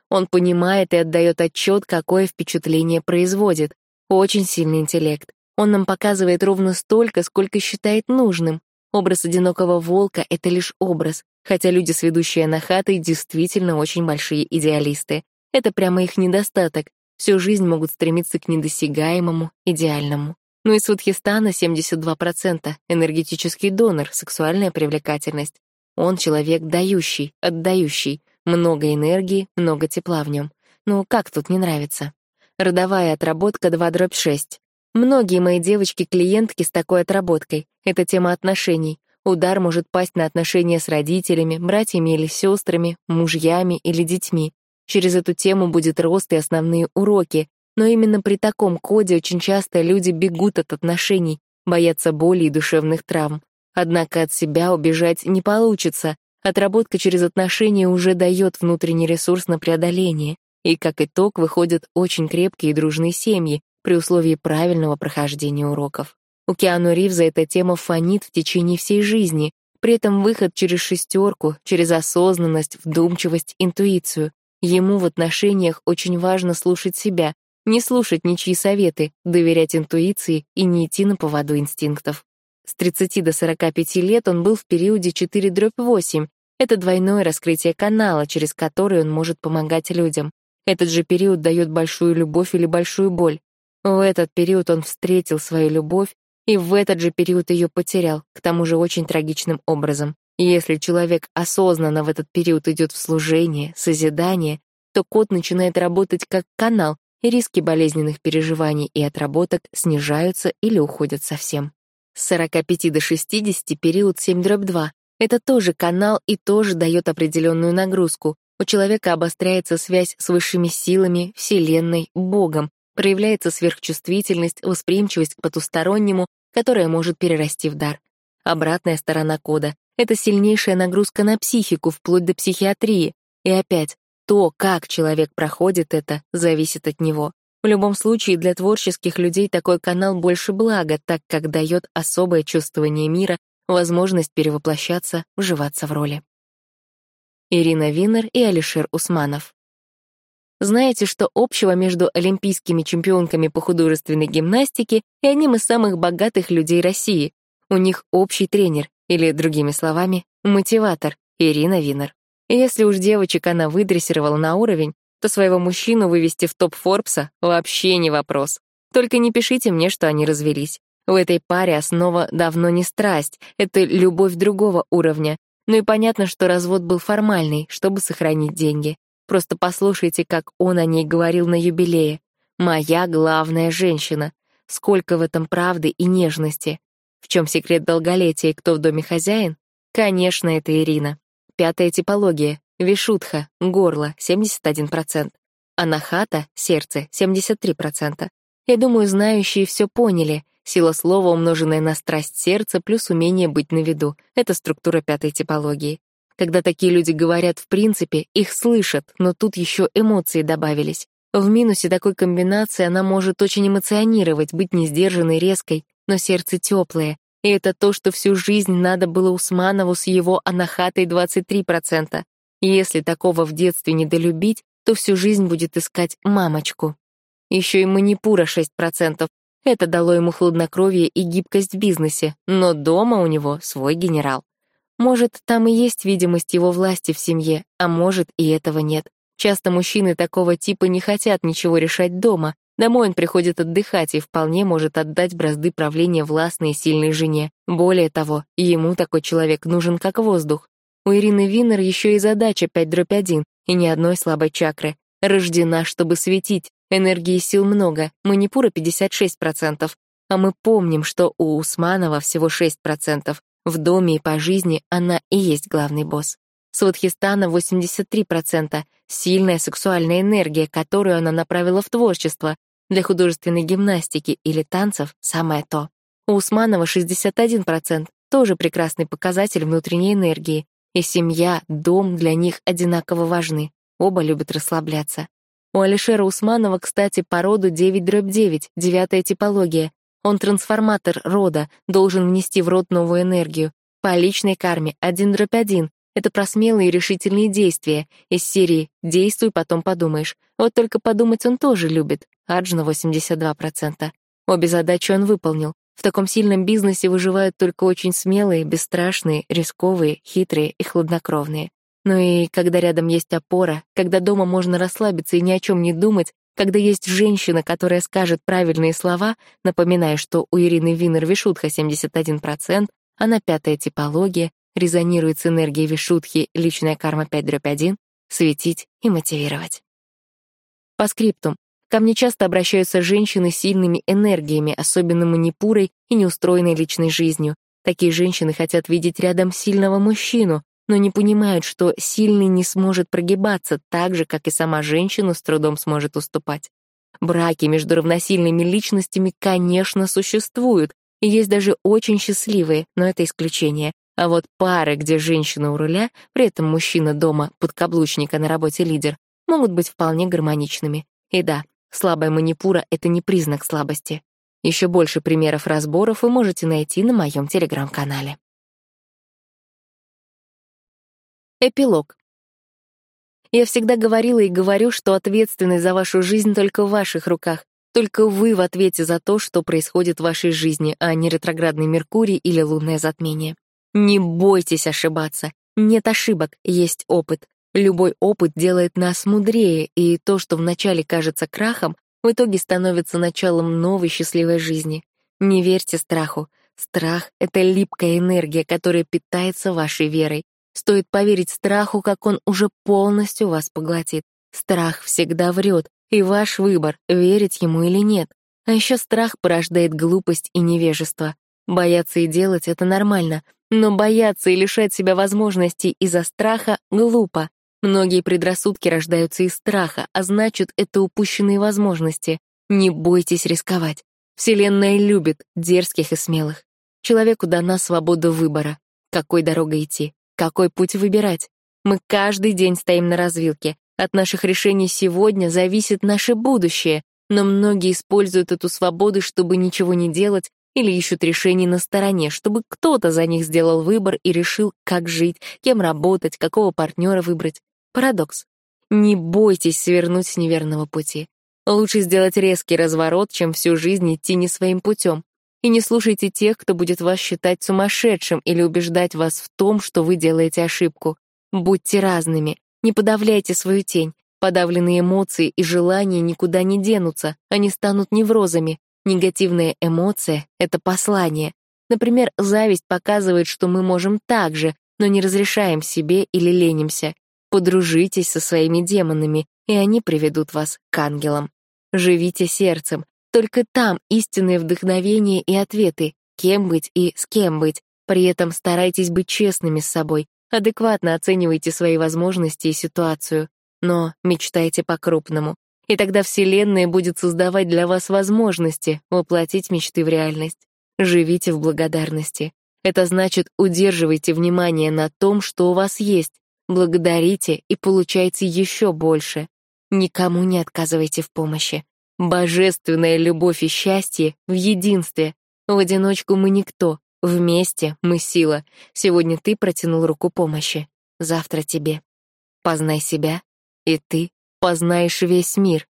Он понимает и отдает отчет, какое впечатление производит. Очень сильный интеллект. Он нам показывает ровно столько, сколько считает нужным. Образ одинокого волка — это лишь образ, хотя люди, сведущие на хаты, действительно очень большие идеалисты. Это прямо их недостаток. Всю жизнь могут стремиться к недосягаемому, идеальному. Ну и Судхистана 72%, энергетический донор, сексуальная привлекательность. Он человек дающий, отдающий, много энергии, много тепла в нем. Ну, как тут не нравится? Родовая отработка 2 дробь 6. Многие мои девочки-клиентки с такой отработкой. Это тема отношений. Удар может пасть на отношения с родителями, братьями или сестрами, мужьями или детьми. Через эту тему будет рост и основные уроки. Но именно при таком коде очень часто люди бегут от отношений, боятся боли и душевных травм. Однако от себя убежать не получится. Отработка через отношения уже дает внутренний ресурс на преодоление. И как итог выходят очень крепкие и дружные семьи, при условии правильного прохождения уроков. У Киану Ривза эта тема фонит в течение всей жизни, при этом выход через шестерку, через осознанность, вдумчивость, интуицию. Ему в отношениях очень важно слушать себя, не слушать ничьи советы, доверять интуиции и не идти на поводу инстинктов. С 30 до 45 лет он был в периоде 4-8. Это двойное раскрытие канала, через который он может помогать людям. Этот же период дает большую любовь или большую боль. В этот период он встретил свою любовь, и в этот же период ее потерял, к тому же очень трагичным образом. если человек осознанно в этот период идет в служение, созидание, то код начинает работать как канал, и риски болезненных переживаний и отработок снижаются или уходят совсем. С 45 до 60 период 7-2. Это тоже канал и тоже дает определенную нагрузку. У человека обостряется связь с высшими силами, Вселенной, Богом, проявляется сверхчувствительность, восприимчивость к потустороннему, которая может перерасти в дар. Обратная сторона кода — это сильнейшая нагрузка на психику, вплоть до психиатрии. И опять, то, как человек проходит это, зависит от него. В любом случае, для творческих людей такой канал больше блага, так как дает особое чувствование мира, возможность перевоплощаться, вживаться в роли. Ирина Винер и Алишер Усманов. Знаете, что общего между олимпийскими чемпионками по художественной гимнастике и одним из самых богатых людей России? У них общий тренер, или, другими словами, мотиватор, Ирина Винер. Если уж девочек она выдрессировала на уровень, то своего мужчину вывести в топ Форбса вообще не вопрос. Только не пишите мне, что они развелись. В этой паре основа давно не страсть, это любовь другого уровня. Ну и понятно, что развод был формальный, чтобы сохранить деньги. Просто послушайте, как он о ней говорил на юбилее. «Моя главная женщина». Сколько в этом правды и нежности. В чем секрет долголетия и кто в доме хозяин? Конечно, это Ирина. Пятая типология. Вишутха, горло, 71%. Анахата, сердце, 73%. Я думаю, знающие все поняли. Сила слова, умноженная на страсть сердца, плюс умение быть на виду. Это структура пятой типологии. Когда такие люди говорят в принципе, их слышат, но тут еще эмоции добавились. В минусе такой комбинации она может очень эмоционировать, быть несдержанной, резкой, но сердце теплое. И это то, что всю жизнь надо было Усманову с его анахатой 23%. Если такого в детстве недолюбить, то всю жизнь будет искать мамочку. Еще и манипура 6%. Это дало ему хладнокровие и гибкость в бизнесе, но дома у него свой генерал. Может, там и есть видимость его власти в семье, а может, и этого нет. Часто мужчины такого типа не хотят ничего решать дома. Домой он приходит отдыхать и вполне может отдать бразды правления властной и сильной жене. Более того, ему такой человек нужен как воздух. У Ирины Винер еще и задача 5 дробь 1 и ни одной слабой чакры. Рождена, чтобы светить. Энергии и сил много, манипура 56%. А мы помним, что у Усманова всего 6%. В доме и по жизни она и есть главный босс. Сватхистана 83%, сильная сексуальная энергия, которую она направила в творчество. Для художественной гимнастики или танцев самое то. У Усманова 61%, тоже прекрасный показатель внутренней энергии. И семья, дом для них одинаково важны. Оба любят расслабляться. У Алишера Усманова, кстати, по роду 9 дробь 9, девятая типология. Он трансформатор рода, должен внести в род новую энергию. По личной карме один дробь один. Это про смелые и решительные действия. Из серии «Действуй, потом подумаешь». Вот только подумать он тоже любит. Аджна 82%. Обе задачи он выполнил. В таком сильном бизнесе выживают только очень смелые, бесстрашные, рисковые, хитрые и хладнокровные. Ну и когда рядом есть опора, когда дома можно расслабиться и ни о чем не думать, когда есть женщина, которая скажет правильные слова, напоминая, что у Ирины Винер Вишутха 71%, она пятая типология, резонирует с энергией Вишутхи личная карма 5 1, светить и мотивировать. По скриптум. Ко мне часто обращаются женщины с сильными энергиями, особенно манипурой и неустроенной личной жизнью. Такие женщины хотят видеть рядом сильного мужчину, но не понимают, что сильный не сможет прогибаться так же, как и сама женщина с трудом сможет уступать. Браки между равносильными личностями, конечно, существуют, и есть даже очень счастливые, но это исключение. А вот пары, где женщина у руля, при этом мужчина дома, подкаблучника на работе лидер, могут быть вполне гармоничными. И да, слабая манипура — это не признак слабости. Еще больше примеров разборов вы можете найти на моем телеграм-канале. Эпилог. Я всегда говорила и говорю, что ответственность за вашу жизнь только в ваших руках. Только вы в ответе за то, что происходит в вашей жизни, а не ретроградный Меркурий или лунное затмение. Не бойтесь ошибаться. Нет ошибок, есть опыт. Любой опыт делает нас мудрее, и то, что вначале кажется крахом, в итоге становится началом новой счастливой жизни. Не верьте страху. Страх — это липкая энергия, которая питается вашей верой. Стоит поверить страху, как он уже полностью вас поглотит. Страх всегда врет, и ваш выбор, верить ему или нет. А еще страх порождает глупость и невежество. Бояться и делать — это нормально, но бояться и лишать себя возможностей из-за страха — глупо. Многие предрассудки рождаются из страха, а значит, это упущенные возможности. Не бойтесь рисковать. Вселенная любит дерзких и смелых. Человеку дана свобода выбора. Какой дорогой идти? Какой путь выбирать? Мы каждый день стоим на развилке. От наших решений сегодня зависит наше будущее, но многие используют эту свободу, чтобы ничего не делать, или ищут решений на стороне, чтобы кто-то за них сделал выбор и решил, как жить, кем работать, какого партнера выбрать. Парадокс. Не бойтесь свернуть с неверного пути. Лучше сделать резкий разворот, чем всю жизнь идти не своим путем. И не слушайте тех, кто будет вас считать сумасшедшим или убеждать вас в том, что вы делаете ошибку. Будьте разными, не подавляйте свою тень. Подавленные эмоции и желания никуда не денутся, они станут неврозами. Негативная эмоция — это послание. Например, зависть показывает, что мы можем так же, но не разрешаем себе или ленимся. Подружитесь со своими демонами, и они приведут вас к ангелам. Живите сердцем, только там истинное вдохновение и ответы, кем быть и с кем быть. При этом старайтесь быть честными с собой, адекватно оценивайте свои возможности и ситуацию. Но мечтайте по-крупному. И тогда Вселенная будет создавать для вас возможности воплотить мечты в реальность. Живите в благодарности. Это значит, удерживайте внимание на том, что у вас есть, благодарите и получайте еще больше. Никому не отказывайте в помощи. Божественная любовь и счастье в единстве. В одиночку мы никто, вместе мы сила. Сегодня ты протянул руку помощи, завтра тебе. Познай себя, и ты познаешь весь мир.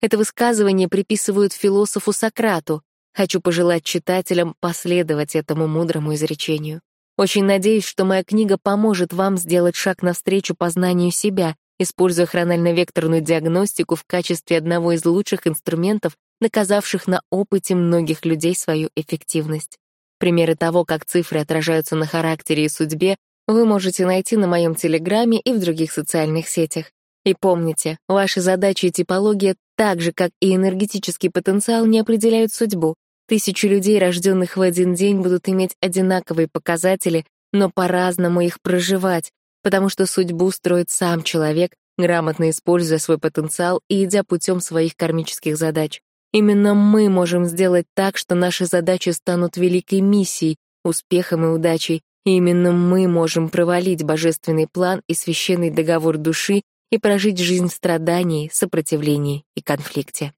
Это высказывание приписывают философу Сократу. Хочу пожелать читателям последовать этому мудрому изречению. Очень надеюсь, что моя книга поможет вам сделать шаг навстречу познанию себя используя хронально-векторную диагностику в качестве одного из лучших инструментов, наказавших на опыте многих людей свою эффективность. Примеры того, как цифры отражаются на характере и судьбе, вы можете найти на моем Телеграме и в других социальных сетях. И помните, ваши задачи и типология, так же, как и энергетический потенциал, не определяют судьбу. Тысячи людей, рожденных в один день, будут иметь одинаковые показатели, но по-разному их проживать, потому что судьбу строит сам человек, грамотно используя свой потенциал и идя путем своих кармических задач. Именно мы можем сделать так, что наши задачи станут великой миссией, успехом и удачей, и именно мы можем провалить божественный план и священный договор души и прожить жизнь в страдании, сопротивлении и конфликте.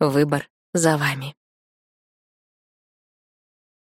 Выбор за вами.